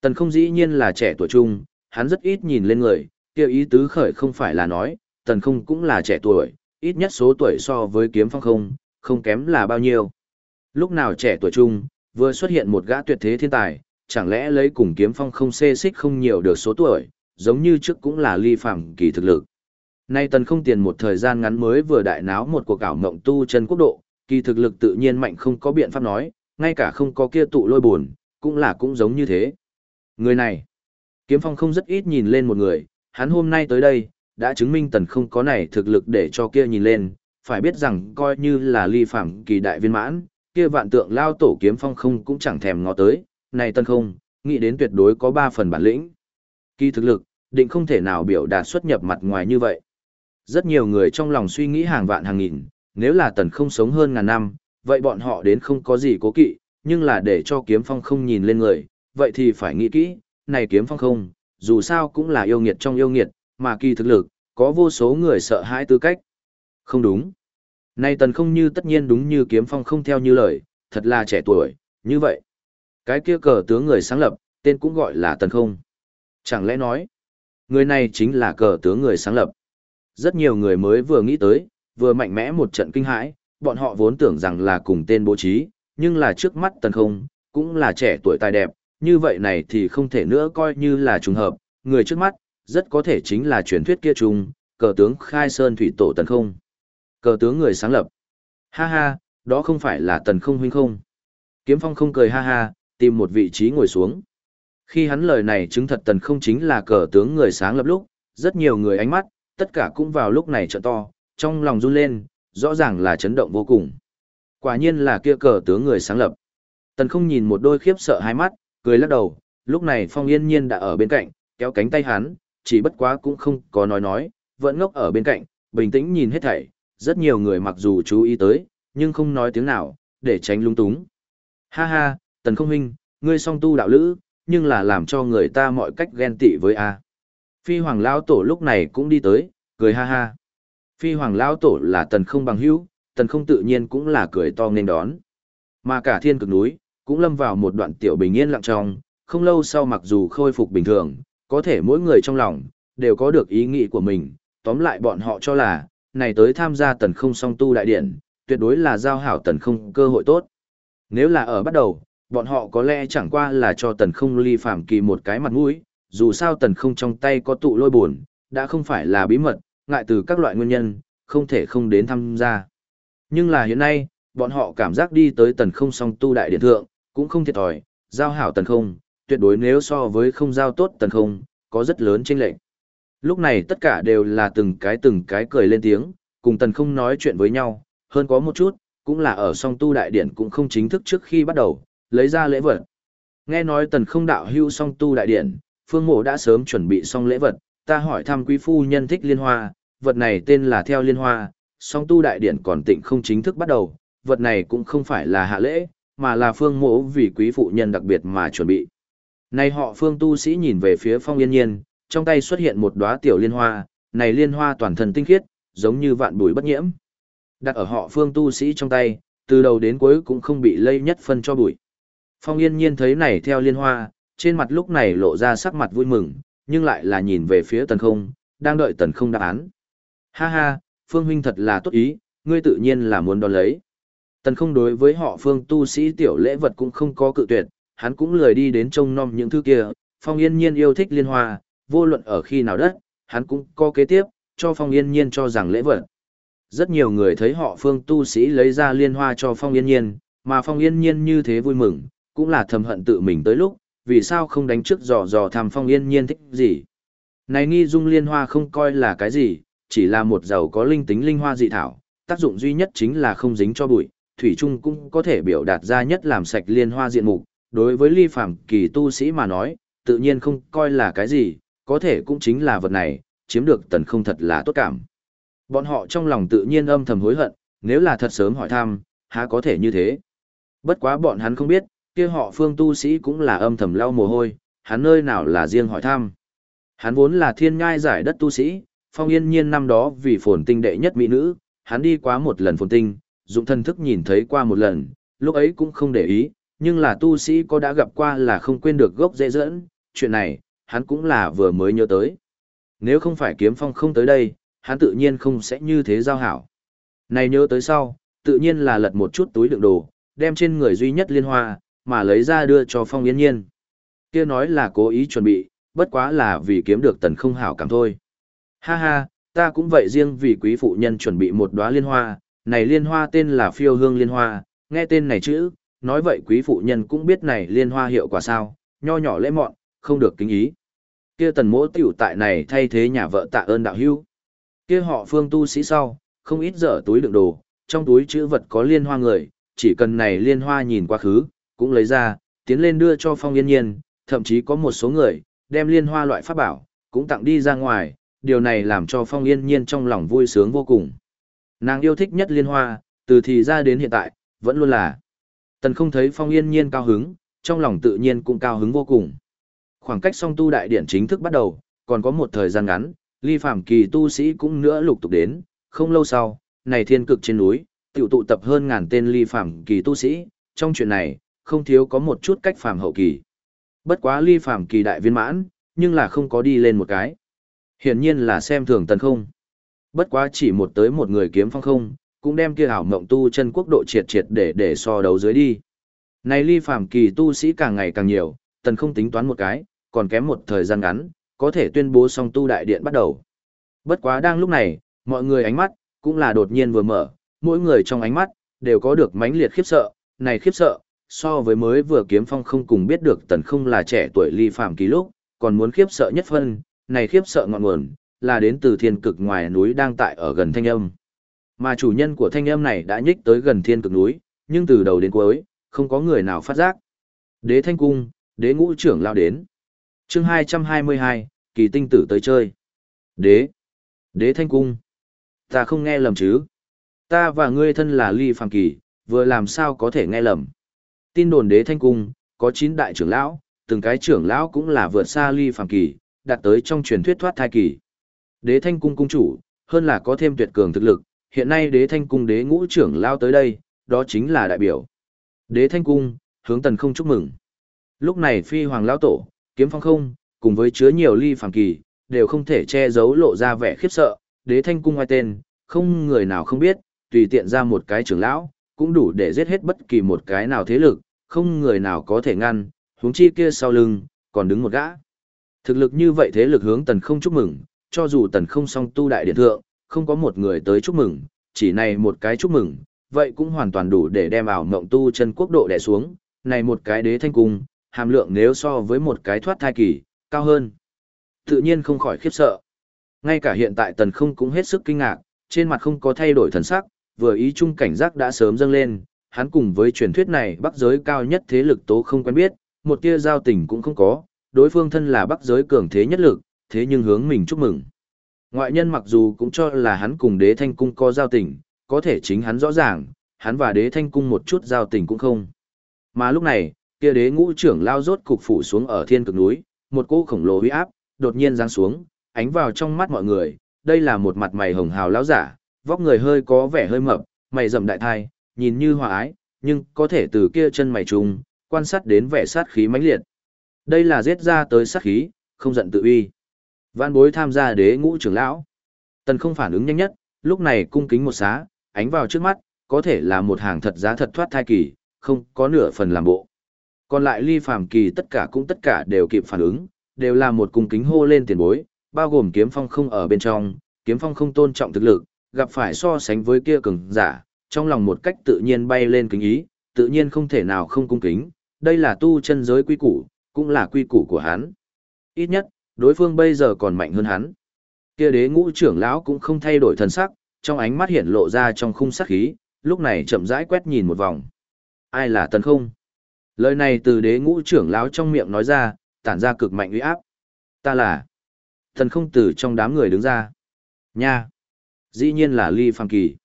Tần không dĩ nhiên là trẻ tuổi trung, hắn rất ít nhìn lên người, kia ý tứ khởi không phải là nói, tần không cũng là trẻ tuổi, ít nhất số tuổi so với kiếm phong không, không kém là bao nhiêu. Lúc nào trẻ tuổi chung, vừa xuất hiện một gã tuyệt thế thiên tài, chẳng lẽ lấy cùng kiếm phong không xê xích không nhiều được số tuổi, giống như trước cũng là ly phạm kỳ thực lực. Nay tần không tiền một thời gian ngắn mới vừa đại náo một cuộc ảo mộng tu chân quốc độ, kỳ thực lực tự nhiên mạnh không có biện pháp nói, ngay cả không có kia tụ lôi buồn, cũng là cũng giống như thế. Người này, kiếm phong không rất ít nhìn lên một người, hắn hôm nay tới đây, đã chứng minh tần không có này thực lực để cho kia nhìn lên, phải biết rằng coi như là ly phạm kỳ đại viên mãn, kia vạn tượng lao tổ kiếm phong không cũng chẳng thèm ngó tới, này tần không, nghĩ đến tuyệt đối có ba phần bản lĩnh. Kỳ thực lực, định không thể nào biểu đạt xuất nhập mặt ngoài như vậy. Rất nhiều người trong lòng suy nghĩ hàng vạn hàng nghìn, nếu là tần không sống hơn ngàn năm, vậy bọn họ đến không có gì cố kỵ, nhưng là để cho kiếm phong không nhìn lên người, vậy thì phải nghĩ kỹ, này kiếm phong không, dù sao cũng là yêu nghiệt trong yêu nghiệt, mà kỳ thực lực, có vô số người sợ hãi tư cách. Không đúng. Này tần không như tất nhiên đúng như kiếm phong không theo như lời, thật là trẻ tuổi, như vậy. Cái kia cờ tướng người sáng lập, tên cũng gọi là tần không. Chẳng lẽ nói, người này chính là cờ tướng người sáng lập. Rất nhiều người mới vừa nghĩ tới, vừa mạnh mẽ một trận kinh hãi, bọn họ vốn tưởng rằng là cùng tên bố trí, nhưng là trước mắt tần không, cũng là trẻ tuổi tài đẹp, như vậy này thì không thể nữa coi như là trùng hợp, người trước mắt, rất có thể chính là truyền thuyết kia trùng, cờ tướng khai sơn thủy tổ tần không. Cờ tướng người sáng lập. Ha ha, đó không phải là tần không huynh không. Kiếm phong không cười ha ha, tìm một vị trí ngồi xuống. Khi hắn lời này chứng thật tần không chính là cờ tướng người sáng lập lúc, rất nhiều người ánh mắt, tất cả cũng vào lúc này trợ to, trong lòng run lên, rõ ràng là chấn động vô cùng. Quả nhiên là kia cờ tướng người sáng lập. Tần không nhìn một đôi khiếp sợ hai mắt, cười lắc đầu, lúc này phong yên nhiên đã ở bên cạnh, kéo cánh tay hắn, chỉ bất quá cũng không có nói nói, vẫn ngốc ở bên cạnh, bình tĩnh nhìn hết thảy, rất nhiều người mặc dù chú ý tới, nhưng không nói tiếng nào, để tránh lung túng. Ha ha, tần không huynh, ngươi song tu đạo lữ, nhưng là làm cho người ta mọi cách ghen tị với a. Phi hoàng lao tổ lúc này cũng đi tới, cười ha ha. Phi hoàng lao tổ là tần không bằng hữu, tần không tự nhiên cũng là cười to nên đón. Mà cả thiên cực núi, cũng lâm vào một đoạn tiểu bình yên lặng trong, không lâu sau mặc dù khôi phục bình thường, có thể mỗi người trong lòng, đều có được ý nghĩ của mình, tóm lại bọn họ cho là, này tới tham gia tần không song tu đại điện, tuyệt đối là giao hảo tần không cơ hội tốt. Nếu là ở bắt đầu, bọn họ có lẽ chẳng qua là cho tần không ly phạm kỳ một cái mặt mũi, dù sao tần không trong tay có tụ lôi buồn, đã không phải là bí mật, ngại từ các loại nguyên nhân, không thể không đến tham gia. Nhưng là hiện nay, bọn họ cảm giác đi tới tần không song tu đại điện thượng, cũng không thiệt thòi, giao hảo tần không, tuyệt đối nếu so với không giao tốt tần không, có rất lớn chênh lệch. Lúc này tất cả đều là từng cái từng cái cười lên tiếng, cùng tần không nói chuyện với nhau, hơn có một chút, cũng là ở song tu đại điển cũng không chính thức trước khi bắt đầu, lấy ra lễ vật. Nghe nói tần không đạo hưu song tu đại điển, phương mộ đã sớm chuẩn bị xong lễ vật, ta hỏi thăm quý phu nhân thích liên hoa, vật này tên là theo liên hoa, song tu đại điển còn tịnh không chính thức bắt đầu, vật này cũng không phải là hạ lễ, mà là phương mộ vì quý phụ nhân đặc biệt mà chuẩn bị. Này họ phương tu sĩ nhìn về phía phong yên nhiên, trong tay xuất hiện một đóa tiểu liên hoa, này liên hoa toàn thân tinh khiết, giống như vạn bụi bất nhiễm. Đặt ở họ phương tu sĩ trong tay, từ đầu đến cuối cũng không bị lây nhất phân cho bụi. Phong yên nhiên thấy này theo liên hoa, trên mặt lúc này lộ ra sắc mặt vui mừng, nhưng lại là nhìn về phía tần không, đang đợi tần không đáp án. Ha ha, phương huynh thật là tốt ý, ngươi tự nhiên là muốn đón lấy. Tần không đối với họ phương tu sĩ tiểu lễ vật cũng không có cự tuyệt, hắn cũng lười đi đến trông nom những thứ kia, phong yên nhiên yêu thích liên hoa, vô luận ở khi nào đất, hắn cũng có kế tiếp, cho phong yên nhiên cho rằng lễ vật. Rất nhiều người thấy họ phương tu sĩ lấy ra liên hoa cho phong yên nhiên, mà phong yên nhiên như thế vui mừng, cũng là thầm hận tự mình tới lúc, vì sao không đánh trước dò dò thăm phong yên nhiên thích gì. Này nghi dung liên hoa không coi là cái gì, chỉ là một dầu có linh tính linh hoa dị thảo, tác dụng duy nhất chính là không dính cho bụi, thủy Trung cũng có thể biểu đạt ra nhất làm sạch liên hoa diện mục. Đối với ly phàm kỳ tu sĩ mà nói, tự nhiên không coi là cái gì, có thể cũng chính là vật này, chiếm được tần không thật là tốt cảm. Bọn họ trong lòng tự nhiên âm thầm hối hận, nếu là thật sớm hỏi thăm, há có thể như thế. Bất quá bọn hắn không biết, kia họ phương tu sĩ cũng là âm thầm lau mồ hôi, hắn nơi nào là riêng hỏi thăm. Hắn vốn là thiên ngai giải đất tu sĩ, phong yên nhiên năm đó vì phồn tinh đệ nhất mỹ nữ, hắn đi quá một lần phồn tinh, dụng thần thức nhìn thấy qua một lần, lúc ấy cũng không để ý, nhưng là tu sĩ có đã gặp qua là không quên được gốc dễ dẫn, chuyện này, hắn cũng là vừa mới nhớ tới. Nếu không phải kiếm phong không tới đây, hắn tự nhiên không sẽ như thế giao hảo. Này nhớ tới sau, tự nhiên là lật một chút túi đựng đồ, đem trên người duy nhất liên hoa, mà lấy ra đưa cho phong yên nhiên. kia nói là cố ý chuẩn bị, bất quá là vì kiếm được tần không hảo cảm thôi. Ha ha, ta cũng vậy riêng vì quý phụ nhân chuẩn bị một đóa liên hoa, này liên hoa tên là phiêu hương liên hoa, nghe tên này chữ, nói vậy quý phụ nhân cũng biết này liên hoa hiệu quả sao, nho nhỏ lễ mọn, không được kính ý. Kia tần mỗ tiểu tại này thay thế nhà vợ tạ ơn đạo hưu. Kia họ phương tu sĩ sau, không ít dở túi đựng đồ, trong túi chữ vật có liên hoa người, chỉ cần này liên hoa nhìn quá khứ, cũng lấy ra, tiến lên đưa cho phong yên nhiên, thậm chí có một số người, đem liên hoa loại pháp bảo, cũng tặng đi ra ngoài, điều này làm cho phong yên nhiên trong lòng vui sướng vô cùng. Nàng yêu thích nhất liên hoa, từ thì ra đến hiện tại, vẫn luôn là. Tần không thấy phong yên nhiên cao hứng, trong lòng tự nhiên cũng cao hứng vô cùng. Khoảng cách song tu đại điện chính thức bắt đầu, còn có một thời gian ngắn, ly phạm kỳ tu sĩ cũng nữa lục tục đến, không lâu sau, này thiên cực trên núi, tiểu tụ tập hơn ngàn tên ly phạm kỳ tu sĩ, trong chuyện này, không thiếu có một chút cách phàm hậu kỳ. Bất quá ly phàm kỳ đại viên mãn, nhưng là không có đi lên một cái. Hiển nhiên là xem thường tần không. Bất quá chỉ một tới một người kiếm phong không, cũng đem kia hảo mộng tu chân quốc độ triệt triệt để để so đấu dưới đi. Này ly phàm kỳ tu sĩ càng ngày càng nhiều, tần không tính toán một cái, còn kém một thời gian ngắn, có thể tuyên bố xong tu đại điện bắt đầu. Bất quá đang lúc này, mọi người ánh mắt, cũng là đột nhiên vừa mở, mỗi người trong ánh mắt, đều có được mãnh liệt khiếp sợ, này khiếp sợ, so với mới vừa kiếm phong không cùng biết được tần không là trẻ tuổi ly phạm kỳ lúc, còn muốn khiếp sợ nhất phân, này khiếp sợ ngọn nguồn, là đến từ thiên cực ngoài núi đang tại ở gần thanh âm. Mà chủ nhân của thanh âm này đã nhích tới gần thiên cực núi, nhưng từ đầu đến cuối, không có người nào phát giác. Đế thanh cung, đế ngũ trưởng lao đến. chương 222, kỳ tinh tử tới chơi. Đế, đế thanh cung. Ta không nghe lầm chứ. Ta và ngươi thân là ly phàm kỳ, vừa làm sao có thể nghe lầm tin đồn đế thanh cung, có 9 đại trưởng lão, từng cái trưởng lão cũng là vượt xa ly phàm kỳ, đạt tới trong truyền thuyết thoát thai kỳ. Đế thanh cung cung chủ, hơn là có thêm tuyệt cường thực lực, hiện nay đế thanh cung đế ngũ trưởng lão tới đây, đó chính là đại biểu. Đế thanh cung, hướng tần không chúc mừng. Lúc này phi hoàng lão tổ, kiếm phong không, cùng với chứa nhiều ly phàm kỳ, đều không thể che giấu lộ ra vẻ khiếp sợ, đế thanh cung ngoài tên, không người nào không biết, tùy tiện ra một cái trưởng lão, cũng đủ để giết hết bất kỳ một cái nào thế lực, không người nào có thể ngăn, huống chi kia sau lưng, còn đứng một gã. Thực lực như vậy thế lực hướng tần không chúc mừng, cho dù tần không song tu đại điện thượng, không có một người tới chúc mừng, chỉ này một cái chúc mừng, vậy cũng hoàn toàn đủ để đem ảo mộng tu chân quốc độ đè xuống, này một cái đế thanh cung, hàm lượng nếu so với một cái thoát thai kỳ, cao hơn. Tự nhiên không khỏi khiếp sợ. Ngay cả hiện tại tần không cũng hết sức kinh ngạc, trên mặt không có thay đổi thần sắc, vừa ý chung cảnh giác đã sớm dâng lên, hắn cùng với truyền thuyết này bắc giới cao nhất thế lực tố không quen biết, một tia giao tình cũng không có, đối phương thân là bắc giới cường thế nhất lực, thế nhưng hướng mình chúc mừng. Ngoại nhân mặc dù cũng cho là hắn cùng đế thanh cung có giao tình, có thể chính hắn rõ ràng, hắn và đế thanh cung một chút giao tình cũng không. Mà lúc này, kia đế ngũ trưởng lao rốt cục phủ xuống ở thiên cực núi, một cỗ khổng lồ huy áp, đột nhiên giáng xuống, ánh vào trong mắt mọi người, đây là một mặt mày hồng hào lão giả, vóc người hơi có vẻ hơi mập, mày rậm đại thai, nhìn như hòa ái, nhưng có thể từ kia chân mày trùng, quan sát đến vẻ sát khí mãnh liệt. Đây là giết ra tới sát khí, không giận tự uy. Vạn bối tham gia đế ngũ trưởng lão. Tần không phản ứng nhanh nhất, lúc này cung kính một xá, ánh vào trước mắt, có thể là một hàng thật giá thật thoát thai kỳ, không có nửa phần làm bộ. Còn lại ly phàm kỳ tất cả cũng tất cả đều kịp phản ứng, đều là một cung kính hô lên tiền bối, bao gồm kiếm phong không ở bên trong, kiếm phong không tôn trọng thực lực, gặp phải so sánh với kia cường giả, trong lòng một cách tự nhiên bay lên kính ý, tự nhiên không thể nào không cung kính, đây là tu chân giới quy củ, cũng là quy củ của hắn. Ít nhất, đối phương bây giờ còn mạnh hơn hắn. Kia đế ngũ trưởng lão cũng không thay đổi thần sắc, trong ánh mắt hiện lộ ra trong khung sắc khí, lúc này chậm rãi quét nhìn một vòng. Ai là tần không? Lời này từ đế ngũ trưởng lão trong miệng nói ra, tản ra cực mạnh uy áp. Ta là Tần không từ trong đám người đứng ra. Nha! Dĩ nhiên là ly phàm kỳ.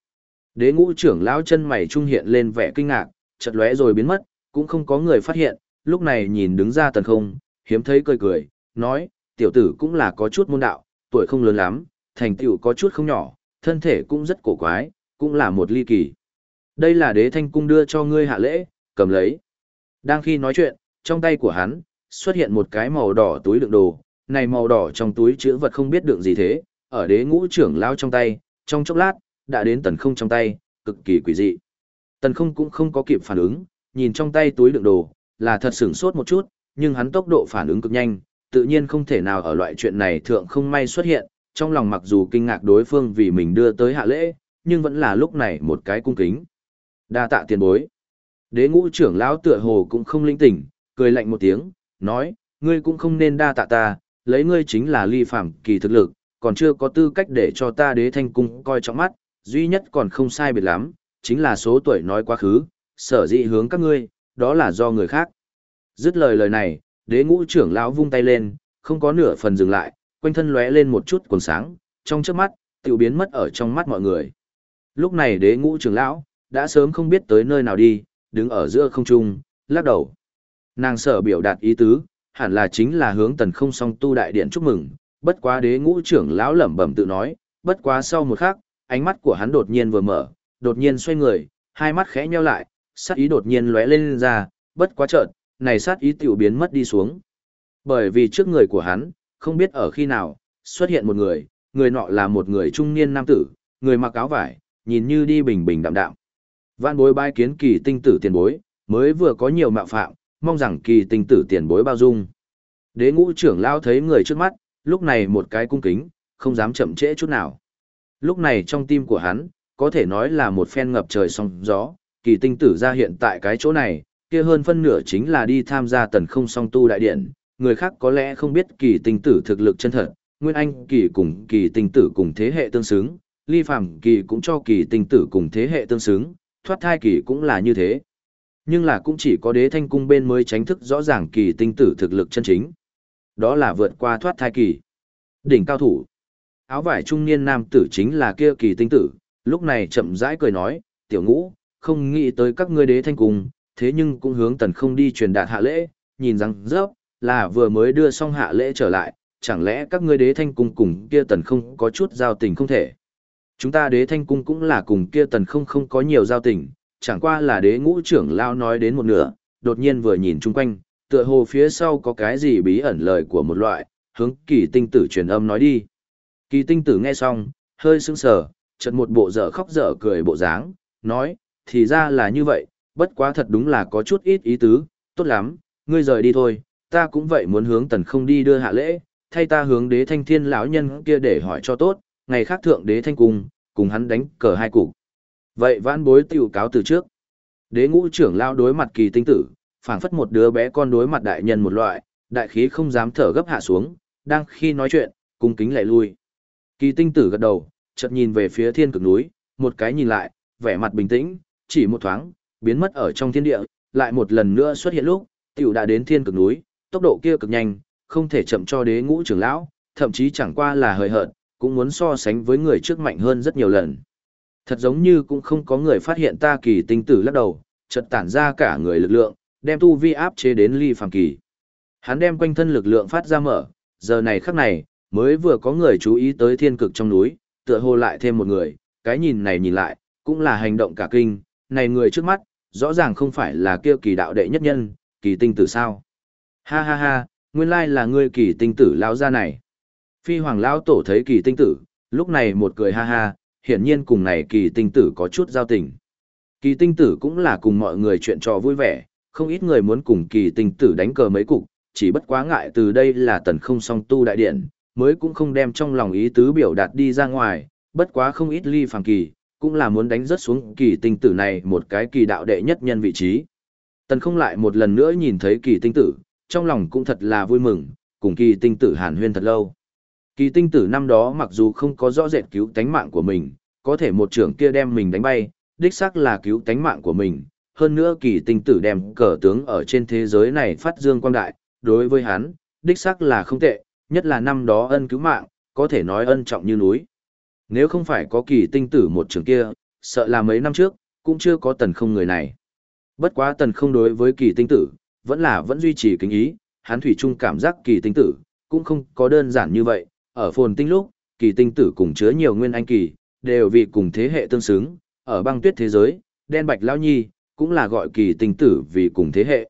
Đế ngũ trưởng lão chân mày trung hiện lên vẻ kinh ngạc, chợt lóe rồi biến mất, cũng không có người phát hiện, lúc này nhìn đứng ra tần không, hiếm thấy cười cười, nói, tiểu tử cũng là có chút môn đạo, tuổi không lớn lắm, thành tựu có chút không nhỏ, thân thể cũng rất cổ quái, cũng là một ly kỳ. Đây là đế thanh cung đưa cho ngươi hạ lễ, cầm lấy. Đang khi nói chuyện, trong tay của hắn, xuất hiện một cái màu đỏ túi đựng đồ, này màu đỏ trong túi chữ vật không biết đựng gì thế, ở đế ngũ trưởng lao trong tay, trong chốc lát, đã đến tần không trong tay, cực kỳ quỷ dị. Tần không cũng không có kịp phản ứng, nhìn trong tay túi đựng đồ, là thật sửng sốt một chút, nhưng hắn tốc độ phản ứng cực nhanh, tự nhiên không thể nào ở loại chuyện này thượng không may xuất hiện, trong lòng mặc dù kinh ngạc đối phương vì mình đưa tới hạ lễ, nhưng vẫn là lúc này một cái cung kính. Đa tạ tiền bối. Đế ngũ trưởng lão tựa hồ cũng không linh tỉnh, cười lạnh một tiếng, nói, ngươi cũng không nên đa tạ ta, lấy ngươi chính là ly phạm kỳ thực lực, còn chưa có tư cách để cho ta đế thanh cung coi trọng mắt, duy nhất còn không sai biệt lắm, chính là số tuổi nói quá khứ, sở dĩ hướng các ngươi, đó là do người khác. Dứt lời lời này, đế ngũ trưởng lão vung tay lên, không có nửa phần dừng lại, quanh thân lóe lên một chút quần sáng, trong chớp mắt, tiểu biến mất ở trong mắt mọi người. Lúc này đế ngũ trưởng lão, đã sớm không biết tới nơi nào đi, đứng ở giữa không trung, lắc đầu. Nàng sở biểu đạt ý tứ, hẳn là chính là hướng tần không song tu đại điện chúc mừng, bất quá đế ngũ trưởng lão lẩm bẩm tự nói, bất quá sau một khắc, ánh mắt của hắn đột nhiên vừa mở, đột nhiên xoay người, hai mắt khẽ nheo lại, sắc ý đột nhiên lóe lên ra, bất quá chợt, này sát ý tiểu biến mất đi xuống. Bởi vì trước người của hắn, không biết ở khi nào, xuất hiện một người, người nọ là một người trung niên nam tử, người mặc áo vải, nhìn như đi bình bình đạm đạm. Vạn bối bai kiến kỳ tinh tử tiền bối, mới vừa có nhiều mạo phạm, mong rằng kỳ tinh tử tiền bối bao dung. Đế ngũ trưởng lao thấy người trước mắt, lúc này một cái cung kính, không dám chậm trễ chút nào. Lúc này trong tim của hắn, có thể nói là một phen ngập trời sóng gió, kỳ tinh tử ra hiện tại cái chỗ này, kia hơn phân nửa chính là đi tham gia tần không song tu đại điện, người khác có lẽ không biết kỳ tinh tử thực lực chân thật, Nguyên Anh kỳ cùng kỳ tinh tử cùng thế hệ tương xứng, ly phàm kỳ cũng cho kỳ tinh tử cùng thế hệ tương xứng, thoát thai kỳ cũng là như thế. Nhưng là cũng chỉ có đế thanh cung bên mới tránh thức rõ ràng kỳ tinh tử thực lực chân chính. Đó là vượt qua thoát thai kỳ. Đỉnh cao thủ. Áo vải trung niên nam tử chính là kia kỳ tinh tử, lúc này chậm rãi cười nói, tiểu ngũ, không nghĩ tới các ngươi đế thanh cung, thế nhưng cũng hướng tần không đi truyền đạt hạ lễ, nhìn rằng dốc, là vừa mới đưa xong hạ lễ trở lại, chẳng lẽ các ngươi đế thanh cung cùng kia tần không có chút giao tình không thể. Chúng ta đế thanh cung cũng là cùng kia tần không không có nhiều giao tình, chẳng qua là đế ngũ trưởng lao nói đến một nửa, đột nhiên vừa nhìn chung quanh, tựa hồ phía sau có cái gì bí ẩn lời của một loại, hướng kỳ tinh tử truyền âm nói đi. Kỳ tinh tử nghe xong, hơi sững sờ, chợt một bộ dở khóc dở cười bộ dáng, nói, thì ra là như vậy, bất quá thật đúng là có chút ít ý tứ, tốt lắm, ngươi rời đi thôi, ta cũng vậy muốn hướng tần không đi đưa hạ lễ, thay ta hướng đế thanh thiên lão nhân kia để hỏi cho tốt, ngày khác thượng đế thanh cung, cùng hắn đánh cờ hai cục. Vậy vãn bối tiểu cáo từ trước. Đế ngũ trưởng lao đối mặt kỳ tinh tử, phảng phất một đứa bé con đối mặt đại nhân một loại, đại khí không dám thở gấp hạ xuống, đang khi nói chuyện, cung kính lại lui. Kỳ tinh tử gật đầu, chợt nhìn về phía thiên cực núi, một cái nhìn lại, vẻ mặt bình tĩnh, chỉ một thoáng, biến mất ở trong thiên địa, lại một lần nữa xuất hiện lúc, tiểu đã đến thiên cực núi, tốc độ kia cực nhanh, không thể chậm cho đế ngũ trưởng lão, thậm chí chẳng qua là hời hợt, cũng muốn so sánh với người trước mạnh hơn rất nhiều lần. Thật giống như cũng không có người phát hiện ta kỳ tinh tử lắc đầu, chợt tản ra cả người lực lượng, đem tu vi áp chế đến ly phàm kỳ. Hắn đem quanh thân lực lượng phát ra mở, giờ này khắc này, mới vừa có người chú ý tới thiên cực trong núi, tựa hồ lại thêm một người, cái nhìn này nhìn lại, cũng là hành động cả kinh, này người trước mắt, rõ ràng không phải là kia kỳ đạo đệ nhất nhân, kỳ tinh tử sao. Ha ha ha, nguyên lai là ngươi kỳ tinh tử lão gia này. Phi hoàng lão tổ thấy kỳ tinh tử, lúc này một cười ha ha, hiển nhiên cùng này kỳ tinh tử có chút giao tình. Kỳ tinh tử cũng là cùng mọi người chuyện trò vui vẻ, không ít người muốn cùng kỳ tinh tử đánh cờ mấy cục, chỉ bất quá ngại từ đây là tần không song tu đại điện, mới cũng không đem trong lòng ý tứ biểu đạt đi ra ngoài, bất quá không ít ly phàm kỳ, cũng là muốn đánh rất xuống kỳ tinh tử này một cái kỳ đạo đệ nhất nhân vị trí. Tần không lại một lần nữa nhìn thấy kỳ tinh tử, trong lòng cũng thật là vui mừng, cùng kỳ tinh tử hàn huyên thật lâu. Kỳ tinh tử năm đó mặc dù không có rõ rệt cứu tánh mạng của mình, có thể một trưởng kia đem mình đánh bay, đích xác là cứu tánh mạng của mình. Hơn nữa kỳ tinh tử đem cờ tướng ở trên thế giới này phát dương quang đại, đối với hắn, đích xác là không tệ, nhất là năm đó ân cứu mạng, có thể nói ân trọng như núi. Nếu không phải có kỳ tinh tử một trường kia, sợ là mấy năm trước, cũng chưa có tần không người này. Bất quá tần không đối với kỳ tinh tử, vẫn là vẫn duy trì kính ý, hắn thủy chung cảm giác kỳ tinh tử, cũng không có đơn giản như vậy, ở phồn tinh lúc, kỳ tinh tử cùng chứa nhiều nguyên anh kỳ, đều vì cùng thế hệ tương xứng, ở băng tuyết thế giới, đen bạch lao nhi, cũng là gọi kỳ tinh tử vì cùng thế hệ.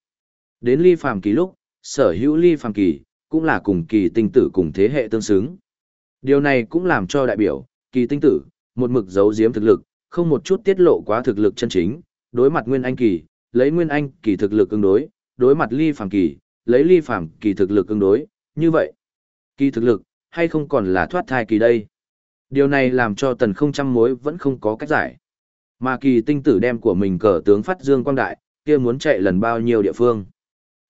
Đến ly phàm kỳ lúc, sở hữu ly phàm kỳ, cũng là cùng kỳ tinh tử cùng thế hệ tương xứng. Điều này cũng làm cho đại biểu, kỳ tinh tử, một mực giấu giếm thực lực, không một chút tiết lộ quá thực lực chân chính, đối mặt nguyên anh kỳ, lấy nguyên anh kỳ thực lực ứng đối, đối mặt ly phàm kỳ, lấy ly phàm kỳ thực lực ứng đối, như vậy. Kỳ thực lực, hay không còn là thoát thai kỳ đây? Điều này làm cho tần không trăm mối vẫn không có cách giải. Mà kỳ tinh tử đem của mình cờ tướng phát dương quang đại, kia muốn chạy lần bao nhiêu địa phương.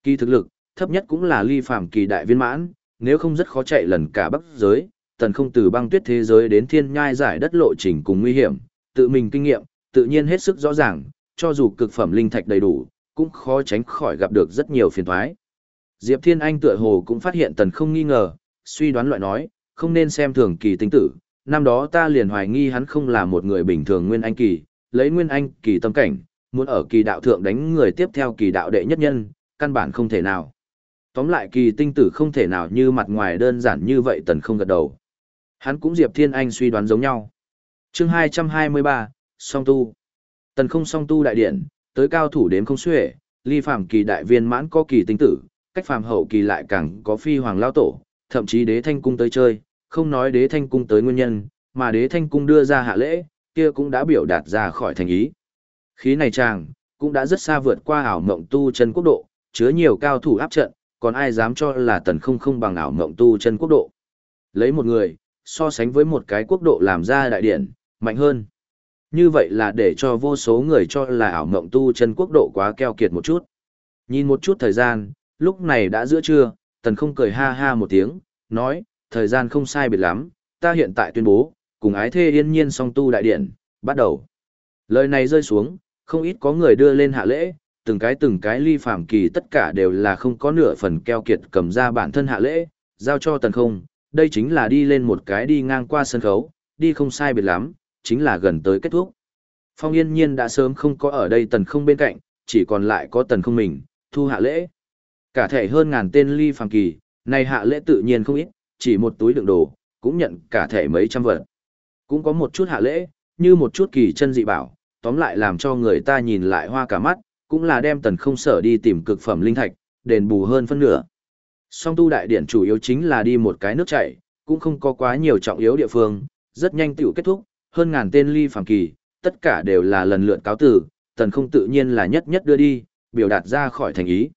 Kỳ thực lực, thấp nhất cũng là ly phàm kỳ đại viên mãn, nếu không rất khó chạy lần cả bắc giới, tần không từ băng tuyết thế giới đến thiên nhai giải đất lộ trình cùng nguy hiểm, tự mình kinh nghiệm, tự nhiên hết sức rõ ràng, cho dù cực phẩm linh thạch đầy đủ, cũng khó tránh khỏi gặp được rất nhiều phiền toái. Diệp Thiên Anh tựa hồ cũng phát hiện tần không nghi ngờ, suy đoán loại nói, không nên xem thường kỳ tinh tử, năm đó ta liền hoài nghi hắn không là một người bình thường nguyên anh kỳ, lấy nguyên anh kỳ tâm cảnh, muốn ở kỳ đạo thượng đánh người tiếp theo kỳ đạo đệ nhất nhân, căn bản không thể nào. Tóm lại kỳ tinh tử không thể nào như mặt ngoài đơn giản như vậy tần không gật đầu. Hắn cũng Diệp Thiên Anh suy đoán giống nhau. chương 223, song tu. Tần không song tu đại điện, tới cao thủ đếm không xuể, ly phàm kỳ đại viên mãn có kỳ tinh tử, cách phàm hậu kỳ lại càng có phi hoàng lao tổ, thậm chí đế thanh cung tới chơi, không nói đế thanh cung tới nguyên nhân, mà đế thanh cung đưa ra hạ lễ, kia cũng đã biểu đạt ra khỏi thành ý. Khí này chàng, cũng đã rất xa vượt qua ảo mộng tu chân quốc độ, chứa nhiều cao thủ áp trận, còn ai dám cho là tần không không bằng ảo mộng tu chân quốc độ. Lấy một người, so sánh với một cái quốc độ làm ra đại điện, mạnh hơn. Như vậy là để cho vô số người cho là ảo mộng tu chân quốc độ quá keo kiệt một chút. Nhìn một chút thời gian, lúc này đã giữa trưa, tần không cười ha ha một tiếng, nói, thời gian không sai biệt lắm, ta hiện tại tuyên bố, cùng ái thê yên nhiên song tu đại điện, bắt đầu. Lời này rơi xuống, không ít có người đưa lên hạ lễ, từng cái từng cái ly phàm kỳ tất cả đều là không có nửa phần keo kiệt cầm ra bản thân hạ lễ, giao cho tần không, đây chính là đi lên một cái đi ngang qua sân khấu, đi không sai biệt lắm, chính là gần tới kết thúc. Phong yên nhiên đã sớm không có ở đây tần không bên cạnh, chỉ còn lại có tần không mình, thu hạ lễ. Cả thể hơn ngàn tên ly phàm kỳ, này hạ lễ tự nhiên không ít, chỉ một túi đựng đồ, cũng nhận cả thể mấy trăm vật. Cũng có một chút hạ lễ, như một chút kỳ chân dị bảo, tóm lại làm cho người ta nhìn lại hoa cả mắt, cũng là đem tần không sở đi tìm cực phẩm linh thạch, đền bù hơn phân nửa. Song tu đại điển chủ yếu chính là đi một cái nước chảy, cũng không có quá nhiều trọng yếu địa phương, rất nhanh tiểu kết thúc, hơn ngàn tên ly phàm kỳ, tất cả đều là lần lượt cáo tử, tần không tự nhiên là nhất nhất đưa đi, biểu đạt ra khỏi thành ý.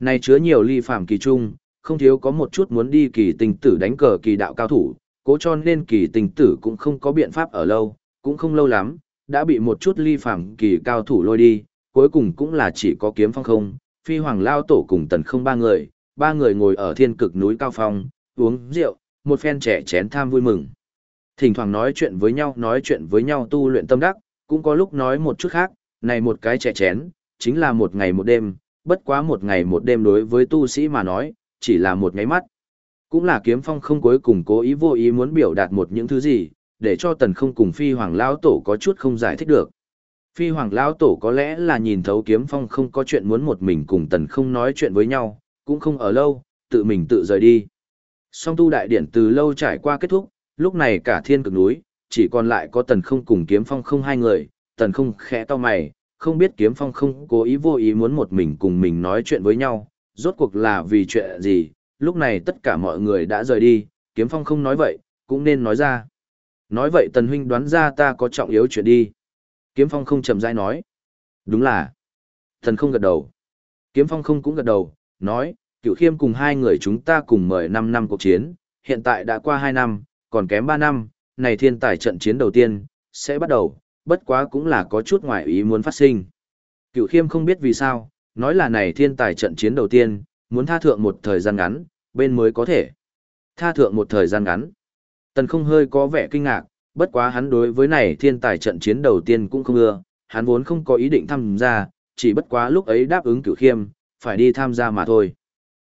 Này chứa nhiều ly phàm kỳ chung, không thiếu có một chút muốn đi kỳ tình tử đánh cờ kỳ đạo cao thủ, cố cho nên kỳ tình tử cũng không có biện pháp ở lâu, cũng không lâu lắm, đã bị một chút ly phàm kỳ cao thủ lôi đi, cuối cùng cũng là chỉ có kiếm phong không, phi hoàng lao tổ cùng tần không ba người, ba người ngồi ở thiên cực núi cao phong, uống rượu, một phen trẻ chén tham vui mừng. Thỉnh thoảng nói chuyện với nhau nói chuyện với nhau tu luyện tâm đắc, cũng có lúc nói một chút khác, này một cái trẻ chén, chính là một ngày một đêm, bất quá một ngày một đêm đối với tu sĩ mà nói, chỉ là một ngáy mắt. Cũng là kiếm phong không cuối cùng cố ý vô ý muốn biểu đạt một những thứ gì, để cho tần không cùng phi hoàng lão tổ có chút không giải thích được. Phi hoàng lão tổ có lẽ là nhìn thấu kiếm phong không có chuyện muốn một mình cùng tần không nói chuyện với nhau, cũng không ở lâu, tự mình tự rời đi. Song tu đại điển từ lâu trải qua kết thúc, lúc này cả thiên cực núi, chỉ còn lại có tần không cùng kiếm phong không hai người, tần không khẽ to mày, không biết kiếm phong không cố ý vô ý muốn một mình cùng mình nói chuyện với nhau, rốt cuộc là vì chuyện gì, lúc này tất cả mọi người đã rời đi, kiếm phong không nói vậy, cũng nên nói ra. Nói vậy tần huynh đoán ra ta có trọng yếu chuyện đi. Kiếm phong không chậm rãi nói. Đúng là. Tần không gật đầu. Kiếm phong không cũng gật đầu, nói, cựu khiêm cùng hai người chúng ta cùng mời 5 năm cuộc chiến, hiện tại đã qua 2 năm, còn kém 3 năm, này thiên tài trận chiến đầu tiên, sẽ bắt đầu, bất quá cũng là có chút ngoại ý muốn phát sinh. Cựu khiêm không biết vì sao, nói là này thiên tài trận chiến đầu tiên, muốn tha thượng một thời gian ngắn, bên mới có thể. Tha thượng một thời gian ngắn. Tần không hơi có vẻ kinh ngạc, bất quá hắn đối với này thiên tài trận chiến đầu tiên cũng không ưa, hắn vốn không có ý định tham gia, chỉ bất quá lúc ấy đáp ứng cửu khiêm, phải đi tham gia mà thôi.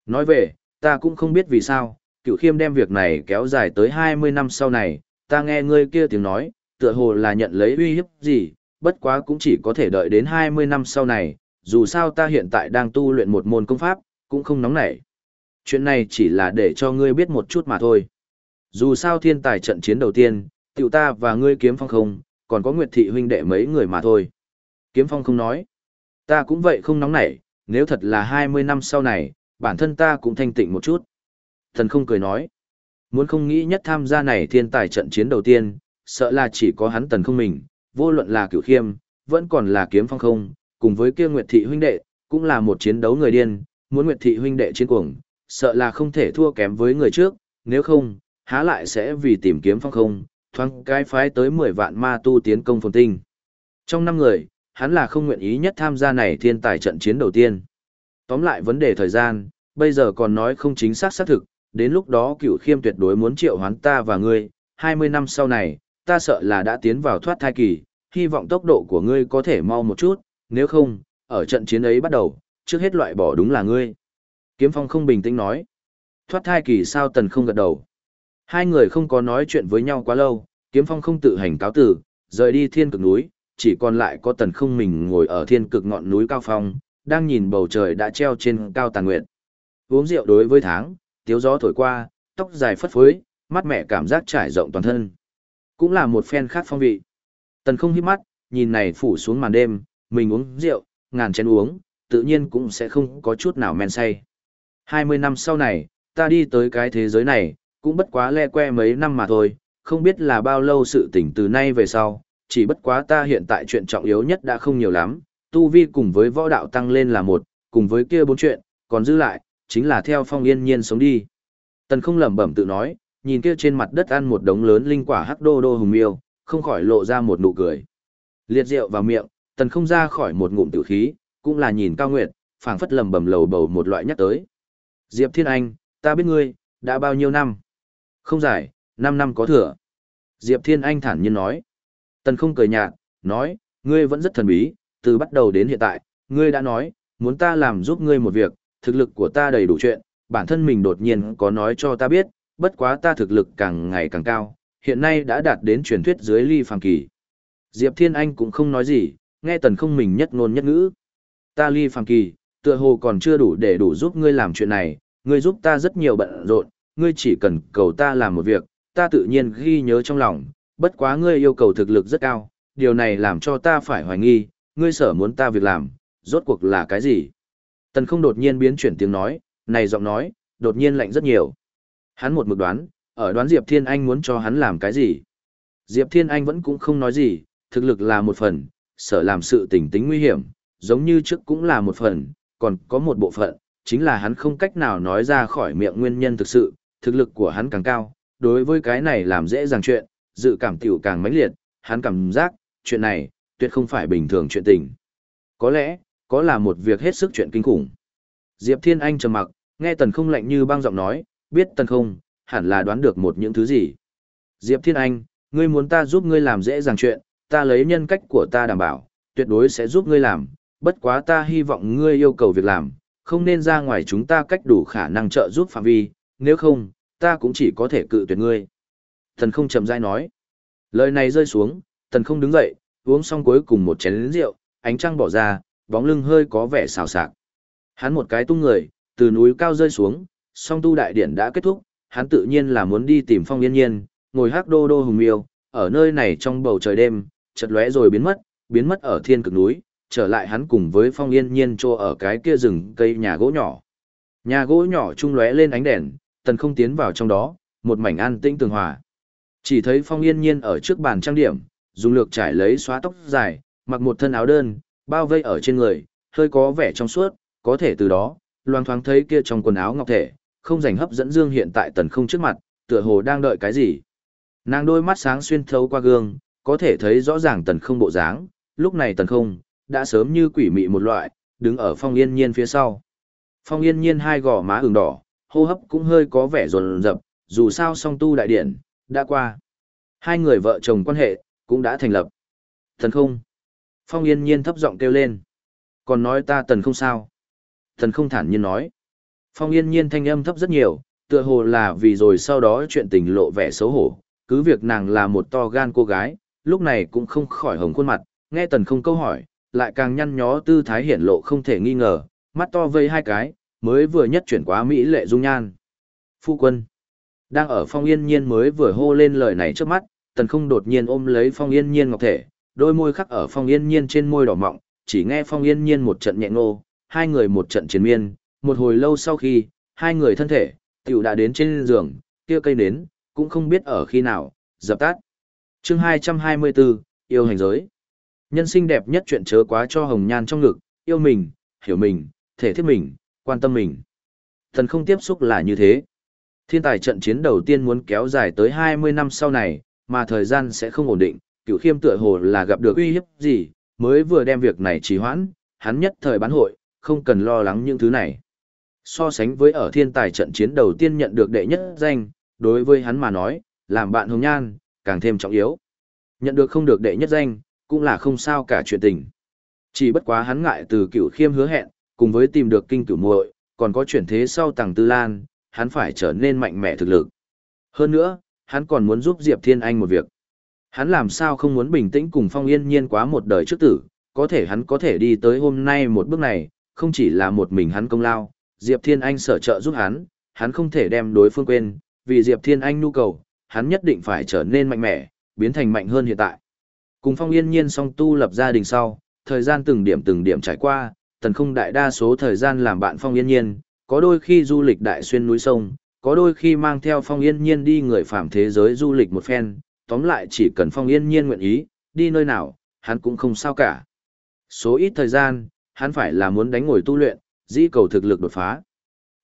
Nói về, ta cũng không biết vì sao, cựu khiêm đem việc này kéo dài tới 20 năm sau này, ta nghe ngươi kia tiếng nói, tựa hồ là nhận lấy uy hiếp gì, bất quá cũng chỉ có thể đợi đến 20 năm sau này, dù sao ta hiện tại đang tu luyện một môn công pháp, cũng không nóng nảy. Chuyện này chỉ là để cho ngươi biết một chút mà thôi. Dù sao thiên tài trận chiến đầu tiên, tiểu ta và ngươi kiếm phong không, còn có Nguyệt Thị huynh đệ mấy người mà thôi. Kiếm phong không nói. Ta cũng vậy không nóng nảy, nếu thật là 20 năm sau này, bản thân ta cũng thanh tịnh một chút. Thần không cười nói. Muốn không nghĩ nhất tham gia này thiên tài trận chiến đầu tiên, sợ là chỉ có hắn tần không mình, vô luận là cửu khiêm, vẫn còn là kiếm phong không, cùng với kia Nguyệt Thị huynh đệ, cũng là một chiến đấu người điên, muốn Nguyệt Thị huynh đệ chiến cuồng, sợ là không thể thua kém với người trước, nếu không, há lại sẽ vì tìm kiếm phong không, thoáng cái phái tới 10 vạn ma tu tiến công phồn tinh. Trong năm người, hắn là không nguyện ý nhất tham gia này thiên tài trận chiến đầu tiên. Tóm lại vấn đề thời gian, bây giờ còn nói không chính xác xác thực, đến lúc đó cửu khiêm tuyệt đối muốn triệu hoán ta và ngươi, 20 năm sau này, ta sợ là đã tiến vào thoát thai kỳ, hy vọng tốc độ của ngươi có thể mau một chút, nếu không, ở trận chiến ấy bắt đầu, trước hết loại bỏ đúng là ngươi. Kiếm Phong không bình tĩnh nói. Thoát thai kỳ sao tần không gật đầu. Hai người không có nói chuyện với nhau quá lâu, Kiếm Phong không tự hành cáo tử, rời đi thiên cực núi, chỉ còn lại có tần không mình ngồi ở thiên cực ngọn núi cao phong, đang nhìn bầu trời đã treo trên cao tàn nguyện. Uống rượu đối với tháng, tiếu gió thổi qua, tóc dài phất phới, mắt mẹ cảm giác trải rộng toàn thân. Cũng là một phen khác phong vị. Tần không hít mắt, nhìn này phủ xuống màn đêm, mình uống rượu, ngàn chén uống, tự nhiên cũng sẽ không có chút nào men say. 20 năm sau này, ta đi tới cái thế giới này, cũng bất quá le que mấy năm mà thôi, không biết là bao lâu sự tỉnh từ nay về sau, chỉ bất quá ta hiện tại chuyện trọng yếu nhất đã không nhiều lắm, tu vi cùng với võ đạo tăng lên là một, cùng với kia bốn chuyện, còn giữ lại, chính là theo phong yên nhiên sống đi. Tần không lẩm bẩm tự nói, nhìn kia trên mặt đất ăn một đống lớn linh quả hắc đô đô hùng miêu, không khỏi lộ ra một nụ cười. Liệt rượu vào miệng, tần không ra khỏi một ngụm tử khí, cũng là nhìn cao nguyệt, phảng phất lẩm bẩm lầu bầu một loại nhắc tới. Diệp Thiên Anh, ta biết ngươi, đã bao nhiêu năm? Không dài, 5 năm có thừa. Diệp Thiên Anh thản nhiên nói. Tần không cười nhạt, nói, ngươi vẫn rất thần bí, từ bắt đầu đến hiện tại, ngươi đã nói, muốn ta làm giúp ngươi một việc, thực lực của ta đầy đủ chuyện, bản thân mình đột nhiên có nói cho ta biết, bất quá ta thực lực càng ngày càng cao, hiện nay đã đạt đến truyền thuyết dưới ly phàm kỳ. Diệp Thiên Anh cũng không nói gì, nghe tần không mình nhất ngôn nhất ngữ. Ta ly phàm kỳ, tựa hồ còn chưa đủ để đủ giúp ngươi làm chuyện này, ngươi giúp ta rất nhiều bận rộn, ngươi chỉ cần cầu ta làm một việc, ta tự nhiên ghi nhớ trong lòng, bất quá ngươi yêu cầu thực lực rất cao, điều này làm cho ta phải hoài nghi, ngươi sở muốn ta việc làm, rốt cuộc là cái gì? Tần không đột nhiên biến chuyển tiếng nói, này giọng nói, đột nhiên lạnh rất nhiều. Hắn một mực đoán, ở đoán Diệp Thiên Anh muốn cho hắn làm cái gì. Diệp Thiên Anh vẫn cũng không nói gì, thực lực là một phần, sở làm sự tình tính nguy hiểm, giống như trước cũng là một phần, còn có một bộ phận, chính là hắn không cách nào nói ra khỏi miệng nguyên nhân thực sự, thực lực của hắn càng cao, đối với cái này làm dễ dàng chuyện, dự cảm tiểu càng mãnh liệt, hắn cảm giác, chuyện này, tuyệt không phải bình thường chuyện tình. Có lẽ, có là một việc hết sức chuyện kinh khủng. Diệp Thiên Anh trầm mặc, nghe tần không lạnh như băng giọng nói, biết tần không, hẳn là đoán được một những thứ gì. Diệp Thiên Anh, Ngươi muốn ta giúp ngươi làm dễ dàng chuyện, ta lấy nhân cách của ta đảm bảo, tuyệt đối sẽ giúp ngươi làm, bất quá ta hy vọng ngươi yêu cầu việc làm, không nên ra ngoài chúng ta cách đủ khả năng trợ giúp phạm vi, nếu không, ta cũng chỉ có thể cự tuyệt ngươi. Thần không chậm rãi nói. Lời này rơi xuống, thần không đứng dậy, uống xong cuối cùng một chén rượu, ánh trăng bỏ ra, bóng lưng hơi có vẻ xào xạc. Hắn một cái tung người, từ núi cao rơi xuống, song tu đại điển đã kết thúc, hắn tự nhiên là muốn đi tìm phong yên nhiên, ngồi hát đô đô hùng miêu, ở nơi này trong bầu trời đêm, chợt lóe rồi biến mất, biến mất ở thiên cực núi, trở lại hắn cùng với phong yên nhiên trô ở cái kia rừng cây nhà gỗ nhỏ. Nhà gỗ nhỏ trung lóe lên ánh đèn, tần không tiến vào trong đó, một mảnh an tĩnh tường hòa. Chỉ thấy phong yên nhiên ở trước bàn trang điểm, dùng lược trải lấy xóa tóc dài, mặc một thân áo đơn, bao vây ở trên người, hơi có vẻ trong suốt, có thể từ đó, loang thoáng thấy kia trong quần áo ngọc thể, không dành hấp dẫn dương hiện tại tần không trước mặt, tựa hồ đang đợi cái gì. Nàng đôi mắt sáng xuyên thấu qua gương, có thể thấy rõ ràng tần không bộ dáng, lúc này tần không, đã sớm như quỷ mị một loại, đứng ở phong yên nhiên phía sau. Phong yên nhiên hai gò má ửng đỏ, hô hấp cũng hơi có vẻ rồn rập, dù sao song tu đại điện, đã qua. Hai người vợ chồng quan hệ, cũng đã thành lập. Thần không. Phong yên nhiên thấp giọng kêu lên. Còn nói ta tần không sao. thần không thản nhiên nói. Phong yên nhiên thanh âm thấp rất nhiều, tựa hồ là vì rồi sau đó chuyện tình lộ vẻ xấu hổ. Cứ việc nàng là một to gan cô gái, lúc này cũng không khỏi hồng khuôn mặt, nghe tần không câu hỏi, lại càng nhăn nhó tư thái hiển lộ không thể nghi ngờ, mắt to vây hai cái, mới vừa nhất chuyển quá mỹ lệ dung nhan. Phu quân, đang ở phong yên nhiên mới vừa hô lên lời này trước mắt, tần không đột nhiên ôm lấy phong yên nhiên ngọc thể, đôi môi khắc ở phong yên nhiên trên môi đỏ mọng, chỉ nghe phong yên nhiên một trận nhẹ ngô, hai người một trận chiến miên, một hồi lâu sau khi, hai người thân thể, tiểu đã đến trên giường, kia cây nến, cũng không biết ở khi nào, dập tắt. chương 224, yêu hành giới. Nhân sinh đẹp nhất chuyện chớ quá cho hồng nhan trong ngực, yêu mình, hiểu mình, thể thiết mình, quan tâm mình. Thần không tiếp xúc là như thế. Thiên tài trận chiến đầu tiên muốn kéo dài tới 20 năm sau này, mà thời gian sẽ không ổn định, cựu khiêm tựa hồ là gặp được uy hiếp gì, mới vừa đem việc này trì hoãn, hắn nhất thời bán hội, không cần lo lắng những thứ này. So sánh với ở thiên tài trận chiến đầu tiên nhận được đệ nhất danh, đối với hắn mà nói, làm bạn hồng nhan, càng thêm trọng yếu. Nhận được không được đệ nhất danh, cũng là không sao cả chuyện tình. Chỉ bất quá hắn ngại từ cựu khiêm hứa hẹn, cùng với tìm được kinh cửu muội, còn có chuyển thế sau tàng tư lan, hắn phải trở nên mạnh mẽ thực lực. Hơn nữa, hắn còn muốn giúp Diệp Thiên Anh một việc. Hắn làm sao không muốn bình tĩnh cùng Phong Yên Nhiên quá một đời trước tử, có thể hắn có thể đi tới hôm nay một bước này, không chỉ là một mình hắn công lao, Diệp Thiên Anh sở trợ giúp hắn, hắn không thể đem đối phương quên, vì Diệp Thiên Anh nhu cầu, hắn nhất định phải trở nên mạnh mẽ, biến thành mạnh hơn hiện tại. Cùng Phong Yên Nhiên song tu lập gia đình sau, thời gian từng điểm từng điểm trải qua, tần không đại đa số thời gian làm bạn Phong Yên Nhiên, có đôi khi du lịch đại xuyên núi sông, có đôi khi mang theo Phong Yên Nhiên đi người phạm thế giới du lịch một phen, tóm lại chỉ cần Phong Yên Nhiên nguyện ý, đi nơi nào, hắn cũng không sao cả. Số ít thời gian, hắn phải là muốn đánh ngồi tu luyện, dĩ cầu thực lực đột phá.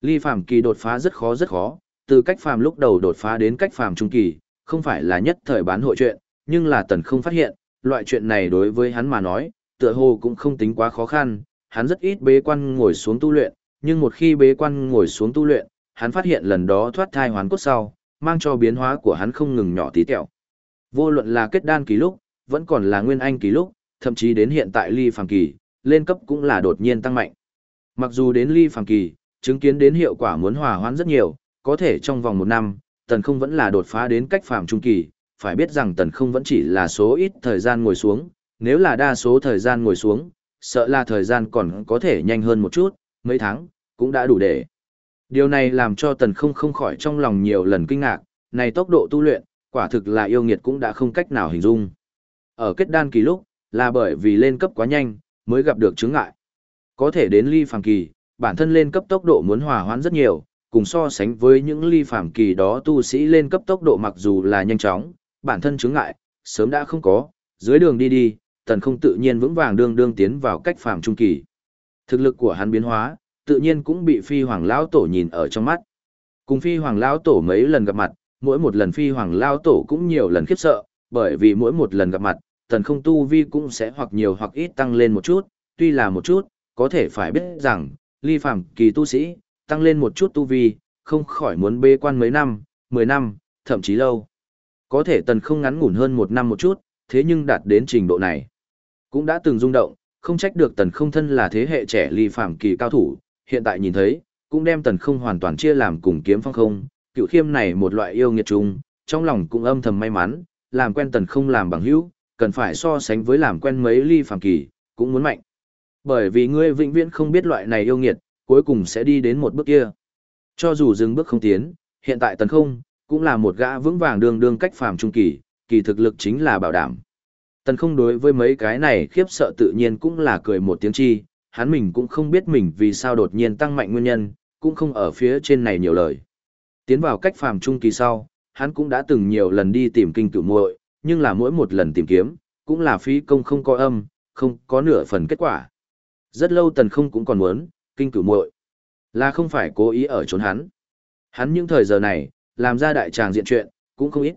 Ly phàm kỳ đột phá rất khó rất khó, từ cách phàm lúc đầu đột phá đến cách phàm trung kỳ, không phải là nhất thời bán hội chuyện, nhưng là tần không phát hiện, loại chuyện này đối với hắn mà nói, tựa hồ cũng không tính quá khó khăn, hắn rất ít bế quan ngồi xuống tu luyện, nhưng một khi bế quan ngồi xuống tu luyện, hắn phát hiện lần đó thoát thai hoán cốt sau, mang cho biến hóa của hắn không ngừng nhỏ tí tẹo. Vô luận là kết đan kỳ lúc, vẫn còn là nguyên anh kỳ lúc, thậm chí đến hiện tại ly phàm kỳ, lên cấp cũng là đột nhiên tăng mạnh. Mặc dù đến ly phàm kỳ, chứng kiến đến hiệu quả muốn hòa hoãn rất nhiều, có thể trong vòng một năm, tần không vẫn là đột phá đến cách phàm trung kỳ, phải biết rằng tần không vẫn chỉ là số ít thời gian ngồi xuống, nếu là đa số thời gian ngồi xuống, sợ là thời gian còn có thể nhanh hơn một chút, mấy tháng, cũng đã đủ để. Điều này làm cho tần không không khỏi trong lòng nhiều lần kinh ngạc, này tốc độ tu luyện, quả thực là yêu nghiệt cũng đã không cách nào hình dung. Ở kết đan kỳ lúc, là bởi vì lên cấp quá nhanh, mới gặp được chứng ngại. Có thể đến ly phàm kỳ, bản thân lên cấp tốc độ muốn hòa hoãn rất nhiều, cùng so sánh với những ly phàm kỳ đó tu sĩ lên cấp tốc độ mặc dù là nhanh chóng, bản thân chứng ngại, sớm đã không có, dưới đường đi đi, tần không tự nhiên vững vàng đương đương tiến vào cách phàm trung kỳ. Thực lực của hắn biến hóa, tự nhiên cũng bị phi hoàng lão tổ nhìn ở trong mắt. Cùng phi hoàng lão tổ mấy lần gặp mặt, mỗi một lần phi hoàng lão tổ cũng nhiều lần khiếp sợ, bởi vì mỗi một lần gặp mặt, tần không tu vi cũng sẽ hoặc nhiều hoặc ít tăng lên một chút, tuy là một chút, có thể phải biết rằng, ly phàm kỳ tu sĩ, tăng lên một chút tu vi, không khỏi muốn bê quan mấy năm, mười năm, thậm chí lâu. Có thể tần không ngắn ngủn hơn một năm một chút, thế nhưng đạt đến trình độ này. Cũng đã từng rung động, không trách được tần không thân là thế hệ trẻ ly phạm kỳ cao thủ, hiện tại nhìn thấy, cũng đem tần không hoàn toàn chia làm cùng kiếm phong không, cựu khiêm này một loại yêu nghiệt chung, trong lòng cũng âm thầm may mắn, làm quen tần không làm bằng hữu, cần phải so sánh với làm quen mấy ly phạm kỳ, cũng muốn mạnh. Bởi vì ngươi vĩnh viễn không biết loại này yêu nghiệt, cuối cùng sẽ đi đến một bước kia. Cho dù dừng bước không tiến, hiện tại tần không, cũng là một gã vững vàng đường đương cách phàm trung kỳ, kỳ thực lực chính là bảo đảm. Tần không đối với mấy cái này khiếp sợ tự nhiên cũng là cười một tiếng chi, hắn mình cũng không biết mình vì sao đột nhiên tăng mạnh nguyên nhân, cũng không ở phía trên này nhiều lời. Tiến vào cách phàm trung kỳ sau, hắn cũng đã từng nhiều lần đi tìm kinh cửu muội, nhưng là mỗi một lần tìm kiếm, cũng là phí công không có âm, không có nửa phần kết quả. Rất lâu tần không cũng còn muốn, kinh cửu muội là không phải cố ý ở trốn hắn. Hắn những thời giờ này, làm ra đại tràng diện chuyện, cũng không ít.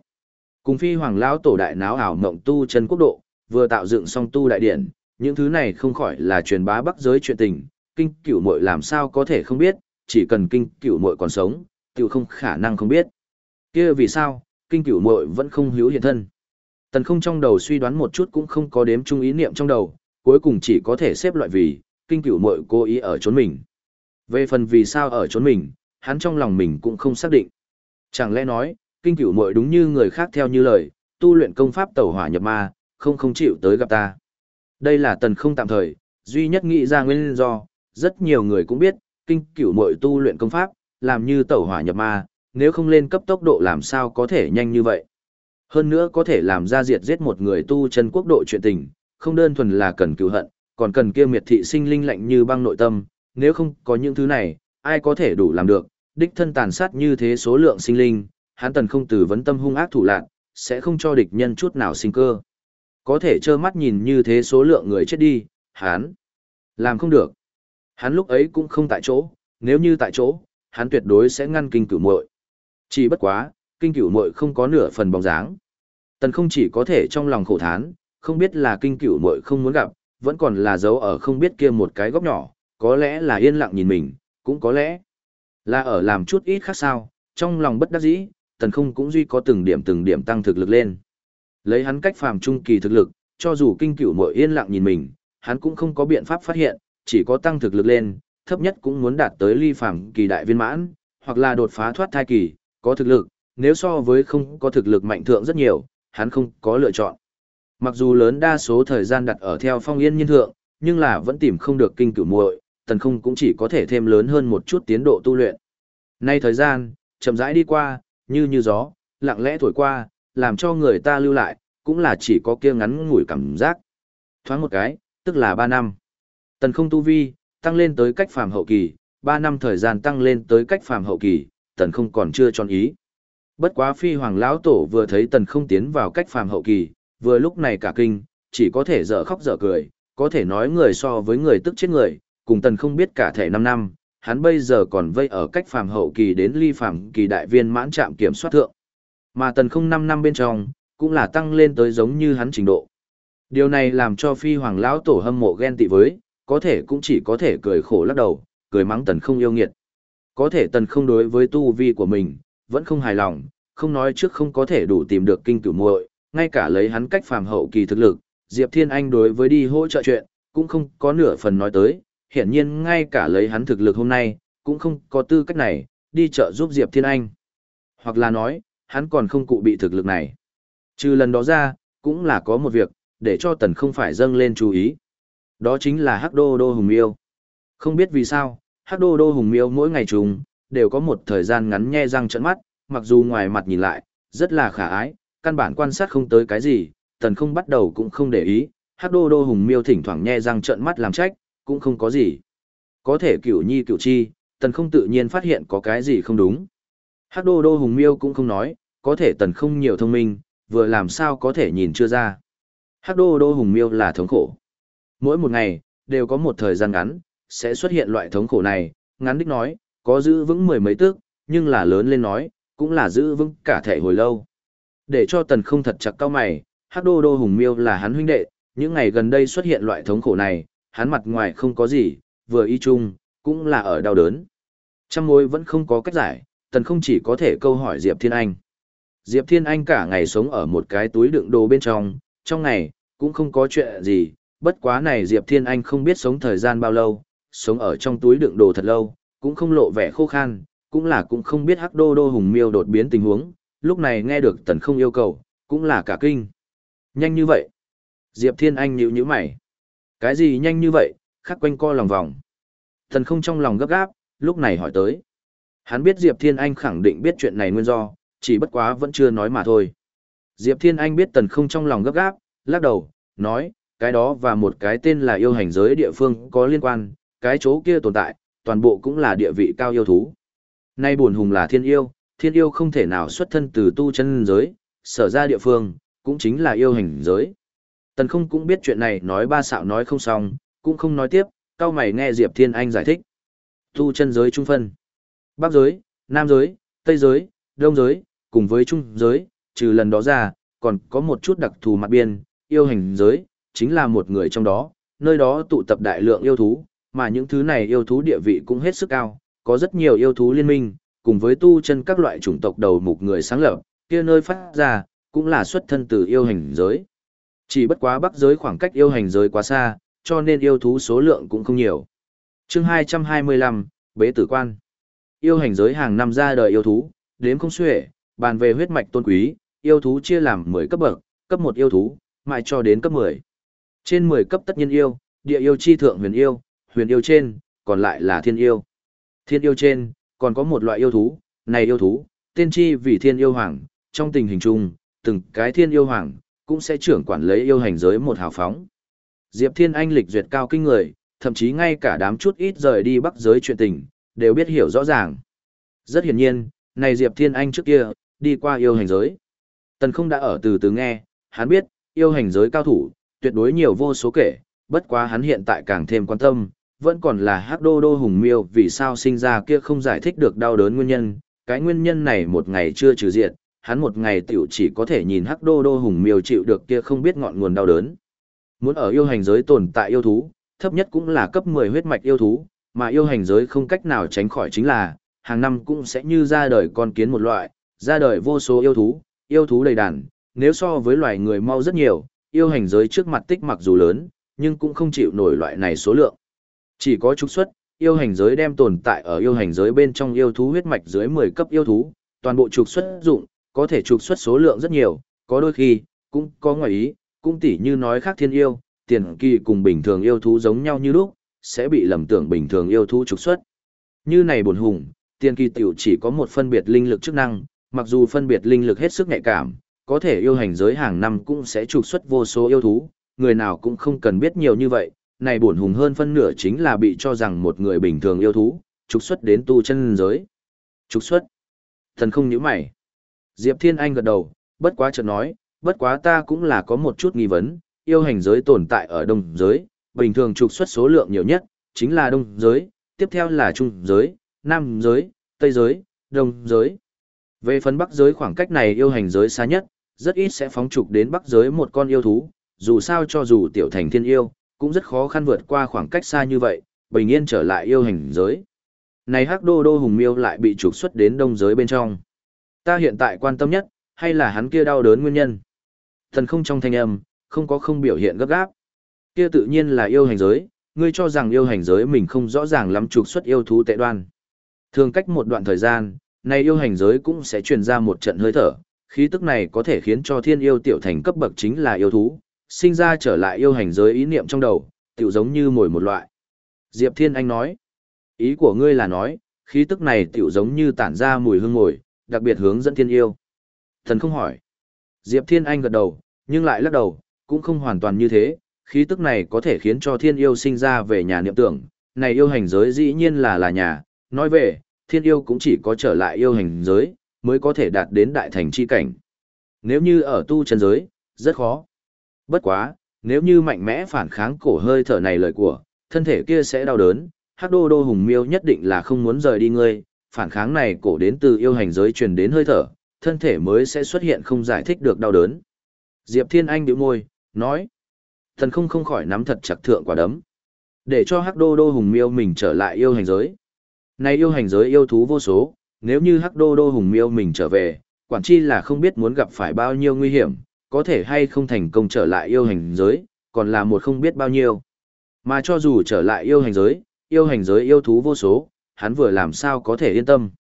Cùng phi hoàng lão tổ đại náo ảo mộng tu chân quốc độ, vừa tạo dựng xong tu đại điển, những thứ này không khỏi là truyền bá bắc giới chuyện tình, kinh cửu muội làm sao có thể không biết, chỉ cần kinh cửu muội còn sống, tiểu không khả năng không biết. Kia vì sao, kinh cửu muội vẫn không hiếu hiện thân. Tần không trong đầu suy đoán một chút cũng không có đếm chung ý niệm trong đầu, cuối cùng chỉ có thể xếp loại vì, kinh cửu muội cố ý ở trốn mình. Về phần vì sao ở trốn mình, hắn trong lòng mình cũng không xác định. Chẳng lẽ nói, kinh cửu muội đúng như người khác theo như lời, tu luyện công pháp tẩu hỏa nhập ma, không không chịu tới gặp ta. Đây là tần không tạm thời, duy nhất nghĩ ra nguyên do, rất nhiều người cũng biết, kinh cửu muội tu luyện công pháp, làm như tẩu hỏa nhập ma, nếu không lên cấp tốc độ làm sao có thể nhanh như vậy. Hơn nữa có thể làm ra diệt giết một người tu chân quốc độ chuyện tình, không đơn thuần là cần cứu hận, còn cần kia miệt thị sinh linh lạnh như băng nội tâm, nếu không có những thứ này, ai có thể đủ làm được, đích thân tàn sát như thế số lượng sinh linh, hắn tần không từ vấn tâm hung ác thủ lạn, sẽ không cho địch nhân chút nào sinh cơ. Có thể trơ mắt nhìn như thế số lượng người chết đi, hắn làm không được. Hắn lúc ấy cũng không tại chỗ, nếu như tại chỗ, hắn tuyệt đối sẽ ngăn kinh cửu muội. Chỉ bất quá, kinh cửu muội không có nửa phần bóng dáng. Tần không chỉ có thể trong lòng khổ thán, không biết là kinh cửu muội không muốn gặp, vẫn còn là dấu ở không biết kia một cái góc nhỏ, có lẽ là yên lặng nhìn mình, cũng có lẽ là ở làm chút ít khác sao, trong lòng bất đắc dĩ, tần không cũng duy có từng điểm từng điểm tăng thực lực lên. Lấy hắn cách phàm trung kỳ thực lực, cho dù kinh cửu muội yên lặng nhìn mình, hắn cũng không có biện pháp phát hiện, chỉ có tăng thực lực lên, thấp nhất cũng muốn đạt tới ly phàm kỳ đại viên mãn, hoặc là đột phá thoát thai kỳ, có thực lực, nếu so với không có thực lực mạnh thượng rất nhiều, hắn không có lựa chọn. Mặc dù lớn đa số thời gian đặt ở theo phong yên nhân thượng, nhưng là vẫn tìm không được kinh cửu muội, tần không cũng chỉ có thể thêm lớn hơn một chút tiến độ tu luyện. Nay thời gian, chậm rãi đi qua, như như gió, lặng lẽ thổi qua, làm cho người ta lưu lại, cũng là chỉ có kia ngắn ngủi cảm giác. Thoáng một cái, tức là 3 năm. Tần không tu vi, tăng lên tới cách phàm hậu kỳ, 3 năm thời gian tăng lên tới cách phàm hậu kỳ, tần không còn chưa tròn ý. Bất quá phi hoàng lão tổ vừa thấy tần không tiến vào cách phàm hậu kỳ, vừa lúc này cả kinh, chỉ có thể dở khóc dở cười, có thể nói người so với người tức chết người, cùng tần không biết cả thể 5 năm, hắn bây giờ còn vây ở cách phàm hậu kỳ đến ly phàm kỳ đại viên mãn trạm kiểm soát thượng. Mà tần không 5 năm bên trong, cũng là tăng lên tới giống như hắn trình độ. Điều này làm cho phi hoàng lão tổ hâm mộ ghen tị với, có thể cũng chỉ có thể cười khổ lắc đầu, cười mắng tần không yêu nghiệt. Có thể tần không đối với tu vi của mình, vẫn không hài lòng, không nói trước không có thể đủ tìm được kinh cửu muội, ngay cả lấy hắn cách phàm hậu kỳ thực lực, Diệp Thiên Anh đối với đi hỗ trợ chuyện, cũng không có nửa phần nói tới, hiển nhiên ngay cả lấy hắn thực lực hôm nay, cũng không có tư cách này, đi chợ giúp Diệp Thiên Anh. Hoặc là nói, hắn còn không cụ bị thực lực này. Trừ lần đó ra, cũng là có một việc, để cho tần không phải dâng lên chú ý. Đó chính là Hắc Đô Đô Hùng Miêu. Không biết vì sao, Hắc Đô Đô Hùng Miêu mỗi ngày trùng, đều có một thời gian ngắn nhe răng trận mắt, mặc dù ngoài mặt nhìn lại, rất là khả ái, căn bản quan sát không tới cái gì, tần không bắt đầu cũng không để ý, Hắc Đô Đô Hùng Miêu thỉnh thoảng nhe răng trận mắt làm trách, cũng không có gì. Có thể cửu nhi cửu chi, tần không tự nhiên phát hiện có cái gì không đúng. Hắc Đô Đô Hùng Miêu cũng không nói, có thể tần không nhiều thông minh, vừa làm sao có thể nhìn chưa ra. Hắc Đô Đô Hùng Miêu là thống khổ. Mỗi một ngày, đều có một thời gian ngắn, sẽ xuất hiện loại thống khổ này, ngắn đích nói, có giữ vững mười mấy tước, nhưng là lớn lên nói, cũng là giữ vững cả thể hồi lâu. Để cho tần không thật chặt cao mày, Hắc Đô Đô Hùng Miêu là hắn huynh đệ, những ngày gần đây xuất hiện loại thống khổ này, hắn mặt ngoài không có gì, vừa y chung, cũng là ở đau đớn. Trăm mối vẫn không có cách giải, tần không chỉ có thể câu hỏi Diệp Thiên Anh. Diệp Thiên Anh cả ngày sống ở một cái túi đựng đồ bên trong, trong ngày, cũng không có chuyện gì, bất quá này Diệp Thiên Anh không biết sống thời gian bao lâu, sống ở trong túi đựng đồ thật lâu, cũng không lộ vẻ khô khan, cũng là cũng không biết hắc đô đô hùng miêu đột biến tình huống, lúc này nghe được tần không yêu cầu, cũng là cả kinh. Nhanh như vậy. Diệp Thiên Anh nhíu nhíu mày. Cái gì nhanh như vậy, khắc quanh co lòng vòng. Tần không trong lòng gấp gáp, lúc này hỏi tới. Hắn biết Diệp Thiên Anh khẳng định biết chuyện này nguyên do, chỉ bất quá vẫn chưa nói mà thôi. Diệp Thiên Anh biết tần không trong lòng gấp gáp, lắc đầu, nói, cái đó và một cái tên là yêu hành giới địa phương có liên quan, cái chỗ kia tồn tại, toàn bộ cũng là địa vị cao yêu thú. Nay buồn hùng là thiên yêu, thiên yêu không thể nào xuất thân từ tu chân giới, sở ra địa phương, cũng chính là yêu hành giới. Tần không cũng biết chuyện này nói ba xạo nói không xong, cũng không nói tiếp, cao mày nghe Diệp Thiên Anh giải thích. Tu chân giới trung phân. Bắc giới, Nam giới, Tây giới, Đông giới, cùng với Trung giới, trừ lần đó ra, còn có một chút đặc thù mặt biên, yêu hành giới, chính là một người trong đó, nơi đó tụ tập đại lượng yêu thú, mà những thứ này yêu thú địa vị cũng hết sức cao, có rất nhiều yêu thú liên minh, cùng với tu chân các loại chủng tộc đầu mục người sáng lập, kia nơi phát ra, cũng là xuất thân từ yêu hành giới. Chỉ bất quá bắc giới khoảng cách yêu hành giới quá xa, cho nên yêu thú số lượng cũng không nhiều. chương 225, Bế Tử Quan Yêu hành giới hàng năm ra đời yêu thú, đếm không xuể, bàn về huyết mạch tôn quý, yêu thú chia làm 10 cấp bậc, cấp 1 yêu thú, mãi cho đến cấp 10. Trên 10 cấp tất nhiên yêu, địa yêu chi thượng huyền yêu, huyền yêu trên, còn lại là thiên yêu. Thiên yêu trên, còn có một loại yêu thú, này yêu thú, tên chi vì thiên yêu hoàng, trong tình hình chung, từng cái thiên yêu hoàng, cũng sẽ trưởng quản lấy yêu hành giới một hào phóng. Diệp Thiên Anh lịch duyệt cao kinh người, thậm chí ngay cả đám chút ít rời đi bắc giới chuyện tình, đều biết hiểu rõ ràng. Rất hiển nhiên, này Diệp Thiên Anh trước kia, đi qua yêu hành giới. Tần không đã ở từ từ nghe, hắn biết, yêu hành giới cao thủ, tuyệt đối nhiều vô số kể, bất quá hắn hiện tại càng thêm quan tâm, vẫn còn là hắc đô đô hùng miêu vì sao sinh ra kia không giải thích được đau đớn nguyên nhân, cái nguyên nhân này một ngày chưa trừ diệt hắn một ngày tiểu chỉ có thể nhìn hắc đô đô hùng miêu chịu được kia không biết ngọn nguồn đau đớn. Muốn ở yêu hành giới tồn tại yêu thú, thấp nhất cũng là cấp 10 huyết mạch yêu thú, mà yêu hành giới không cách nào tránh khỏi chính là, hàng năm cũng sẽ như ra đời con kiến một loại, ra đời vô số yêu thú, yêu thú đầy đàn, nếu so với loài người mau rất nhiều, yêu hành giới trước mặt tích mặc dù lớn, nhưng cũng không chịu nổi loại này số lượng. Chỉ có trục xuất, yêu hành giới đem tồn tại ở yêu hành giới bên trong yêu thú huyết mạch dưới 10 cấp yêu thú, toàn bộ trục xuất dụng, có thể trục xuất số lượng rất nhiều, có đôi khi, cũng có ngoại ý, cũng tỉ như nói khác thiên yêu, tiền kỳ cùng bình thường yêu thú giống nhau như lúc, sẽ bị lầm tưởng bình thường yêu thú trục xuất. Như này buồn hùng, tiền kỳ tiểu chỉ có một phân biệt linh lực chức năng, mặc dù phân biệt linh lực hết sức nhạy cảm, có thể yêu hành giới hàng năm cũng sẽ trục xuất vô số yêu thú, người nào cũng không cần biết nhiều như vậy, này buồn hùng hơn phân nửa chính là bị cho rằng một người bình thường yêu thú, trục xuất đến tu chân giới. Trục xuất. Thần không nhíu mày. Diệp Thiên Anh gật đầu, bất quá chợt nói, bất quá ta cũng là có một chút nghi vấn, yêu hành giới tồn tại ở đông giới, bình thường trục xuất số lượng nhiều nhất, chính là đông giới, tiếp theo là trung giới, nam giới, tây giới, đông giới. Về phần bắc giới khoảng cách này yêu hành giới xa nhất, rất ít sẽ phóng trục đến bắc giới một con yêu thú, dù sao cho dù tiểu thành thiên yêu, cũng rất khó khăn vượt qua khoảng cách xa như vậy, bình yên trở lại yêu hành giới. Này hắc đô đô hùng miêu lại bị trục xuất đến đông giới bên trong. Ta hiện tại quan tâm nhất, hay là hắn kia đau đớn nguyên nhân. Thần không trong thanh âm, không có không biểu hiện gấp gáp. Kia tự nhiên là yêu hành giới, ngươi cho rằng yêu hành giới mình không rõ ràng lắm trục xuất yêu thú tệ đoan. Thường cách một đoạn thời gian, này yêu hành giới cũng sẽ truyền ra một trận hơi thở, khí tức này có thể khiến cho thiên yêu tiểu thành cấp bậc chính là yêu thú, sinh ra trở lại yêu hành giới ý niệm trong đầu, tiểu giống như mồi một loại. Diệp Thiên Anh nói, ý của ngươi là nói, khí tức này tiểu giống như tản ra mùi hương ngồi, đặc biệt hướng dẫn thiên yêu. Thần không hỏi. Diệp Thiên Anh gật đầu, nhưng lại lắc đầu, cũng không hoàn toàn như thế, khí tức này có thể khiến cho thiên yêu sinh ra về nhà niệm tưởng, này yêu hành giới dĩ nhiên là là nhà, nói về, thiên yêu cũng chỉ có trở lại yêu hành giới, mới có thể đạt đến đại thành chi cảnh. Nếu như ở tu chân giới, rất khó. Bất quá, nếu như mạnh mẽ phản kháng cổ hơi thở này lời của, thân thể kia sẽ đau đớn, hắc đô đô hùng miêu nhất định là không muốn rời đi ngươi, phản kháng này cổ đến từ yêu hành giới truyền đến hơi thở, thân thể mới sẽ xuất hiện không giải thích được đau đớn. Diệp Thiên Anh điệu môi, nói. Thần không không khỏi nắm thật chặt thượng quả đấm. Để cho hắc đô đô hùng miêu mình trở lại yêu hành giới. Này yêu hành giới yêu thú vô số, nếu như hắc đô đô hùng miêu mình trở về, quản chi là không biết muốn gặp phải bao nhiêu nguy hiểm, có thể hay không thành công trở lại yêu hành giới, còn là một không biết bao nhiêu. Mà cho dù trở lại yêu hành giới, yêu hành giới yêu thú vô số, hắn vừa làm sao có thể yên tâm.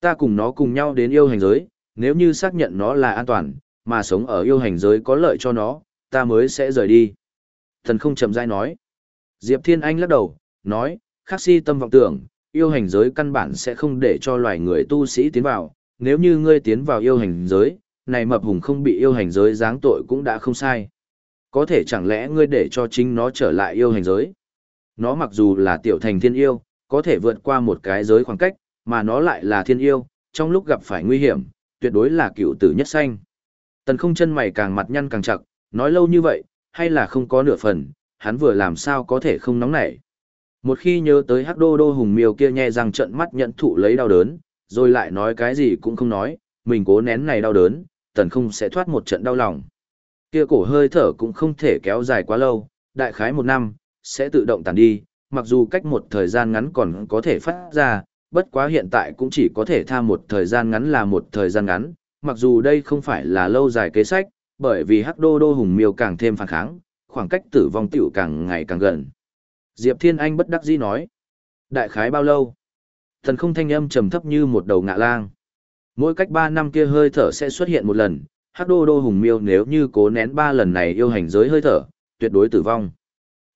Ta cùng nó cùng nhau đến yêu hành giới, nếu như xác nhận nó là an toàn, mà sống ở yêu hành giới có lợi cho nó, ta mới sẽ rời đi. Thần không chậm rãi nói. Diệp Thiên Anh lắc đầu, nói, khắc si tâm vọng tưởng, yêu hành giới căn bản sẽ không để cho loài người tu sĩ tiến vào, nếu như ngươi tiến vào yêu hành giới, này mập hùng không bị yêu hành giới giáng tội cũng đã không sai. Có thể chẳng lẽ ngươi để cho chính nó trở lại yêu hành giới? Nó mặc dù là tiểu thành thiên yêu, có thể vượt qua một cái giới khoảng cách, mà nó lại là thiên yêu, trong lúc gặp phải nguy hiểm, tuyệt đối là cựu tử nhất sanh. Tần không chân mày càng mặt nhăn càng chặt, nói lâu như vậy, hay là không có nửa phần, hắn vừa làm sao có thể không nóng nảy. Một khi nhớ tới hắc đô đô hùng miêu kia nhẹ răng trận mắt nhận thụ lấy đau đớn, rồi lại nói cái gì cũng không nói, mình cố nén này đau đớn, tần không sẽ thoát một trận đau lòng. Kia cổ hơi thở cũng không thể kéo dài quá lâu, đại khái một năm, sẽ tự động tàn đi, mặc dù cách một thời gian ngắn còn có thể phát ra, bất quá hiện tại cũng chỉ có thể tha một thời gian ngắn là một thời gian ngắn, mặc dù đây không phải là lâu dài kế sách, bởi vì hắc đô đô hùng miêu càng thêm phản kháng, khoảng cách tử vong tiểu càng ngày càng gần. Diệp Thiên Anh bất đắc dĩ nói. Đại khái bao lâu? Thần không thanh âm trầm thấp như một đầu ngạ lang. Mỗi cách 3 năm kia hơi thở sẽ xuất hiện một lần, hắc đô đô hùng miêu nếu như cố nén 3 lần này yêu hành giới hơi thở, tuyệt đối tử vong.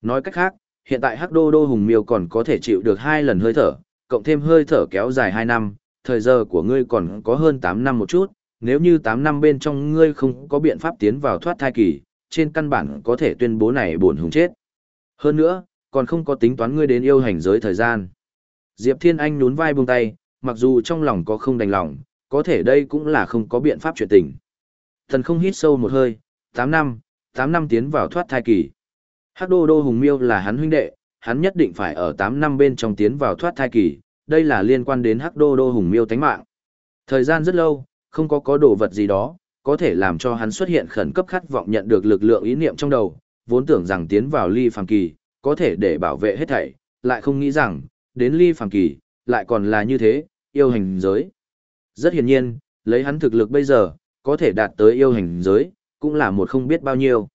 Nói cách khác, hiện tại hắc đô đô hùng miêu còn có thể chịu được hai lần hơi thở, cộng thêm hơi thở kéo dài hai năm, thời giờ của ngươi còn có hơn tám năm một chút, nếu như tám năm bên trong ngươi không có biện pháp tiến vào thoát thai kỳ, trên căn bản có thể tuyên bố này buồn hùng chết. Hơn nữa, còn không có tính toán ngươi đến yêu hành giới thời gian. Diệp Thiên Anh nhún vai buông tay, mặc dù trong lòng có không đành lòng, có thể đây cũng là không có biện pháp chuyện tình. Thần không hít sâu một hơi, tám năm, tám năm tiến vào thoát thai kỳ. Hắc đô đô hùng miêu là hắn huynh đệ, hắn nhất định phải ở 8 năm bên trong tiến vào thoát thai kỳ, đây là liên quan đến hắc đô đô hùng miêu tánh mạng. Thời gian rất lâu, không có có đồ vật gì đó, có thể làm cho hắn xuất hiện khẩn cấp khát vọng nhận được lực lượng ý niệm trong đầu, vốn tưởng rằng tiến vào ly phàm kỳ, có thể để bảo vệ hết thảy, lại không nghĩ rằng, đến ly phàm kỳ, lại còn là như thế, yêu hành giới. Rất hiển nhiên, lấy hắn thực lực bây giờ, có thể đạt tới yêu hành giới, cũng là một không biết bao nhiêu.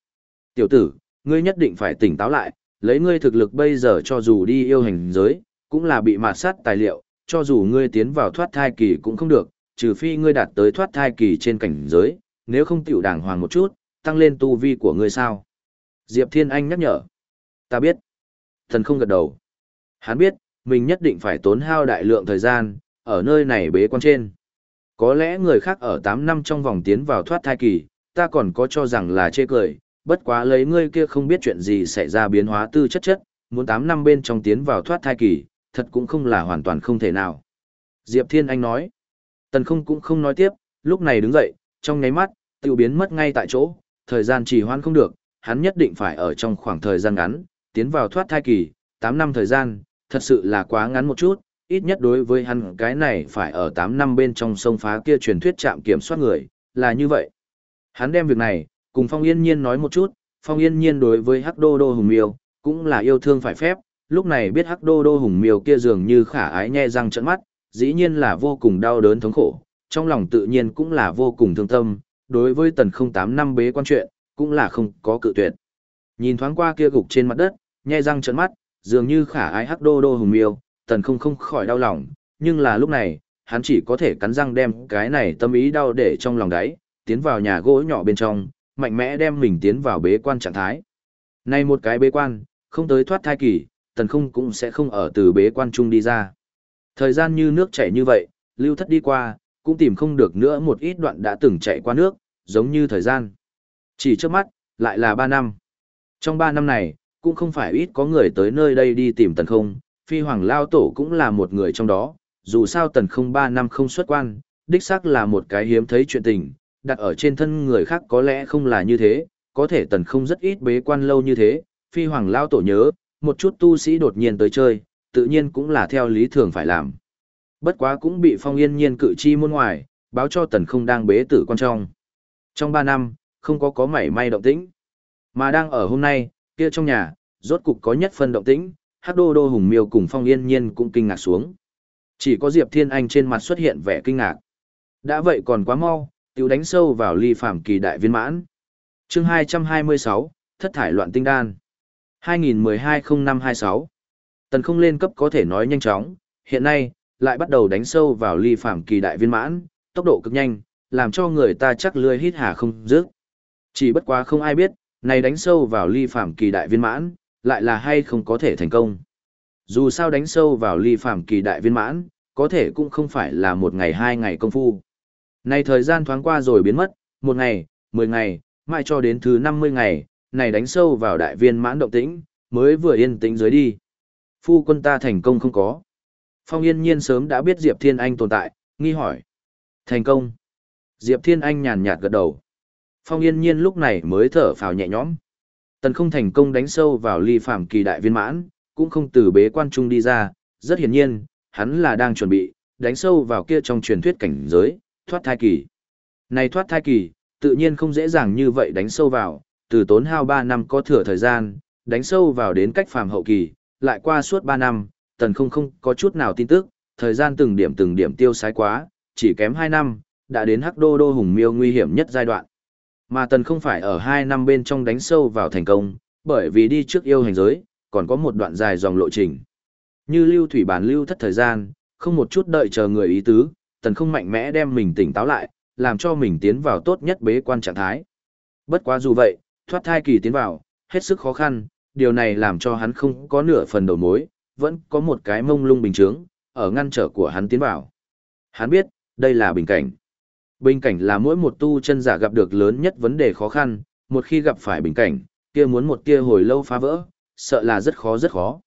Tiểu tử, ngươi nhất định phải tỉnh táo lại, lấy ngươi thực lực bây giờ cho dù đi yêu hành giới, cũng là bị mạt sát tài liệu, cho dù ngươi tiến vào thoát thai kỳ cũng không được, trừ phi ngươi đạt tới thoát thai kỳ trên cảnh giới, nếu không tiểu đàng hoàng một chút, tăng lên tu vi của ngươi sao. Diệp Thiên Anh nhắc nhở. Ta biết. Thần không gật đầu. Hắn biết, mình nhất định phải tốn hao đại lượng thời gian, ở nơi này bế quan trên. Có lẽ người khác ở 8 năm trong vòng tiến vào thoát thai kỳ, ta còn có cho rằng là chê cười, bất quá lấy ngươi kia không biết chuyện gì xảy ra biến hóa tư chất chất, muốn 8 năm bên trong tiến vào thoát thai kỳ, thật cũng không là hoàn toàn không thể nào. Diệp Thiên Anh nói, tần không cũng không nói tiếp, lúc này đứng dậy, trong nháy mắt, tiêu biến mất ngay tại chỗ, thời gian trì hoãn không được, hắn nhất định phải ở trong khoảng thời gian ngắn, tiến vào thoát thai kỳ, 8 năm thời gian, thật sự là quá ngắn một chút, ít nhất đối với hắn cái này phải ở 8 năm bên trong sông phá kia truyền thuyết chạm kiểm soát người, là như vậy. Hắn đem việc này, cùng Phong Yên Nhiên nói một chút, Phong Yên Nhiên đối với Hắc Đô Đô Hùng Miêu, cũng là yêu thương phải phép, lúc này biết Hắc Đô Đô Hùng Miêu kia dường như khả ái nhe răng trợn mắt, dĩ nhiên là vô cùng đau đớn thống khổ, trong lòng tự nhiên cũng là vô cùng thương tâm, đối với tần 08 năm bế quan chuyện, cũng là không có cự tuyệt. Nhìn thoáng qua kia gục trên mặt đất, nhe răng trợn mắt, dường như khả ái Hắc Đô Đô Hùng Miêu, tần không không khỏi đau lòng, nhưng là lúc này, hắn chỉ có thể cắn răng đem cái này tâm ý đau để trong lòng đáy, tiến vào nhà gỗ nhỏ bên trong, mạnh mẽ đem mình tiến vào bế quan trạng thái. Nay một cái bế quan, không tới thoát thai kỳ, tần không cũng sẽ không ở từ bế quan chung đi ra. Thời gian như nước chảy như vậy, lưu thất đi qua, cũng tìm không được nữa một ít đoạn đã từng chạy qua nước, giống như thời gian. Chỉ trước mắt, lại là 3 năm. Trong 3 năm này, cũng không phải ít có người tới nơi đây đi tìm tần không, phi hoàng lao tổ cũng là một người trong đó, dù sao tần không ba năm không xuất quan, đích xác là một cái hiếm thấy chuyện tình, đặt ở trên thân người khác có lẽ không là như thế, có thể tần không rất ít bế quan lâu như thế, phi hoàng lao tổ nhớ, một chút tu sĩ đột nhiên tới chơi, tự nhiên cũng là theo lý thường phải làm. Bất quá cũng bị phong yên nhiên cự chi môn ngoài, báo cho tần không đang bế tử quan trong. Trong 3 năm, không có có mảy may động tĩnh. Mà đang ở hôm nay, kia trong nhà, rốt cục có nhất phân động tĩnh, hắc đô đô hùng miêu cùng phong yên nhiên cũng kinh ngạc xuống. Chỉ có Diệp Thiên Anh trên mặt xuất hiện vẻ kinh ngạc. Đã vậy còn quá mau, tiểu đánh sâu vào ly phàm kỳ đại viên mãn. Chương 226, thất thải loạn tinh đan. 2012-0526. Tần không lên cấp có thể nói nhanh chóng, hiện nay, lại bắt đầu đánh sâu vào ly phàm kỳ đại viên mãn, tốc độ cực nhanh, làm cho người ta chắc lươi hít hà không dứt. Chỉ bất quá không ai biết, này đánh sâu vào ly phàm kỳ đại viên mãn, lại là hay không có thể thành công. Dù sao đánh sâu vào ly phàm kỳ đại viên mãn, có thể cũng không phải là một ngày hai ngày công phu. Này thời gian thoáng qua rồi biến mất, một ngày, mười ngày, mãi cho đến thứ năm mươi ngày, này đánh sâu vào đại viên mãn động tĩnh, mới vừa yên tĩnh dưới đi. Phu quân ta thành công không có. Phong yên nhiên sớm đã biết Diệp Thiên Anh tồn tại, nghi hỏi. Thành công. Diệp Thiên Anh nhàn nhạt gật đầu. Phong yên nhiên lúc này mới thở phào nhẹ nhõm. Tần không thành công đánh sâu vào ly phạm kỳ đại viên mãn, cũng không từ bế quan trung đi ra, rất hiển nhiên, hắn là đang chuẩn bị, đánh sâu vào kia trong truyền thuyết cảnh giới, thoát thai kỳ. Này thoát thai kỳ, tự nhiên không dễ dàng như vậy đánh sâu vào, từ tốn hao 3 năm có thừa thời gian, đánh sâu vào đến cách phàm hậu kỳ, lại qua suốt 3 năm, tần không không có chút nào tin tức, thời gian từng điểm từng điểm tiêu sái quá, chỉ kém 2 năm, đã đến hắc đô đô hùng miêu nguy hiểm nhất giai đoạn. Mà tần không phải ở 2 năm bên trong đánh sâu vào thành công, bởi vì đi trước yêu hành giới, còn có một đoạn dài dòng lộ trình. Như lưu thủy bản lưu thất thời gian, không một chút đợi chờ người ý tứ, tần không mạnh mẽ đem mình tỉnh táo lại, làm cho mình tiến vào tốt nhất bế quan trạng thái. Bất quá dù vậy, thoát thai kỳ tiến vào, hết sức khó khăn, điều này làm cho hắn không có nửa phần đầu mối, vẫn có một cái mông lung bình chướng, ở ngăn trở của hắn tiến vào. Hắn biết, đây là bình cảnh. Bình cảnh là mỗi một tu chân giả gặp được lớn nhất vấn đề khó khăn, một khi gặp phải bình cảnh, kia muốn một tia hồi lâu phá vỡ, sợ là rất khó rất khó.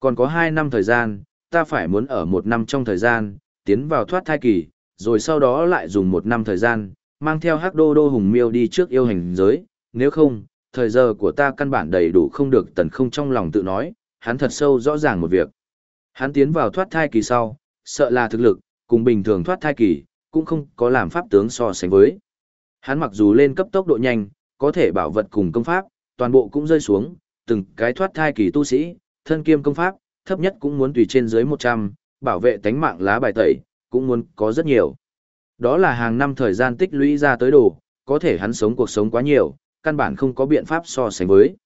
Còn có 2 năm thời gian, ta phải muốn ở một năm trong thời gian, tiến vào thoát thai kỳ, rồi sau đó lại dùng một năm thời gian, mang theo hắc đô đô hùng miêu đi trước yêu hành giới, nếu không, thời giờ của ta căn bản đầy đủ không được tần không trong lòng tự nói, hắn thật sâu rõ ràng một việc. Hắn tiến vào thoát thai kỳ sau, sợ là thực lực, cùng bình thường thoát thai kỳ, cũng không có làm pháp tướng so sánh với. Hắn mặc dù lên cấp tốc độ nhanh, có thể bảo vật cùng công pháp, toàn bộ cũng rơi xuống, từng cái thoát thai kỳ tu sĩ, thân kiêm công pháp, thấp nhất cũng muốn tùy trên dưới 100, bảo vệ tánh mạng lá bài tẩy, cũng muốn có rất nhiều. Đó là hàng năm thời gian tích lũy ra tới đồ, có thể hắn sống cuộc sống quá nhiều, căn bản không có biện pháp so sánh với.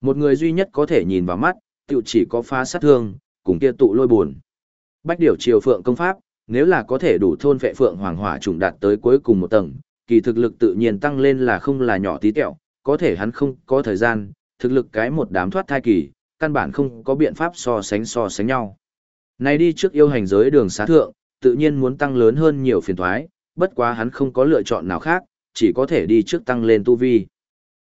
Một người duy nhất có thể nhìn vào mắt, tự chỉ có phá sát thương, cùng kia tụ lôi buồn. Bách điểu triều phượng công pháp, nếu là có thể đủ thôn vệ phượng hoàng hỏa trùng đạt tới cuối cùng một tầng, kỳ thực lực tự nhiên tăng lên là không là nhỏ tí tẹo, có thể hắn không có thời gian, thực lực cái một đám thoát thai kỳ, căn bản không có biện pháp so sánh so sánh nhau. Này đi trước yêu hành giới đường xá thượng, tự nhiên muốn tăng lớn hơn nhiều phiền thoái, bất quá hắn không có lựa chọn nào khác, chỉ có thể đi trước tăng lên tu vi.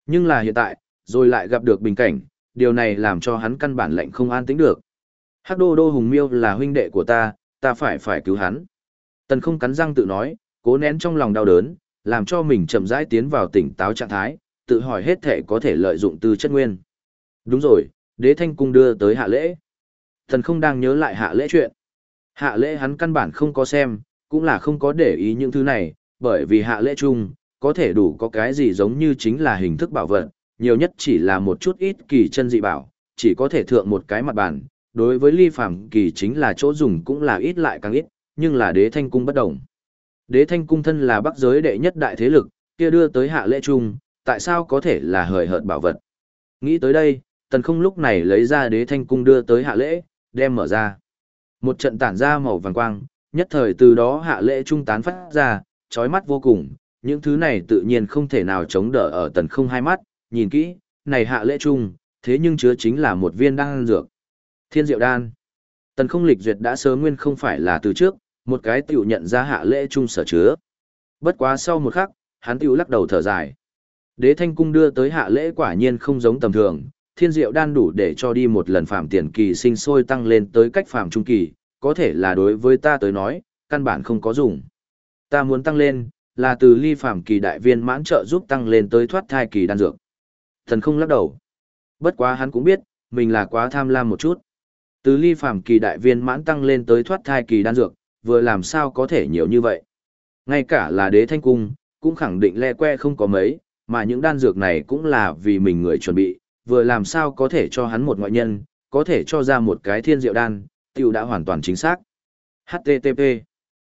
Nhưng là hiện tại, rồi lại gặp được bình cảnh, điều này làm cho hắn căn bản lệnh không an tĩnh được. Hắc đô đô hùng miêu là huynh đệ của ta, ta phải phải cứu hắn. Tần không cắn răng tự nói, cố nén trong lòng đau đớn, làm cho mình chậm rãi tiến vào tỉnh táo trạng thái, tự hỏi hết thể có thể lợi dụng từ chất nguyên. Đúng rồi, đế thanh cung đưa tới hạ lễ. Tần không đang nhớ lại hạ lễ chuyện. Hạ lễ hắn căn bản không có xem, cũng là không có để ý những thứ này, bởi vì hạ lễ chung, có thể đủ có cái gì giống như chính là hình thức bảo vật, nhiều nhất chỉ là một chút ít kỳ chân dị bảo, chỉ có thể thượng một cái mặt bàn. Đối với ly phàm kỳ chính là chỗ dùng cũng là ít lại càng ít, nhưng là đế thanh cung bất đồng. Đế thanh cung thân là bắc giới đệ nhất đại thế lực, kia đưa tới hạ lễ chung, tại sao có thể là hời hợt bảo vật. Nghĩ tới đây, tần không lúc này lấy ra đế thanh cung đưa tới hạ lễ, đem mở ra. Một trận tản ra màu vàng quang, nhất thời từ đó hạ lễ trung tán phát ra, chói mắt vô cùng, những thứ này tự nhiên không thể nào chống đỡ ở tần không hai mắt, nhìn kỹ, này hạ lễ trung, thế nhưng chứa chính là một viên đan dược. Thiên diệu đan. Tần không lịch duyệt đã sớm nguyên không phải là từ trước, một cái tiểu nhận ra hạ lễ trung sở chứa. Bất quá sau một khắc, hắn tiểu lắc đầu thở dài. Đế thanh cung đưa tới hạ lễ quả nhiên không giống tầm thường, thiên diệu đan đủ để cho đi một lần phạm tiền kỳ sinh sôi tăng lên tới cách phạm trung kỳ, có thể là đối với ta tới nói, căn bản không có dùng. Ta muốn tăng lên, là từ ly phạm kỳ đại viên mãn trợ giúp tăng lên tới thoát thai kỳ đan dược. Thần không lắc đầu. Bất quá hắn cũng biết, mình là quá tham lam một chút. Từ ly phạm kỳ đại viên mãn tăng lên tới thoát thai kỳ đan dược, vừa làm sao có thể nhiều như vậy. Ngay cả là đế thanh cung, cũng khẳng định le que không có mấy, mà những đan dược này cũng là vì mình người chuẩn bị, vừa làm sao có thể cho hắn một ngoại nhân, có thể cho ra một cái thiên diệu đan, tiêu đã hoàn toàn chính xác. HTTP.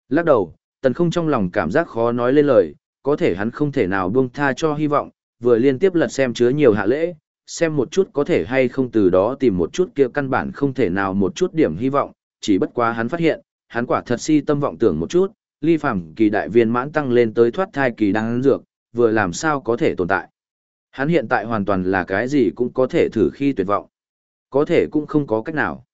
Lắc đầu, Tần không trong lòng cảm giác khó nói lên lời, có thể hắn không thể nào buông tha cho hy vọng, vừa liên tiếp lật xem chứa nhiều hạ lễ, xem một chút có thể hay không từ đó tìm một chút kia căn bản không thể nào một chút điểm hy vọng, chỉ bất quá hắn phát hiện, hắn quả thật si tâm vọng tưởng một chút, ly phàm kỳ đại viên mãn tăng lên tới thoát thai kỳ đang dược, vừa làm sao có thể tồn tại. Hắn hiện tại hoàn toàn là cái gì cũng có thể thử khi tuyệt vọng. Có thể cũng không có cách nào.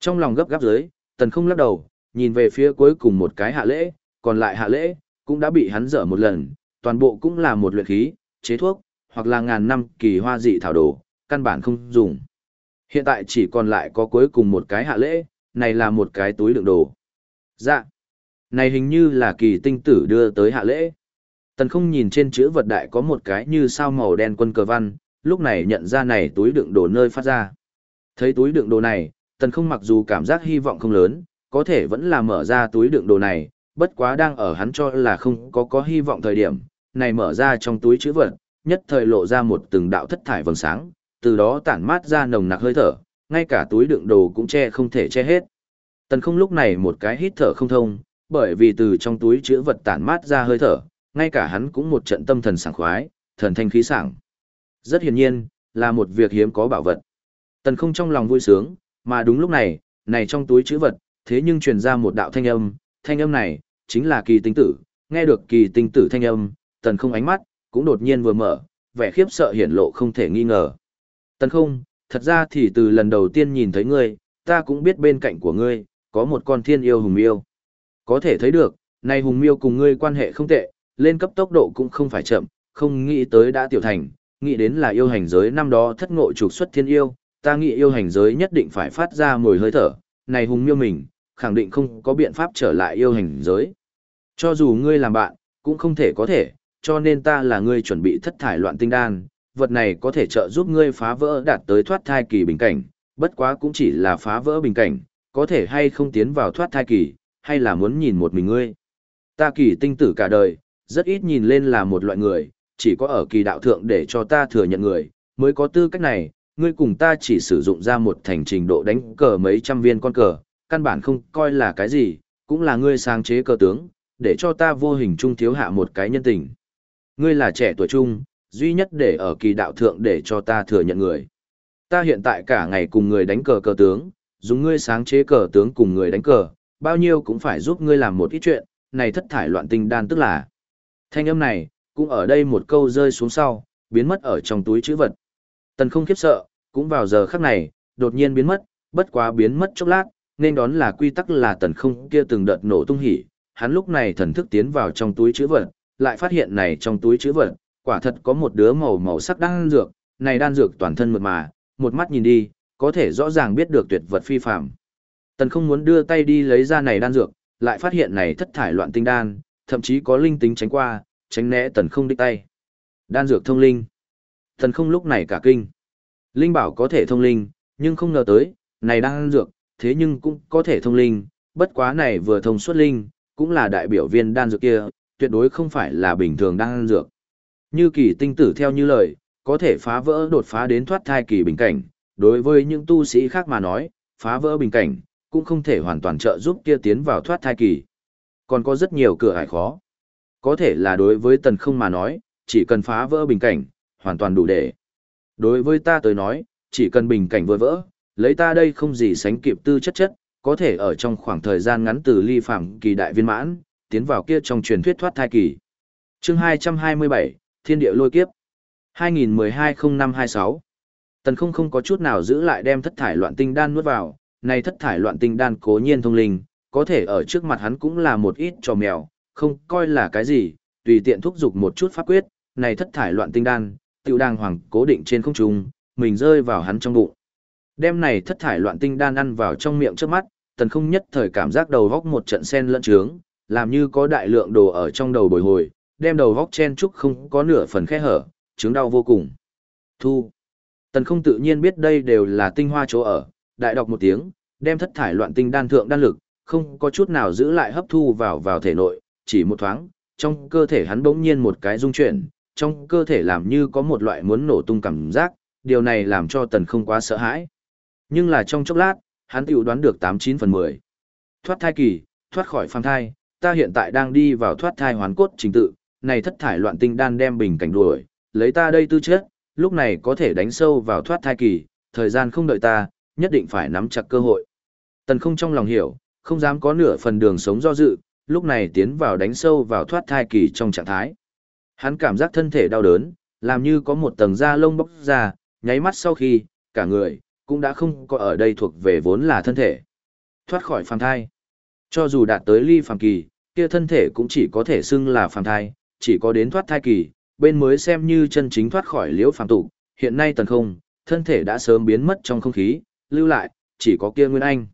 Trong lòng gấp gáp dưới, tần không lắc đầu, nhìn về phía cuối cùng một cái hạ lễ, còn lại hạ lễ, cũng đã bị hắn dở một lần, toàn bộ cũng là một luyện khí, chế thuốc, hoặc là ngàn năm kỳ hoa dị thảo đồ, căn bản không dùng. Hiện tại chỉ còn lại có cuối cùng một cái hạ lễ, này là một cái túi đựng đồ. Dạ. Này hình như là kỳ tinh tử đưa tới hạ lễ. Tần không nhìn trên chữ vật đại có một cái như sao màu đen quân cờ văn, lúc này nhận ra này túi đựng đồ nơi phát ra. Thấy túi đựng đồ này, tần không mặc dù cảm giác hy vọng không lớn, có thể vẫn là mở ra túi đựng đồ này, bất quá đang ở hắn cho là không có có hy vọng thời điểm, này mở ra trong túi chữ vật, nhất thời lộ ra một từng đạo thất thải vầng sáng, từ đó tản mát ra nồng nặc hơi thở, ngay cả túi đựng đồ cũng che không thể che hết. Tần không lúc này một cái hít thở không thông, bởi vì từ trong túi chữ vật tản mát ra hơi thở, ngay cả hắn cũng một trận tâm thần sảng khoái, thần thanh khí sảng. Rất hiển nhiên, là một việc hiếm có bảo vật. Tần không trong lòng vui sướng, mà đúng lúc này, này trong túi chữ vật, thế nhưng truyền ra một đạo thanh âm, thanh âm này, chính là kỳ tinh tử, nghe được kỳ tinh tử thanh âm, tần không ánh mắt, cũng đột nhiên vừa mở, vẻ khiếp sợ hiển lộ không thể nghi ngờ. Tần không, thật ra thì từ lần đầu tiên nhìn thấy ngươi, ta cũng biết bên cạnh của ngươi, có một con thiên yêu hùng miêu. Có thể thấy được, này hùng miêu cùng ngươi quan hệ không tệ, lên cấp tốc độ cũng không phải chậm, không nghĩ tới đã tiểu thành, nghĩ đến là yêu hành giới năm đó thất ngộ trục xuất thiên yêu, ta nghĩ yêu hành giới nhất định phải phát ra mùi hơi thở, này hùng miêu mình, khẳng định không có biện pháp trở lại yêu hành giới. Cho dù ngươi làm bạn, cũng không thể có thể, cho nên ta là ngươi chuẩn bị thất thải loạn tinh đan, vật này có thể trợ giúp ngươi phá vỡ đạt tới thoát thai kỳ bình cảnh, bất quá cũng chỉ là phá vỡ bình cảnh, có thể hay không tiến vào thoát thai kỳ, hay là muốn nhìn một mình ngươi. Ta kỳ tinh tử cả đời, rất ít nhìn lên là một loại người, chỉ có ở kỳ đạo thượng để cho ta thừa nhận người, mới có tư cách này, ngươi cùng ta chỉ sử dụng ra một thành trình độ đánh cờ mấy trăm viên con cờ, căn bản không coi là cái gì, cũng là ngươi sáng chế cờ tướng, để cho ta vô hình trung thiếu hạ một cái nhân tình. Ngươi là trẻ tuổi trung, duy nhất để ở kỳ đạo thượng để cho ta thừa nhận người. Ta hiện tại cả ngày cùng người đánh cờ cờ tướng, dùng ngươi sáng chế cờ tướng cùng người đánh cờ, bao nhiêu cũng phải giúp ngươi làm một ít chuyện, này thất thải loạn tinh đan tức là. Thanh âm này, cũng ở đây một câu rơi xuống sau, biến mất ở trong túi chữ vật. Tần không khiếp sợ, cũng vào giờ khắc này, đột nhiên biến mất, bất quá biến mất chốc lát, nên đón là quy tắc là tần không kia từng đợt nổ tung hỉ. Hắn lúc này thần thức tiến vào trong túi chữ vật, lại phát hiện này trong túi chữ vật, quả thật có một đứa màu màu sắc đan dược, này đan dược toàn thân mượt mà, một mắt nhìn đi, có thể rõ ràng biết được tuyệt vật phi phàm. Tần không muốn đưa tay đi lấy ra này đan dược, lại phát hiện này thất thải loạn tinh đan, thậm chí có linh tính tránh qua, tránh né tần không đích tay. Đan dược thông linh. Tần không lúc này cả kinh. Linh bảo có thể thông linh, nhưng không ngờ tới, này đan dược, thế nhưng cũng có thể thông linh, bất quá này vừa thông xuất linh, cũng là đại biểu viên đan dược kia, tuyệt đối không phải là bình thường đan dược. Như kỳ tinh tử theo như lời, có thể phá vỡ đột phá đến thoát thai kỳ bình cảnh, đối với những tu sĩ khác mà nói, phá vỡ bình cảnh, cũng không thể hoàn toàn trợ giúp kia tiến vào thoát thai kỳ. Còn có rất nhiều cửa ải khó. Có thể là đối với tần không mà nói, chỉ cần phá vỡ bình cảnh, hoàn toàn đủ để. Đối với ta tới nói, chỉ cần bình cảnh vừa vỡ, lấy ta đây không gì sánh kịp tư chất chất, có thể ở trong khoảng thời gian ngắn từ ly phạm kỳ đại viên mãn, tiến vào kia trong truyền thuyết thoát thai kỳ. Chương 227, Thiên địa lôi kiếp. 2012-0526. Tần không không có chút nào giữ lại đem thất thải loạn tinh đan nuốt vào, này thất thải loạn tinh đan cố nhiên thông linh, có thể ở trước mặt hắn cũng là một ít trò mèo, không coi là cái gì, tùy tiện thúc giục một chút pháp quyết, này thất thải loạn tinh đan, tiêu đàng hoàng cố định trên không trung, mình rơi vào hắn trong bụng. Đem này thất thải loạn tinh đan ăn vào trong miệng trước mắt, tần không nhất thời cảm giác đầu góc một trận sen lẫn trướng, làm như có đại lượng đồ ở trong đầu bồi hồi, đem đầu góc chen chúc không có nửa phần khe hở, chứng đau vô cùng. Thu. Tần không tự nhiên biết đây đều là tinh hoa chỗ ở, đại đọc một tiếng, đem thất thải loạn tinh đan thượng đan lực, không có chút nào giữ lại hấp thu vào vào thể nội, chỉ một thoáng, trong cơ thể hắn bỗng nhiên một cái rung chuyển, trong cơ thể làm như có một loại muốn nổ tung cảm giác, điều này làm cho tần không quá sợ hãi. Nhưng là trong chốc lát, hắn tiểu đoán được 89 phần 10. Thoát thai kỳ, thoát khỏi phàm thai, ta hiện tại đang đi vào thoát thai hoán cốt trình tự, này thất thải loạn tinh đan đem bình cảnh đuổi, lấy ta đây tư chất, lúc này có thể đánh sâu vào thoát thai kỳ, thời gian không đợi ta, nhất định phải nắm chặt cơ hội. Tần không trong lòng hiểu, không dám có nửa phần đường sống do dự, lúc này tiến vào đánh sâu vào thoát thai kỳ trong trạng thái. Hắn cảm giác thân thể đau đớn, làm như có một tầng da lông bốc ra, nháy mắt sau khi, cả người, cũng đã không có ở đây thuộc về vốn là thân thể. Thoát khỏi phàm thai. Cho dù đạt tới ly phàm kỳ, kia thân thể cũng chỉ có thể xưng là phàm thai, chỉ có đến thoát thai kỳ, bên mới xem như chân chính thoát khỏi liễu phàm tục, hiện nay tần không, thân thể đã sớm biến mất trong không khí, lưu lại, chỉ có kia Nguyên Anh.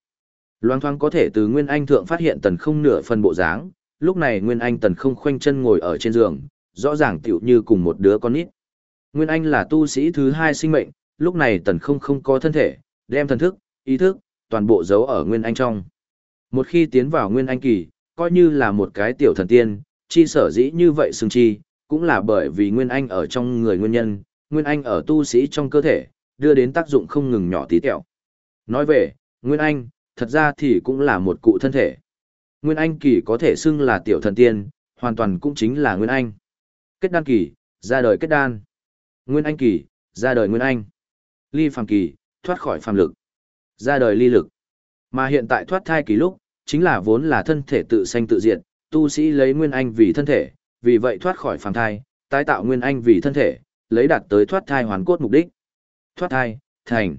Loan thoáng có thể từ Nguyên Anh thượng phát hiện tần không nửa phần bộ dáng, lúc này Nguyên Anh tần không khoanh chân ngồi ở trên giường, rõ ràng tiểu như cùng một đứa con nít. Nguyên Anh là tu sĩ thứ hai sinh mệnh, lúc này tần không không có thân thể, đem thần thức, ý thức, toàn bộ giấu ở Nguyên Anh trong. Một khi tiến vào Nguyên Anh kỳ, coi như là một cái tiểu thần tiên, chi sở dĩ như vậy xưng chi, cũng là bởi vì Nguyên Anh ở trong người nguyên nhân, Nguyên Anh ở tu sĩ trong cơ thể, đưa đến tác dụng không ngừng nhỏ tí tẹo. Nói về, Nguyên Anh, thật ra thì cũng là một cụ thân thể. Nguyên Anh kỳ có thể xưng là tiểu thần tiên, hoàn toàn cũng chính là Nguyên Anh. Kết đan kỳ, ra đời kết đan. Nguyên Anh kỳ, ra đời Nguyên Anh. Ly phàm kỳ, thoát khỏi phàm lực. Ra đời ly lực. Mà hiện tại thoát thai kỳ lúc, chính là vốn là thân thể tự sanh tự diệt, tu sĩ lấy Nguyên Anh vì thân thể, vì vậy thoát khỏi phàm thai, tái tạo Nguyên Anh vì thân thể, lấy đạt tới thoát thai hoàn cốt mục đích. Thoát thai, thành.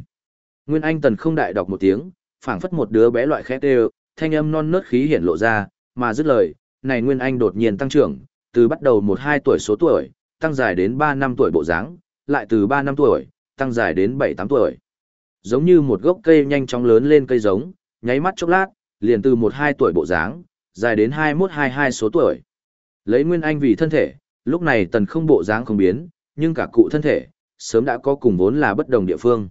Nguyên Anh tần không đại đọc một tiếng, phảng phất một đứa bé loại khét đều, thanh âm non nớt khí hiển lộ ra, mà dứt lời, này Nguyên Anh đột nhiên tăng trưởng, từ bắt đầu một hai tuổi số tuổi, tăng dài đến ba năm tuổi bộ dáng, lại từ ba năm tuổi, tăng dài đến bảy tám tuổi. Giống như một gốc cây nhanh chóng lớn lên cây giống, nháy mắt chốc lát, liền từ một hai tuổi bộ dáng, dài đến hai mốt hai hai số tuổi. Lấy Nguyên Anh vì thân thể, lúc này tần không bộ dáng không biến, nhưng cả cụ thân thể, sớm đã có cùng vốn là bất đồng địa phương.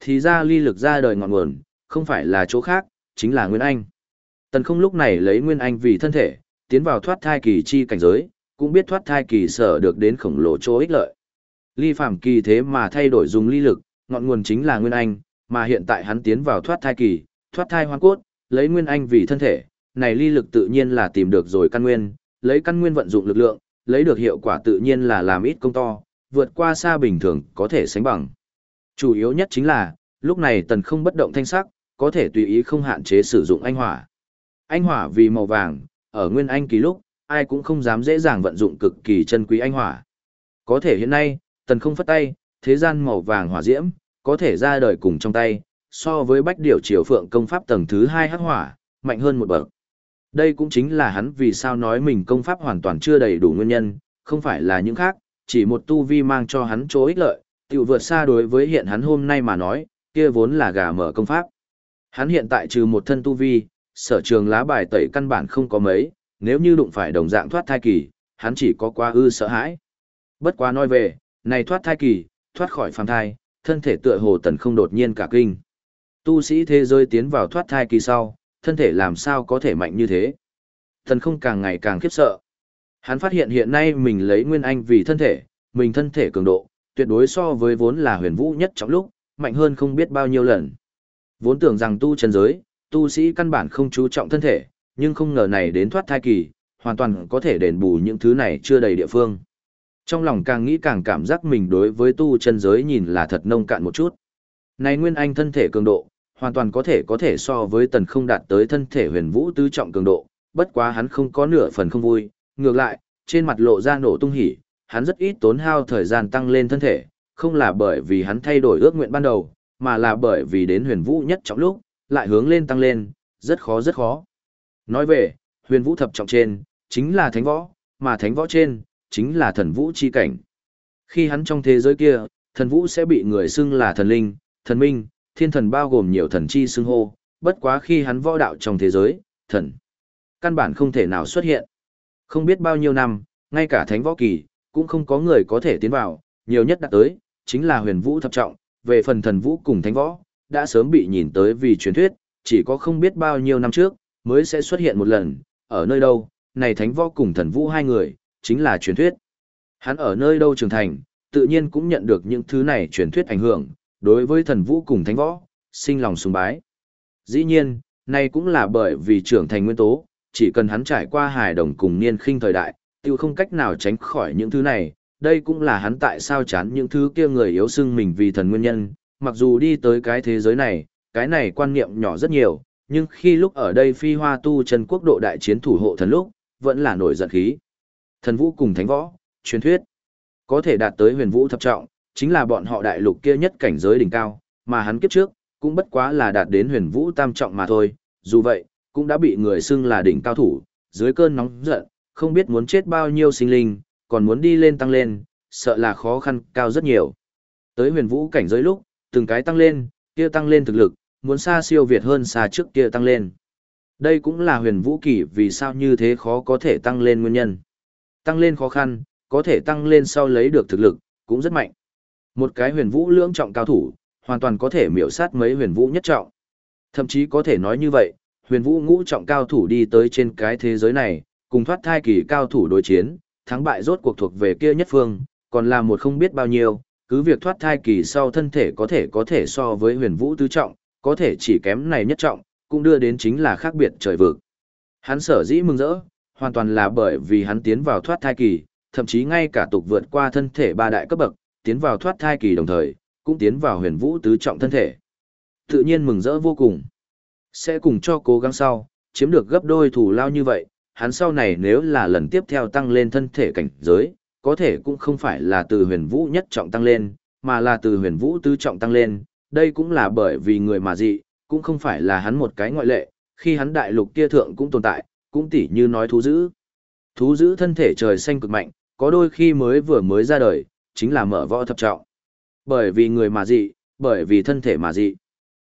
Thì ra ly lực ra đời ngọn nguồn, không phải là chỗ khác, chính là Nguyên Anh. Tần không lúc này lấy Nguyên Anh vì thân thể, tiến vào thoát thai kỳ chi cảnh giới, cũng biết thoát thai kỳ sở được đến khổng lồ chỗ ích lợi. Ly phạm kỳ thế mà thay đổi dùng ly lực, ngọn nguồn chính là Nguyên Anh, mà hiện tại hắn tiến vào thoát thai kỳ, thoát thai hoang cốt, lấy Nguyên Anh vì thân thể, này ly lực tự nhiên là tìm được rồi căn nguyên, lấy căn nguyên vận dụng lực lượng, lấy được hiệu quả tự nhiên là làm ít công to, vượt qua xa bình thường có thể sánh bằng. Chủ yếu nhất chính là, lúc này tần không bất động thanh sắc, có thể tùy ý không hạn chế sử dụng anh hỏa. Anh hỏa vì màu vàng, ở nguyên anh kỳ lúc, ai cũng không dám dễ dàng vận dụng cực kỳ chân quý anh hỏa. Có thể hiện nay, tần không phất tay, thế gian màu vàng hỏa diễm, có thể ra đời cùng trong tay, so với bách điều triều phượng công pháp tầng thứ hai hắc hỏa, mạnh hơn một bậc. Đây cũng chính là hắn vì sao nói mình công pháp hoàn toàn chưa đầy đủ nguyên nhân, không phải là những khác, chỉ một tu vi mang cho hắn chỗ ích lợi, tiểu vượt xa đối với hiện hắn hôm nay mà nói, kia vốn là gà mở công pháp. Hắn hiện tại trừ một thân tu vi, sở trường lá bài tẩy căn bản không có mấy, nếu như đụng phải đồng dạng thoát thai kỳ, hắn chỉ có quá ư sợ hãi. Bất quá nói về, này thoát thai kỳ, thoát khỏi phàm thai, thân thể tựa hồ tần không đột nhiên cả kinh. Tu sĩ thế giới tiến vào thoát thai kỳ sau, thân thể làm sao có thể mạnh như thế. Tần không càng ngày càng khiếp sợ. Hắn phát hiện hiện nay mình lấy Nguyên Anh vì thân thể, mình thân thể cường độ, tuyệt đối so với vốn là huyền vũ nhất trong lúc, mạnh hơn không biết bao nhiêu lần. Vốn tưởng rằng tu chân giới, tu sĩ căn bản không chú trọng thân thể, nhưng không ngờ này đến thoát thai kỳ, hoàn toàn có thể đền bù những thứ này chưa đầy địa phương. Trong lòng càng nghĩ càng cảm giác mình đối với tu chân giới nhìn là thật nông cạn một chút. Này Nguyên Anh thân thể cường độ, hoàn toàn có thể có thể so với tần không đạt tới thân thể huyền vũ tứ trọng cường độ, bất quá hắn không có nửa phần không vui, ngược lại, trên mặt lộ ra nổ tung hỉ, hắn rất ít tốn hao thời gian tăng lên thân thể, không là bởi vì hắn thay đổi ước nguyện ban đầu, mà là bởi vì đến huyền vũ nhất trọng lúc, lại hướng lên tăng lên, rất khó rất khó. Nói về, huyền vũ thập trọng trên, chính là thánh võ, mà thánh võ trên, chính là thần vũ chi cảnh. Khi hắn trong thế giới kia, thần vũ sẽ bị người xưng là thần linh, thần minh, thiên thần bao gồm nhiều thần chi xưng hô, bất quá khi hắn võ đạo trong thế giới, thần, căn bản không thể nào xuất hiện. Không biết bao nhiêu năm, ngay cả thánh võ kỳ, cũng không có người có thể tiến vào, nhiều nhất đã tới, chính là huyền vũ thập trọng, về phần thần vũ cùng thánh võ, đã sớm bị nhìn tới vì truyền thuyết, chỉ có không biết bao nhiêu năm trước, mới sẽ xuất hiện một lần, ở nơi đâu, này thánh võ cùng thần vũ hai người, chính là truyền thuyết. Hắn ở nơi đâu trưởng thành, tự nhiên cũng nhận được những thứ này truyền thuyết ảnh hưởng, đối với thần vũ cùng thánh võ, sinh lòng sùng bái. Dĩ nhiên, này cũng là bởi vì trưởng thành nguyên tố, chỉ cần hắn trải qua hài đồng cùng niên khinh thời đại, tiêu không cách nào tránh khỏi những thứ này, đây cũng là hắn tại sao chán những thứ kia người yếu xưng mình vì thần nguyên nhân, mặc dù đi tới cái thế giới này, cái này quan niệm nhỏ rất nhiều, nhưng khi lúc ở đây phi hoa tu chân quốc độ đại chiến thủ hộ thần lúc, vẫn là nổi giận khí. Thần vũ cùng thánh võ, truyền thuyết, có thể đạt tới huyền vũ thập trọng, chính là bọn họ đại lục kia nhất cảnh giới đỉnh cao, mà hắn kiếp trước, cũng bất quá là đạt đến huyền vũ tam trọng mà thôi, dù vậy, cũng đã bị người xưng là đỉnh cao thủ, dưới cơn nóng giận, không biết muốn chết bao nhiêu sinh linh, còn muốn đi lên tăng lên, sợ là khó khăn cao rất nhiều. Tới huyền vũ cảnh giới lúc, từng cái tăng lên, kia tăng lên thực lực, muốn xa siêu việt hơn xa trước kia tăng lên. Đây cũng là huyền vũ kỳ vì sao như thế khó có thể tăng lên nguyên nhân. Tăng lên khó khăn, có thể tăng lên sau lấy được thực lực, cũng rất mạnh. Một cái huyền vũ lưỡng trọng cao thủ, hoàn toàn có thể miểu sát mấy huyền vũ nhất trọng. Thậm chí có thể nói như vậy, huyền vũ ngũ trọng cao thủ đi tới trên cái thế giới này, cùng thoát thai kỳ cao thủ đối chiến, thắng bại rốt cuộc thuộc về kia nhất phương, còn là một không biết bao nhiêu, cứ việc thoát thai kỳ sau thân thể có thể có thể so với huyền vũ tứ trọng, có thể chỉ kém này nhất trọng, cũng đưa đến chính là khác biệt trời vực. Hắn sở dĩ mừng rỡ, hoàn toàn là bởi vì hắn tiến vào thoát thai kỳ, thậm chí ngay cả tục vượt qua thân thể ba đại cấp bậc, tiến vào thoát thai kỳ đồng thời, cũng tiến vào huyền vũ tứ trọng thân thể. Tự nhiên mừng rỡ vô cùng. Sẽ cùng cho cố gắng sau, chiếm được gấp đôi thủ lao như vậy, hắn sau này nếu là lần tiếp theo tăng lên thân thể cảnh giới, có thể cũng không phải là từ huyền vũ nhất trọng tăng lên, mà là từ huyền vũ tứ trọng tăng lên, đây cũng là bởi vì người mà dị, cũng không phải là hắn một cái ngoại lệ, khi hắn đại lục kia thượng cũng tồn tại, cũng tỉ như nói thú dữ. Thú dữ thân thể trời xanh cực mạnh, có đôi khi mới vừa mới ra đời, chính là mở võ thập trọng. Bởi vì người mà dị, bởi vì thân thể mà dị.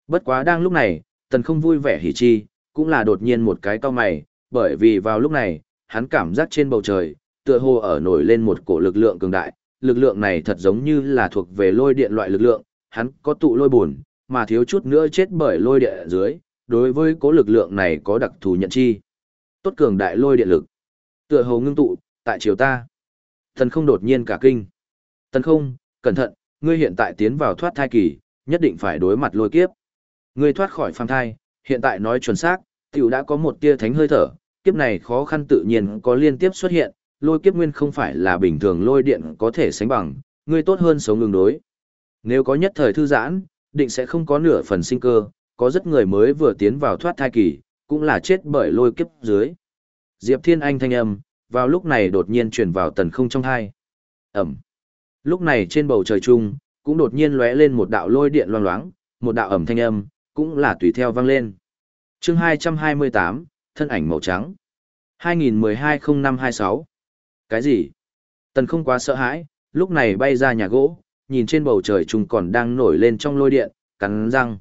Bất quá đang lúc này, tần không vui vẻ hỉ chi, cũng là đột nhiên một cái cao mày, bởi vì vào lúc này, hắn cảm giác trên bầu trời, tựa hồ ở nổi lên một cổ lực lượng cường đại, lực lượng này thật giống như là thuộc về lôi điện loại lực lượng, hắn có tụ lôi buồn, mà thiếu chút nữa chết bởi lôi điện dưới, đối với cố lực lượng này có đặc thù nhận chi. Tốt cường đại lôi điện lực. Tựa hồ ngưng tụ, tại chiều ta. Thần không đột nhiên cả kinh. Thần không, cẩn thận, ngươi hiện tại tiến vào thoát thai kỳ, nhất định phải đối mặt lôi kiếp. Ngươi thoát khỏi phàm thai, hiện tại nói chuẩn xác, tiểu đã có một tia thánh hơi thở, kiếp này khó khăn tự nhiên có liên tiếp xuất hiện, lôi kiếp nguyên không phải là bình thường lôi điện có thể sánh bằng, ngươi tốt hơn sống ngừng đối. Nếu có nhất thời thư giãn, định sẽ không có nửa phần sinh cơ, có rất người mới vừa tiến vào thoát thai kỳ, cũng là chết bởi lôi kiếp dưới. Diệp Thiên Anh thanh âm, vào lúc này đột nhiên chuyển vào tần không trong thai. Ẩm. Lúc này trên bầu trời chung, cũng đột nhiên lóe lên một đạo lôi điện loang loáng, một đạo ẩm thanh âm, cũng là tùy theo vang lên. chương 228, thân ảnh màu trắng. 2012-0526. Cái gì? Tần không quá sợ hãi, lúc này bay ra nhà gỗ, nhìn trên bầu trời trùng còn đang nổi lên trong lôi điện, cắn răng.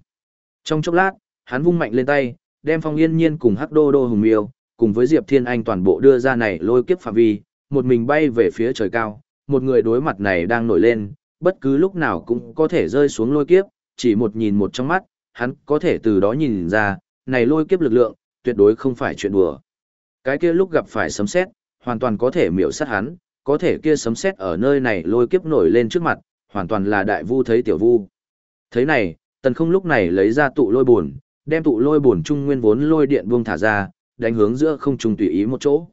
Trong chốc lát, hắn vung mạnh lên tay, đem phong yên nhiên cùng hắc đô đô hùng miêu, cùng với Diệp Thiên Anh toàn bộ đưa ra này lôi kiếp phạm vi, một mình bay về phía trời cao, một người đối mặt này đang nổi lên, bất cứ lúc nào cũng có thể rơi xuống lôi kiếp, chỉ một nhìn một trong mắt, hắn có thể từ đó nhìn ra, này lôi kiếp lực lượng, tuyệt đối không phải chuyện đùa. Cái kia lúc gặp phải sấm sét, hoàn toàn có thể miểu sát hắn, có thể kia sấm sét ở nơi này lôi kiếp nổi lên trước mặt, hoàn toàn là đại vu thấy tiểu vu. Thế này, tần không lúc này lấy ra tụ lôi buồn, đem tụ lôi buồn trung nguyên vốn lôi điện buông thả ra, đánh hướng giữa không trung tùy ý một chỗ.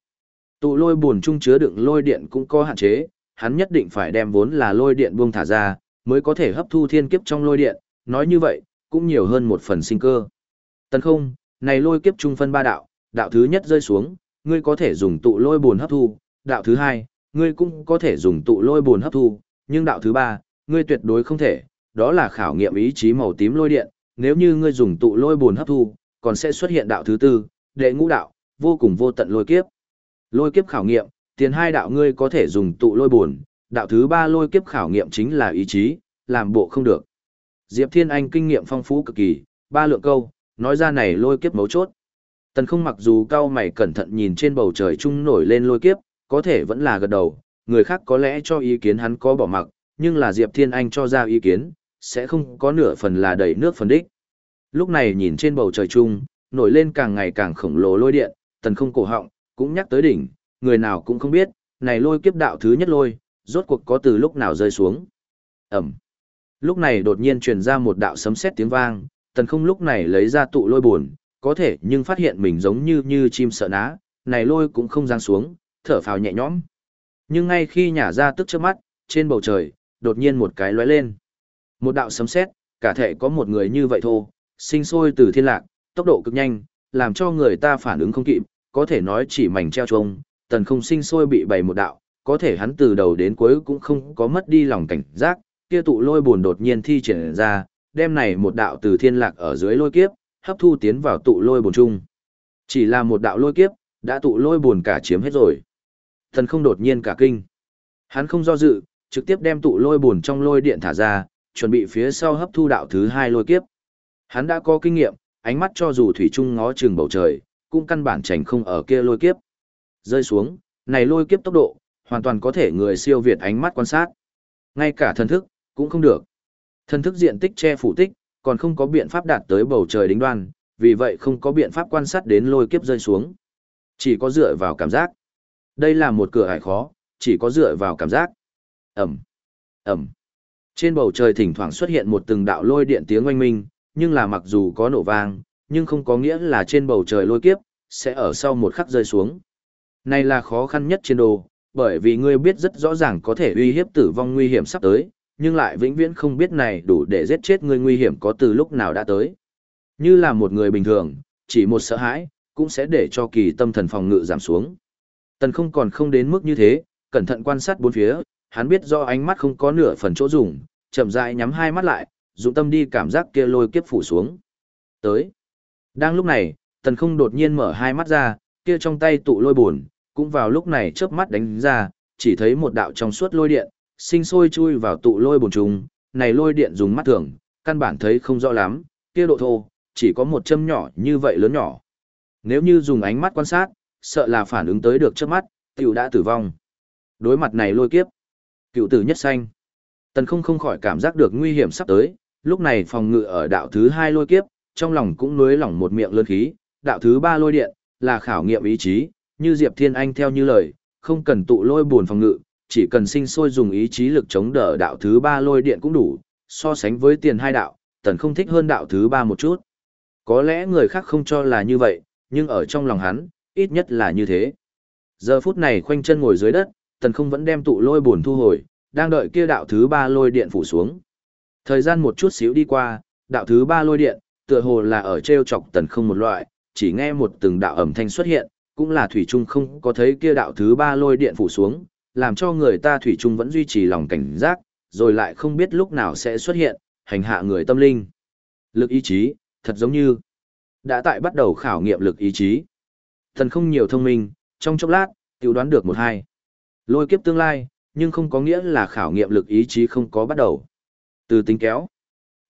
Tụ lôi buồn trung chứa đựng lôi điện cũng có hạn chế, hắn nhất định phải đem vốn là lôi điện buông thả ra, mới có thể hấp thu thiên kiếp trong lôi điện, nói như vậy, cũng nhiều hơn một phần sinh cơ. Tần không, này lôi kiếp trung phân ba đạo, đạo thứ nhất rơi xuống, ngươi có thể dùng tụ lôi buồn hấp thu, đạo thứ hai, ngươi cũng có thể dùng tụ lôi buồn hấp thu, nhưng đạo thứ ba, ngươi tuyệt đối không thể, đó là khảo nghiệm ý chí màu tím lôi điện, nếu như ngươi dùng tụ lôi buồn hấp thu, còn sẽ xuất hiện đạo thứ tư, đệ ngũ đạo, vô cùng vô tận lôi kiếp. Lôi kiếp khảo nghiệm, tiền hai đạo ngươi có thể dùng tụ lôi buồn, đạo thứ ba lôi kiếp khảo nghiệm chính là ý chí, làm bộ không được. Diệp Thiên Anh kinh nghiệm phong phú cực kỳ, ba lượng câu, nói ra này lôi kiếp mấu chốt. Tần không mặc dù cao mày cẩn thận nhìn trên bầu trời trung nổi lên lôi kiếp, có thể vẫn là gật đầu, người khác có lẽ cho ý kiến hắn có bỏ mặc, nhưng là Diệp Thiên Anh cho ra ý kiến, sẽ không có nửa phần là đầy nước phần đích. Lúc này nhìn trên bầu trời trung, nổi lên càng ngày càng khổng lồ lôi điện, tần không cổ họng, cũng nhắc tới đỉnh, người nào cũng không biết, này lôi kiếp đạo thứ nhất lôi, rốt cuộc có từ lúc nào rơi xuống. Ẩm. Lúc này đột nhiên truyền ra một đạo sấm sét tiếng vang, tần không lúc này lấy ra tụ lôi buồn, có thể nhưng phát hiện mình giống như như chim sợ ná, này lôi cũng không giáng xuống, thở phào nhẹ nhõm. Nhưng ngay khi nhả ra tức trước mắt, trên bầu trời, đột nhiên một cái lóe lên. Một đạo sấm sét, cả thể có một người như vậy thôi, sinh sôi từ thiên lạc, tốc độ cực nhanh, làm cho người ta phản ứng không kịp, có thể nói chỉ mảnh treo trông, tần không sinh sôi bị bày một đạo, có thể hắn từ đầu đến cuối cũng không có mất đi lòng cảnh giác, kia tụ lôi buồn đột nhiên thi triển ra, đem này một đạo từ thiên lạc ở dưới lôi kiếp, hấp thu tiến vào tụ lôi buồn chung. Chỉ là một đạo lôi kiếp, đã tụ lôi buồn cả chiếm hết rồi. Thần không đột nhiên cả kinh. Hắn không do dự, trực tiếp đem tụ lôi buồn trong lôi điện thả ra, chuẩn bị phía sau hấp thu đạo thứ hai lôi kiếp. Hắn đã có kinh nghiệm, ánh mắt cho dù thủy trung ngó chừng bầu trời, cũng căn bản tránh không ở kia lôi kiếp. Rơi xuống, này lôi kiếp tốc độ, hoàn toàn có thể người siêu việt ánh mắt quan sát. Ngay cả thần thức, cũng không được. Thần thức diện tích che phủ tích, còn không có biện pháp đạt tới bầu trời đính đoan, vì vậy không có biện pháp quan sát đến lôi kiếp rơi xuống. Chỉ có dựa vào cảm giác. Đây là một cửa hải khó, chỉ có dựa vào cảm giác. Ẩm, Ẩm. Trên bầu trời thỉnh thoảng xuất hiện một từng đạo lôi điện tiếng oanh minh, nhưng là mặc dù có nổ vang, nhưng không có nghĩa là trên bầu trời lôi kiếp, sẽ ở sau một khắc rơi xuống. Này là khó khăn nhất trên đồ, bởi vì ngươi biết rất rõ ràng có thể uy hiếp tử vong nguy hiểm sắp tới, nhưng lại vĩnh viễn không biết này đủ để giết chết ngươi nguy hiểm có từ lúc nào đã tới. Như là một người bình thường, chỉ một sợ hãi, cũng sẽ để cho kỳ tâm thần phòng ngự giảm xuống. Tần không còn không đến mức như thế, cẩn thận quan sát bốn phía, hắn biết do ánh mắt không có nửa phần chỗ dùng, chậm rãi nhắm hai mắt lại, dụng tâm đi cảm giác kia lôi kiếp phủ xuống. Tới. Đang lúc này, tần không đột nhiên mở hai mắt ra, kia trong tay tụ lôi buồn, cũng vào lúc này chớp mắt đánh ra, chỉ thấy một đạo trong suốt lôi điện, sinh sôi chui vào tụ lôi bồn trùng, này lôi điện dùng mắt thường, căn bản thấy không rõ lắm, kia độ thô, chỉ có một châm nhỏ như vậy lớn nhỏ. Nếu như dùng ánh mắt quan sát, sợ là phản ứng tới được trước mắt, tiểu đã tử vong. Đối mặt này lôi kiếp, cựu tử nhất xanh. Tần không không khỏi cảm giác được nguy hiểm sắp tới, lúc này phòng ngự ở đạo thứ hai lôi kiếp, trong lòng cũng nuối lỏng một miệng lớn khí, đạo thứ ba lôi điện, là khảo nghiệm ý chí, như Diệp Thiên Anh theo như lời, không cần tụ lôi buồn phòng ngự, chỉ cần sinh sôi dùng ý chí lực chống đỡ đạo thứ ba lôi điện cũng đủ, so sánh với tiền hai đạo, tần không thích hơn đạo thứ ba một chút. Có lẽ người khác không cho là như vậy, nhưng ở trong lòng hắn, ít nhất là như thế. Giờ phút này khoanh chân ngồi dưới đất, tần không vẫn đem tụ lôi buồn thu hồi, đang đợi kia đạo thứ ba lôi điện phủ xuống. Thời gian một chút xíu đi qua, đạo thứ ba lôi điện, tựa hồ là ở treo chọc tần không một loại, chỉ nghe một từng đạo ẩm thanh xuất hiện, cũng là thủy trung không có thấy kia đạo thứ ba lôi điện phủ xuống, làm cho người ta thủy chung vẫn duy trì lòng cảnh giác, rồi lại không biết lúc nào sẽ xuất hiện, hành hạ người tâm linh. Lực ý chí, thật giống như đã tại bắt đầu khảo nghiệm lực ý chí. Thần không nhiều thông minh, trong chốc lát, tiểu đoán được một hai. Lôi kiếp tương lai, nhưng không có nghĩa là khảo nghiệm lực ý chí không có bắt đầu. Từ tính kéo.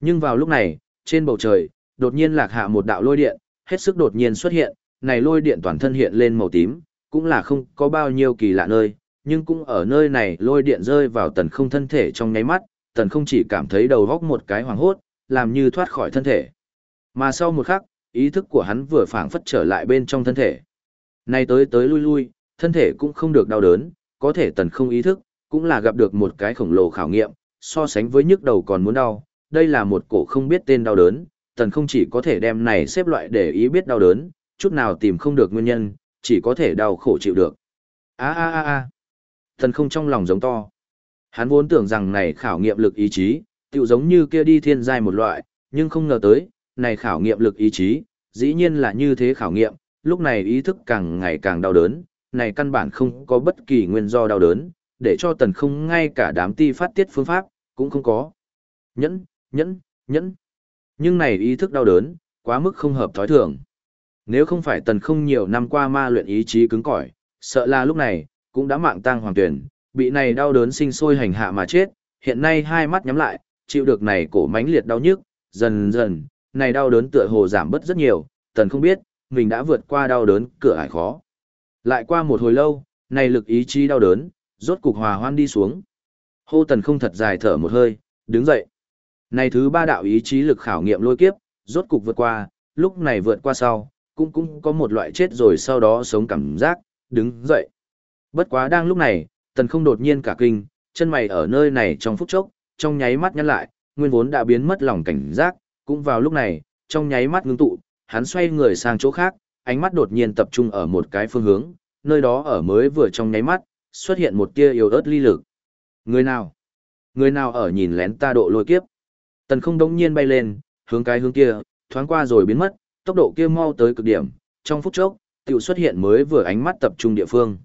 Nhưng vào lúc này, trên bầu trời, đột nhiên lạc hạ một đạo lôi điện, hết sức đột nhiên xuất hiện, này lôi điện toàn thân hiện lên màu tím, cũng là không có bao nhiêu kỳ lạ nơi, nhưng cũng ở nơi này lôi điện rơi vào tần không thân thể trong nháy mắt, tần không chỉ cảm thấy đầu góc một cái hoàng hốt, làm như thoát khỏi thân thể. Mà sau một khắc, ý thức của hắn vừa phảng phất trở lại bên trong thân thể. nay tới tới lui lui, thân thể cũng không được đau đớn, có thể tần không ý thức, cũng là gặp được một cái khổng lồ khảo nghiệm, so sánh với nhức đầu còn muốn đau, đây là một cổ không biết tên đau đớn, tần không chỉ có thể đem này xếp loại để ý biết đau đớn, chút nào tìm không được nguyên nhân, chỉ có thể đau khổ chịu được. A a a a. Tần không trong lòng giống to. Hắn vốn tưởng rằng này khảo nghiệm lực ý chí, tựu giống như kia đi thiên giai một loại, nhưng không ngờ tới, này khảo nghiệm lực ý chí, dĩ nhiên là như thế khảo nghiệm, lúc này ý thức càng ngày càng đau đớn, này căn bản không có bất kỳ nguyên do đau đớn, để cho tần không ngay cả đám ti phát tiết phương pháp, cũng không có. Nhẫn, nhẫn, nhẫn. Nhưng này ý thức đau đớn, quá mức không hợp thói thường. Nếu không phải tần không nhiều năm qua ma luyện ý chí cứng cỏi, sợ là lúc này, cũng đã mạng tang hoàng tuyển, bị này đau đớn sinh sôi hành hạ mà chết, hiện nay hai mắt nhắm lại, chịu được này cổ mãnh liệt đau nhức, dần dần, này đau đớn tựa hồ giảm bớt rất nhiều, tần không biết, mình đã vượt qua đau đớn cửa ải khó. Lại qua một hồi lâu, này lực ý chí đau đớn, rốt cục hòa hoan đi xuống. Hô tần không thật dài thở một hơi, đứng dậy. Này thứ ba đạo ý chí lực khảo nghiệm lôi kiếp, rốt cục vượt qua, lúc này vượt qua sau, cũng cũng có một loại chết rồi sau đó sống cảm giác, đứng dậy. Bất quá đang lúc này, tần không đột nhiên cả kinh, chân mày ở nơi này trong phút chốc, trong nháy mắt nhăn lại, nguyên vốn đã biến mất lòng cảnh giác, cũng vào lúc này, trong nháy mắt ngưng tụ, hắn xoay người sang chỗ khác, ánh mắt đột nhiên tập trung ở một cái phương hướng, nơi đó ở mới vừa trong nháy mắt, xuất hiện một tia yếu ớt ly lực. Người nào? Người nào ở nhìn lén ta độ lôi kiếp? Tần không đống nhiên bay lên, hướng cái hướng kia, thoáng qua rồi biến mất, tốc độ kia mau tới cực điểm, trong phút chốc, tiểu xuất hiện mới vừa ánh mắt tập trung địa phương.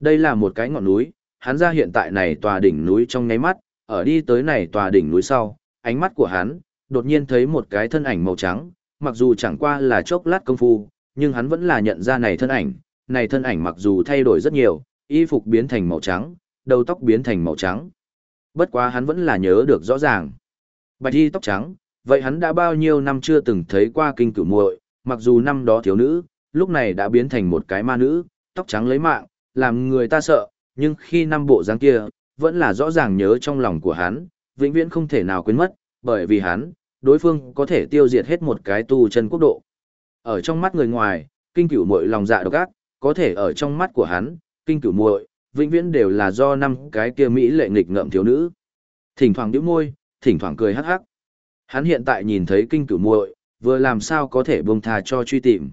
Đây là một cái ngọn núi, hắn ra hiện tại này tòa đỉnh núi trong nháy mắt, ở đi tới này tòa đỉnh núi sau, ánh mắt của hắn, đột nhiên thấy một cái thân ảnh màu trắng, mặc dù chẳng qua là chốc lát công phu, nhưng hắn vẫn là nhận ra này thân ảnh, này thân ảnh mặc dù thay đổi rất nhiều, y phục biến thành màu trắng, đầu tóc biến thành màu trắng. Bất quá hắn vẫn là nhớ được rõ ràng. Bạch y tóc trắng, vậy hắn đã bao nhiêu năm chưa từng thấy qua kinh cửu muội, mặc dù năm đó thiếu nữ, lúc này đã biến thành một cái ma nữ, tóc trắng lấy mạng, làm người ta sợ, nhưng khi năm bộ dáng kia, vẫn là rõ ràng nhớ trong lòng của hắn, vĩnh viễn không thể nào quên mất, bởi vì hắn, đối phương có thể tiêu diệt hết một cái tu chân quốc độ. Ở trong mắt người ngoài, kinh cửu muội lòng dạ độc ác, có thể ở trong mắt của hắn, kinh cửu muội vĩnh viễn đều là do năm cái kia mỹ lệ nghịch ngợm thiếu nữ. Thỉnh thoảng nhíu môi, thỉnh thoảng cười hắc hắc. Hắn hiện tại nhìn thấy kinh cửu muội, vừa làm sao có thể buông tha cho truy tìm.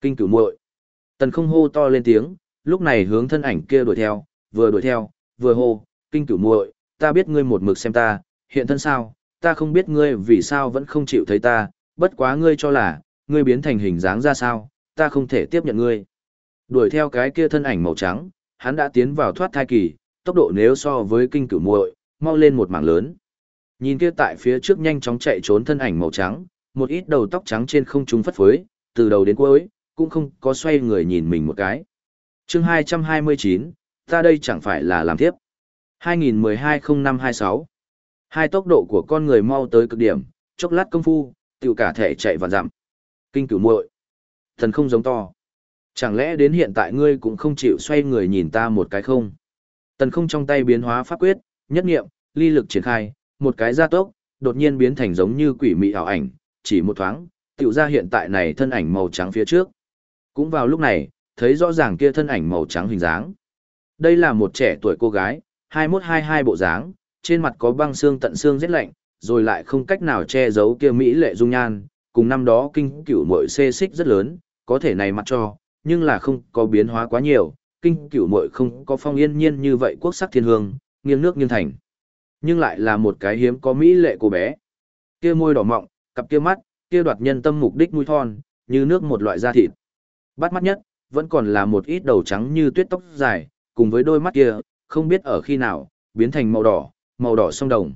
Kinh cửu muội. Tần không hô to lên tiếng, lúc này hướng thân ảnh kia đuổi theo, vừa đuổi theo, vừa hô, kinh cửu muội, ta biết ngươi một mực xem ta, hiện thân sao, ta không biết ngươi vì sao vẫn không chịu thấy ta, bất quá ngươi cho là, ngươi biến thành hình dáng ra sao, ta không thể tiếp nhận ngươi. Đuổi theo cái kia thân ảnh màu trắng, hắn đã tiến vào thoát thai kỳ, tốc độ nếu so với kinh cửu muội, mau lên một mảng lớn. Nhìn kia tại phía trước nhanh chóng chạy trốn thân ảnh màu trắng, một ít đầu tóc trắng trên không trung phất phới, từ đầu đến cuối, cũng không có xoay người nhìn mình một cái chương 229, ta đây chẳng phải là làm tiếp. 2012-0526 Hai tốc độ của con người mau tới cực điểm, chốc lát công phu, tiểu cả thể chạy và dặm. Kinh cửu muội Thần không giống to. Chẳng lẽ đến hiện tại ngươi cũng không chịu xoay người nhìn ta một cái không? Tần không trong tay biến hóa pháp quyết, nhất nghiệm, ly lực triển khai, một cái gia tốc, đột nhiên biến thành giống như quỷ mị ảo ảnh, chỉ một thoáng, tiểu ra hiện tại này thân ảnh màu trắng phía trước. Cũng vào lúc này, thấy rõ ràng kia thân ảnh màu trắng hình dáng. Đây là một trẻ tuổi cô gái, 2122 bộ dáng, trên mặt có băng xương tận xương rất lạnh, rồi lại không cách nào che giấu kia mỹ lệ dung nhan, cùng năm đó kinh cửu muội xê xích rất lớn, có thể này mặt cho, nhưng là không có biến hóa quá nhiều, kinh cửu muội không có phong yên nhiên như vậy quốc sắc thiên hương, nghiêng nước nghiêng thành. Nhưng lại là một cái hiếm có mỹ lệ cô bé. Kia môi đỏ mọng, cặp kia mắt, kia đoạt nhân tâm mục đích mũi thon, như nước một loại da thịt. Bắt mắt nhất, vẫn còn là một ít đầu trắng như tuyết tóc dài, cùng với đôi mắt kia, không biết ở khi nào, biến thành màu đỏ, màu đỏ sông đồng.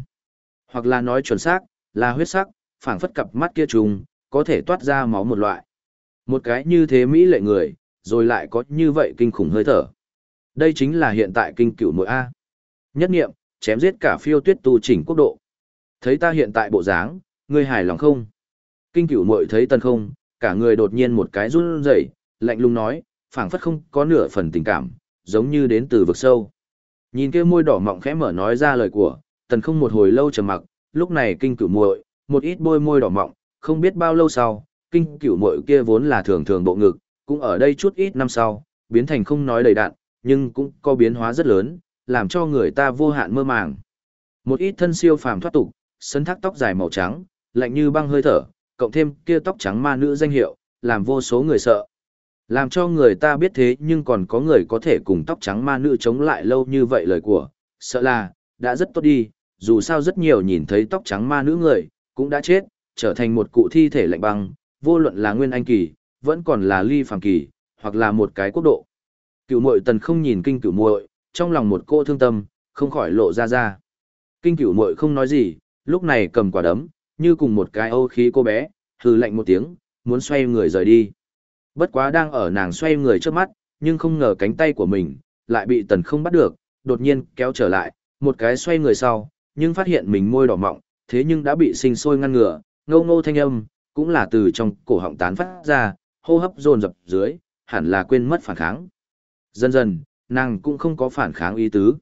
Hoặc là nói chuẩn xác, là huyết sắc, phảng phất cặp mắt kia trùng, có thể toát ra máu một loại. Một cái như thế mỹ lệ người, rồi lại có như vậy kinh khủng hơi thở. Đây chính là hiện tại kinh cửu nội A. Nhất nghiệm, chém giết cả phiêu tuyết tu chỉnh quốc độ. Thấy ta hiện tại bộ dáng, ngươi hài lòng không? Kinh cửu muội thấy tần không, cả người đột nhiên một cái run rẩy, lạnh lùng nói, phảng phất không có nửa phần tình cảm, giống như đến từ vực sâu. Nhìn kia môi đỏ mọng khẽ mở nói ra lời của, tần không một hồi lâu trầm mặc, lúc này kinh cửu muội, một ít bôi môi đỏ mọng, không biết bao lâu sau, kinh cửu muội kia vốn là thường thường bộ ngực, cũng ở đây chút ít năm sau, biến thành không nói đầy đạn, nhưng cũng có biến hóa rất lớn, làm cho người ta vô hạn mơ màng. Một ít thân siêu phàm thoát tục, sấn thác tóc dài màu trắng, lạnh như băng hơi thở, cộng thêm kia tóc trắng ma nữ danh hiệu, làm vô số người sợ. Làm cho người ta biết thế nhưng còn có người có thể cùng tóc trắng ma nữ chống lại lâu như vậy lời của, sợ là, đã rất tốt đi, dù sao rất nhiều nhìn thấy tóc trắng ma nữ người, cũng đã chết, trở thành một cụ thi thể lạnh băng, vô luận là nguyên anh kỳ, vẫn còn là ly phàm kỳ, hoặc là một cái quốc độ. Cửu muội tần không nhìn kinh cửu muội, trong lòng một cô thương tâm, không khỏi lộ ra ra. Kinh cửu muội không nói gì, lúc này cầm quả đấm, như cùng một cái âu khí cô bé, hừ lạnh một tiếng, muốn xoay người rời đi. Bất quá đang ở nàng xoay người trước mắt, nhưng không ngờ cánh tay của mình, lại bị tần không bắt được, đột nhiên kéo trở lại, một cái xoay người sau, nhưng phát hiện mình môi đỏ mọng, thế nhưng đã bị sinh sôi ngăn ngừa, ngâu ngô thanh âm, cũng là từ trong cổ họng tán phát ra, hô hấp dồn dập dưới, hẳn là quên mất phản kháng. Dần dần, nàng cũng không có phản kháng ý tứ.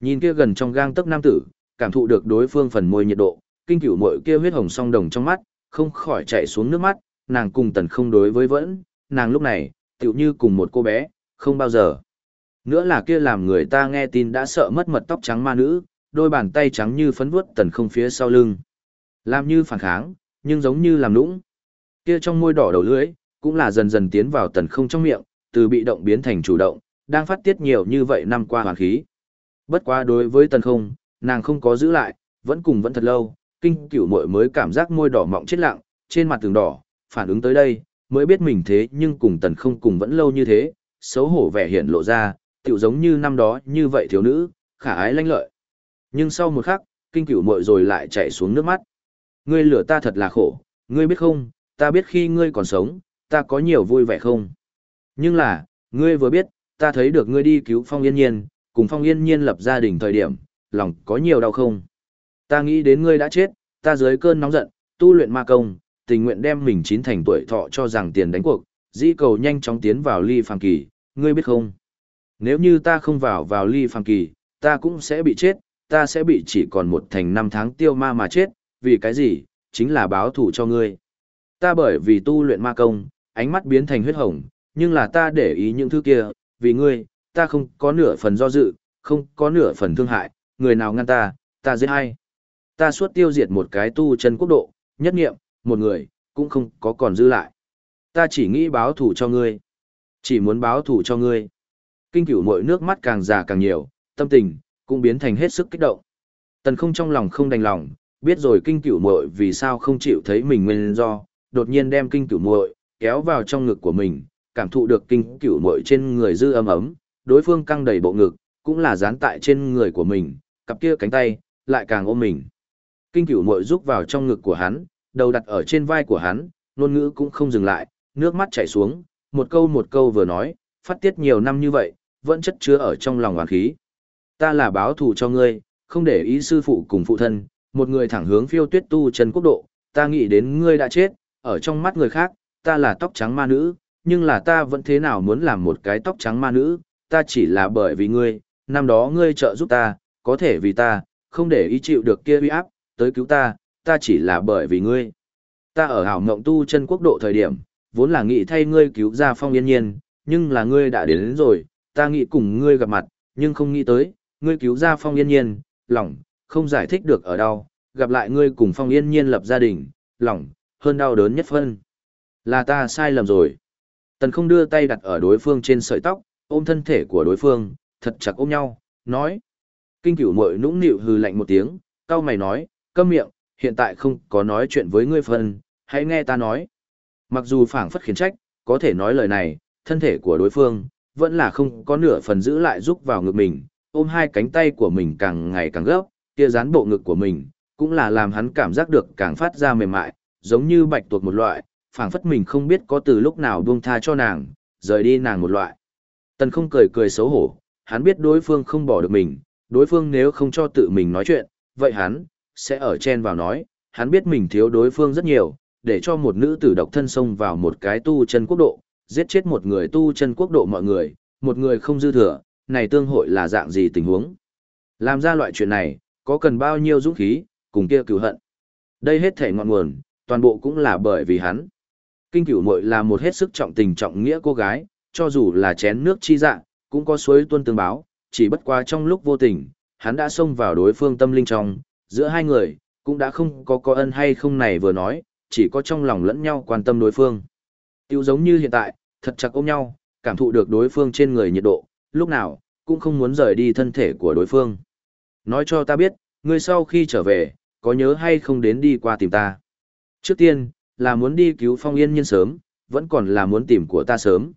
Nhìn kia gần trong gang tấc nam tử, cảm thụ được đối phương phần môi nhiệt độ, kinh cửu muội kia huyết hồng song đồng trong mắt, không khỏi chạy xuống nước mắt, nàng cùng tần không đối với vẫn, nàng lúc này, tựu như cùng một cô bé, không bao giờ. Nữa là kia làm người ta nghe tin đã sợ mất mật tóc trắng ma nữ, đôi bàn tay trắng như phấn vuốt tần không phía sau lưng. Làm như phản kháng, nhưng giống như làm nũng. Kia trong môi đỏ đầu lưỡi, cũng là dần dần tiến vào tần không trong miệng, từ bị động biến thành chủ động, đang phát tiết nhiều như vậy năm qua hoàn khí. Bất quá đối với tần không, nàng không có giữ lại, vẫn cùng vẫn thật lâu, kinh cửu muội mới cảm giác môi đỏ mọng chết lặng, trên mặt tường đỏ, phản ứng tới đây, mới biết mình thế nhưng cùng tần không cùng vẫn lâu như thế, xấu hổ vẻ hiện lộ ra, tiểu giống như năm đó như vậy thiếu nữ, khả ái lanh lợi. Nhưng sau một khắc, kinh cửu muội rồi lại chạy xuống nước mắt. Ngươi lửa ta thật là khổ, ngươi biết không, ta biết khi ngươi còn sống, ta có nhiều vui vẻ không. Nhưng là, ngươi vừa biết, ta thấy được ngươi đi cứu Phong Yên Nhiên, cùng Phong Yên Nhiên lập gia đình thời điểm, lòng có nhiều đau không. Ta nghĩ đến ngươi đã chết, ta dưới cơn nóng giận, tu luyện ma công, tình nguyện đem mình chín thành tuổi thọ cho rằng tiền đánh cuộc, dĩ cầu nhanh chóng tiến vào ly phàm kỳ, ngươi biết không? Nếu như ta không vào vào ly phàm kỳ, ta cũng sẽ bị chết, ta sẽ bị chỉ còn một thành năm tháng tiêu ma mà chết, vì cái gì? Chính là báo thù cho ngươi. Ta bởi vì tu luyện ma công, ánh mắt biến thành huyết hồng, nhưng là ta để ý những thứ kia, vì ngươi, ta không có nửa phần do dự, không có nửa phần thương hại, người nào ngăn ta, ta giết hay. Ta suốt tiêu diệt một cái tu chân quốc độ, nhất nghiệm, một người, cũng không có còn dư lại. Ta chỉ nghĩ báo thủ cho ngươi. Chỉ muốn báo thủ cho ngươi. Kinh cửu mội nước mắt càng già càng nhiều, tâm tình, cũng biến thành hết sức kích động. Tần không trong lòng không đành lòng, biết rồi kinh cửu muội vì sao không chịu thấy mình nguyên do, đột nhiên đem kinh cửu muội kéo vào trong ngực của mình, cảm thụ được kinh cửu muội trên người dư ấm ấm, đối phương căng đầy bộ ngực, cũng là dán tại trên người của mình, cặp kia cánh tay lại càng ôm mình. Kinh cửu muội rúc vào trong ngực của hắn, đầu đặt ở trên vai của hắn, ngôn ngữ cũng không dừng lại, nước mắt chảy xuống, một câu một câu vừa nói, phát tiết nhiều năm như vậy, vẫn chất chứa ở trong lòng oán khí. Ta là báo thù cho ngươi, không để ý sư phụ cùng phụ thân, một người thẳng hướng phiêu tuyết tu chân quốc độ, ta nghĩ đến ngươi đã chết, ở trong mắt người khác, ta là tóc trắng ma nữ, nhưng là ta vẫn thế nào muốn làm một cái tóc trắng ma nữ, ta chỉ là bởi vì ngươi, năm đó ngươi trợ giúp ta, có thể vì ta, không để ý chịu được kia uy áp, tới cứu ta, ta chỉ là bởi vì ngươi. Ta ở hảo mộng tu chân quốc độ thời điểm, vốn là nghĩ thay ngươi cứu ra phong yên nhiên, nhưng là ngươi đã đến, đến rồi, ta nghĩ cùng ngươi gặp mặt, nhưng không nghĩ tới, ngươi cứu ra phong yên nhiên, lòng, không giải thích được ở đâu, gặp lại ngươi cùng phong yên nhiên lập gia đình, lòng, hơn đau đớn nhất phân. Là ta sai lầm rồi. Tần không đưa tay đặt ở đối phương trên sợi tóc, ôm thân thể của đối phương, thật chặt ôm nhau, nói. Kinh cửu mội nũng nịu hừ lạnh một tiếng, cao mày nói, câm miệng, hiện tại không có nói chuyện với ngươi phân, hãy nghe ta nói. Mặc dù phảng phất khiến trách, có thể nói lời này, thân thể của đối phương, vẫn là không có nửa phần giữ lại giúp vào ngực mình, ôm hai cánh tay của mình càng ngày càng gấp, kia dán bộ ngực của mình, cũng là làm hắn cảm giác được càng phát ra mềm mại, giống như bạch tuộc một loại, phảng phất mình không biết có từ lúc nào buông tha cho nàng, rời đi nàng một loại. Tần không cười cười xấu hổ, hắn biết đối phương không bỏ được mình, đối phương nếu không cho tự mình nói chuyện, vậy hắn, sẽ ở chen vào nói, hắn biết mình thiếu đối phương rất nhiều, để cho một nữ tử độc thân xông vào một cái tu chân quốc độ, giết chết một người tu chân quốc độ mọi người, một người không dư thừa, này tương hội là dạng gì tình huống. Làm ra loại chuyện này, có cần bao nhiêu dũng khí, cùng kia cửu hận. Đây hết thể ngọn nguồn, toàn bộ cũng là bởi vì hắn. Kinh cửu muội là một hết sức trọng tình trọng nghĩa cô gái, cho dù là chén nước chi dạng, cũng có suối tuân tương báo, chỉ bất quá trong lúc vô tình, hắn đã xông vào đối phương tâm linh trong, giữa hai người, cũng đã không có có ân hay không này vừa nói, chỉ có trong lòng lẫn nhau quan tâm đối phương. Tiêu giống như hiện tại, thật chặt ôm nhau, cảm thụ được đối phương trên người nhiệt độ, lúc nào, cũng không muốn rời đi thân thể của đối phương. Nói cho ta biết, ngươi sau khi trở về, có nhớ hay không đến đi qua tìm ta. Trước tiên, là muốn đi cứu phong yên nhiên sớm, vẫn còn là muốn tìm của ta sớm.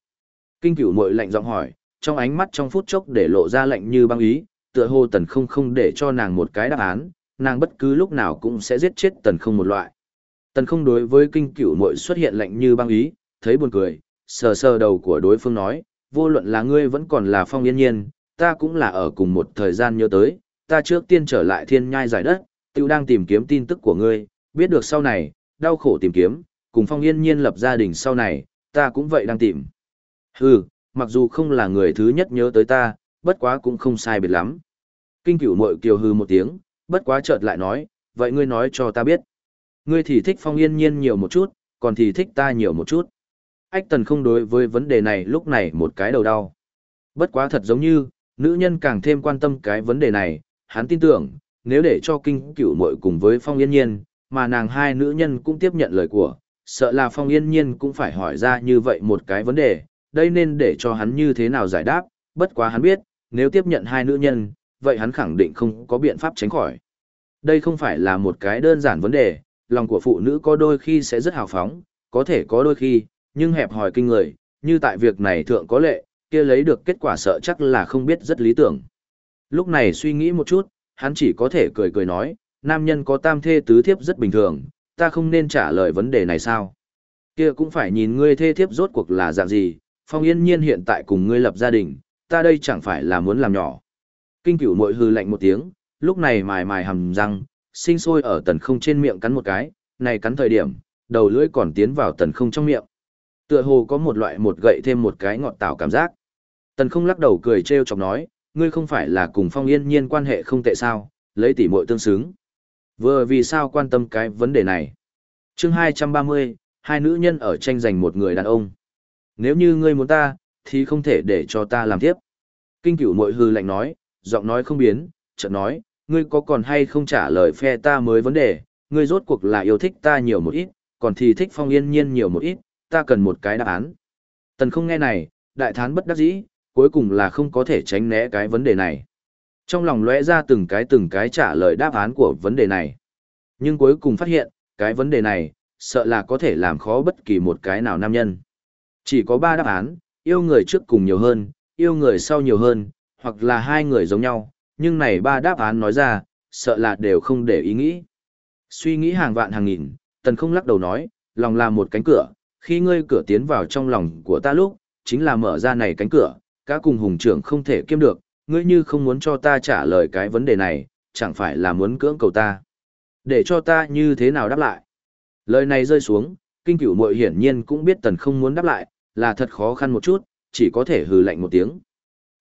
Kinh cửu mội lạnh giọng hỏi, trong ánh mắt trong phút chốc để lộ ra lạnh như băng ý, tựa hồ tần không không để cho nàng một cái đáp án, nàng bất cứ lúc nào cũng sẽ giết chết tần không một loại. Tần không đối với kinh cửu muội xuất hiện lạnh như băng ý, thấy buồn cười, sờ sờ đầu của đối phương nói, vô luận là ngươi vẫn còn là phong yên nhiên, ta cũng là ở cùng một thời gian nhớ tới, ta trước tiên trở lại thiên nhai giải đất, tiêu đang tìm kiếm tin tức của ngươi, biết được sau này, đau khổ tìm kiếm, cùng phong yên nhiên lập gia đình sau này, ta cũng vậy đang tìm. Hừ, mặc dù không là người thứ nhất nhớ tới ta, bất quá cũng không sai biệt lắm. Kinh cửu muội kiều hư một tiếng, bất quá chợt lại nói, vậy ngươi nói cho ta biết. Ngươi thì thích phong yên nhiên nhiều một chút, còn thì thích ta nhiều một chút. Ách tần không đối với vấn đề này lúc này một cái đầu đau. Bất quá thật giống như, nữ nhân càng thêm quan tâm cái vấn đề này, hắn tin tưởng, nếu để cho kinh cửu muội cùng với phong yên nhiên, mà nàng hai nữ nhân cũng tiếp nhận lời của, sợ là phong yên nhiên cũng phải hỏi ra như vậy một cái vấn đề, đây nên để cho hắn như thế nào giải đáp, bất quá hắn biết, nếu tiếp nhận hai nữ nhân, vậy hắn khẳng định không có biện pháp tránh khỏi. Đây không phải là một cái đơn giản vấn đề, lòng của phụ nữ có đôi khi sẽ rất hào phóng, có thể có đôi khi, nhưng hẹp hòi kinh người, như tại việc này thượng có lệ, kia lấy được kết quả sợ chắc là không biết rất lý tưởng. Lúc này suy nghĩ một chút, hắn chỉ có thể cười cười nói, nam nhân có tam thê tứ thiếp rất bình thường, ta không nên trả lời vấn đề này sao? Kia cũng phải nhìn ngươi thê thiếp rốt cuộc là dạng gì, phong yên nhiên hiện tại cùng ngươi lập gia đình, ta đây chẳng phải là muốn làm nhỏ. Kinh cửu mội hư lạnh một tiếng, lúc này mài mài hầm răng, sinh sôi ở tần không trên miệng cắn một cái, này cắn thời điểm, đầu lưỡi còn tiến vào tần không trong miệng. Tựa hồ có một loại một gậy thêm một cái ngọt tảo cảm giác. Tần không lắc đầu cười trêu chọc nói, ngươi không phải là cùng phong yên nhiên quan hệ không tệ sao, lấy tỉ muội tương xứng. Vừa vì sao quan tâm cái vấn đề này. chương 230, hai nữ nhân ở tranh giành một người đàn ông. Nếu như ngươi muốn ta, thì không thể để cho ta làm tiếp. Kinh cửu mội hư lạnh nói, giọng nói không biến, chợt nói, ngươi có còn hay không trả lời phe ta mới vấn đề, ngươi rốt cuộc là yêu thích ta nhiều một ít, còn thì thích phong yên nhiên nhiều một ít, ta cần một cái đáp án. Tần không nghe này, đại thán bất đắc dĩ, cuối cùng là không có thể tránh né cái vấn đề này. Trong lòng lóe ra từng cái từng cái trả lời đáp án của vấn đề này. Nhưng cuối cùng phát hiện, cái vấn đề này, sợ là có thể làm khó bất kỳ một cái nào nam nhân. Chỉ có ba đáp án, yêu người trước cùng nhiều hơn, yêu người sau nhiều hơn, hoặc là hai người giống nhau, nhưng này ba đáp án nói ra, sợ là đều không để ý nghĩ. Suy nghĩ hàng vạn hàng nghìn, tần không lắc đầu nói, lòng là một cánh cửa, khi ngươi cửa tiến vào trong lòng của ta lúc, chính là mở ra này cánh cửa, cá cùng hùng trưởng không thể kiêm được, ngươi như không muốn cho ta trả lời cái vấn đề này, chẳng phải là muốn cưỡng cầu ta. Để cho ta như thế nào đáp lại? Lời này rơi xuống, kinh cửu muội hiển nhiên cũng biết tần không muốn đáp lại, là thật khó khăn một chút, chỉ có thể hừ lạnh một tiếng.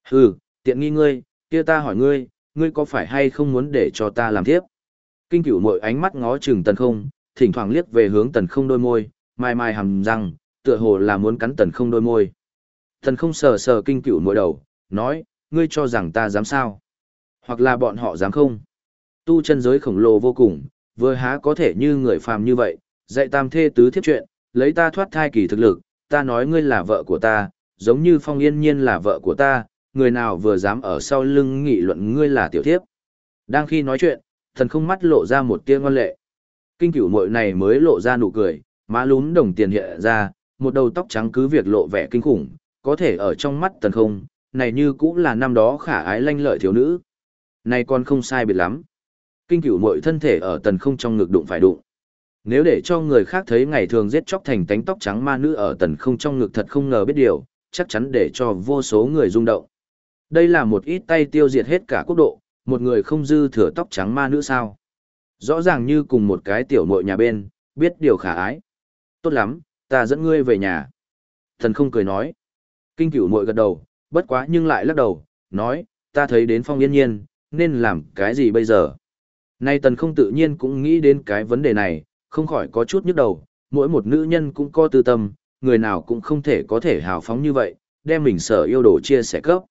Hừ, tiện nghi ngươi, kia ta hỏi ngươi, ngươi có phải hay không muốn để cho ta làm tiếp? Kinh cửu mội ánh mắt ngó chừng tần không, thỉnh thoảng liếc về hướng tần không đôi môi, mai mai hầm răng, tựa hồ là muốn cắn tần không đôi môi. Tần không sờ sờ kinh cửu mội đầu, nói, ngươi cho rằng ta dám sao? Hoặc là bọn họ dám không? Tu chân giới khổng lồ vô cùng, vừa há có thể như người phàm như vậy, dạy tam thê tứ thiết chuyện, lấy ta thoát thai kỳ thực lực, ta nói ngươi là vợ của ta, giống như phong yên nhiên là vợ của ta, người nào vừa dám ở sau lưng nghị luận ngươi là tiểu thiếp. Đang khi nói chuyện, thần không mắt lộ ra một tia ngon lệ. Kinh cửu muội này mới lộ ra nụ cười, má lún đồng tiền hiện ra, một đầu tóc trắng cứ việc lộ vẻ kinh khủng, có thể ở trong mắt thần không, này như cũng là năm đó khả ái lanh lợi thiếu nữ. Này còn không sai biệt lắm. Kinh cửu muội thân thể ở tần không trong ngực đụng phải đụng. Nếu để cho người khác thấy ngày thường giết chóc thành tánh tóc trắng ma nữ ở tần không trong ngực thật không ngờ biết điều, chắc chắn để cho vô số người rung động. Đây là một ít tay tiêu diệt hết cả quốc độ, một người không dư thừa tóc trắng ma nữ sao. Rõ ràng như cùng một cái tiểu muội nhà bên, biết điều khả ái. Tốt lắm, ta dẫn ngươi về nhà. Thần không cười nói. Kinh cửu muội gật đầu, bất quá nhưng lại lắc đầu, nói, ta thấy đến phong yên nhiên, nên làm cái gì bây giờ? Nay tần không tự nhiên cũng nghĩ đến cái vấn đề này, không khỏi có chút nhức đầu, mỗi một nữ nhân cũng có tư tâm, người nào cũng không thể có thể hào phóng như vậy, đem mình sở yêu đồ chia sẻ cấp.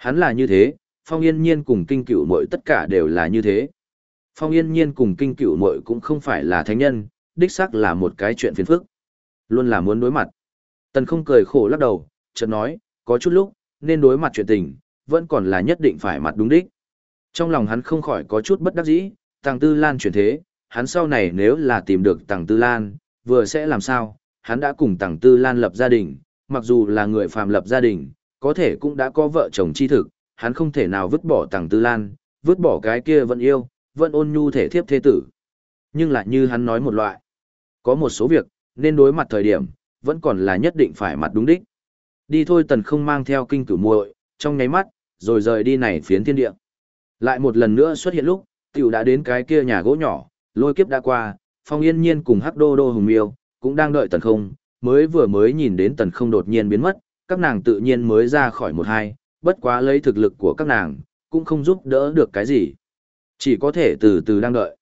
Hắn là như thế, phong yên nhiên cùng kinh cựu muội tất cả đều là như thế. Phong yên nhiên cùng kinh cựu muội cũng không phải là thánh nhân, đích xác là một cái chuyện phiền phức. Luôn là muốn đối mặt. Tần không cười khổ lắc đầu, chợt nói, có chút lúc, nên đối mặt chuyện tình, vẫn còn là nhất định phải mặt đúng đích. Trong lòng hắn không khỏi có chút bất đắc dĩ, Tàng Tư Lan chuyển thế, hắn sau này nếu là tìm được Tàng Tư Lan, vừa sẽ làm sao, hắn đã cùng Tàng Tư Lan lập gia đình, mặc dù là người phàm lập gia đình, có thể cũng đã có vợ chồng chi thực, hắn không thể nào vứt bỏ Tàng Tư Lan, vứt bỏ cái kia vẫn yêu, vẫn ôn nhu thể thiếp thế tử. Nhưng lại như hắn nói một loại, có một số việc, nên đối mặt thời điểm, vẫn còn là nhất định phải mặt đúng đích. Đi thôi tần không mang theo kinh cửu muội trong nháy mắt, rồi rời đi này phiến thiên địa. Lại một lần nữa xuất hiện lúc, tiểu đã đến cái kia nhà gỗ nhỏ, lôi kiếp đã qua, phong yên nhiên cùng hắc đô đô hùng miêu, cũng đang đợi tần không, mới vừa mới nhìn đến tần không đột nhiên biến mất, các nàng tự nhiên mới ra khỏi một hai, bất quá lấy thực lực của các nàng, cũng không giúp đỡ được cái gì. Chỉ có thể từ từ đang đợi.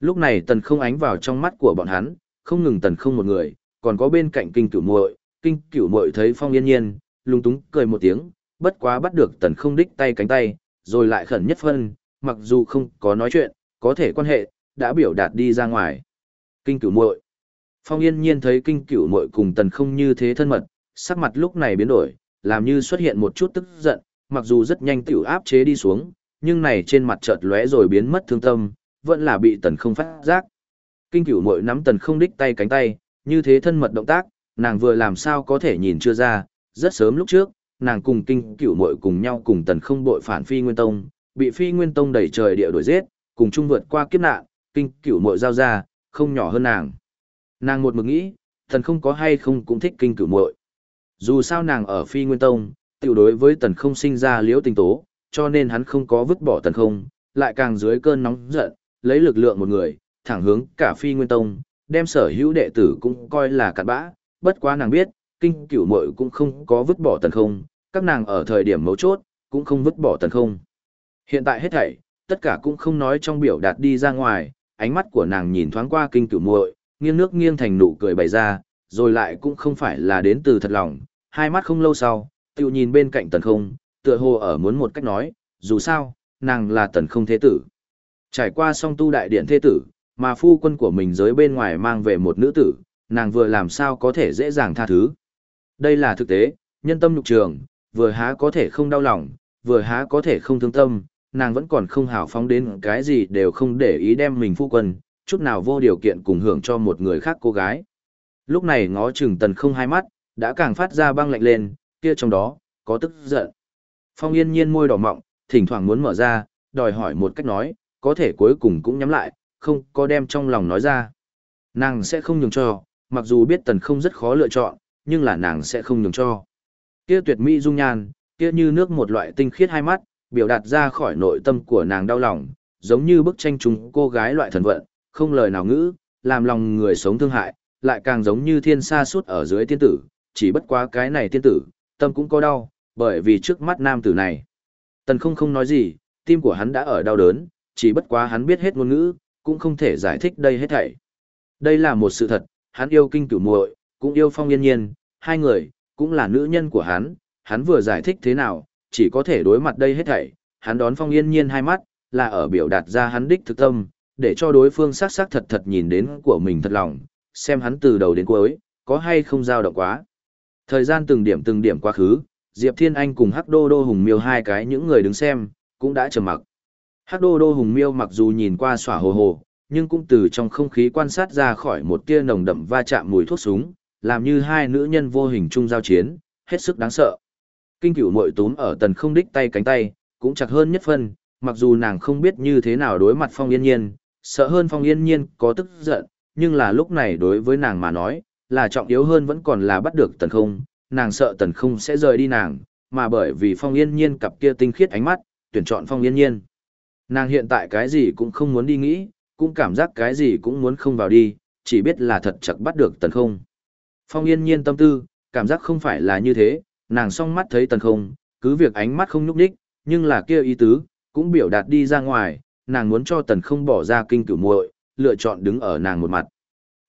Lúc này tần không ánh vào trong mắt của bọn hắn, không ngừng tần không một người, còn có bên cạnh kinh cửu muội kinh cửu muội thấy phong yên nhiên, lung túng cười một tiếng, bất quá bắt được tần không đích tay cánh tay, rồi lại khẩn nhất phân, mặc dù không có nói chuyện, có thể quan hệ, đã biểu đạt đi ra ngoài. Kinh cửu muội Phong yên nhiên thấy kinh cửu muội cùng tần không như thế thân mật, sắc mặt lúc này biến đổi, làm như xuất hiện một chút tức giận, mặc dù rất nhanh tiểu áp chế đi xuống, nhưng này trên mặt chợt lóe rồi biến mất thương tâm, vẫn là bị tần không phát giác. Kinh cửu muội nắm tần không đích tay cánh tay, như thế thân mật động tác, nàng vừa làm sao có thể nhìn chưa ra, rất sớm lúc trước, nàng cùng kinh cửu muội cùng nhau cùng tần không bội phản phi nguyên tông, bị phi nguyên tông đẩy trời địa đuổi giết, cùng chung vượt qua kiếp nạn, kinh cửu muội giao ra, không nhỏ hơn nàng. Nàng một mực nghĩ, tần không có hay không cũng thích kinh cửu muội. Dù sao nàng ở phi nguyên tông, tiểu đối với tần không sinh ra liễu tình tố, cho nên hắn không có vứt bỏ tần không, lại càng dưới cơn nóng giận, lấy lực lượng một người, thẳng hướng cả phi nguyên tông, đem sở hữu đệ tử cũng coi là cặn bã, bất quá nàng biết, kinh cửu muội cũng không có vứt bỏ tần không, các nàng ở thời điểm mấu chốt, cũng không vứt bỏ tần không. Hiện tại hết thảy, tất cả cũng không nói trong biểu đạt đi ra ngoài, ánh mắt của nàng nhìn thoáng qua kinh cửu muội, nghiêng nước nghiêng thành nụ cười bày ra, rồi lại cũng không phải là đến từ thật lòng, hai mắt không lâu sau, tự nhìn bên cạnh tần không, tựa hồ ở muốn một cách nói, dù sao, nàng là tần không thế tử. Trải qua song tu đại điện thế tử, mà phu quân của mình giới bên ngoài mang về một nữ tử, nàng vừa làm sao có thể dễ dàng tha thứ. Đây là thực tế, nhân tâm nhục trường, vừa há có thể không đau lòng, vừa há có thể không thương tâm, nàng vẫn còn không hào phóng đến cái gì đều không để ý đem mình phu quân, chút nào vô điều kiện cùng hưởng cho một người khác cô gái. Lúc này ngó chừng tần không hai mắt, đã càng phát ra băng lạnh lên, kia trong đó, có tức giận. Phong yên nhiên môi đỏ mọng, thỉnh thoảng muốn mở ra, đòi hỏi một cách nói, có thể cuối cùng cũng nhắm lại, không có đem trong lòng nói ra. Nàng sẽ không nhường cho, mặc dù biết tần không rất khó lựa chọn, nhưng là nàng sẽ không nhường cho. Kia tuyệt mỹ dung nhan, kia như nước một loại tinh khiết hai mắt, biểu đạt ra khỏi nội tâm của nàng đau lòng, giống như bức tranh chúng cô gái loại thần vận, không lời nào ngữ, làm lòng người sống thương hại, lại càng giống như thiên sa suốt ở dưới tiên tử, chỉ bất quá cái này tiên tử, tâm cũng có đau, bởi vì trước mắt nam tử này. Tần không không nói gì, tim của hắn đã ở đau đớn, chỉ bất quá hắn biết hết ngôn ngữ, cũng không thể giải thích đây hết thảy. Đây là một sự thật, hắn yêu kinh cửu muội, cũng yêu phong yên nhiên, hai người, cũng là nữ nhân của hắn, hắn vừa giải thích thế nào, chỉ có thể đối mặt đây hết thảy, hắn đón phong yên nhiên hai mắt, là ở biểu đạt ra hắn đích thực tâm, để cho đối phương sắc sắc thật thật nhìn đến của mình thật lòng, xem hắn từ đầu đến cuối, có hay không dao động quá. Thời gian từng điểm từng điểm quá khứ, Diệp Thiên Anh cùng Hắc Đô Đô Hùng Miêu hai cái những người đứng xem, cũng đã trầm mặc. Hắc Đô Đô Hùng Miêu mặc dù nhìn qua xỏa hồ hồ, nhưng cũng từ trong không khí quan sát ra khỏi một tia nồng đậm va chạm mùi thuốc súng, làm như hai nữ nhân vô hình chung giao chiến, hết sức đáng sợ. Kinh cửu muội túm ở tần không đích tay cánh tay, cũng chặt hơn nhất phân, mặc dù nàng không biết như thế nào đối mặt phong yên nhiên, sợ hơn phong yên nhiên có tức giận, nhưng là lúc này đối với nàng mà nói, là trọng yếu hơn vẫn còn là bắt được tần không, nàng sợ tần không sẽ rời đi nàng, mà bởi vì phong yên nhiên cặp kia tinh khiết ánh mắt, tuyển chọn phong yên nhiên. Nàng hiện tại cái gì cũng không muốn đi nghĩ, cũng cảm giác cái gì cũng muốn không vào đi, chỉ biết là thật chặt bắt được tần không. Phong yên nhiên tâm tư, cảm giác không phải là như thế, nàng song mắt thấy tần không, cứ việc ánh mắt không nhúc đích, nhưng là kia ý tứ, cũng biểu đạt đi ra ngoài, nàng muốn cho tần không bỏ ra kinh cửu muội, lựa chọn đứng ở nàng một mặt.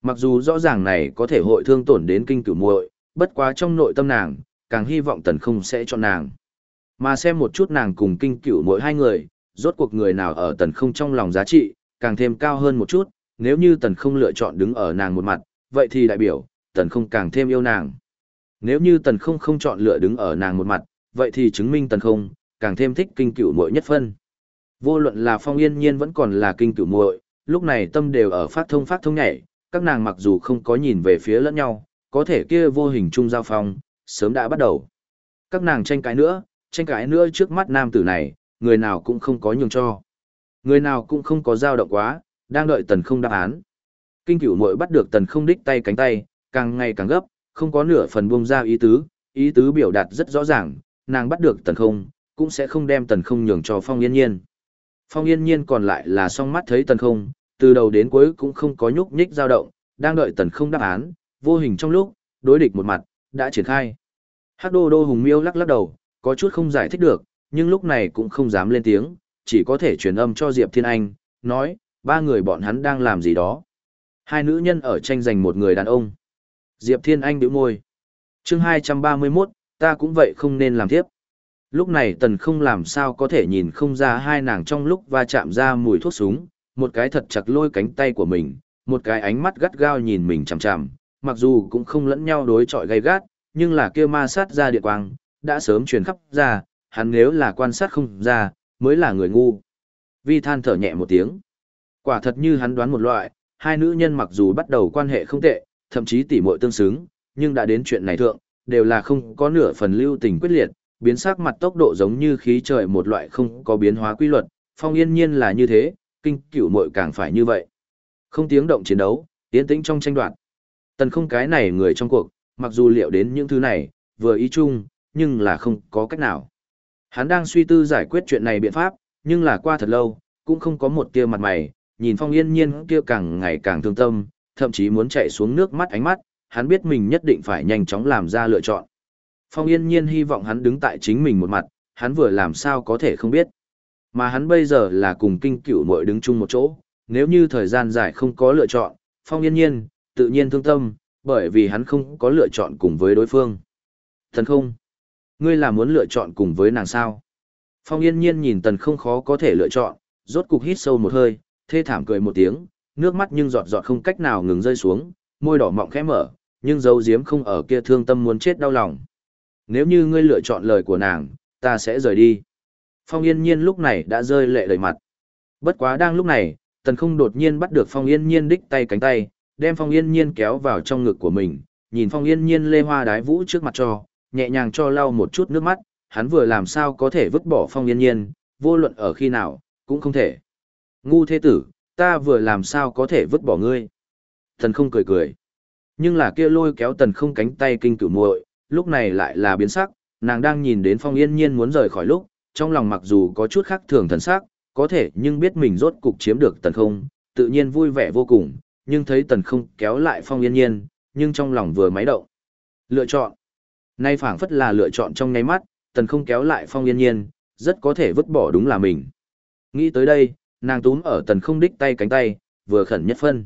Mặc dù rõ ràng này có thể hội thương tổn đến kinh cửu muội, bất quá trong nội tâm nàng, càng hy vọng tần không sẽ chọn nàng. Mà xem một chút nàng cùng kinh cửu mỗi hai người, rốt cuộc người nào ở tần không trong lòng giá trị, càng thêm cao hơn một chút, nếu như tần không lựa chọn đứng ở nàng một mặt, vậy thì đại biểu, tần không càng thêm yêu nàng. Nếu như tần không không chọn lựa đứng ở nàng một mặt, vậy thì chứng minh tần không, càng thêm thích kinh cửu muội nhất phân. Vô luận là phong yên nhiên vẫn còn là kinh cửu muội, lúc này tâm đều ở phát thông phát thông nhảy, các nàng mặc dù không có nhìn về phía lẫn nhau, có thể kia vô hình trung giao phong, sớm đã bắt đầu. Các nàng tranh cãi nữa, tranh cãi nữa trước mắt nam tử này, người nào cũng không có nhường cho. Người nào cũng không có dao động quá, đang đợi tần không đáp án. Kinh cửu muội bắt được tần không đích tay cánh tay, càng ngày càng gấp, không có nửa phần buông ra ý tứ, ý tứ biểu đạt rất rõ ràng, nàng bắt được tần không, cũng sẽ không đem tần không nhường cho phong yên nhiên. Phong yên nhiên còn lại là song mắt thấy tần không, từ đầu đến cuối cũng không có nhúc nhích dao động, đang đợi tần không đáp án, vô hình trong lúc, đối địch một mặt, đã triển khai. Hắc đô đô hùng miêu lắc lắc đầu, có chút không giải thích được, nhưng lúc này cũng không dám lên tiếng, chỉ có thể truyền âm cho Diệp Thiên Anh, nói, ba người bọn hắn đang làm gì đó. Hai nữ nhân ở tranh giành một người đàn ông. Diệp Thiên Anh bĩu môi. chương 231, ta cũng vậy không nên làm tiếp. Lúc này tần không làm sao có thể nhìn không ra hai nàng trong lúc va chạm ra mùi thuốc súng, một cái thật chặt lôi cánh tay của mình, một cái ánh mắt gắt gao nhìn mình chằm chằm, mặc dù cũng không lẫn nhau đối chọi gay gắt, nhưng là kia ma sát ra địa quang, đã sớm truyền khắp ra, hắn nếu là quan sát không ra, mới là người ngu. Vi than thở nhẹ một tiếng. Quả thật như hắn đoán một loại, hai nữ nhân mặc dù bắt đầu quan hệ không tệ, thậm chí tỉ muội tương xứng, nhưng đã đến chuyện này thượng, đều là không có nửa phần lưu tình quyết liệt, biến sắc mặt tốc độ giống như khí trời một loại không có biến hóa quy luật, phong yên nhiên là như thế, kinh cửu muội càng phải như vậy. Không tiếng động chiến đấu, tiến tĩnh trong tranh đoạt. Tần không cái này người trong cuộc, mặc dù liệu đến những thứ này, vừa ý chung, nhưng là không có cách nào. Hắn đang suy tư giải quyết chuyện này biện pháp, nhưng là qua thật lâu, cũng không có một tia mặt mày, nhìn phong yên nhiên kia càng ngày càng thương tâm, thậm chí muốn chạy xuống nước mắt ánh mắt, hắn biết mình nhất định phải nhanh chóng làm ra lựa chọn. Phong yên nhiên hy vọng hắn đứng tại chính mình một mặt, hắn vừa làm sao có thể không biết. Mà hắn bây giờ là cùng kinh cửu muội đứng chung một chỗ, nếu như thời gian dài không có lựa chọn, phong yên nhiên, tự nhiên thương tâm, bởi vì hắn không có lựa chọn cùng với đối phương. Thần không, ngươi là muốn lựa chọn cùng với nàng sao? Phong yên nhiên nhìn tần không khó có thể lựa chọn, rốt cục hít sâu một hơi, thê thảm cười một tiếng, nước mắt nhưng giọt giọt không cách nào ngừng rơi xuống, môi đỏ mọng khẽ mở, nhưng dấu diếm không ở kia thương tâm muốn chết đau lòng. Nếu như ngươi lựa chọn lời của nàng, ta sẽ rời đi. Phong yên nhiên lúc này đã rơi lệ đầy mặt. Bất quá đang lúc này, tần không đột nhiên bắt được phong yên nhiên đích tay cánh tay, đem phong yên nhiên kéo vào trong ngực của mình, nhìn phong yên nhiên lê hoa đái vũ trước mặt cho, nhẹ nhàng cho lau một chút nước mắt, hắn vừa làm sao có thể vứt bỏ phong yên nhiên, vô luận ở khi nào, cũng không thể. Ngu thế tử, ta vừa làm sao có thể vứt bỏ ngươi. Tần không cười cười. Nhưng là kia lôi kéo tần không cánh tay kinh cửu muội, lúc này lại là biến sắc, nàng đang nhìn đến phong yên nhiên muốn rời khỏi lúc, trong lòng mặc dù có chút khác thường thần sắc, có thể nhưng biết mình rốt cục chiếm được tần không, tự nhiên vui vẻ vô cùng, nhưng thấy tần không kéo lại phong yên nhiên, nhưng trong lòng vừa máy động. Lựa chọn. Nay phảng phất là lựa chọn trong ngay mắt, tần không kéo lại phong yên nhiên, rất có thể vứt bỏ đúng là mình. Nghĩ tới đây, nàng túm ở tần không đích tay cánh tay, vừa khẩn nhất phân.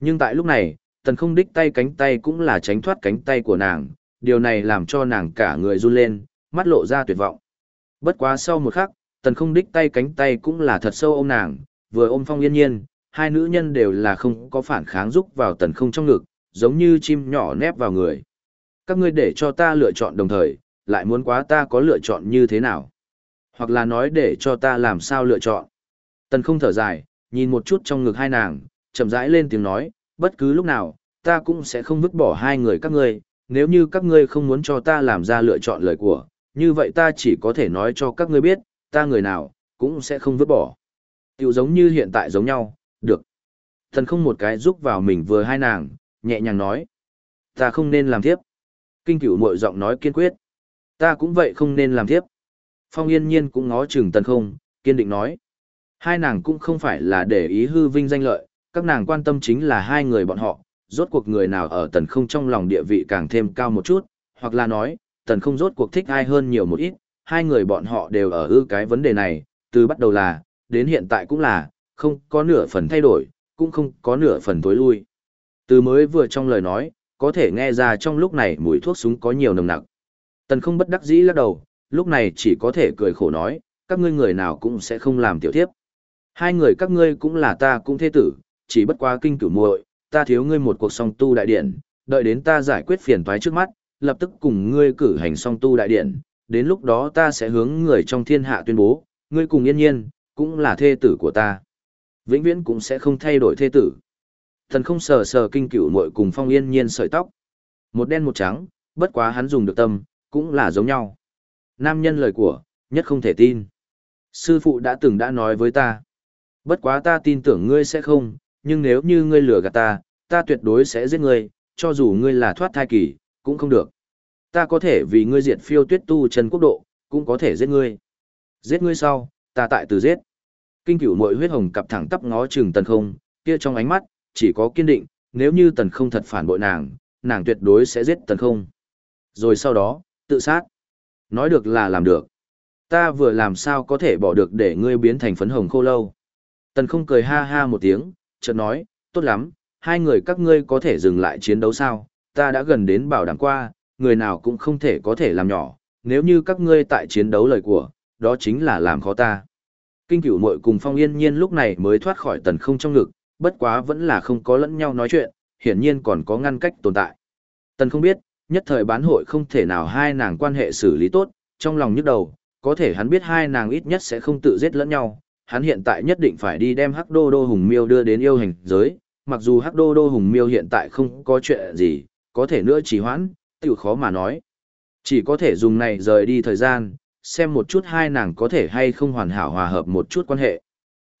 Nhưng tại lúc này, tần không đích tay cánh tay cũng là tránh thoát cánh tay của nàng, điều này làm cho nàng cả người run lên, mắt lộ ra tuyệt vọng. Bất quá sau một khắc, tần không đích tay cánh tay cũng là thật sâu ôm nàng, vừa ôm phong yên nhiên, hai nữ nhân đều là không có phản kháng rúc vào tần không trong ngực, giống như chim nhỏ nép vào người. Các ngươi để cho ta lựa chọn đồng thời, lại muốn quá ta có lựa chọn như thế nào? Hoặc là nói để cho ta làm sao lựa chọn? Tần không thở dài, nhìn một chút trong ngực hai nàng, chậm rãi lên tiếng nói, bất cứ lúc nào, ta cũng sẽ không vứt bỏ hai người các ngươi, nếu như các ngươi không muốn cho ta làm ra lựa chọn lời của, như vậy ta chỉ có thể nói cho các ngươi biết, ta người nào, cũng sẽ không vứt bỏ. Tiểu giống như hiện tại giống nhau, được. Thần không một cái giúp vào mình vừa hai nàng, nhẹ nhàng nói. Ta không nên làm tiếp. Kinh cửu mội giọng nói kiên quyết. Ta cũng vậy không nên làm tiếp. Phong yên nhiên cũng ngó chừng tần không, kiên định nói. Hai nàng cũng không phải là để ý hư vinh danh lợi, các nàng quan tâm chính là hai người bọn họ, rốt cuộc người nào ở tần không trong lòng địa vị càng thêm cao một chút, hoặc là nói, tần không rốt cuộc thích ai hơn nhiều một ít, hai người bọn họ đều ở ư cái vấn đề này, từ bắt đầu là, đến hiện tại cũng là, không có nửa phần thay đổi, cũng không có nửa phần tối lui. Từ mới vừa trong lời nói, có thể nghe ra trong lúc này mùi thuốc súng có nhiều nồng nặc. Tần không bất đắc dĩ lắc đầu, lúc này chỉ có thể cười khổ nói, các ngươi người nào cũng sẽ không làm tiểu thiếp. Hai người các ngươi cũng là ta cũng thế tử, chỉ bất quá kinh cửu muội, ta thiếu ngươi một cuộc song tu đại điện, đợi đến ta giải quyết phiền toái trước mắt, lập tức cùng ngươi cử hành song tu đại điện, đến lúc đó ta sẽ hướng người trong thiên hạ tuyên bố, ngươi cùng yên nhiên, cũng là thê tử của ta. Vĩnh viễn cũng sẽ không thay đổi thê tử. Thần không sờ sờ kinh cửu muội cùng phong yên nhiên sợi tóc. Một đen một trắng, bất quá hắn dùng được tâm, cũng là giống nhau. Nam nhân lời của, nhất không thể tin. Sư phụ đã từng đã nói với ta. Bất quá ta tin tưởng ngươi sẽ không, nhưng nếu như ngươi lừa gạt ta, ta tuyệt đối sẽ giết ngươi, cho dù ngươi là thoát thai kỳ, cũng không được. Ta có thể vì ngươi diệt phiêu tuyết tu chân quốc độ, cũng có thể giết ngươi. Giết ngươi sau, ta tại từ giết. Kinh cửu mội huyết hồng cặp thẳng tắp ngó chừng tần không, kia trong ánh mắt, chỉ có kiên định, nếu như tần không thật phản bội nàng, nàng tuyệt đối sẽ giết tần không. Rồi sau đó, tự sát. Nói được là làm được. Ta vừa làm sao có thể bỏ được để ngươi biến thành phấn hồng khô lâu. Tần không cười ha ha một tiếng, chợt nói, tốt lắm, hai người các ngươi có thể dừng lại chiến đấu sao, ta đã gần đến bảo đảm qua, người nào cũng không thể có thể làm nhỏ, nếu như các ngươi tại chiến đấu lời của, đó chính là làm khó ta. Kinh cửu muội cùng phong yên nhiên lúc này mới thoát khỏi tần không trong ngực, bất quá vẫn là không có lẫn nhau nói chuyện, hiển nhiên còn có ngăn cách tồn tại. Tần không biết, nhất thời bán hội không thể nào hai nàng quan hệ xử lý tốt, trong lòng nhức đầu, có thể hắn biết hai nàng ít nhất sẽ không tự giết lẫn nhau, hắn hiện tại nhất định phải đi đem Hắc Đô Đô Hùng Miêu đưa đến yêu hành giới, mặc dù Hắc Đô Đô Hùng Miêu hiện tại không có chuyện gì, có thể nữa chỉ hoãn, tiểu khó mà nói. Chỉ có thể dùng này rời đi thời gian, xem một chút hai nàng có thể hay không hoàn hảo hòa hợp một chút quan hệ.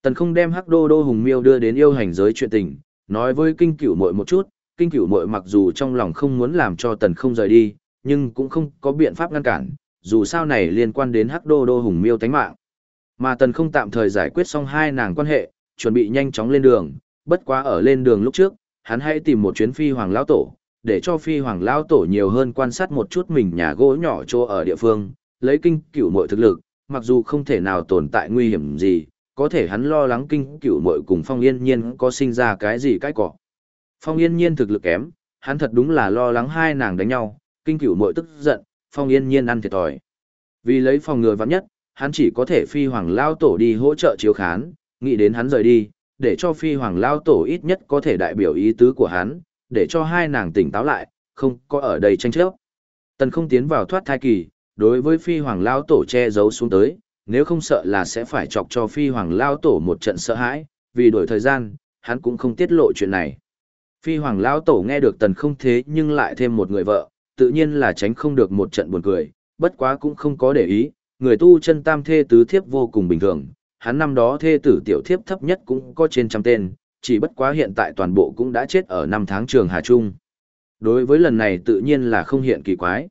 Tần không đem Hắc Đô Đô Hùng Miêu đưa đến yêu hành giới chuyện tình, nói với kinh cửu muội một chút, kinh cửu muội mặc dù trong lòng không muốn làm cho tần không rời đi, nhưng cũng không có biện pháp ngăn cản, dù sao này liên quan đến Hắc Đô Đô Hùng Miêu tánh mạng. Mà tần không tạm thời giải quyết xong hai nàng quan hệ, chuẩn bị nhanh chóng lên đường, bất quá ở lên đường lúc trước, hắn hãy tìm một chuyến phi hoàng lão tổ, để cho phi hoàng lão tổ nhiều hơn quan sát một chút mình nhà gỗ nhỏ chỗ ở địa phương, lấy kinh cửu muội thực lực, mặc dù không thể nào tồn tại nguy hiểm gì, có thể hắn lo lắng kinh cửu muội cùng phong yên nhiên có sinh ra cái gì cái cỏ. Phong yên nhiên thực lực kém, hắn thật đúng là lo lắng hai nàng đánh nhau, kinh cửu muội tức giận, phong yên nhiên ăn thiệt thòi. Vì lấy phòng ngừa vắng nhất, hắn chỉ có thể phi hoàng lao tổ đi hỗ trợ chiếu khán, nghĩ đến hắn rời đi, để cho phi hoàng lao tổ ít nhất có thể đại biểu ý tứ của hắn, để cho hai nàng tỉnh táo lại, không có ở đây tranh chấp. Tần không tiến vào thoát thai kỳ, đối với phi hoàng lao tổ che giấu xuống tới, nếu không sợ là sẽ phải chọc cho phi hoàng lao tổ một trận sợ hãi, vì đổi thời gian, hắn cũng không tiết lộ chuyện này. Phi hoàng lao tổ nghe được tần không thế nhưng lại thêm một người vợ, tự nhiên là tránh không được một trận buồn cười, bất quá cũng không có để ý, người tu chân tam thê tứ thiếp vô cùng bình thường, hắn năm đó thê tử tiểu thiếp thấp nhất cũng có trên trăm tên, chỉ bất quá hiện tại toàn bộ cũng đã chết ở năm tháng trường Hà Trung. Đối với lần này tự nhiên là không hiện kỳ quái.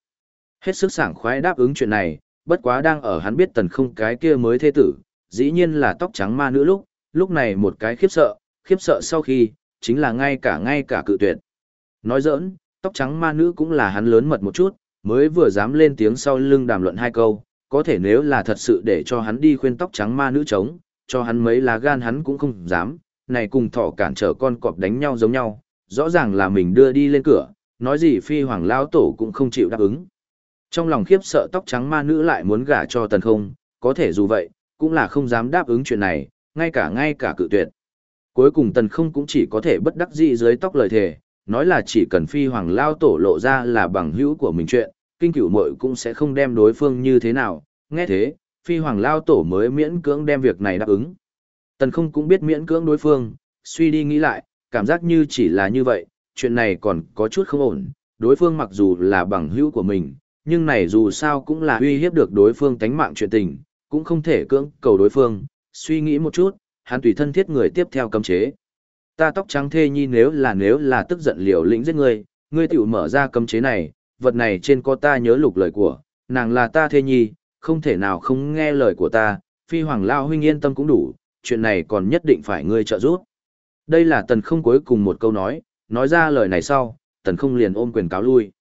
Hết sức sảng khoái đáp ứng chuyện này, bất quá đang ở hắn biết tần không cái kia mới thế tử, dĩ nhiên là tóc trắng ma nữ lúc, lúc này một cái khiếp sợ, khiếp sợ sau khi, chính là ngay cả ngay cả cự tuyệt. Nói giỡn, tóc trắng ma nữ cũng là hắn lớn mật một chút, mới vừa dám lên tiếng sau lưng đàm luận hai câu, có thể nếu là thật sự để cho hắn đi khuyên tóc trắng ma nữ chống, cho hắn mấy lá gan hắn cũng không dám, này cùng thỏ cản trở con cọp đánh nhau giống nhau, rõ ràng là mình đưa đi lên cửa, nói gì phi hoàng lao tổ cũng không chịu đáp ứng. Trong lòng khiếp sợ tóc trắng ma nữ lại muốn gả cho tần không, có thể dù vậy, cũng là không dám đáp ứng chuyện này, ngay cả ngay cả cự tuyệt. Cuối cùng tần không cũng chỉ có thể bất đắc dĩ dưới tóc lời thề, nói là chỉ cần phi hoàng lao tổ lộ ra là bằng hữu của mình chuyện, kinh cửu mội cũng sẽ không đem đối phương như thế nào, nghe thế, phi hoàng lao tổ mới miễn cưỡng đem việc này đáp ứng. Tần không cũng biết miễn cưỡng đối phương, suy đi nghĩ lại, cảm giác như chỉ là như vậy, chuyện này còn có chút không ổn, đối phương mặc dù là bằng hữu của mình, nhưng này dù sao cũng là uy hiếp được đối phương tánh mạng chuyện tình, cũng không thể cưỡng cầu đối phương, suy nghĩ một chút, hắn tùy thân thiết người tiếp theo cấm chế. Ta tóc trắng thê nhi nếu là nếu là tức giận liều lĩnh giết ngươi, ngươi tiểu mở ra cấm chế này, vật này trên có ta nhớ lục lời của, nàng là ta thê nhi, không thể nào không nghe lời của ta, phi hoàng lao huynh yên tâm cũng đủ, chuyện này còn nhất định phải ngươi trợ giúp. Đây là tần không cuối cùng một câu nói, nói ra lời này sau, tần không liền ôm quyền cáo lui.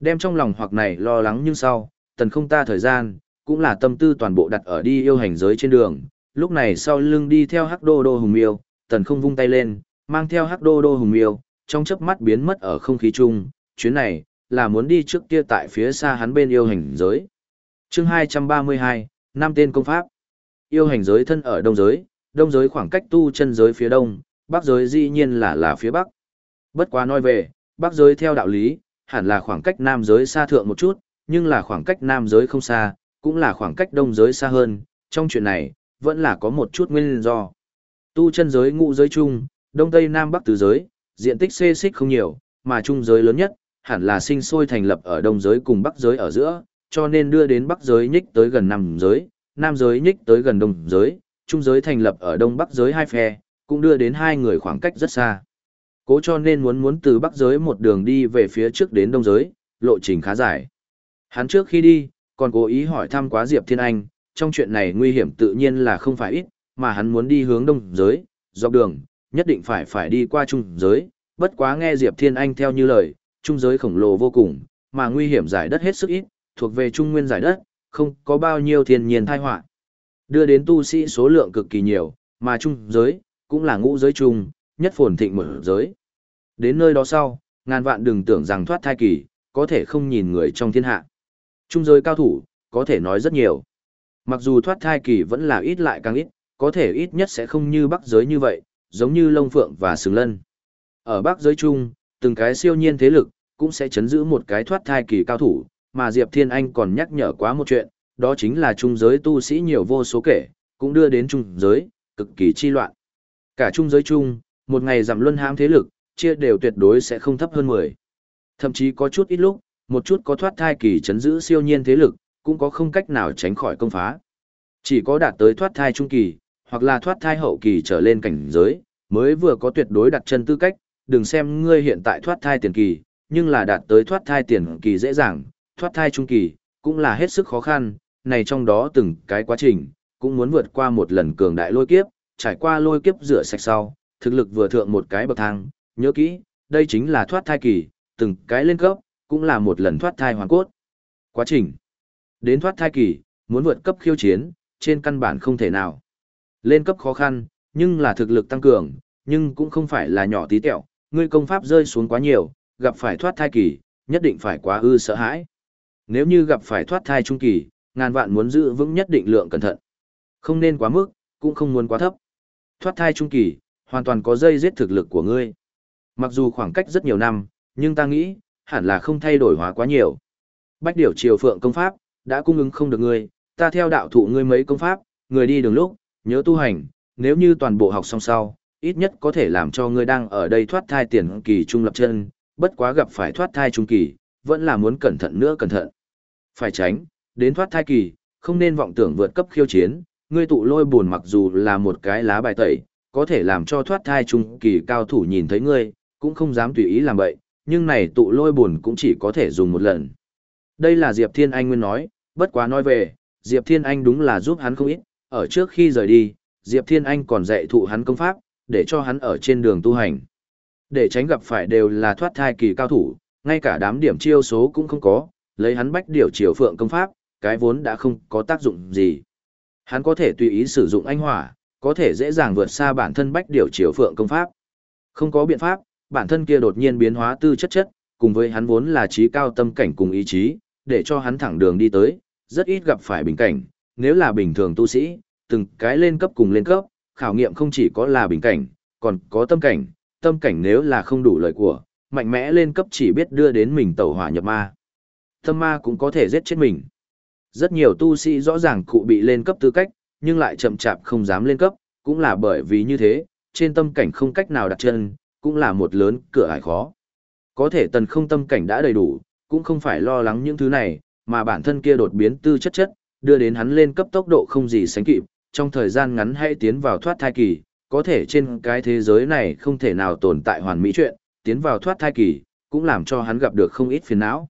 Đem trong lòng hoặc này lo lắng nhưng sau, tần không ta thời gian, cũng là tâm tư toàn bộ đặt ở đi yêu hành giới trên đường, lúc này sau lưng đi theo hắc đô đô hùng miêu, tần không vung tay lên, mang theo hắc đô đô hùng miêu, trong chớp mắt biến mất ở không khí chung, chuyến này, là muốn đi trước kia tại phía xa hắn bên yêu hành giới. chương 232, năm tên công pháp. Yêu hành giới thân ở đông giới, đông giới khoảng cách tu chân giới phía đông, bắc giới dĩ nhiên là là phía bắc. Bất quá nói về, bắc giới theo đạo lý, hẳn là khoảng cách nam giới xa thượng một chút, nhưng là khoảng cách nam giới không xa, cũng là khoảng cách đông giới xa hơn, trong chuyện này, vẫn là có một chút nguyên do. Tu chân giới ngũ giới chung, đông tây nam bắc tứ giới, diện tích xê xích không nhiều, mà trung giới lớn nhất, hẳn là sinh sôi thành lập ở đông giới cùng bắc giới ở giữa, cho nên đưa đến bắc giới nhích tới gần nam giới, nam giới nhích tới gần đông giới, trung giới thành lập ở đông bắc giới hai phe, cũng đưa đến hai người khoảng cách rất xa. Cố cho nên muốn muốn từ bắc giới một đường đi về phía trước đến đông giới, lộ trình khá dài. Hắn trước khi đi, còn cố ý hỏi thăm quá Diệp Thiên Anh, trong chuyện này nguy hiểm tự nhiên là không phải ít, mà hắn muốn đi hướng đông giới, dọc đường, nhất định phải phải đi qua trung giới, bất quá nghe Diệp Thiên Anh theo như lời, trung giới khổng lồ vô cùng, mà nguy hiểm giải đất hết sức ít, thuộc về trung nguyên giải đất, không có bao nhiêu thiên nhiên tai họa. Đưa đến tu sĩ số lượng cực kỳ nhiều, mà trung giới, cũng là ngũ giới chung, nhất phồn thịnh mở giới. Đến nơi đó sau, ngàn vạn đừng tưởng rằng thoát thai kỳ, có thể không nhìn người trong thiên hạ. Trung giới cao thủ, có thể nói rất nhiều. Mặc dù thoát thai kỳ vẫn là ít lại càng ít, có thể ít nhất sẽ không như bắc giới như vậy, giống như lông phượng và sừng lân. Ở Bắc giới chung, từng cái siêu nhiên thế lực, cũng sẽ chấn giữ một cái thoát thai kỳ cao thủ, mà Diệp Thiên Anh còn nhắc nhở quá một chuyện, đó chính là trung giới tu sĩ nhiều vô số kể, cũng đưa đến trung giới, cực kỳ chi loạn. Cả trung giới chung, một ngày giảm luân hãm thế lực, chia đều tuyệt đối sẽ không thấp hơn 10. Thậm chí có chút ít lúc, một chút có thoát thai kỳ chấn giữ siêu nhiên thế lực, cũng có không cách nào tránh khỏi công phá. Chỉ có đạt tới thoát thai trung kỳ, hoặc là thoát thai hậu kỳ trở lên cảnh giới, mới vừa có tuyệt đối đặt chân tư cách, đừng xem ngươi hiện tại thoát thai tiền kỳ, nhưng là đạt tới thoát thai tiền kỳ dễ dàng, thoát thai trung kỳ, cũng là hết sức khó khăn, này trong đó từng cái quá trình, cũng muốn vượt qua một lần cường đại lôi kiếp, trải qua lôi kiếp rửa sạch sau, thực lực vừa thượng một cái bậc thang, nhớ kỹ, đây chính là thoát thai kỳ, từng cái lên cấp, cũng là một lần thoát thai hoàn cốt. Quá trình đến thoát thai kỳ, muốn vượt cấp khiêu chiến, trên căn bản không thể nào. Lên cấp khó khăn, nhưng là thực lực tăng cường, nhưng cũng không phải là nhỏ tí tẹo, ngươi công pháp rơi xuống quá nhiều, gặp phải thoát thai kỳ, nhất định phải quá ư sợ hãi. Nếu như gặp phải thoát thai trung kỳ, ngàn vạn muốn giữ vững nhất định lượng cẩn thận. Không nên quá mức, cũng không muốn quá thấp. Thoát thai trung kỳ, hoàn toàn có dây giết thực lực của ngươi. Mặc dù khoảng cách rất nhiều năm, nhưng ta nghĩ, hẳn là không thay đổi hóa quá nhiều. Bách điểu triều phượng công pháp, đã cung ứng không được ngươi, ta theo đạo thụ ngươi mấy công pháp, người đi đường lúc, nhớ tu hành, nếu như toàn bộ học xong sau, ít nhất có thể làm cho ngươi đang ở đây thoát thai tiền kỳ trung lập chân, bất quá gặp phải thoát thai trung kỳ, vẫn là muốn cẩn thận nữa cẩn thận. Phải tránh, đến thoát thai kỳ, không nên vọng tưởng vượt cấp khiêu chiến, ngươi tụ lôi buồn mặc dù là một cái lá bài tẩy, có thể làm cho thoát thai trung kỳ cao thủ nhìn thấy ngươi, cũng không dám tùy ý làm vậy, nhưng này tụ lôi buồn cũng chỉ có thể dùng một lần. Đây là Diệp Thiên Anh nguyên nói, bất quá nói về, Diệp Thiên Anh đúng là giúp hắn không ít, ở trước khi rời đi, Diệp Thiên Anh còn dạy thụ hắn công pháp, để cho hắn ở trên đường tu hành. Để tránh gặp phải đều là thoát thai kỳ cao thủ, ngay cả đám điểm chiêu số cũng không có, lấy hắn bách điều chiều phượng công pháp, cái vốn đã không có tác dụng gì. Hắn có thể tùy ý sử dụng anh hỏa, có thể dễ dàng vượt xa bản thân bách điều chiều phượng công pháp. Không có biện pháp, bản thân kia đột nhiên biến hóa tư chất chất, cùng với hắn vốn là trí cao tâm cảnh cùng ý chí, để cho hắn thẳng đường đi tới, rất ít gặp phải bình cảnh, nếu là bình thường tu sĩ, từng cái lên cấp cùng lên cấp, khảo nghiệm không chỉ có là bình cảnh, còn có tâm cảnh, tâm cảnh nếu là không đủ lời của, mạnh mẽ lên cấp chỉ biết đưa đến mình tẩu hỏa nhập ma. Tâm ma cũng có thể giết chết mình. Rất nhiều tu sĩ rõ ràng cụ bị lên cấp tư cách, nhưng lại chậm chạp không dám lên cấp, cũng là bởi vì như thế, trên tâm cảnh không cách nào đặt chân, cũng là một lớn cửa ải khó. Có thể tần không tâm cảnh đã đầy đủ, cũng không phải lo lắng những thứ này, mà bản thân kia đột biến tư chất chất, đưa đến hắn lên cấp tốc độ không gì sánh kịp, trong thời gian ngắn hay tiến vào thoát thai kỳ, có thể trên cái thế giới này không thể nào tồn tại hoàn mỹ chuyện, tiến vào thoát thai kỳ, cũng làm cho hắn gặp được không ít phiền não.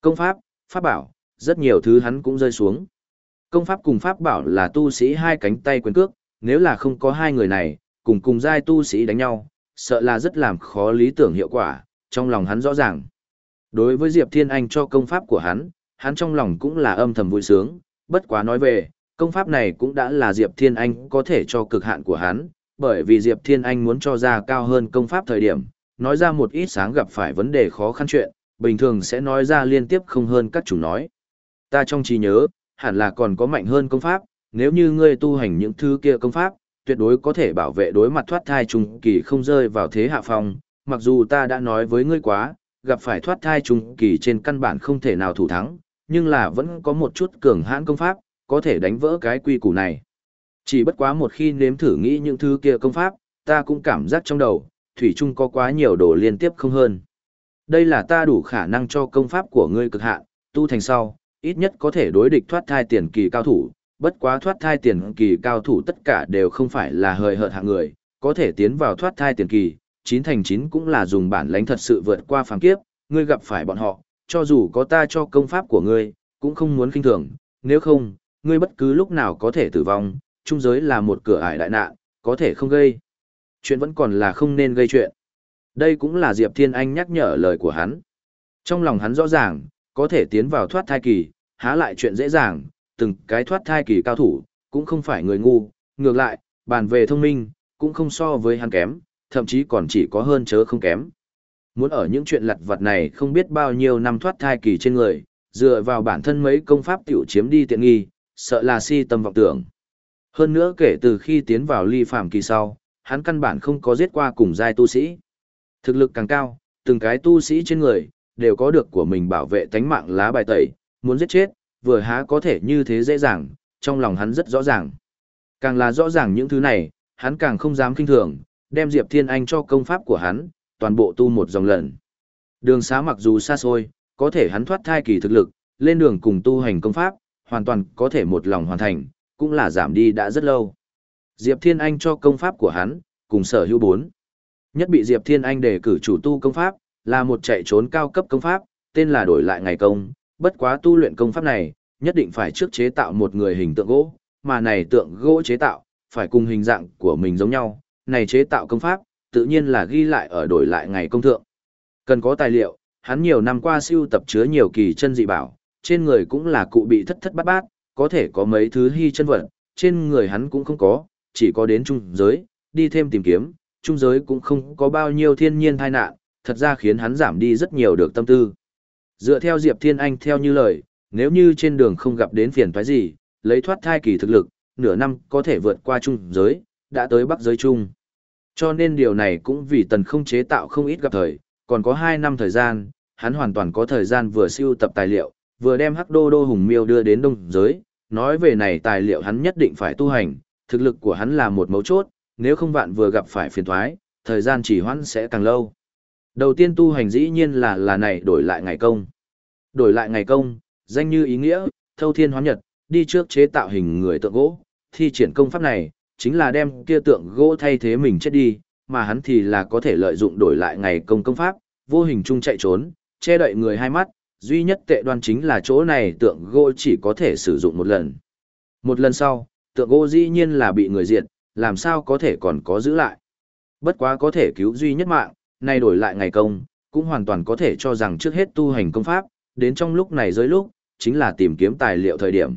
Công pháp, pháp bảo, rất nhiều thứ hắn cũng rơi xuống. Công pháp cùng pháp bảo là tu sĩ hai cánh tay quyền cước, nếu là không có hai người này, cùng cùng giai tu sĩ đánh nhau, sợ là rất làm khó lý tưởng hiệu quả, trong lòng hắn rõ ràng. Đối với Diệp Thiên Anh cho công pháp của hắn, hắn trong lòng cũng là âm thầm vui sướng, bất quá nói về, công pháp này cũng đã là Diệp Thiên Anh có thể cho cực hạn của hắn, bởi vì Diệp Thiên Anh muốn cho ra cao hơn công pháp thời điểm, nói ra một ít sáng gặp phải vấn đề khó khăn chuyện, bình thường sẽ nói ra liên tiếp không hơn các chủ nói. Ta trong trí nhớ, hẳn là còn có mạnh hơn công pháp, nếu như ngươi tu hành những thứ kia công pháp, tuyệt đối có thể bảo vệ đối mặt thoát thai trùng kỳ không rơi vào thế hạ phong, mặc dù ta đã nói với ngươi quá, gặp phải thoát thai trùng kỳ trên căn bản không thể nào thủ thắng, nhưng là vẫn có một chút cường hãn công pháp, có thể đánh vỡ cái quy củ này. Chỉ bất quá một khi nếm thử nghĩ những thứ kia công pháp, ta cũng cảm giác trong đầu, thủy chung có quá nhiều đồ liên tiếp không hơn. Đây là ta đủ khả năng cho công pháp của ngươi cực hạn, tu thành sau, ít nhất có thể đối địch thoát thai tiền kỳ cao thủ, bất quá thoát thai tiền kỳ cao thủ tất cả đều không phải là hời hợt hạng người, có thể tiến vào thoát thai tiền kỳ, chín thành chín cũng là dùng bản lãnh thật sự vượt qua phàm kiếp, ngươi gặp phải bọn họ, cho dù có ta cho công pháp của ngươi, cũng không muốn kinh thường, nếu không, ngươi bất cứ lúc nào có thể tử vong, trung giới là một cửa ải đại nạn, có thể không gây. Chuyện vẫn còn là không nên gây chuyện. Đây cũng là Diệp Thiên Anh nhắc nhở lời của hắn. Trong lòng hắn rõ ràng, có thể tiến vào thoát thai kỳ, há lại chuyện dễ dàng, từng cái thoát thai kỳ cao thủ, cũng không phải người ngu, ngược lại, bàn về thông minh, cũng không so với hắn kém, thậm chí còn chỉ có hơn chớ không kém. Muốn ở những chuyện lặt vặt này không biết bao nhiêu năm thoát thai kỳ trên người, dựa vào bản thân mấy công pháp tiểu chiếm đi tiện nghi, sợ là si tâm vọng tưởng. Hơn nữa kể từ khi tiến vào ly phàm kỳ sau, hắn căn bản không có giết qua cùng giai tu sĩ. Thực lực càng cao, từng cái tu sĩ trên người, đều có được của mình bảo vệ tánh mạng lá bài tẩy, muốn giết chết, vừa há có thể như thế dễ dàng, trong lòng hắn rất rõ ràng. Càng là rõ ràng những thứ này, hắn càng không dám kinh thường, đem Diệp Thiên Anh cho công pháp của hắn, toàn bộ tu một dòng lần. Đường xá mặc dù xa xôi, có thể hắn thoát thai kỳ thực lực, lên đường cùng tu hành công pháp, hoàn toàn có thể một lòng hoàn thành, cũng là giảm đi đã rất lâu. Diệp Thiên Anh cho công pháp của hắn, cùng sở hữu bốn. Nhất bị Diệp Thiên Anh đề cử chủ tu công pháp, là một chạy trốn cao cấp công pháp, tên là đổi lại ngày công, bất quá tu luyện công pháp này, nhất định phải trước chế tạo một người hình tượng gỗ, mà này tượng gỗ chế tạo, phải cùng hình dạng của mình giống nhau, này chế tạo công pháp, tự nhiên là ghi lại ở đổi lại ngày công thượng. Cần có tài liệu, hắn nhiều năm qua siêu tập chứa nhiều kỳ chân dị bảo, trên người cũng là cụ bị thất thất bát bát, có thể có mấy thứ hy chân vật, trên người hắn cũng không có, chỉ có đến trung giới, đi thêm tìm kiếm, trung giới cũng không có bao nhiêu thiên nhiên tai nạn, thật ra khiến hắn giảm đi rất nhiều được tâm tư. Dựa theo Diệp Thiên Anh theo như lời, nếu như trên đường không gặp đến phiền toái gì, lấy thoát thai kỳ thực lực, nửa năm có thể vượt qua trung giới, đã tới bắc giới trung. Cho nên điều này cũng vì tần không chế tạo không ít gặp thời, còn có 2 năm thời gian, hắn hoàn toàn có thời gian vừa siêu tập tài liệu, vừa đem hắc đô đô hùng miêu đưa đến đông giới, nói về này tài liệu hắn nhất định phải tu hành, thực lực của hắn là một mấu chốt, nếu không vạn vừa gặp phải phiền thoái, thời gian chỉ hoãn sẽ càng lâu. Đầu tiên tu hành dĩ nhiên là là này đổi lại ngày công. Đổi lại ngày công, danh như ý nghĩa, thâu thiên hóa nhật, đi trước chế tạo hình người tượng gỗ, thi triển công pháp này, chính là đem kia tượng gỗ thay thế mình chết đi, mà hắn thì là có thể lợi dụng đổi lại ngày công công pháp, vô hình chung chạy trốn, che đậy người hai mắt, duy nhất tệ đoan chính là chỗ này tượng gỗ chỉ có thể sử dụng một lần. Một lần sau, tượng gỗ dĩ nhiên là bị người diệt, làm sao có thể còn có giữ lại. Bất quá có thể cứu duy nhất mạng, nay đổi lại ngày công, cũng hoàn toàn có thể cho rằng trước hết tu hành công pháp, đến trong lúc này giới lúc, chính là tìm kiếm tài liệu thời điểm.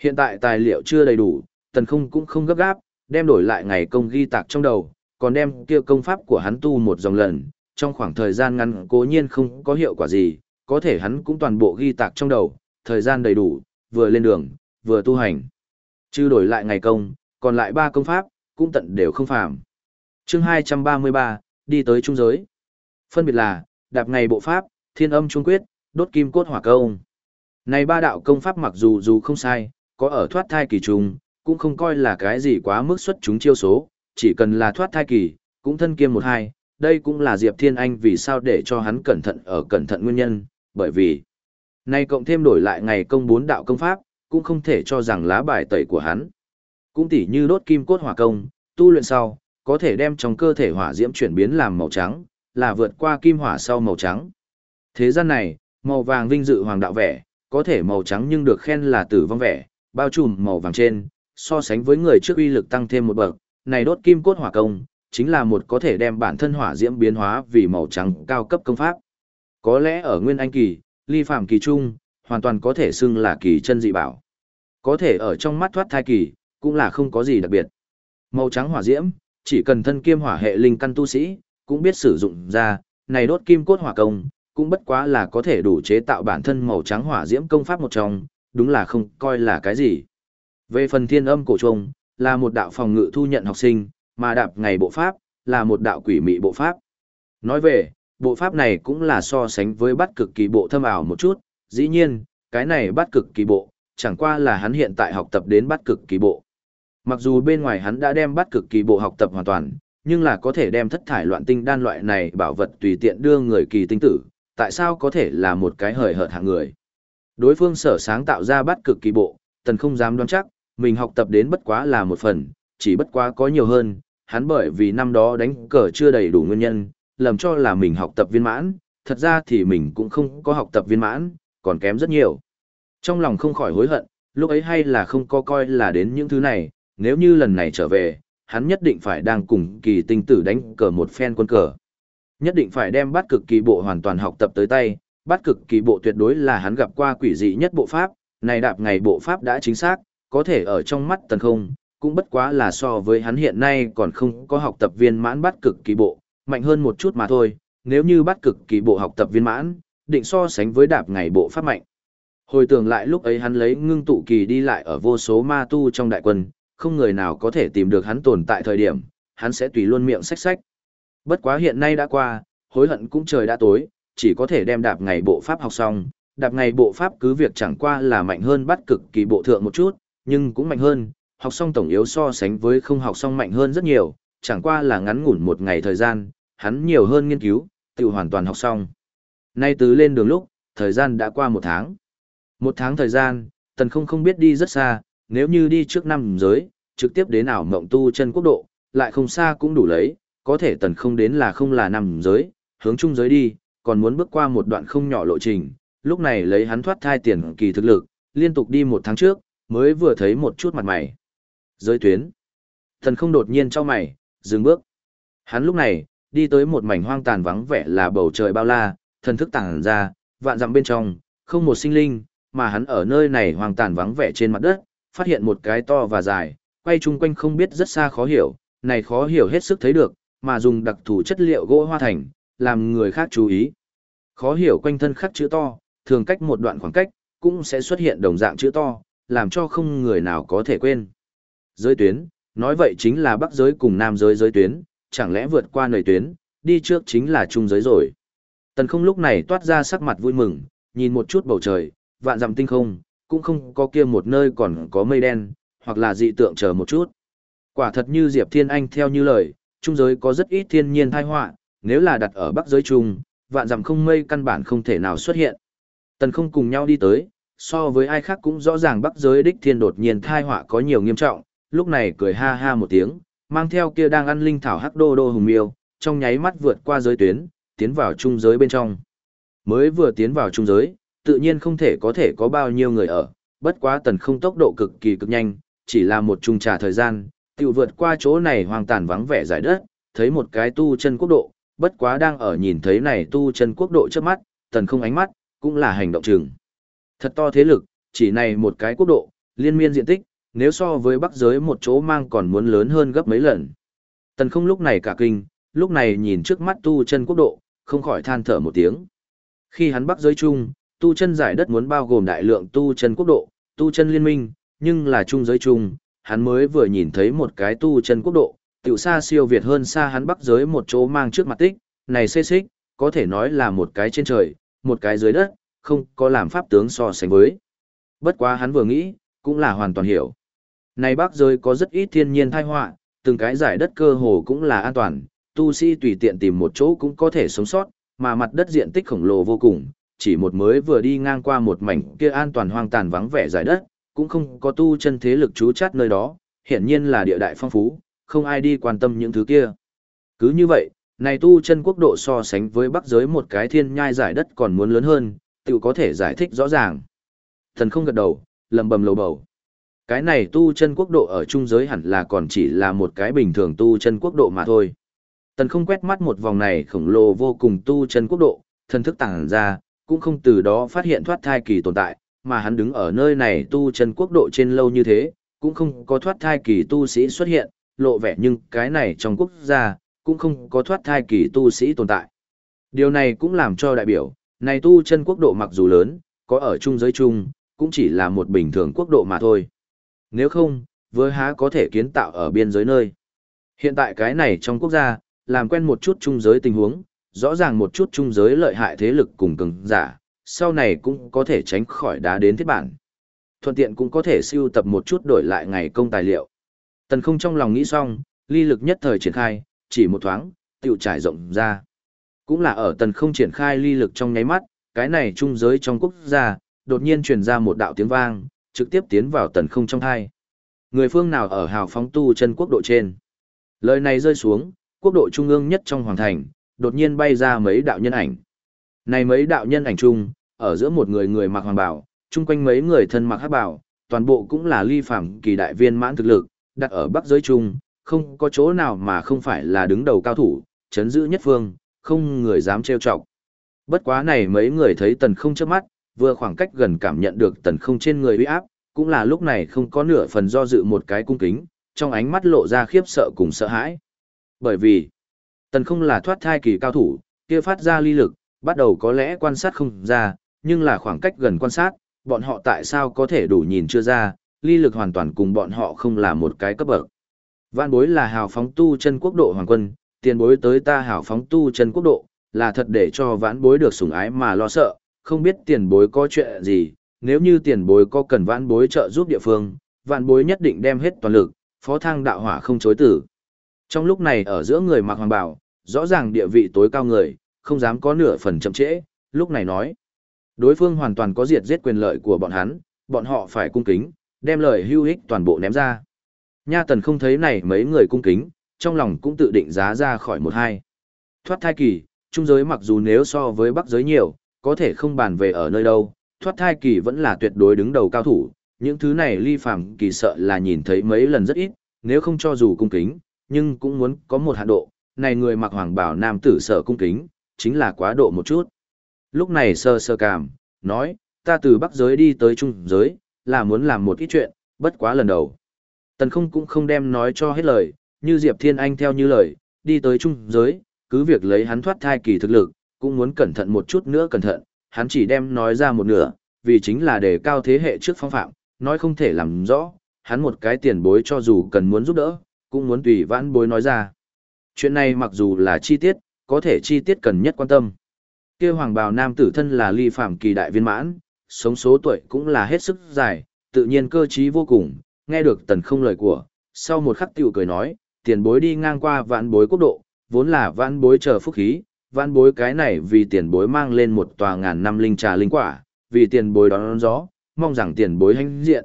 Hiện tại tài liệu chưa đầy đủ, tần không cũng không gấp gáp, đem đổi lại ngày công ghi tạc trong đầu, còn đem kia công pháp của hắn tu một dòng lần, trong khoảng thời gian ngắn cố nhiên không có hiệu quả gì, có thể hắn cũng toàn bộ ghi tạc trong đầu, thời gian đầy đủ, vừa lên đường, vừa tu hành. Chứ đổi lại ngày công, còn lại ba công pháp, cũng tận đều không phạm. chương 233, đi tới trung giới. Phân biệt là, đạp ngày bộ pháp, thiên âm trung quyết, đốt kim cốt hỏa công. Này ba đạo công pháp mặc dù dù không sai, có ở thoát thai kỳ trùng, cũng không coi là cái gì quá mức xuất chúng chiêu số, chỉ cần là thoát thai kỳ, cũng thân kiêm một hai, đây cũng là Diệp Thiên Anh vì sao để cho hắn cẩn thận ở cẩn thận nguyên nhân, bởi vì nay cộng thêm đổi lại ngày công bốn đạo công pháp, cũng không thể cho rằng lá bài tẩy của hắn. Cũng tỉ như đốt kim cốt hỏa công, tu luyện sau, có thể đem trong cơ thể hỏa diễm chuyển biến làm màu trắng, là vượt qua kim hỏa sau màu trắng. Thế gian này, màu vàng vinh dự hoàng đạo vẻ, có thể màu trắng nhưng được khen là tử vong vẻ, bao trùm màu vàng trên, so sánh với người trước uy lực tăng thêm một bậc, này đốt kim cốt hỏa công, chính là một có thể đem bản thân hỏa diễm biến hóa vì màu trắng cao cấp công pháp. Có lẽ ở nguyên anh kỳ, ly phàm kỳ trung, hoàn toàn có thể xưng là kỳ chân dị bảo. Có thể ở trong mắt thoát thai kỳ, cũng là không có gì đặc biệt. Màu trắng hỏa diễm, chỉ cần thân kiêm hỏa hệ linh căn tu sĩ, cũng biết sử dụng ra, này đốt kim cốt hỏa công, cũng bất quá là có thể đủ chế tạo bản thân màu trắng hỏa diễm công pháp một trong, đúng là không coi là cái gì. Về phần thiên âm cổ trùng, là một đạo phòng ngự thu nhận học sinh, mà đạp ngày bộ pháp, là một đạo quỷ mị bộ pháp. Nói về, bộ pháp này cũng là so sánh với bắt cực kỳ bộ thâm ảo một chút, dĩ nhiên, cái này bắt cực kỳ bộ, chẳng qua là hắn hiện tại học tập đến bắt cực kỳ bộ. Mặc dù bên ngoài hắn đã đem bắt cực kỳ bộ học tập hoàn toàn, nhưng là có thể đem thất thải loạn tinh đan loại này bảo vật tùy tiện đưa người kỳ tinh tử, tại sao có thể là một cái hời hợt hạng người. Đối phương sở sáng tạo ra bắt cực kỳ bộ, tần không dám đoán chắc, mình học tập đến bất quá là một phần, chỉ bất quá có nhiều hơn, hắn bởi vì năm đó đánh cờ chưa đầy đủ nguyên nhân, lầm cho là mình học tập viên mãn, thật ra thì mình cũng không có học tập viên mãn, còn kém rất nhiều. Trong lòng không khỏi hối hận, lúc ấy hay là không có coi là đến những thứ này, nếu như lần này trở về, hắn nhất định phải đang cùng kỳ tinh tử đánh cờ một phen quân cờ. Nhất định phải đem bắt cực kỳ bộ hoàn toàn học tập tới tay, bắt cực kỳ bộ tuyệt đối là hắn gặp qua quỷ dị nhất bộ pháp, này đạp ngày bộ pháp đã chính xác, có thể ở trong mắt tần không, cũng bất quá là so với hắn hiện nay còn không có học tập viên mãn bắt cực kỳ bộ, mạnh hơn một chút mà thôi, nếu như bắt cực kỳ bộ học tập viên mãn, định so sánh với đạp ngày bộ pháp mạnh. Hồi tưởng lại lúc ấy hắn lấy ngưng tụ kỳ đi lại ở vô số ma tu trong đại quân, không người nào có thể tìm được hắn tồn tại thời điểm, hắn sẽ tùy luôn miệng sách sách. Bất quá hiện nay đã qua, hối hận cũng trời đã tối, chỉ có thể đem đạp ngày bộ pháp học xong, đạp ngày bộ pháp cứ việc chẳng qua là mạnh hơn bắt cực kỳ bộ thượng một chút, nhưng cũng mạnh hơn, học xong tổng yếu so sánh với không học xong mạnh hơn rất nhiều, chẳng qua là ngắn ngủn một ngày thời gian, hắn nhiều hơn nghiên cứu, tự hoàn toàn học xong. Nay từ lên đường lúc, thời gian đã qua một tháng. Một tháng thời gian, tần không không biết đi rất xa, nếu như đi trước năm giới, trực tiếp đến ảo mộng tu chân quốc độ, lại không xa cũng đủ lấy, có thể tần không đến là không là năm giới, hướng trung giới đi, còn muốn bước qua một đoạn không nhỏ lộ trình, lúc này lấy hắn thoát thai tiền kỳ thực lực, liên tục đi một tháng trước, mới vừa thấy một chút mặt mày. Giới tuyến. thần không đột nhiên cho mày, dừng bước. Hắn lúc này, đi tới một mảnh hoang tàn vắng vẻ là bầu trời bao la, thần thức tàng ra, vạn dặm bên trong, không một sinh linh, mà hắn ở nơi này hoang tàn vắng vẻ trên mặt đất, phát hiện một cái to và dài, quay chung quanh không biết rất xa khó hiểu, này khó hiểu hết sức thấy được, mà dùng đặc thù chất liệu gỗ hoa thành, làm người khác chú ý. Khó hiểu quanh thân khắc chữ to, thường cách một đoạn khoảng cách, cũng sẽ xuất hiện đồng dạng chữ to, làm cho không người nào có thể quên. Giới tuyến, nói vậy chính là bắc giới cùng nam giới giới tuyến, chẳng lẽ vượt qua nơi tuyến, đi trước chính là trung giới rồi. Tần không lúc này toát ra sắc mặt vui mừng, nhìn một chút bầu trời, vạn dặm tinh không, cũng không có kia một nơi còn có mây đen, hoặc là dị tượng chờ một chút. Quả thật như Diệp Thiên Anh theo như lời, trung giới có rất ít thiên nhiên thai họa, nếu là đặt ở bắc giới trung, vạn dặm không mây căn bản không thể nào xuất hiện. Tần không cùng nhau đi tới, so với ai khác cũng rõ ràng bắc giới đích thiên đột nhiên thai họa có nhiều nghiêm trọng, lúc này cười ha ha một tiếng, mang theo kia đang ăn linh thảo hắc đô đô hùng miêu, trong nháy mắt vượt qua giới tuyến, tiến vào trung giới bên trong. Mới vừa tiến vào trung giới, tự nhiên không thể có thể có bao nhiêu người ở, bất quá tần không tốc độ cực kỳ cực nhanh, chỉ là một chung trà thời gian, tiểu vượt qua chỗ này hoang tàn vắng vẻ giải đất, thấy một cái tu chân quốc độ, bất quá đang ở nhìn thấy này tu chân quốc độ trước mắt, tần không ánh mắt, cũng là hành động chừng. Thật to thế lực, chỉ này một cái quốc độ, liên miên diện tích, nếu so với bắc giới một chỗ mang còn muốn lớn hơn gấp mấy lần. Tần không lúc này cả kinh, lúc này nhìn trước mắt tu chân quốc độ, không khỏi than thở một tiếng. Khi hắn bắc giới chung, tu chân giải đất muốn bao gồm đại lượng tu chân quốc độ, tu chân liên minh, nhưng là trung giới chung, hắn mới vừa nhìn thấy một cái tu chân quốc độ, tiểu xa siêu việt hơn xa hắn bắc giới một chỗ mang trước mặt tích, này xê xích, có thể nói là một cái trên trời, một cái dưới đất, không có làm pháp tướng so sánh với. Bất quá hắn vừa nghĩ, cũng là hoàn toàn hiểu. Này bắc giới có rất ít thiên nhiên thai họa, từng cái giải đất cơ hồ cũng là an toàn, tu sĩ tùy tiện tìm một chỗ cũng có thể sống sót, mà mặt đất diện tích khổng lồ vô cùng, chỉ một mới vừa đi ngang qua một mảnh kia an toàn hoang tàn vắng vẻ giải đất, cũng không có tu chân thế lực trú chát nơi đó, hiển nhiên là địa đại phong phú, không ai đi quan tâm những thứ kia. Cứ như vậy, này tu chân quốc độ so sánh với bắc giới một cái thiên nhai giải đất còn muốn lớn hơn, tự có thể giải thích rõ ràng. Thần không gật đầu, lầm bầm lầu bầu. Cái này tu chân quốc độ ở trung giới hẳn là còn chỉ là một cái bình thường tu chân quốc độ mà thôi. Tần không quét mắt một vòng này khổng lồ vô cùng tu chân quốc độ, thần thức tàng ra, cũng không từ đó phát hiện thoát thai kỳ tồn tại, mà hắn đứng ở nơi này tu chân quốc độ trên lâu như thế, cũng không có thoát thai kỳ tu sĩ xuất hiện, lộ vẻ nhưng cái này trong quốc gia, cũng không có thoát thai kỳ tu sĩ tồn tại. Điều này cũng làm cho đại biểu, này tu chân quốc độ mặc dù lớn, có ở chung giới chung, cũng chỉ là một bình thường quốc độ mà thôi. Nếu không, với há có thể kiến tạo ở biên giới nơi. Hiện tại cái này trong quốc gia, làm quen một chút chung giới tình huống, rõ ràng một chút trung giới lợi hại thế lực cùng cường giả, sau này cũng có thể tránh khỏi đá đến thiết bản. Thuận tiện cũng có thể siêu tập một chút đổi lại ngày công tài liệu. Tần không trong lòng nghĩ xong, ly lực nhất thời triển khai, chỉ một thoáng, tiểu trải rộng ra. Cũng là ở tần không triển khai ly lực trong nháy mắt, cái này trung giới trong quốc gia, đột nhiên truyền ra một đạo tiếng vang, trực tiếp tiến vào tần không trong thai. Người phương nào ở hào phóng tu chân quốc độ trên. Lời này rơi xuống, quốc độ trung ương nhất trong hoàng thành, đột nhiên bay ra mấy đạo nhân ảnh. Này mấy đạo nhân ảnh chung, ở giữa một người người mặc hoàng bào, chung quanh mấy người thân mặc hắc bào, toàn bộ cũng là ly phàm kỳ đại viên mãn thực lực, đặt ở bắc giới chung, không có chỗ nào mà không phải là đứng đầu cao thủ, chấn giữ nhất phương, không người dám trêu chọc. Bất quá này mấy người thấy tần không trước mắt, vừa khoảng cách gần cảm nhận được tần không trên người uy áp, cũng là lúc này không có nửa phần do dự một cái cung kính, trong ánh mắt lộ ra khiếp sợ cùng sợ hãi. Bởi vì, tần không là thoát thai kỳ cao thủ, kia phát ra ly lực, bắt đầu có lẽ quan sát không ra, nhưng là khoảng cách gần quan sát, bọn họ tại sao có thể đủ nhìn chưa ra, ly lực hoàn toàn cùng bọn họ không là một cái cấp bậc. Vạn bối là hào phóng tu chân quốc độ hoàng quân, tiền bối tới ta hào phóng tu chân quốc độ, là thật để cho vãn bối được sủng ái mà lo sợ, không biết tiền bối có chuyện gì, nếu như tiền bối có cần vãn bối trợ giúp địa phương, vãn bối nhất định đem hết toàn lực, phó thang đạo hỏa không chối tử. Trong lúc này ở giữa người mặc hoàng bảo, rõ ràng địa vị tối cao người, không dám có nửa phần chậm trễ, lúc này nói. Đối phương hoàn toàn có diệt giết quyền lợi của bọn hắn, bọn họ phải cung kính, đem lời hưu hích toàn bộ ném ra. Nha tần không thấy này mấy người cung kính, trong lòng cũng tự định giá ra khỏi một hai. Thoát thai kỳ, trung giới mặc dù nếu so với bắc giới nhiều, có thể không bàn về ở nơi đâu, thoát thai kỳ vẫn là tuyệt đối đứng đầu cao thủ, những thứ này ly phàm kỳ sợ là nhìn thấy mấy lần rất ít, nếu không cho dù cung kính, nhưng cũng muốn có một hạn độ, này người mặc hoàng bào nam tử sợ cung kính, chính là quá độ một chút. Lúc này sơ sơ cảm, nói, ta từ bắc giới đi tới trung giới, là muốn làm một ít chuyện, bất quá lần đầu. Tần không cũng không đem nói cho hết lời, như Diệp Thiên Anh theo như lời, đi tới trung giới, cứ việc lấy hắn thoát thai kỳ thực lực, cũng muốn cẩn thận một chút nữa cẩn thận, hắn chỉ đem nói ra một nửa, vì chính là để cao thế hệ trước phong phạm, nói không thể làm rõ, hắn một cái tiền bối cho dù cần muốn giúp đỡ, cũng muốn tùy vãn bối nói ra. Chuyện này mặc dù là chi tiết, có thể chi tiết cần nhất quan tâm. kia hoàng bào nam tử thân là ly phạm kỳ đại viên mãn, sống số tuổi cũng là hết sức dài, tự nhiên cơ trí vô cùng, nghe được tần không lời của, sau một khắc tiểu cười nói, tiền bối đi ngang qua vãn bối quốc độ, vốn là vãn bối chờ phúc khí, vãn bối cái này vì tiền bối mang lên một tòa ngàn năm linh trà linh quả, vì tiền bối đón gió, mong rằng tiền bối hãnh diện.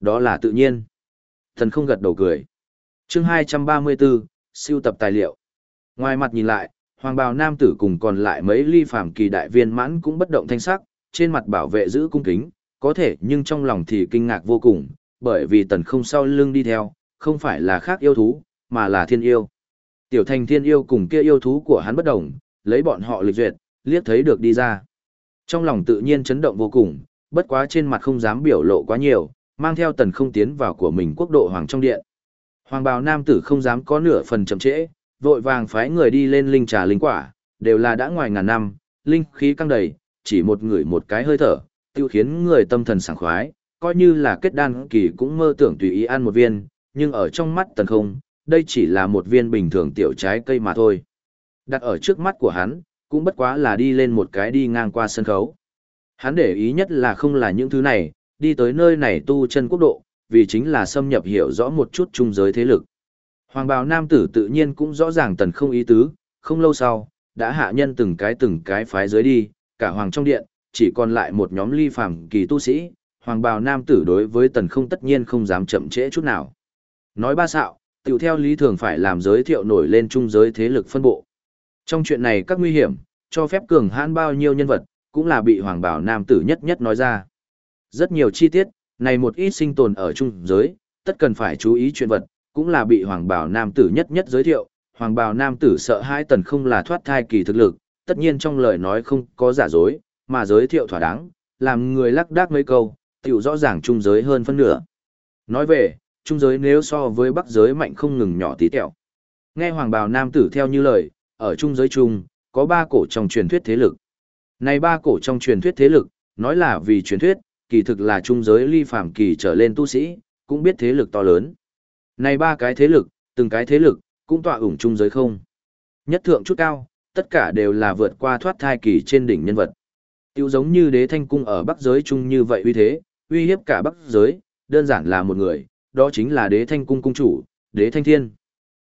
Đó là tự nhiên. Thần không gật đầu cười chương 234, siêu tập tài liệu. Ngoài mặt nhìn lại, hoàng bào nam tử cùng còn lại mấy ly phàm kỳ đại viên mãn cũng bất động thanh sắc, trên mặt bảo vệ giữ cung kính, có thể nhưng trong lòng thì kinh ngạc vô cùng, bởi vì tần không sau lưng đi theo, không phải là khác yêu thú, mà là thiên yêu. Tiểu thành thiên yêu cùng kia yêu thú của hắn bất đồng, lấy bọn họ lịch duyệt, liếc thấy được đi ra. Trong lòng tự nhiên chấn động vô cùng, bất quá trên mặt không dám biểu lộ quá nhiều, mang theo tần không tiến vào của mình quốc độ hoàng trong điện. Hoàng bào nam tử không dám có nửa phần chậm trễ, vội vàng phái người đi lên linh trà linh quả, đều là đã ngoài ngàn năm, linh khí căng đầy, chỉ một người một cái hơi thở, tiêu khiến người tâm thần sảng khoái, coi như là kết đan kỳ cũng mơ tưởng tùy ý ăn một viên, nhưng ở trong mắt tần không, đây chỉ là một viên bình thường tiểu trái cây mà thôi. Đặt ở trước mắt của hắn, cũng bất quá là đi lên một cái đi ngang qua sân khấu. Hắn để ý nhất là không là những thứ này, đi tới nơi này tu chân quốc độ, vì chính là xâm nhập hiểu rõ một chút trung giới thế lực. Hoàng bào nam tử tự nhiên cũng rõ ràng tần không ý tứ, không lâu sau, đã hạ nhân từng cái từng cái phái dưới đi, cả hoàng trong điện, chỉ còn lại một nhóm ly phàm kỳ tu sĩ, hoàng bào nam tử đối với tần không tất nhiên không dám chậm trễ chút nào. Nói ba xạo, tiểu theo lý thường phải làm giới thiệu nổi lên trung giới thế lực phân bộ. Trong chuyện này các nguy hiểm, cho phép cường hãn bao nhiêu nhân vật, cũng là bị hoàng bào nam tử nhất nhất nói ra. Rất nhiều chi tiết, này một ít sinh tồn ở trung giới, tất cần phải chú ý chuyện vật, cũng là bị hoàng bào nam tử nhất nhất giới thiệu. Hoàng bào nam tử sợ hai tần không là thoát thai kỳ thực lực, tất nhiên trong lời nói không có giả dối, mà giới thiệu thỏa đáng, làm người lắc đác mấy câu, tiểu rõ ràng trung giới hơn phân nửa. Nói về, trung giới nếu so với bắc giới mạnh không ngừng nhỏ tí tẹo. Nghe hoàng bào nam tử theo như lời, ở trung giới trung, có ba cổ trong truyền thuyết thế lực. Này ba cổ trong truyền thuyết thế lực, nói là vì truyền thuyết, kỳ thực là trung giới ly phàm kỳ trở lên tu sĩ, cũng biết thế lực to lớn. Này ba cái thế lực, từng cái thế lực, cũng tọa ủng trung giới không. Nhất thượng chút cao, tất cả đều là vượt qua thoát thai kỳ trên đỉnh nhân vật. Tiêu giống như đế thanh cung ở bắc giới chung như vậy uy thế, uy hiếp cả bắc giới, đơn giản là một người, đó chính là đế thanh cung cung chủ, đế thanh thiên.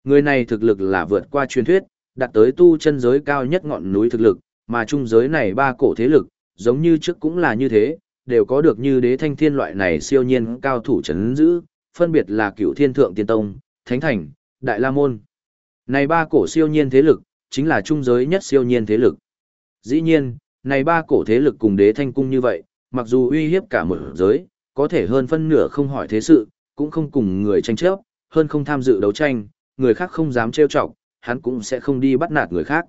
Người này thực lực là vượt qua truyền thuyết, đạt tới tu chân giới cao nhất ngọn núi thực lực, mà trung giới này ba cổ thế lực, giống như trước cũng là như thế, đều có được như đế thanh thiên loại này siêu nhiên cao thủ chấn giữ, phân biệt là cựu thiên thượng tiên tông, thánh thành, đại la môn. Này ba cổ siêu nhiên thế lực, chính là trung giới nhất siêu nhiên thế lực. Dĩ nhiên, này ba cổ thế lực cùng đế thanh cung như vậy, mặc dù uy hiếp cả một giới, có thể hơn phân nửa không hỏi thế sự, cũng không cùng người tranh chấp, hơn không tham dự đấu tranh, người khác không dám trêu chọc, hắn cũng sẽ không đi bắt nạt người khác.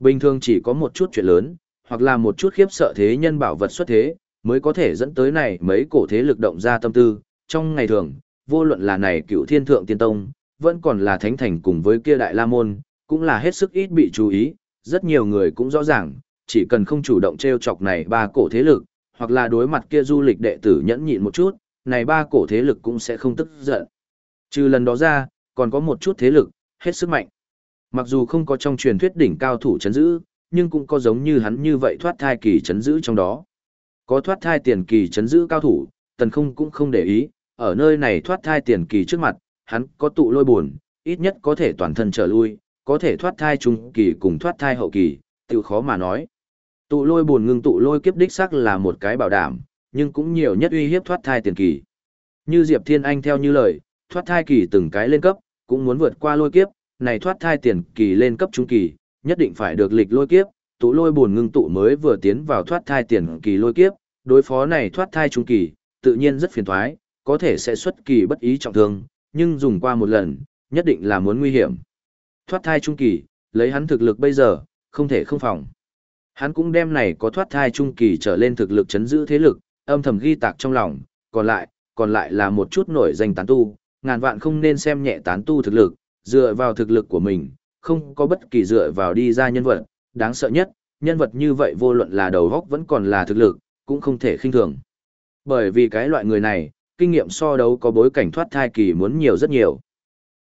Bình thường chỉ có một chút chuyện lớn, hoặc là một chút khiếp sợ thế nhân bảo vật xuất thế, mới có thể dẫn tới này mấy cổ thế lực động ra tâm tư. Trong ngày thường, vô luận là này cựu thiên thượng tiên tông, vẫn còn là thánh thành cùng với kia đại la môn, cũng là hết sức ít bị chú ý, rất nhiều người cũng rõ ràng, chỉ cần không chủ động treo chọc này ba cổ thế lực, hoặc là đối mặt kia du lịch đệ tử nhẫn nhịn một chút, này ba cổ thế lực cũng sẽ không tức giận. Trừ lần đó ra, còn có một chút thế lực, hết sức mạnh. Mặc dù không có trong truyền thuyết đỉnh cao thủ chấn giữ, nhưng cũng có giống như hắn như vậy thoát thai kỳ chấn giữ trong đó. Có thoát thai tiền kỳ chấn giữ cao thủ, tần không cũng không để ý, ở nơi này thoát thai tiền kỳ trước mặt, hắn có tụ lôi buồn, ít nhất có thể toàn thân trở lui, có thể thoát thai trung kỳ cùng thoát thai hậu kỳ, tự khó mà nói. Tụ lôi buồn ngưng tụ lôi kiếp đích sắc là một cái bảo đảm, nhưng cũng nhiều nhất uy hiếp thoát thai tiền kỳ. Như Diệp Thiên Anh theo như lời, thoát thai kỳ từng cái lên cấp, cũng muốn vượt qua lôi kiếp, này thoát thai tiền kỳ lên cấp trung kỳ, nhất định phải được lịch lôi kiếp, tụ lôi buồn ngưng tụ mới vừa tiến vào thoát thai tiền kỳ lôi kiếp, đối phó này thoát thai trung kỳ, tự nhiên rất phiền toái, có thể sẽ xuất kỳ bất ý trọng thương, nhưng dùng qua một lần, nhất định là muốn nguy hiểm. Thoát thai trung kỳ, lấy hắn thực lực bây giờ, không thể không phòng. Hắn cũng đem này có thoát thai trung kỳ trở lên thực lực chấn giữ thế lực, âm thầm ghi tạc trong lòng, còn lại, còn lại là một chút nổi danh tán tu, ngàn vạn không nên xem nhẹ tán tu thực lực, dựa vào thực lực của mình, không có bất kỳ dựa vào đi ra nhân vật, đáng sợ nhất, nhân vật như vậy vô luận là đầu góc vẫn còn là thực lực, cũng không thể khinh thường. Bởi vì cái loại người này, kinh nghiệm so đấu có bối cảnh thoát thai kỳ muốn nhiều rất nhiều.